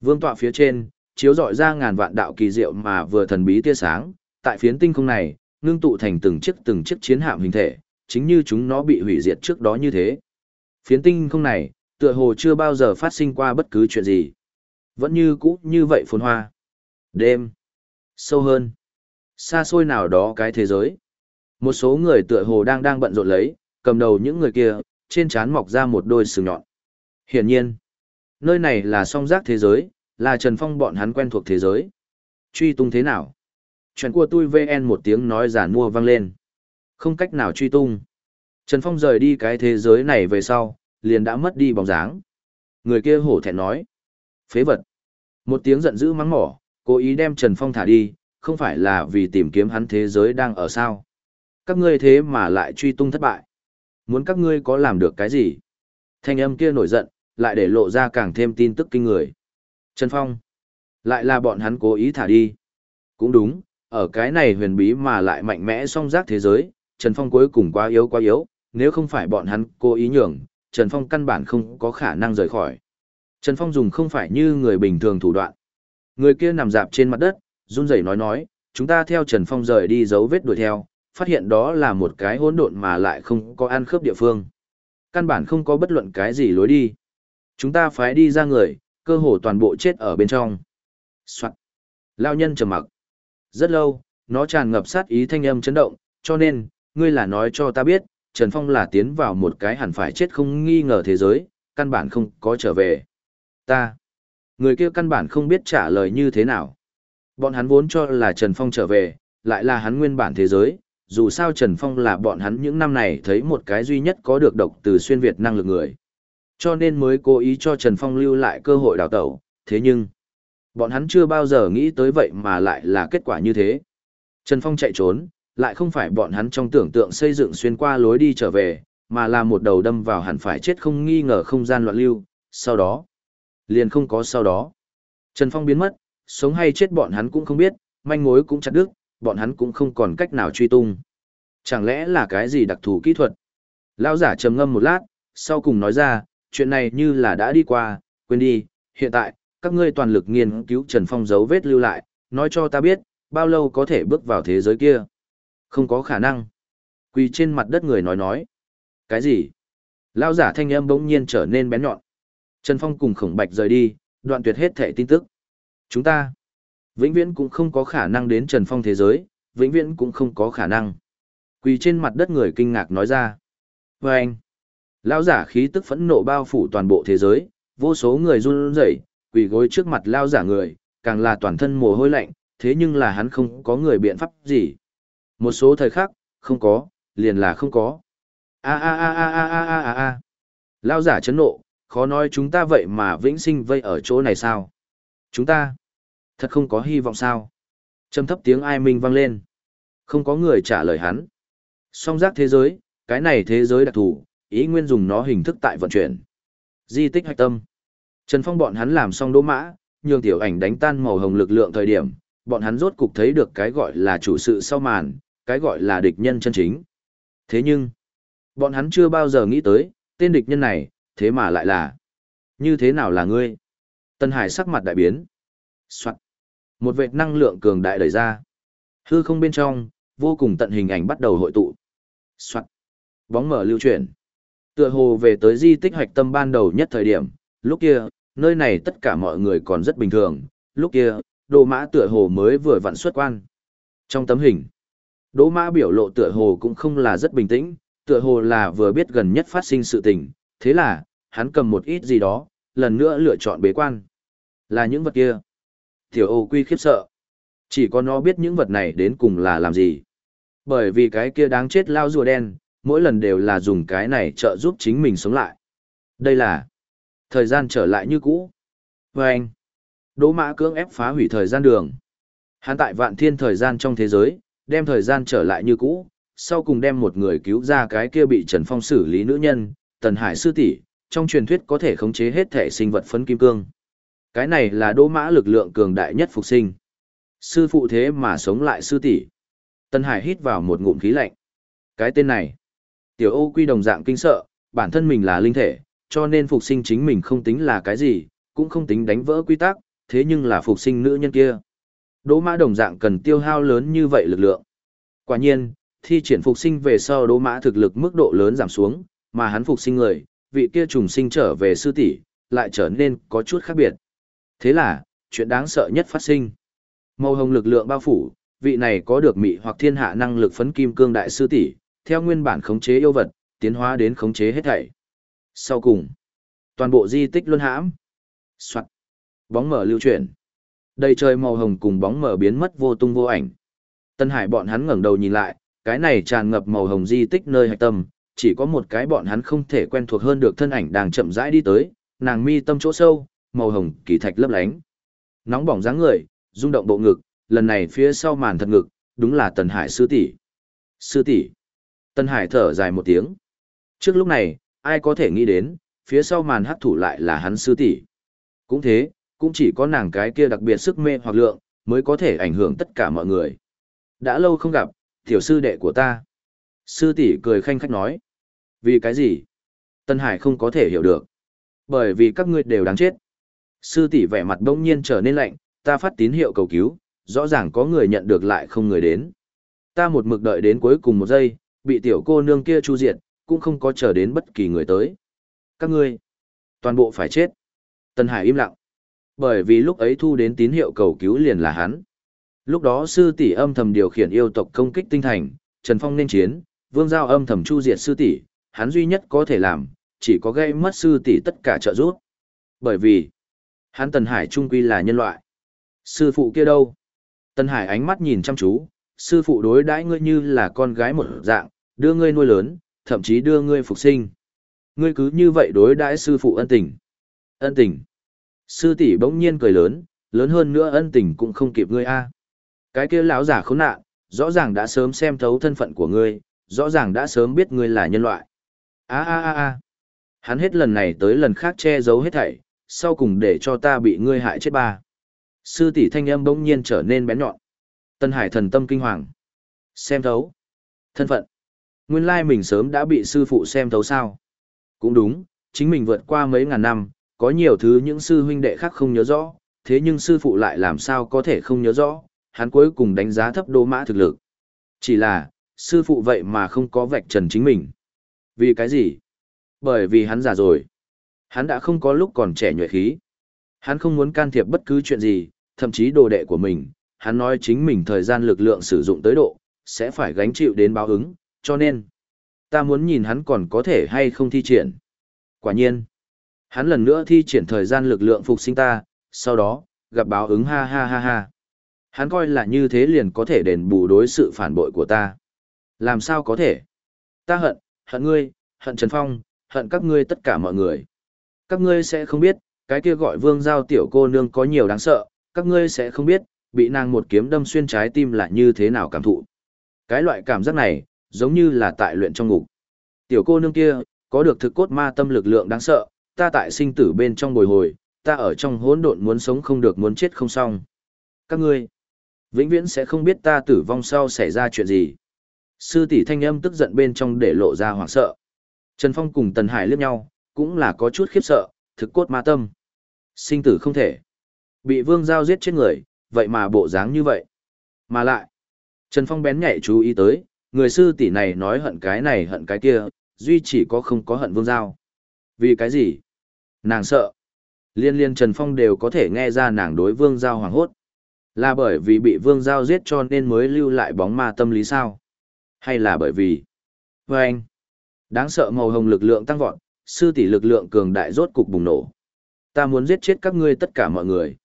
Vương tọa phía trên, chiếu rọi ra ngàn vạn đạo kỳ diệu mà vừa thần bí tia sáng, tại phiến tinh không này, ngưng tụ thành từng chiếc từng chiếc chiến hạm hình thể, chính như chúng nó bị hủy diệt trước đó như thế. Phiến tinh không này, tựa hồ chưa bao giờ phát sinh qua bất cứ chuyện gì. Vẫn như cũ như vậy phồn hoa. Đêm. Sâu hơn. Xa xôi nào đó cái thế giới. Một số người tựa hồ đang đang bận rộn lấy, cầm đầu những người kia, trên trán mọc ra một đôi sừng nhọn. Hiển nhiên, nơi này là song giác thế giới, là Trần Phong bọn hắn quen thuộc thế giới. Truy tung thế nào? Chuyện của tôi VN một tiếng nói giản mua vang lên. Không cách nào truy tung. Trần Phong rời đi cái thế giới này về sau, liền đã mất đi bóng dáng. Người kia hổ thẹn nói. Phế vật. Một tiếng giận dữ mắng mỏ, cố ý đem Trần Phong thả đi, không phải là vì tìm kiếm hắn thế giới đang ở sao. Các ngươi thế mà lại truy tung thất bại. Muốn các ngươi có làm được cái gì? Thanh âm kia nổi giận, lại để lộ ra càng thêm tin tức kinh người. Trần Phong. Lại là bọn hắn cố ý thả đi. Cũng đúng, ở cái này huyền bí mà lại mạnh mẽ song giác thế giới, Trần Phong cuối cùng quá yếu quá yếu, nếu không phải bọn hắn cố ý nhường, Trần Phong căn bản không có khả năng rời khỏi. Trần Phong dùng không phải như người bình thường thủ đoạn. Người kia nằm dạp trên mặt đất, run rẩy nói nói, chúng ta theo Trần Phong rời đi dấu vết đuổi theo, phát hiện đó là một cái hỗn độn mà lại không có ăn khớp địa phương. Căn bản không có bất luận cái gì lối đi. Chúng ta phải đi ra người, cơ hồ toàn bộ chết ở bên trong. Soạn. Lao nhân trầm mặc. Rất lâu, nó tràn ngập sát ý thanh âm chấn động, cho nên, ngươi là nói cho ta biết, Trần Phong là tiến vào một cái hẳn phải chết không nghi ngờ thế giới, căn bản không có trở về. Ta. Người kia căn bản không biết trả lời như thế nào. Bọn hắn vốn cho là Trần Phong trở về, lại là hắn nguyên bản thế giới, dù sao Trần Phong là bọn hắn những năm này thấy một cái duy nhất có được độc từ xuyên Việt năng lực người. Cho nên mới cố ý cho Trần Phong lưu lại cơ hội đào tẩu, thế nhưng, bọn hắn chưa bao giờ nghĩ tới vậy mà lại là kết quả như thế. Trần Phong chạy trốn, lại không phải bọn hắn trong tưởng tượng xây dựng xuyên qua lối đi trở về, mà là một đầu đâm vào hẳn phải chết không nghi ngờ không gian loạn lưu, sau đó, liền không có sau đó. Trần Phong biến mất, sống hay chết bọn hắn cũng không biết, manh mối cũng chặt đứt, bọn hắn cũng không còn cách nào truy tung. Chẳng lẽ là cái gì đặc thù kỹ thuật? Lão giả trầm ngâm một lát, sau cùng nói ra, chuyện này như là đã đi qua, quên đi, hiện tại, các ngươi toàn lực nghiên cứu Trần Phong dấu vết lưu lại, nói cho ta biết, bao lâu có thể bước vào thế giới kia. Không có khả năng. Quỳ trên mặt đất người nói nói. Cái gì? Lão giả thanh âm bỗng nhiên trở nên bén nhọn. Trần Phong cùng Khổng Bạch rời đi, đoạn tuyệt hết thẻ tin tức. Chúng ta, vĩnh viễn cũng không có khả năng đến Trần Phong thế giới, vĩnh viễn cũng không có khả năng. Quỳ trên mặt đất người kinh ngạc nói ra. Và anh, lão giả khí tức phẫn nộ bao phủ toàn bộ thế giới, vô số người run rẩy, quỳ gối trước mặt lão giả người, càng là toàn thân mồ hôi lạnh, thế nhưng là hắn không có người biện pháp gì. Một số thời khắc, không có, liền là không có. A a a a a a a a. Lão giả chấn nộ, khó nói chúng ta vậy mà vĩnh sinh vây ở chỗ này sao? Chúng ta, thật không có hy vọng sao? Trầm thấp tiếng ai minh vang lên. Không có người trả lời hắn. Song giác thế giới, cái này thế giới đặc thù, ý nguyên dùng nó hình thức tại vận chuyển. Di tích hạch tâm. Trần Phong bọn hắn làm xong đỗ mã, nhường tiểu ảnh đánh tan màu hồng lực lượng thời điểm, bọn hắn rốt cục thấy được cái gọi là chủ sự sau màn, cái gọi là địch nhân chân chính. Thế nhưng, bọn hắn chưa bao giờ nghĩ tới, tên địch nhân này, thế mà lại là. Như thế nào là ngươi? Tân Hải sắc mặt đại biến. Soạn. Một vệt năng lượng cường đại đẩy ra. Hư không bên trong, vô cùng tận hình ảnh bắt đầu hội tụ. Soạn. Bóng mở lưu chuyển. Tựa hồ về tới di tích hoạch tâm ban đầu nhất thời điểm, lúc kia, nơi này tất cả mọi người còn rất bình thường, lúc kia, đồ mã tựa hồ mới vừa vặn xuất quan. Trong tấm hình, đỗ mã biểu lộ tựa hồ cũng không là rất bình tĩnh, tựa hồ là vừa biết gần nhất phát sinh sự tình, thế là, hắn cầm một ít gì đó, lần nữa lựa chọn bế quan. Là những vật kia. Tiểu ô quy khiếp sợ. Chỉ có nó biết những vật này đến cùng là làm gì. Bởi vì cái kia đáng chết lao rùa đen, mỗi lần đều là dùng cái này trợ giúp chính mình sống lại. Đây là thời gian trở lại như cũ. Và anh, Đỗ Mã cưỡng ép phá hủy thời gian đường. Hắn tại vạn thiên thời gian trong thế giới, đem thời gian trở lại như cũ, sau cùng đem một người cứu ra cái kia bị Trần Phong xử lý nữ nhân, Tần Hải sư tỷ, trong truyền thuyết có thể khống chế hết thể sinh vật phấn kim cương. Cái này là đỗ mã lực lượng cường đại nhất phục sinh. Sư phụ thế mà sống lại sư tỷ. Tần Hải hít vào một ngụm khí lạnh. Cái tên này, tiểu ô quy đồng dạng kinh sợ, bản thân mình là linh thể, cho nên phục sinh chính mình không tính là cái gì, cũng không tính đánh vỡ quy tắc, thế nhưng là phục sinh nữ nhân kia. Đỗ mã đồng dạng cần tiêu hao lớn như vậy lực lượng. Quả nhiên, thi triển phục sinh về sau đỗ mã thực lực mức độ lớn giảm xuống, mà hắn phục sinh người, vị kia trùng sinh trở về sư tỷ, lại trở nên có chút khác biệt. Thế là, chuyện đáng sợ nhất phát sinh. Màu hồng lực lượng bao phủ, vị này có được mị hoặc thiên hạ năng lực phấn kim cương đại sư tỷ, theo nguyên bản khống chế yêu vật, tiến hóa đến khống chế hết thảy. Sau cùng, toàn bộ di tích luân hãm. Soạt. Bóng mở lưu chuyển. Đầy trời màu hồng cùng bóng mở biến mất vô tung vô ảnh. Tân Hải bọn hắn ngẩng đầu nhìn lại, cái này tràn ngập màu hồng di tích nơi hạch tâm, chỉ có một cái bọn hắn không thể quen thuộc hơn được thân ảnh đang chậm rãi đi tới, nàng mi tâm chỗ sâu, màu hồng kỳ thạch lấp lánh. Nóng bỏng dáng người, rung động bộ ngực, lần này phía sau màn thật ngực, đúng là Tần Hải sư tỷ. Sư tỷ. Tần Hải thở dài một tiếng. Trước lúc này, ai có thể nghĩ đến, phía sau màn hắc thủ lại là hắn sư tỷ. Cũng thế, cũng chỉ có nàng cái kia đặc biệt sức mê hoặc lượng, mới có thể ảnh hưởng tất cả mọi người. Đã lâu không gặp, tiểu sư đệ của ta. Sư tỷ cười khanh khách nói. Vì cái gì? Tân Hải không có thể hiểu được. Bởi vì các ngươi đều đáng chết. Sư tỷ vẻ mặt bỗng nhiên trở nên lạnh, ta phát tín hiệu cầu cứu, rõ ràng có người nhận được lại không người đến. Ta một mực đợi đến cuối cùng một giây, bị tiểu cô nương kia chu diệt, cũng không có chờ đến bất kỳ người tới. Các ngươi, toàn bộ phải chết. Tân Hải im lặng. Bởi vì lúc ấy thu đến tín hiệu cầu cứu liền là hắn. Lúc đó sư tỷ âm thầm điều khiển yêu tộc công kích tinh thành, Trần Phong nên chiến, Vương Giao âm thầm chu diệt sư tỷ, hắn duy nhất có thể làm, chỉ có gây mất sư tỷ tất cả trợ giúp. Bởi vì, hắn Tần Hải trung quy là nhân loại. Sư phụ kia đâu? Tần Hải ánh mắt nhìn chăm chú, sư phụ đối đãi ngươi như là con gái một dạng, đưa ngươi nuôi lớn, thậm chí đưa ngươi phục sinh. Ngươi cứ như vậy đối đãi sư phụ ân tình. Ân tình. Sư tỷ bỗng nhiên cười lớn, lớn hơn nữa ân tình cũng không kịp ngươi a. Cái kia lão giả khốn nạn, rõ ràng đã sớm xem thấu thân phận của ngươi, rõ ràng đã sớm biết ngươi là nhân loại. A a a a. Hắn hết lần này tới lần khác che giấu hết thảy, sau cùng để cho ta bị ngươi hại chết ba. Sư tỷ thanh âm bỗng nhiên trở nên bén nhọn. Tân Hải thần tâm kinh hoàng. Xem thấu. Thân phận. Nguyên lai mình sớm đã bị sư phụ xem thấu sao. Cũng đúng, chính mình vượt qua mấy ngàn năm, có nhiều thứ những sư huynh đệ khác không nhớ rõ, thế nhưng sư phụ lại làm sao có thể không nhớ rõ, hắn cuối cùng đánh giá thấp đô mã thực lực. Chỉ là, sư phụ vậy mà không có vạch trần chính mình. Vì cái gì? Bởi vì hắn già rồi. Hắn đã không có lúc còn trẻ nhuệ khí. Hắn không muốn can thiệp bất cứ chuyện gì, thậm chí đồ đệ của mình. Hắn nói chính mình thời gian lực lượng sử dụng tới độ, sẽ phải gánh chịu đến báo ứng, cho nên, ta muốn nhìn hắn còn có thể hay không thi triển. Quả nhiên, hắn lần nữa thi triển thời gian lực lượng phục sinh ta, sau đó, gặp báo ứng ha ha ha ha. Hắn coi là như thế liền có thể đền bù đối sự phản bội của ta. Làm sao có thể? Ta hận, hận ngươi, hận Trần Phong, hận các ngươi tất cả mọi người. Các ngươi sẽ không biết, cái kia gọi vương giao tiểu cô nương có nhiều đáng sợ, các ngươi sẽ không biết, bị nàng một kiếm đâm xuyên trái tim là như thế nào cảm thụ. Cái loại cảm giác này, giống như là tại luyện trong ngục. Tiểu cô nương kia, có được thực cốt ma tâm lực lượng đáng sợ, ta tại sinh tử bên trong bồi hồi, ta ở trong hỗn độn muốn sống không được muốn chết không xong. Các ngươi, vĩnh viễn sẽ không biết ta tử vong sau xảy ra chuyện gì. Sư tỷ thanh âm tức giận bên trong để lộ ra hoảng sợ. Trần Phong cùng Tần Hải liếc nhau, cũng là có chút khiếp sợ, thực cốt ma tâm. Sinh tử không thể. Bị vương giao giết chết người, vậy mà bộ dáng như vậy. Mà lại, Trần Phong bén nhạy chú ý tới, người sư tỷ này nói hận cái này hận cái kia, duy chỉ có không có hận vương giao. Vì cái gì? Nàng sợ. Liên liên Trần Phong đều có thể nghe ra nàng đối vương giao hoàng hốt. Là bởi vì bị vương giao giết cho nên mới lưu lại bóng ma tâm lý sao? Hay là bởi vì... Và anh, đáng sợ màu hồng lực lượng tăng vọt, sư tỷ lực lượng cường đại rốt cục bùng nổ. Ta muốn giết chết các ngươi tất cả mọi người.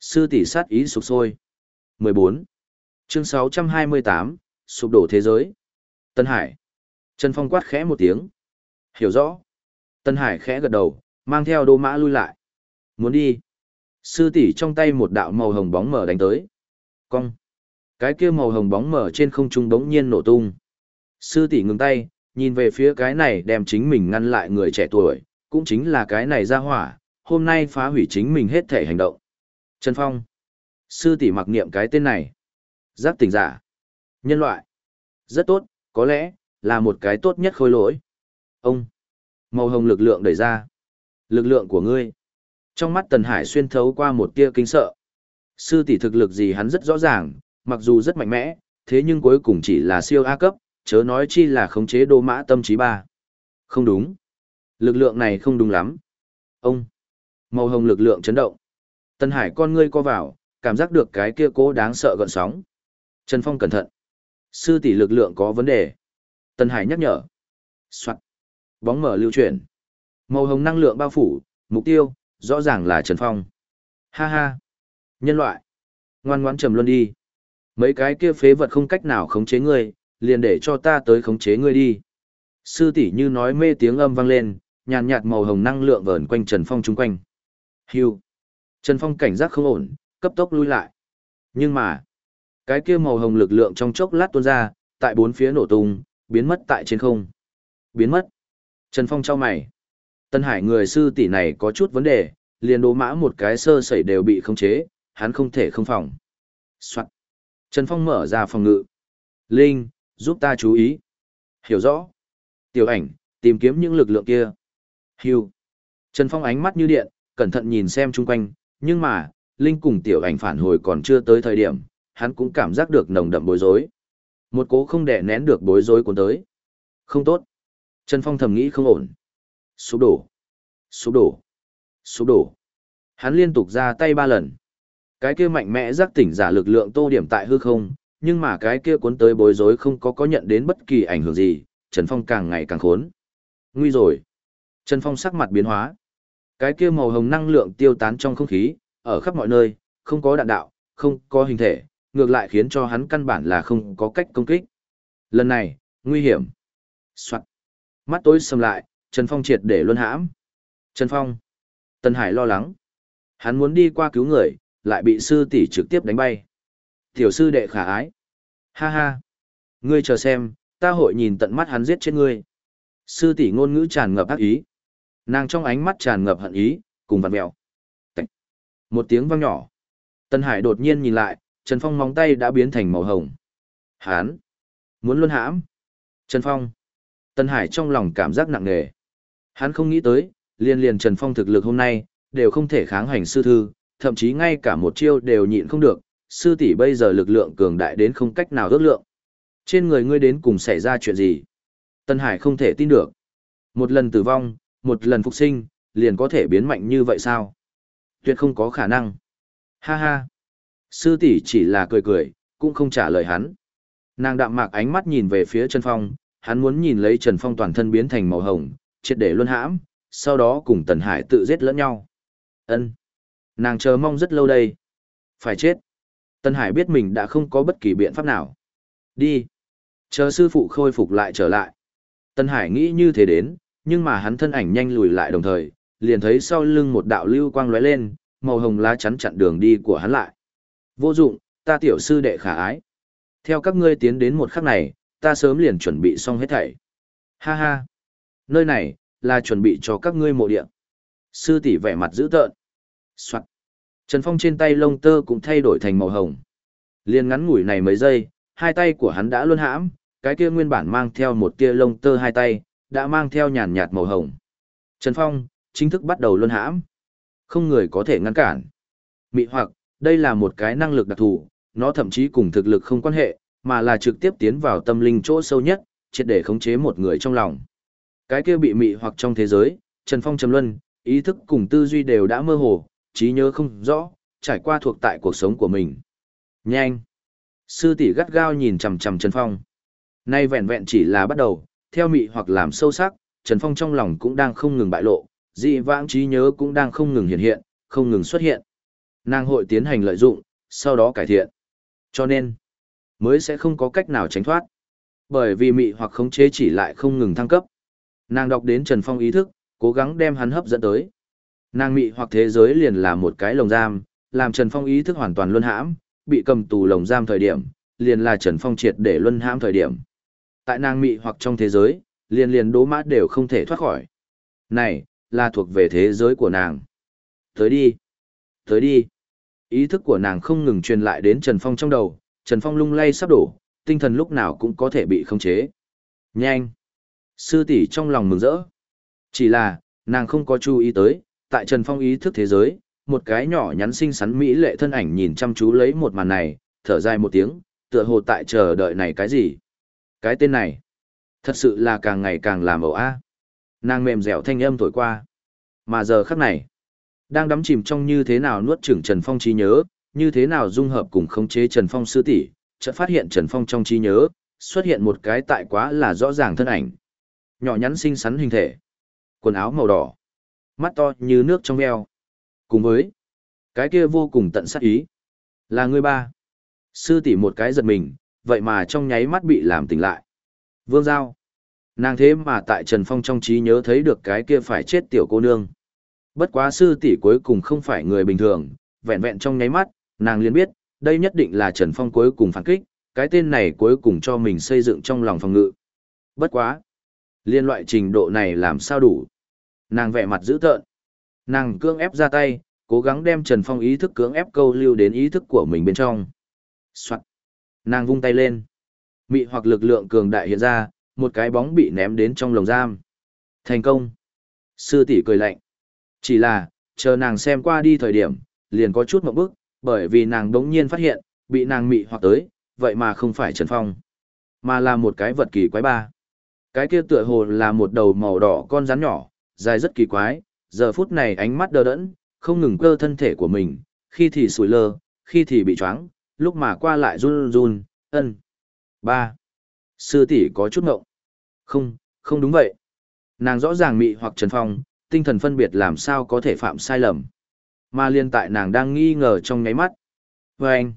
Sư tỷ sát ý sụp sôi. 14. Chương 628, sụp đổ thế giới. Tân Hải. Trần Phong quát khẽ một tiếng. Hiểu rõ. Tân Hải khẽ gật đầu, mang theo đô mã lui lại. Muốn đi. Sư tỷ trong tay một đạo màu hồng bóng mở đánh tới. Cong. Cái kia màu hồng bóng mở trên không trung đống nhiên nổ tung. Sư tỷ ngừng tay, nhìn về phía cái này đem chính mình ngăn lại người trẻ tuổi, cũng chính là cái này ra hỏa, hôm nay phá hủy chính mình hết thể hành động. Trần Phong. Sư tỷ mặc niệm cái tên này. Giác tỉnh giả. Nhân loại. Rất tốt, có lẽ, là một cái tốt nhất khôi lỗi. Ông. Màu hồng lực lượng đẩy ra. Lực lượng của ngươi. Trong mắt Tần Hải xuyên thấu qua một tia kinh sợ. Sư tỷ thực lực gì hắn rất rõ ràng, mặc dù rất mạnh mẽ, thế nhưng cuối cùng chỉ là siêu A cấp, chớ nói chi là khống chế đô mã tâm trí ba. Không đúng. Lực lượng này không đúng lắm. Ông. Màu hồng lực lượng chấn động. Tân Hải con ngươi co vào, cảm giác được cái kia cố đáng sợ gợn sóng. Trần Phong cẩn thận. Sư tỷ lực lượng có vấn đề. Tân Hải nhắc nhở. Soạn. Bóng mở lưu chuyển. Màu hồng năng lượng bao phủ, mục tiêu, rõ ràng là Trần Phong. Ha ha. Nhân loại. Ngoan ngoãn trầm luân đi. Mấy cái kia phế vật không cách nào khống chế ngươi, liền để cho ta tới khống chế ngươi đi. Sư tỷ như nói mê tiếng âm vang lên, nhàn nhạt màu hồng năng lượng vờn quanh Trần Phong chung quanh. Hưu. Trần Phong cảnh giác không ổn, cấp tốc lui lại. Nhưng mà, cái kia màu hồng lực lượng trong chốc lát tuôn ra, tại bốn phía nổ tung, biến mất tại trên không. Biến mất. Trần Phong trao mày. Tân Hải người sư tỷ này có chút vấn đề, liền đố mã một cái sơ sẩy đều bị khống chế, hắn không thể không phòng. Soạn. Trần Phong mở ra phòng ngự. Linh, giúp ta chú ý. Hiểu rõ. Tiểu ảnh, tìm kiếm những lực lượng kia. Hưu. Trần Phong ánh mắt như điện, cẩn thận nhìn xem chung quanh, nhưng mà, Linh cùng tiểu ảnh phản hồi còn chưa tới thời điểm, hắn cũng cảm giác được nồng đậm bối rối. Một cố không đè nén được bối rối cuốn tới. Không tốt. Trần Phong thầm nghĩ không ổn. Sụp đổ. Sụp đổ. Sụp đổ. Hắn liên tục ra tay ba lần. Cái kia mạnh mẽ giác tỉnh giả lực lượng tô điểm tại hư không, nhưng mà cái kia cuốn tới bối rối không có có nhận đến bất kỳ ảnh hưởng gì, Trần Phong càng ngày càng khốn. Nguy rồi. Trần Phong sắc mặt biến hóa. Cái kia màu hồng năng lượng tiêu tán trong không khí, ở khắp mọi nơi, không có đạn đạo, không có hình thể, ngược lại khiến cho hắn căn bản là không có cách công kích. Lần này, nguy hiểm. Soạn. Mắt tối sầm lại, Trần Phong triệt để luân hãm. Trần Phong. Tân Hải lo lắng. Hắn muốn đi qua cứu người, lại bị sư tỷ trực tiếp đánh bay. Tiểu sư đệ khả ái. Ha ha. Ngươi chờ xem, ta hội nhìn tận mắt hắn giết chết ngươi. Sư tỷ ngôn ngữ tràn ngập ác ý. Nàng trong ánh mắt tràn ngập hận ý, cùng vặn mèo. Một tiếng vang nhỏ. Tân Hải đột nhiên nhìn lại, Trần Phong móng tay đã biến thành màu hồng. Hán! Muốn luôn hãm! Trần Phong! Tân Hải trong lòng cảm giác nặng nề. Hắn không nghĩ tới, liên liền Trần Phong thực lực hôm nay, đều không thể kháng hành sư thư, thậm chí ngay cả một chiêu đều nhịn không được, sư tỷ bây giờ lực lượng cường đại đến không cách nào ước lượng. Trên người ngươi đến cùng xảy ra chuyện gì? Tân Hải không thể tin được. Một lần tử vong, một lần phục sinh, liền có thể biến mạnh như vậy sao? Tuyệt không có khả năng. Ha ha. Sư tỷ chỉ là cười cười, cũng không trả lời hắn. Nàng đạm mạc ánh mắt nhìn về phía Trần Phong, hắn muốn nhìn lấy Trần Phong toàn thân biến thành màu hồng, triệt để luân hãm, sau đó cùng Tần Hải tự giết lẫn nhau. Ân, Nàng chờ mong rất lâu đây. Phải chết. Tân Hải biết mình đã không có bất kỳ biện pháp nào. Đi. Chờ sư phụ khôi phục lại trở lại. Tân Hải nghĩ như thế đến, nhưng mà hắn thân ảnh nhanh lùi lại đồng thời, liền thấy sau lưng một đạo lưu quang lóe lên, màu hồng lá chắn chặn đường đi của hắn lại. Vô dụng, ta tiểu sư đệ khả ái. Theo các ngươi tiến đến một khắc này, ta sớm liền chuẩn bị xong hết thảy. Ha ha. Nơi này, là chuẩn bị cho các ngươi mộ địa. Sư tỷ vẻ mặt dữ tợn. Soạn. Trần Phong trên tay lông tơ cũng thay đổi thành màu hồng. Liên ngắn ngủi này mấy giây, hai tay của hắn đã luân hãm, cái kia nguyên bản mang theo một tia lông tơ hai tay, đã mang theo nhàn nhạt màu hồng. Trần Phong, chính thức bắt đầu luân hãm. Không người có thể ngăn cản. Mị hoặc, đây là một cái năng lực đặc thù, nó thậm chí cùng thực lực không quan hệ, mà là trực tiếp tiến vào tâm linh chỗ sâu nhất, triệt để khống chế một người trong lòng. Cái kia bị mị hoặc trong thế giới, Trần Phong trầm luân, ý thức cùng tư duy đều đã mơ hồ, trí nhớ không rõ, trải qua thuộc tại cuộc sống của mình. Nhanh! Sư tỷ gắt gao nhìn chằm chằm Trần Phong. Nay vẹn vẹn chỉ là bắt đầu, theo mị hoặc làm sâu sắc, Trần Phong trong lòng cũng đang không ngừng bại lộ, dị vãng trí nhớ cũng đang không ngừng hiện hiện, không ngừng xuất hiện. Nàng hội tiến hành lợi dụng, sau đó cải thiện. Cho nên, mới sẽ không có cách nào tránh thoát. Bởi vì mị hoặc khống chế chỉ lại không ngừng thăng cấp. Nàng đọc đến Trần Phong ý thức, cố gắng đem hắn hấp dẫn tới. Nàng mị hoặc thế giới liền là một cái lồng giam, làm Trần Phong ý thức hoàn toàn luân hãm, bị cầm tù lồng giam thời điểm, liền là Trần Phong triệt để luân hãm thời điểm. Tại nàng mị hoặc trong thế giới, liền liền đố mã đều không thể thoát khỏi. Này, là thuộc về thế giới của nàng. Tới đi. Tới đi. Ý thức của nàng không ngừng truyền lại đến Trần Phong trong đầu, Trần Phong lung lay sắp đổ, tinh thần lúc nào cũng có thể bị khống chế. Nhanh! Sư tỷ trong lòng mừng rỡ. Chỉ là, nàng không có chú ý tới, tại Trần Phong ý thức thế giới, một cái nhỏ nhắn xinh xắn mỹ lệ thân ảnh nhìn chăm chú lấy một màn này, thở dài một tiếng, tựa hồ tại chờ đợi này cái gì. Cái tên này, thật sự là càng ngày càng làm ẩu a. Nàng mềm dẻo thanh âm thổi qua. Mà giờ khắc này, đang đắm chìm trong như thế nào nuốt chửng Trần Phong trí nhớ, như thế nào dung hợp cùng khống chế Trần Phong sư tỷ, chợt phát hiện Trần Phong trong trí nhớ, xuất hiện một cái tại quá là rõ ràng thân ảnh. Nhỏ nhắn xinh xắn hình thể, quần áo màu đỏ, mắt to như nước trong veo. Cùng với cái kia vô cùng tận sát ý. Là người ba. Sư tỷ một cái giật mình, vậy mà trong nháy mắt bị làm tỉnh lại. Vương Giao. Nàng thế mà tại Trần Phong trong trí nhớ thấy được cái kia phải chết tiểu cô nương. Bất quá sư tỷ cuối cùng không phải người bình thường, vẹn vẹn trong nháy mắt, nàng liền biết, đây nhất định là Trần Phong cuối cùng phản kích, cái tên này cuối cùng cho mình xây dựng trong lòng phòng ngự. Bất quá. Liên loại trình độ này làm sao đủ. Nàng vẻ mặt dữ tợn. Nàng cưỡng ép ra tay, cố gắng đem Trần Phong ý thức cưỡng ép câu lưu đến ý thức của mình bên trong. Soạn. Nàng vung tay lên. Mị hoặc lực lượng cường đại hiện ra, một cái bóng bị ném đến trong lồng giam. Thành công. Sư tỷ cười lạnh. Chỉ là, chờ nàng xem qua đi thời điểm, liền có chút một bức, bởi vì nàng đống nhiên phát hiện, bị nàng mị hoặc tới, vậy mà không phải Trần Phong, mà là một cái vật kỳ quái ba. Cái kia tựa hồ là một đầu màu đỏ con rắn nhỏ, dài rất kỳ quái, giờ phút này ánh mắt đờ đẫn, không ngừng cơ thân thể của mình, khi thì sủi lơ, khi thì bị choáng, lúc mà qua lại run run, ân. ba Sư tỷ có chút ngộng. Không, không đúng vậy. Nàng rõ ràng mị hoặc Trần Phong, tinh thần phân biệt làm sao có thể phạm sai lầm. Mà liên tại nàng đang nghi ngờ trong nháy mắt. Và anh,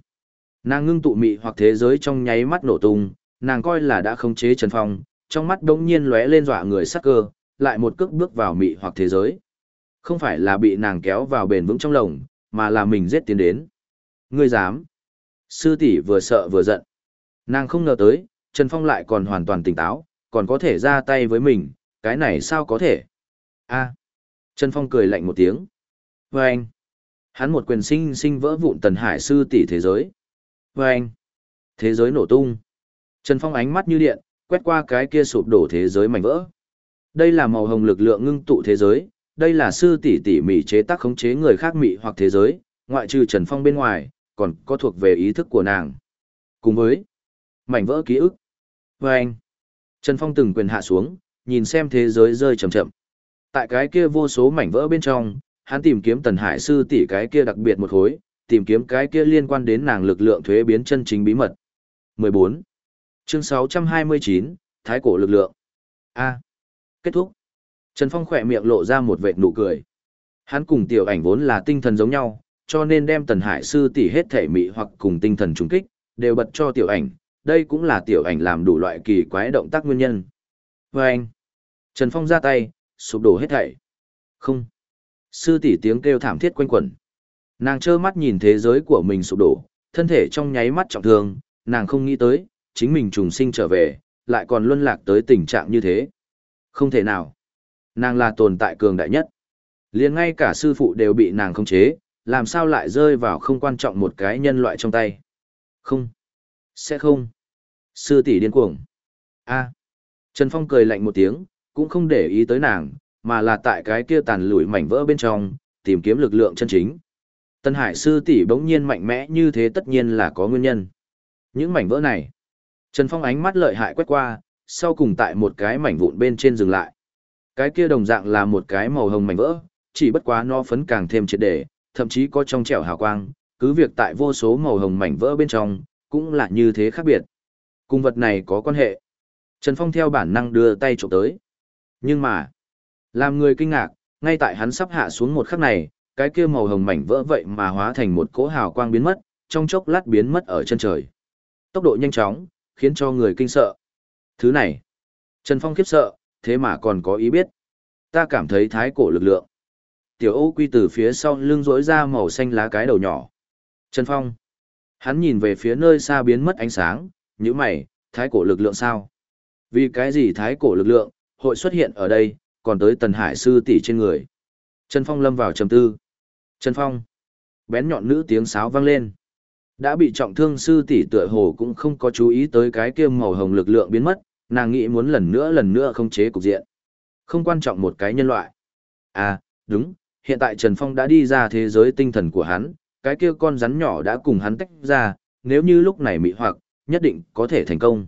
nàng ngưng tụ mị hoặc thế giới trong nháy mắt nổ tung, nàng coi là đã khống chế Trần Phong, trong mắt đống nhiên lóe lên dọa người sắc cơ, lại một cước bước vào mị hoặc thế giới. Không phải là bị nàng kéo vào bền vững trong lồng, mà là mình giết tiến đến. Ngươi dám. Sư tỷ vừa sợ vừa giận. Nàng không ngờ tới, Trần Phong lại còn hoàn toàn tỉnh táo, còn có thể ra tay với mình, cái này sao có thể? a Trần Phong cười lạnh một tiếng. Và anh, hắn một quyền sinh sinh vỡ vụn tần hải sư tỷ thế giới. Và anh, thế giới nổ tung. Trần Phong ánh mắt như điện, quét qua cái kia sụp đổ thế giới mảnh vỡ. Đây là màu hồng lực lượng ngưng tụ thế giới, đây là sư tỷ tỷ mỉ chế tác khống chế người khác mị hoặc thế giới, ngoại trừ Trần Phong bên ngoài, còn có thuộc về ý thức của nàng. Cùng với mảnh vỡ ký ức. Và anh, Trần Phong từng quyền hạ xuống, nhìn xem thế giới rơi chậm chậm. Tại cái kia vô số mảnh vỡ bên trong, hắn tìm kiếm Tần Hải sư tỷ cái kia đặc biệt một khối, tìm kiếm cái kia liên quan đến nàng lực lượng thuế biến chân chính bí mật. 14. Chương 629, Thái cổ lực lượng. A. Kết thúc. Trần Phong khỏe miệng lộ ra một vệt nụ cười. Hắn cùng tiểu ảnh vốn là tinh thần giống nhau, cho nên đem Tần Hải sư tỷ hết thể mị hoặc cùng tinh thần trùng kích, đều bật cho tiểu ảnh, đây cũng là tiểu ảnh làm đủ loại kỳ quái động tác nguyên nhân. Và anh, Trần Phong ra tay, sụp đổ hết thảy. Không. Sư tỷ tiếng kêu thảm thiết quanh quẩn. Nàng trơ mắt nhìn thế giới của mình sụp đổ, thân thể trong nháy mắt trọng thương, nàng không nghĩ tới, chính mình trùng sinh trở về, lại còn luân lạc tới tình trạng như thế. Không thể nào. Nàng là tồn tại cường đại nhất. liền ngay cả sư phụ đều bị nàng khống chế, làm sao lại rơi vào không quan trọng một cái nhân loại trong tay. Không. Sẽ không. Sư tỷ điên cuồng. A. Trần Phong cười lạnh một tiếng, cũng không để ý tới nàng, mà là tại cái kia tàn lủi mảnh vỡ bên trong, tìm kiếm lực lượng chân chính. Tân Hải sư tỷ bỗng nhiên mạnh mẽ như thế tất nhiên là có nguyên nhân. Những mảnh vỡ này, Trần Phong ánh mắt lợi hại quét qua, sau cùng tại một cái mảnh vụn bên trên dừng lại. Cái kia đồng dạng là một cái màu hồng mảnh vỡ, chỉ bất quá nó phấn càng thêm triệt để, thậm chí có trong trẻo hào quang, cứ việc tại vô số màu hồng mảnh vỡ bên trong, cũng là như thế khác biệt. Cùng vật này có quan hệ. Trần Phong theo bản năng đưa tay chụp tới. Nhưng mà, làm người kinh ngạc, ngay tại hắn sắp hạ xuống một khắc này, cái kia màu hồng mảnh vỡ vậy mà hóa thành một cỗ hào quang biến mất, trong chốc lát biến mất ở chân trời. Tốc độ nhanh chóng, khiến cho người kinh sợ. Thứ này, Trần Phong khiếp sợ, thế mà còn có ý biết. Ta cảm thấy thái cổ lực lượng. Tiểu Âu quy từ phía sau lưng rỗi ra màu xanh lá cái đầu nhỏ. Trần Phong. Hắn nhìn về phía nơi xa biến mất ánh sáng, như mày, thái cổ lực lượng sao? Vì cái gì thái cổ lực lượng, hội xuất hiện ở đây, còn tới tần hải sư tỷ trên người. Trần Phong lâm vào trầm tư. Trần Phong. Bén nhọn nữ tiếng sáo vang lên. Đã bị trọng thương sư tỷ tựa hồ cũng không có chú ý tới cái kia màu hồng lực lượng biến mất, nàng nghĩ muốn lần nữa lần nữa không chế cục diện. Không quan trọng một cái nhân loại. À, đúng, hiện tại Trần Phong đã đi ra thế giới tinh thần của hắn, cái kia con rắn nhỏ đã cùng hắn tách ra, nếu như lúc này mị hoặc, nhất định có thể thành công.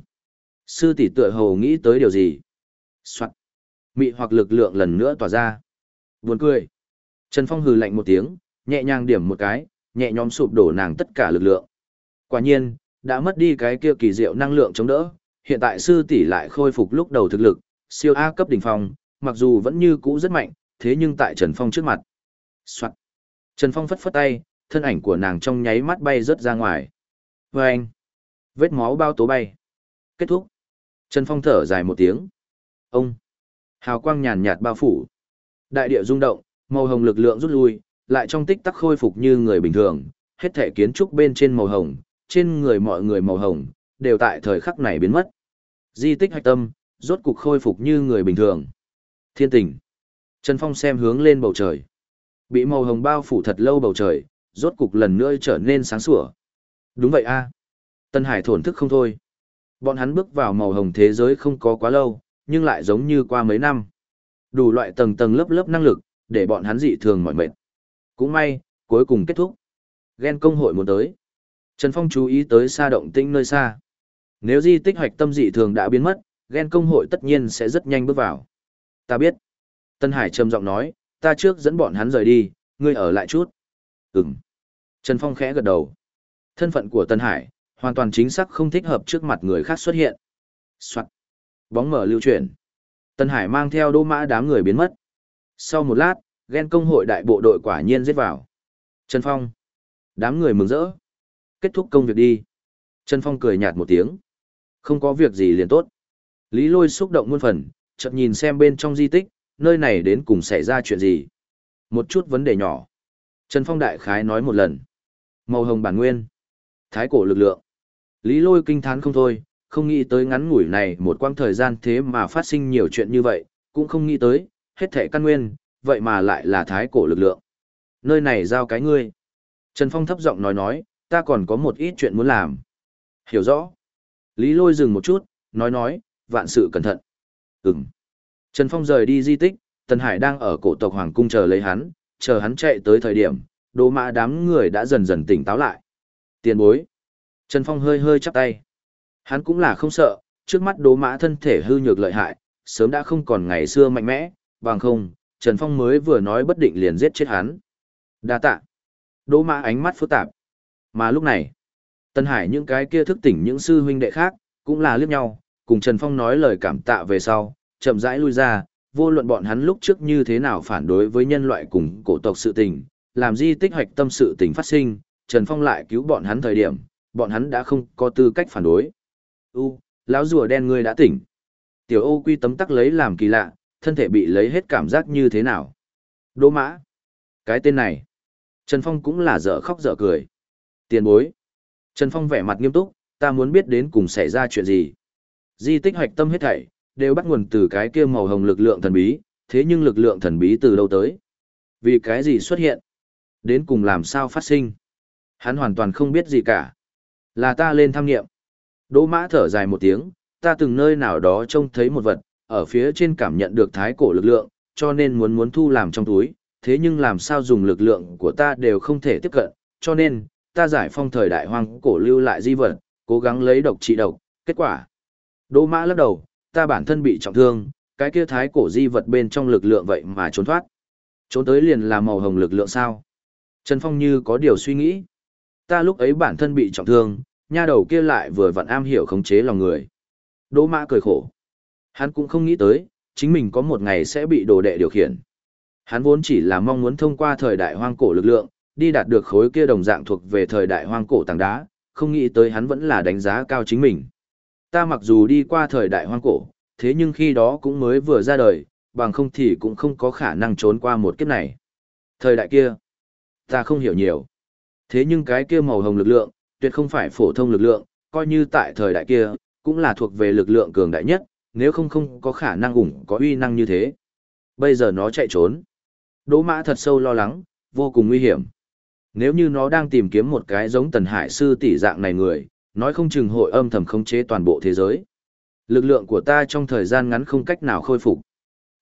Sư tỷ tựa hồ nghĩ tới điều gì? Soạn. Mị hoặc lực lượng lần nữa tỏa ra. Buồn cười. Trần Phong hừ lạnh một tiếng, nhẹ nhàng điểm một cái, nhẹ nhõm sụp đổ nàng tất cả lực lượng. Quả nhiên, đã mất đi cái kia kỳ diệu năng lượng chống đỡ, hiện tại sư tỷ lại khôi phục lúc đầu thực lực, siêu A cấp đỉnh phong, mặc dù vẫn như cũ rất mạnh, thế nhưng tại Trần Phong trước mặt. Soạn. Trần Phong phất phất tay, thân ảnh của nàng trong nháy mắt bay rớt ra ngoài. Và anh, vết máu bao tố bay. Kết thúc. Trần Phong thở dài một tiếng. Ông, hào quang nhàn nhạt bao phủ. Đại địa rung động, màu hồng lực lượng rút lui, lại trong tích tắc khôi phục như người bình thường, hết thể kiến trúc bên trên màu hồng, trên người mọi người màu hồng, đều tại thời khắc này biến mất. Di tích hạch tâm, rốt cục khôi phục như người bình thường. Thiên tình. Trần Phong xem hướng lên bầu trời. Bị màu hồng bao phủ thật lâu bầu trời, rốt cục lần nữa trở nên sáng sủa. Đúng vậy a. Tân Hải thổn thức không thôi. Bọn hắn bước vào màu hồng thế giới không có quá lâu, nhưng lại giống như qua mấy năm. Đủ loại tầng tầng lớp lớp năng lực, để bọn hắn dị thường mỏi mệt. Cũng may, cuối cùng kết thúc. Ghen công hội muốn tới. Trần Phong chú ý tới xa động tĩnh nơi xa. Nếu di tích hoạch tâm dị thường đã biến mất, ghen công hội tất nhiên sẽ rất nhanh bước vào. Ta biết. Tân Hải trầm giọng nói, ta trước dẫn bọn hắn rời đi, ngươi ở lại chút. Ừm. Trần Phong khẽ gật đầu. Thân phận của Tân Hải, hoàn toàn chính xác không thích hợp trước mặt người khác xuất hiện. Soạn. Bóng mở lưu chuyển. Tân Hải mang theo đô mã đám người biến mất. Sau một lát, ghen công hội đại bộ đội quả nhiên giết vào. Trần Phong. Đám người mừng rỡ. Kết thúc công việc đi. Trần Phong cười nhạt một tiếng. Không có việc gì liền tốt. Lý lôi xúc động muôn phần, chợt nhìn xem bên trong di tích, nơi này đến cùng xảy ra chuyện gì. Một chút vấn đề nhỏ. Trần Phong đại khái nói một lần. Màu hồng bản nguyên. Thái cổ lực lượng. Lý lôi kinh thán không thôi, không nghĩ tới ngắn ngủi này một quãng thời gian thế mà phát sinh nhiều chuyện như vậy, cũng không nghĩ tới, hết thể căn nguyên, vậy mà lại là thái cổ lực lượng. Nơi này giao cái ngươi. Trần Phong thấp giọng nói nói, ta còn có một ít chuyện muốn làm. Hiểu rõ. Lý lôi dừng một chút, nói nói, vạn sự cẩn thận. Ừm. Trần Phong rời đi di tích, Tần Hải đang ở cổ tộc Hoàng Cung chờ lấy hắn, chờ hắn chạy tới thời điểm, đồ mã đám người đã dần dần tỉnh táo lại. Tiền bối. Trần Phong hơi hơi chắp tay. Hắn cũng là không sợ, trước mắt đồ mã thân thể hư nhược lợi hại, sớm đã không còn ngày xưa mạnh mẽ, bằng không, Trần Phong mới vừa nói bất định liền giết chết hắn. Đa tạ. Đỗ mã ánh mắt phức tạp. Mà lúc này, Tân Hải những cái kia thức tỉnh những sư huynh đệ khác, cũng là liếc nhau, cùng Trần Phong nói lời cảm tạ về sau, chậm rãi lui ra, vô luận bọn hắn lúc trước như thế nào phản đối với nhân loại cùng cổ tộc sự tình, làm di tích hoạch tâm sự tình phát sinh, Trần Phong lại cứu bọn hắn thời điểm, bọn hắn đã không có tư cách phản đối. U, lão rùa đen ngươi đã tỉnh. Tiểu Âu Quy tấm tắc lấy làm kỳ lạ, thân thể bị lấy hết cảm giác như thế nào. Đỗ mã. Cái tên này. Trần Phong cũng là dở khóc dở cười. Tiền bối. Trần Phong vẻ mặt nghiêm túc, ta muốn biết đến cùng xảy ra chuyện gì. Di tích hoạch tâm hết thảy, đều bắt nguồn từ cái kia màu hồng lực lượng thần bí, thế nhưng lực lượng thần bí từ đâu tới? Vì cái gì xuất hiện? Đến cùng làm sao phát sinh? Hắn hoàn toàn không biết gì cả. Là ta lên tham nghiệm. Đỗ mã thở dài một tiếng, ta từng nơi nào đó trông thấy một vật, ở phía trên cảm nhận được thái cổ lực lượng, cho nên muốn muốn thu làm trong túi, thế nhưng làm sao dùng lực lượng của ta đều không thể tiếp cận, cho nên, ta giải phong thời đại hoang cổ lưu lại di vật, cố gắng lấy độc trị độc, kết quả. Đỗ mã lắc đầu, ta bản thân bị trọng thương, cái kia thái cổ di vật bên trong lực lượng vậy mà trốn thoát. Trốn tới liền là màu hồng lực lượng sao? Trần Phong như có điều suy nghĩ. Ta lúc ấy bản thân bị trọng thương, nha đầu kia lại vừa vặn am hiểu khống chế lòng người. Đỗ mã cười khổ. Hắn cũng không nghĩ tới, chính mình có một ngày sẽ bị đồ đệ điều khiển. Hắn vốn chỉ là mong muốn thông qua thời đại hoang cổ lực lượng, đi đạt được khối kia đồng dạng thuộc về thời đại hoang cổ tảng đá, không nghĩ tới hắn vẫn là đánh giá cao chính mình. Ta mặc dù đi qua thời đại hoang cổ, thế nhưng khi đó cũng mới vừa ra đời, bằng không thì cũng không có khả năng trốn qua một kiếp này. Thời đại kia, ta không hiểu nhiều. Thế nhưng cái kia màu hồng lực lượng, tuyệt không phải phổ thông lực lượng, coi như tại thời đại kia, cũng là thuộc về lực lượng cường đại nhất, nếu không không có khả năng ủng có uy năng như thế. Bây giờ nó chạy trốn. Đỗ mã thật sâu lo lắng, vô cùng nguy hiểm. Nếu như nó đang tìm kiếm một cái giống tần hải sư tỷ dạng này người, nói không chừng hội âm thầm khống chế toàn bộ thế giới. Lực lượng của ta trong thời gian ngắn không cách nào khôi phục.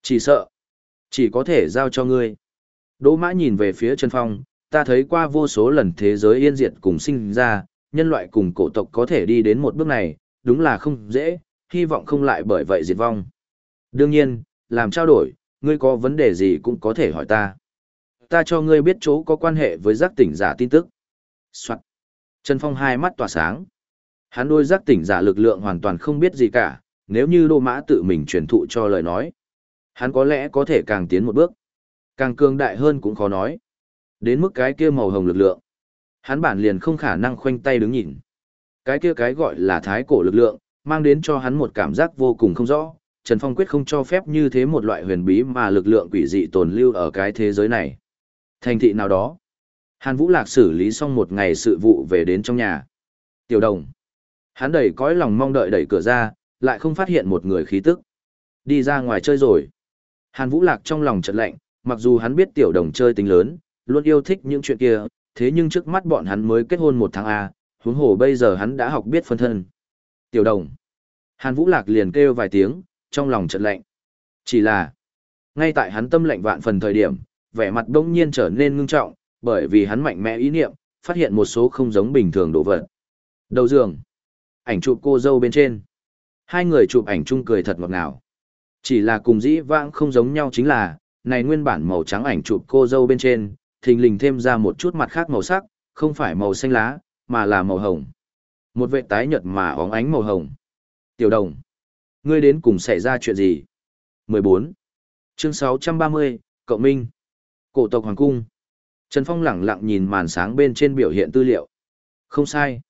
Chỉ sợ. Chỉ có thể giao cho ngươi. Đỗ mã nhìn về phía Trần Phong, ta thấy qua vô số lần thế giới yên diệt cùng sinh ra, nhân loại cùng cổ tộc có thể đi đến một bước này, đúng là không dễ, hy vọng không lại bởi vậy diệt vong. Đương nhiên, làm trao đổi, ngươi có vấn đề gì cũng có thể hỏi ta. Ta cho ngươi biết chỗ có quan hệ với giác tỉnh giả tin tức. Soạn. Trần Phong hai mắt tỏa sáng. Hắn đôi giác tỉnh giả lực lượng hoàn toàn không biết gì cả, nếu như Đô Mã tự mình truyền thụ cho lời nói. Hắn có lẽ có thể càng tiến một bước. Càng cường đại hơn cũng khó nói. Đến mức cái kia màu hồng lực lượng. Hắn bản liền không khả năng khoanh tay đứng nhìn. Cái kia cái gọi là thái cổ lực lượng, mang đến cho hắn một cảm giác vô cùng không rõ, Trần Phong quyết không cho phép như thế một loại huyền bí mà lực lượng quỷ dị tồn lưu ở cái thế giới này. Thành thị nào đó, Hàn Vũ Lạc xử lý xong một ngày sự vụ về đến trong nhà. Tiểu đồng. Hắn đẩy cõi lòng mong đợi đẩy cửa ra, lại không phát hiện một người khí tức. Đi ra ngoài chơi rồi. Hàn Vũ Lạc trong lòng chợt lạnh, mặc dù hắn biết tiểu đồng chơi tính lớn, luôn yêu thích những chuyện kia, thế nhưng trước mắt bọn hắn mới kết hôn một tháng A, huống hồ bây giờ hắn đã học biết phân thân. Tiểu đồng. Hàn Vũ Lạc liền kêu vài tiếng, trong lòng chợt lạnh. Chỉ là, ngay tại hắn tâm lạnh vạn phần thời điểm, vẻ mặt đông nhiên trở nên ngưng trọng, bởi vì hắn mạnh mẽ ý niệm, phát hiện một số không giống bình thường đồ vật. Đầu giường, ảnh chụp cô dâu bên trên. Hai người chụp ảnh chung cười thật ngọt ngào. Chỉ là cùng dĩ vãng không giống nhau chính là, này nguyên bản màu trắng ảnh chụp cô dâu bên trên, thình lình thêm ra một chút mặt khác màu sắc, không phải màu xanh lá, mà là màu hồng. Một vệ tái nhợt mà óng ánh màu hồng. Tiểu đồng, ngươi đến cùng xảy ra chuyện gì? 14. Chương 630, Cậu Minh. Cổ tộc Hoàng Cung. Trần Phong lẳng lặng nhìn màn sáng bên trên biểu hiện tư liệu. Không sai.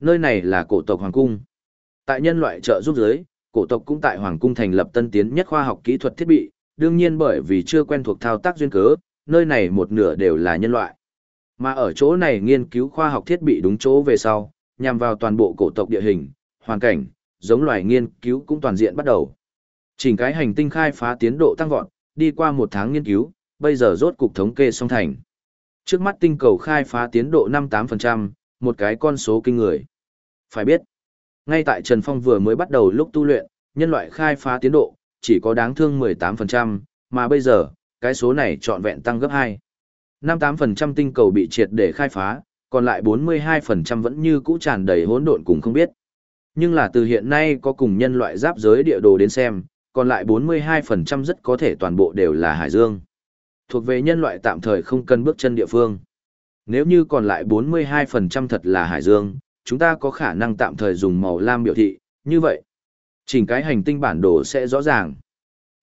Nơi này là cổ tộc Hoàng Cung. Tại nhân loại trợ giúp giới, cổ tộc cũng tại Hoàng Cung thành lập tân tiến nhất khoa học kỹ thuật thiết bị, đương nhiên bởi vì chưa quen thuộc thao tác duyên cớ, nơi này một nửa đều là nhân loại. Mà ở chỗ này nghiên cứu khoa học thiết bị đúng chỗ về sau, nhằm vào toàn bộ cổ tộc địa hình, hoàn cảnh, giống loài nghiên cứu cũng toàn diện bắt đầu. Chỉnh cái hành tinh khai phá tiến độ tăng vọt, đi qua một tháng nghiên cứu, bây giờ rốt cục thống kê xong thành. Trước mắt tinh cầu khai phá tiến độ 58%, một cái con số kinh người. Phải biết, ngay tại Trần Phong vừa mới bắt đầu lúc tu luyện, nhân loại khai phá tiến độ, chỉ có đáng thương 18%, mà bây giờ, cái số này trọn vẹn tăng gấp 2. 58% tinh cầu bị triệt để khai phá, còn lại 42% vẫn như cũ tràn đầy hỗn độn cùng không biết. Nhưng là từ hiện nay có cùng nhân loại giáp giới địa đồ đến xem, còn lại 42% rất có thể toàn bộ đều là hải dương. Thuộc về nhân loại tạm thời không cần bước chân địa phương. Nếu như còn lại 42% thật là hải dương, chúng ta có khả năng tạm thời dùng màu lam biểu thị, như vậy. Chỉnh cái hành tinh bản đồ sẽ rõ ràng.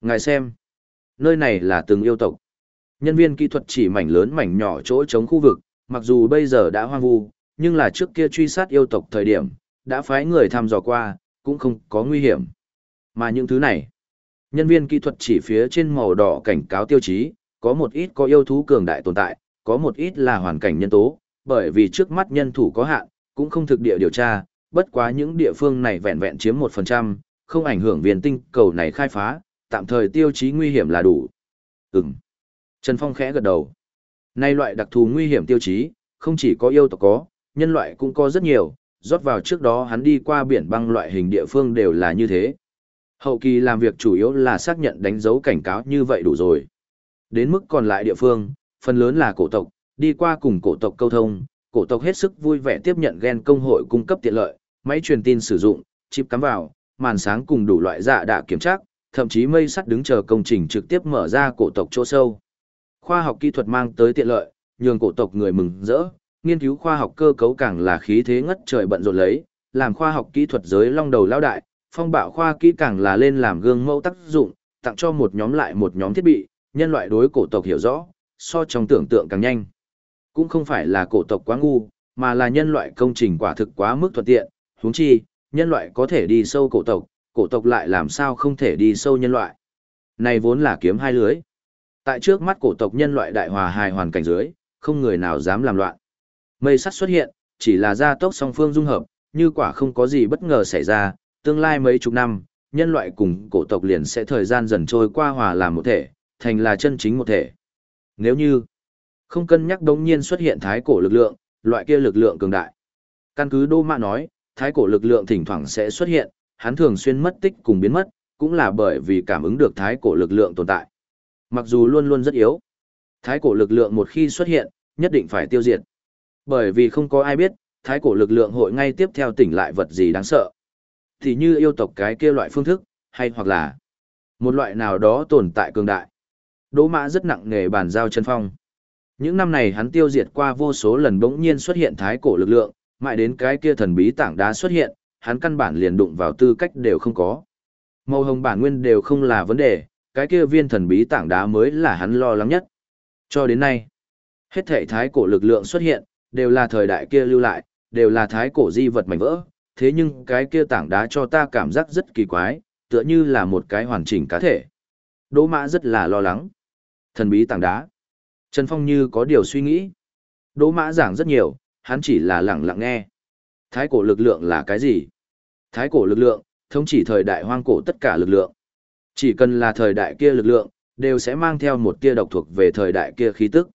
Ngài xem, nơi này là từng yêu tộc. Nhân viên kỹ thuật chỉ mảnh lớn mảnh nhỏ chỗ chống khu vực, mặc dù bây giờ đã hoang vu, nhưng là trước kia truy sát yêu tộc thời điểm, đã phái người thăm dò qua, cũng không có nguy hiểm. Mà những thứ này, nhân viên kỹ thuật chỉ phía trên màu đỏ cảnh cáo tiêu chí, có một ít có yêu thú cường đại tồn tại, có một ít là hoàn cảnh nhân tố, bởi vì trước mắt nhân thủ có hạn, cũng không thực địa điều tra, bất quá những địa phương này vẹn vẹn chiếm 1%, không ảnh hưởng viên tinh cầu này khai phá, tạm thời tiêu chí nguy hiểm là đủ. Ừm. Trần Phong khẽ gật đầu. Nay loại đặc thù nguy hiểm tiêu chí, không chỉ có yêu tộc có, nhân loại cũng có rất nhiều, rót vào trước đó hắn đi qua biển băng loại hình địa phương đều là như thế. Hậu kỳ làm việc chủ yếu là xác nhận đánh dấu cảnh cáo như vậy đủ rồi. Đến mức còn lại địa phương, phần lớn là cổ tộc, đi qua cùng cổ tộc câu thông, cổ tộc hết sức vui vẻ tiếp nhận gen công hội cung cấp tiện lợi, máy truyền tin sử dụng, chip cắm vào, màn sáng cùng đủ loại dạ đã kiểm tra, thậm chí mây sắt đứng chờ công trình trực tiếp mở ra cổ tộc chỗ sâu. Khoa học kỹ thuật mang tới tiện lợi, nhường cổ tộc người mừng rỡ, nghiên cứu khoa học cơ cấu càng là khí thế ngất trời bận rộn lấy, làm khoa học kỹ thuật giới long đầu lao đại, phong bạo khoa kỹ càng là lên làm gương mẫu tác dụng, tặng cho một nhóm lại một nhóm thiết bị, nhân loại đối cổ tộc hiểu rõ, so trong tưởng tượng càng nhanh. Cũng không phải là cổ tộc quá ngu, mà là nhân loại công trình quả thực quá mức thuận tiện, huống chi, nhân loại có thể đi sâu cổ tộc, cổ tộc lại làm sao không thể đi sâu nhân loại. Này vốn là kiếm hai lưới. Tại trước mắt cổ tộc nhân loại đại hòa hài hoàn cảnh dưới, không người nào dám làm loạn. Mây sắt xuất hiện, chỉ là gia tốc song phương dung hợp, như quả không có gì bất ngờ xảy ra, tương lai mấy chục năm, nhân loại cùng cổ tộc liền sẽ thời gian dần trôi qua hòa làm một thể, thành là chân chính một thể. Nếu như không cân nhắc đống nhiên xuất hiện thái cổ lực lượng, loại kia lực lượng cường đại. Căn cứ Đô Mạ nói, thái cổ lực lượng thỉnh thoảng sẽ xuất hiện, hắn thường xuyên mất tích cùng biến mất, cũng là bởi vì cảm ứng được thái cổ lực lượng tồn tại. Mặc dù luôn luôn rất yếu, thái cổ lực lượng một khi xuất hiện, nhất định phải tiêu diệt. Bởi vì không có ai biết, thái cổ lực lượng hội ngay tiếp theo tỉnh lại vật gì đáng sợ. Thì như yêu tộc cái kia loại phương thức, hay hoặc là một loại nào đó tồn tại cường đại. Đỗ mã rất nặng nghề bàn giao chân phong. Những năm này hắn tiêu diệt qua vô số lần bỗng nhiên xuất hiện thái cổ lực lượng, mãi đến cái kia thần bí tảng đá xuất hiện, hắn căn bản liền đụng vào tư cách đều không có. Màu hồng bản nguyên đều không là vấn đề, cái kia viên thần bí tảng đá mới là hắn lo lắng nhất. Cho đến nay, hết thể thái cổ lực lượng xuất hiện, đều là thời đại kia lưu lại, đều là thái cổ di vật mảnh vỡ, thế nhưng cái kia tảng đá cho ta cảm giác rất kỳ quái, tựa như là một cái hoàn chỉnh cá thể. Đỗ Mã rất là lo lắng. Thần bí tảng đá. Trần Phong như có điều suy nghĩ. Đỗ Mã giảng rất nhiều, hắn chỉ là lẳng lặng nghe. Thái cổ lực lượng là cái gì? Thái cổ lực lượng, thống chỉ thời đại hoang cổ tất cả lực lượng. Chỉ cần là thời đại kia lực lượng, đều sẽ mang theo một tia độc thuộc về thời đại kia khí tức.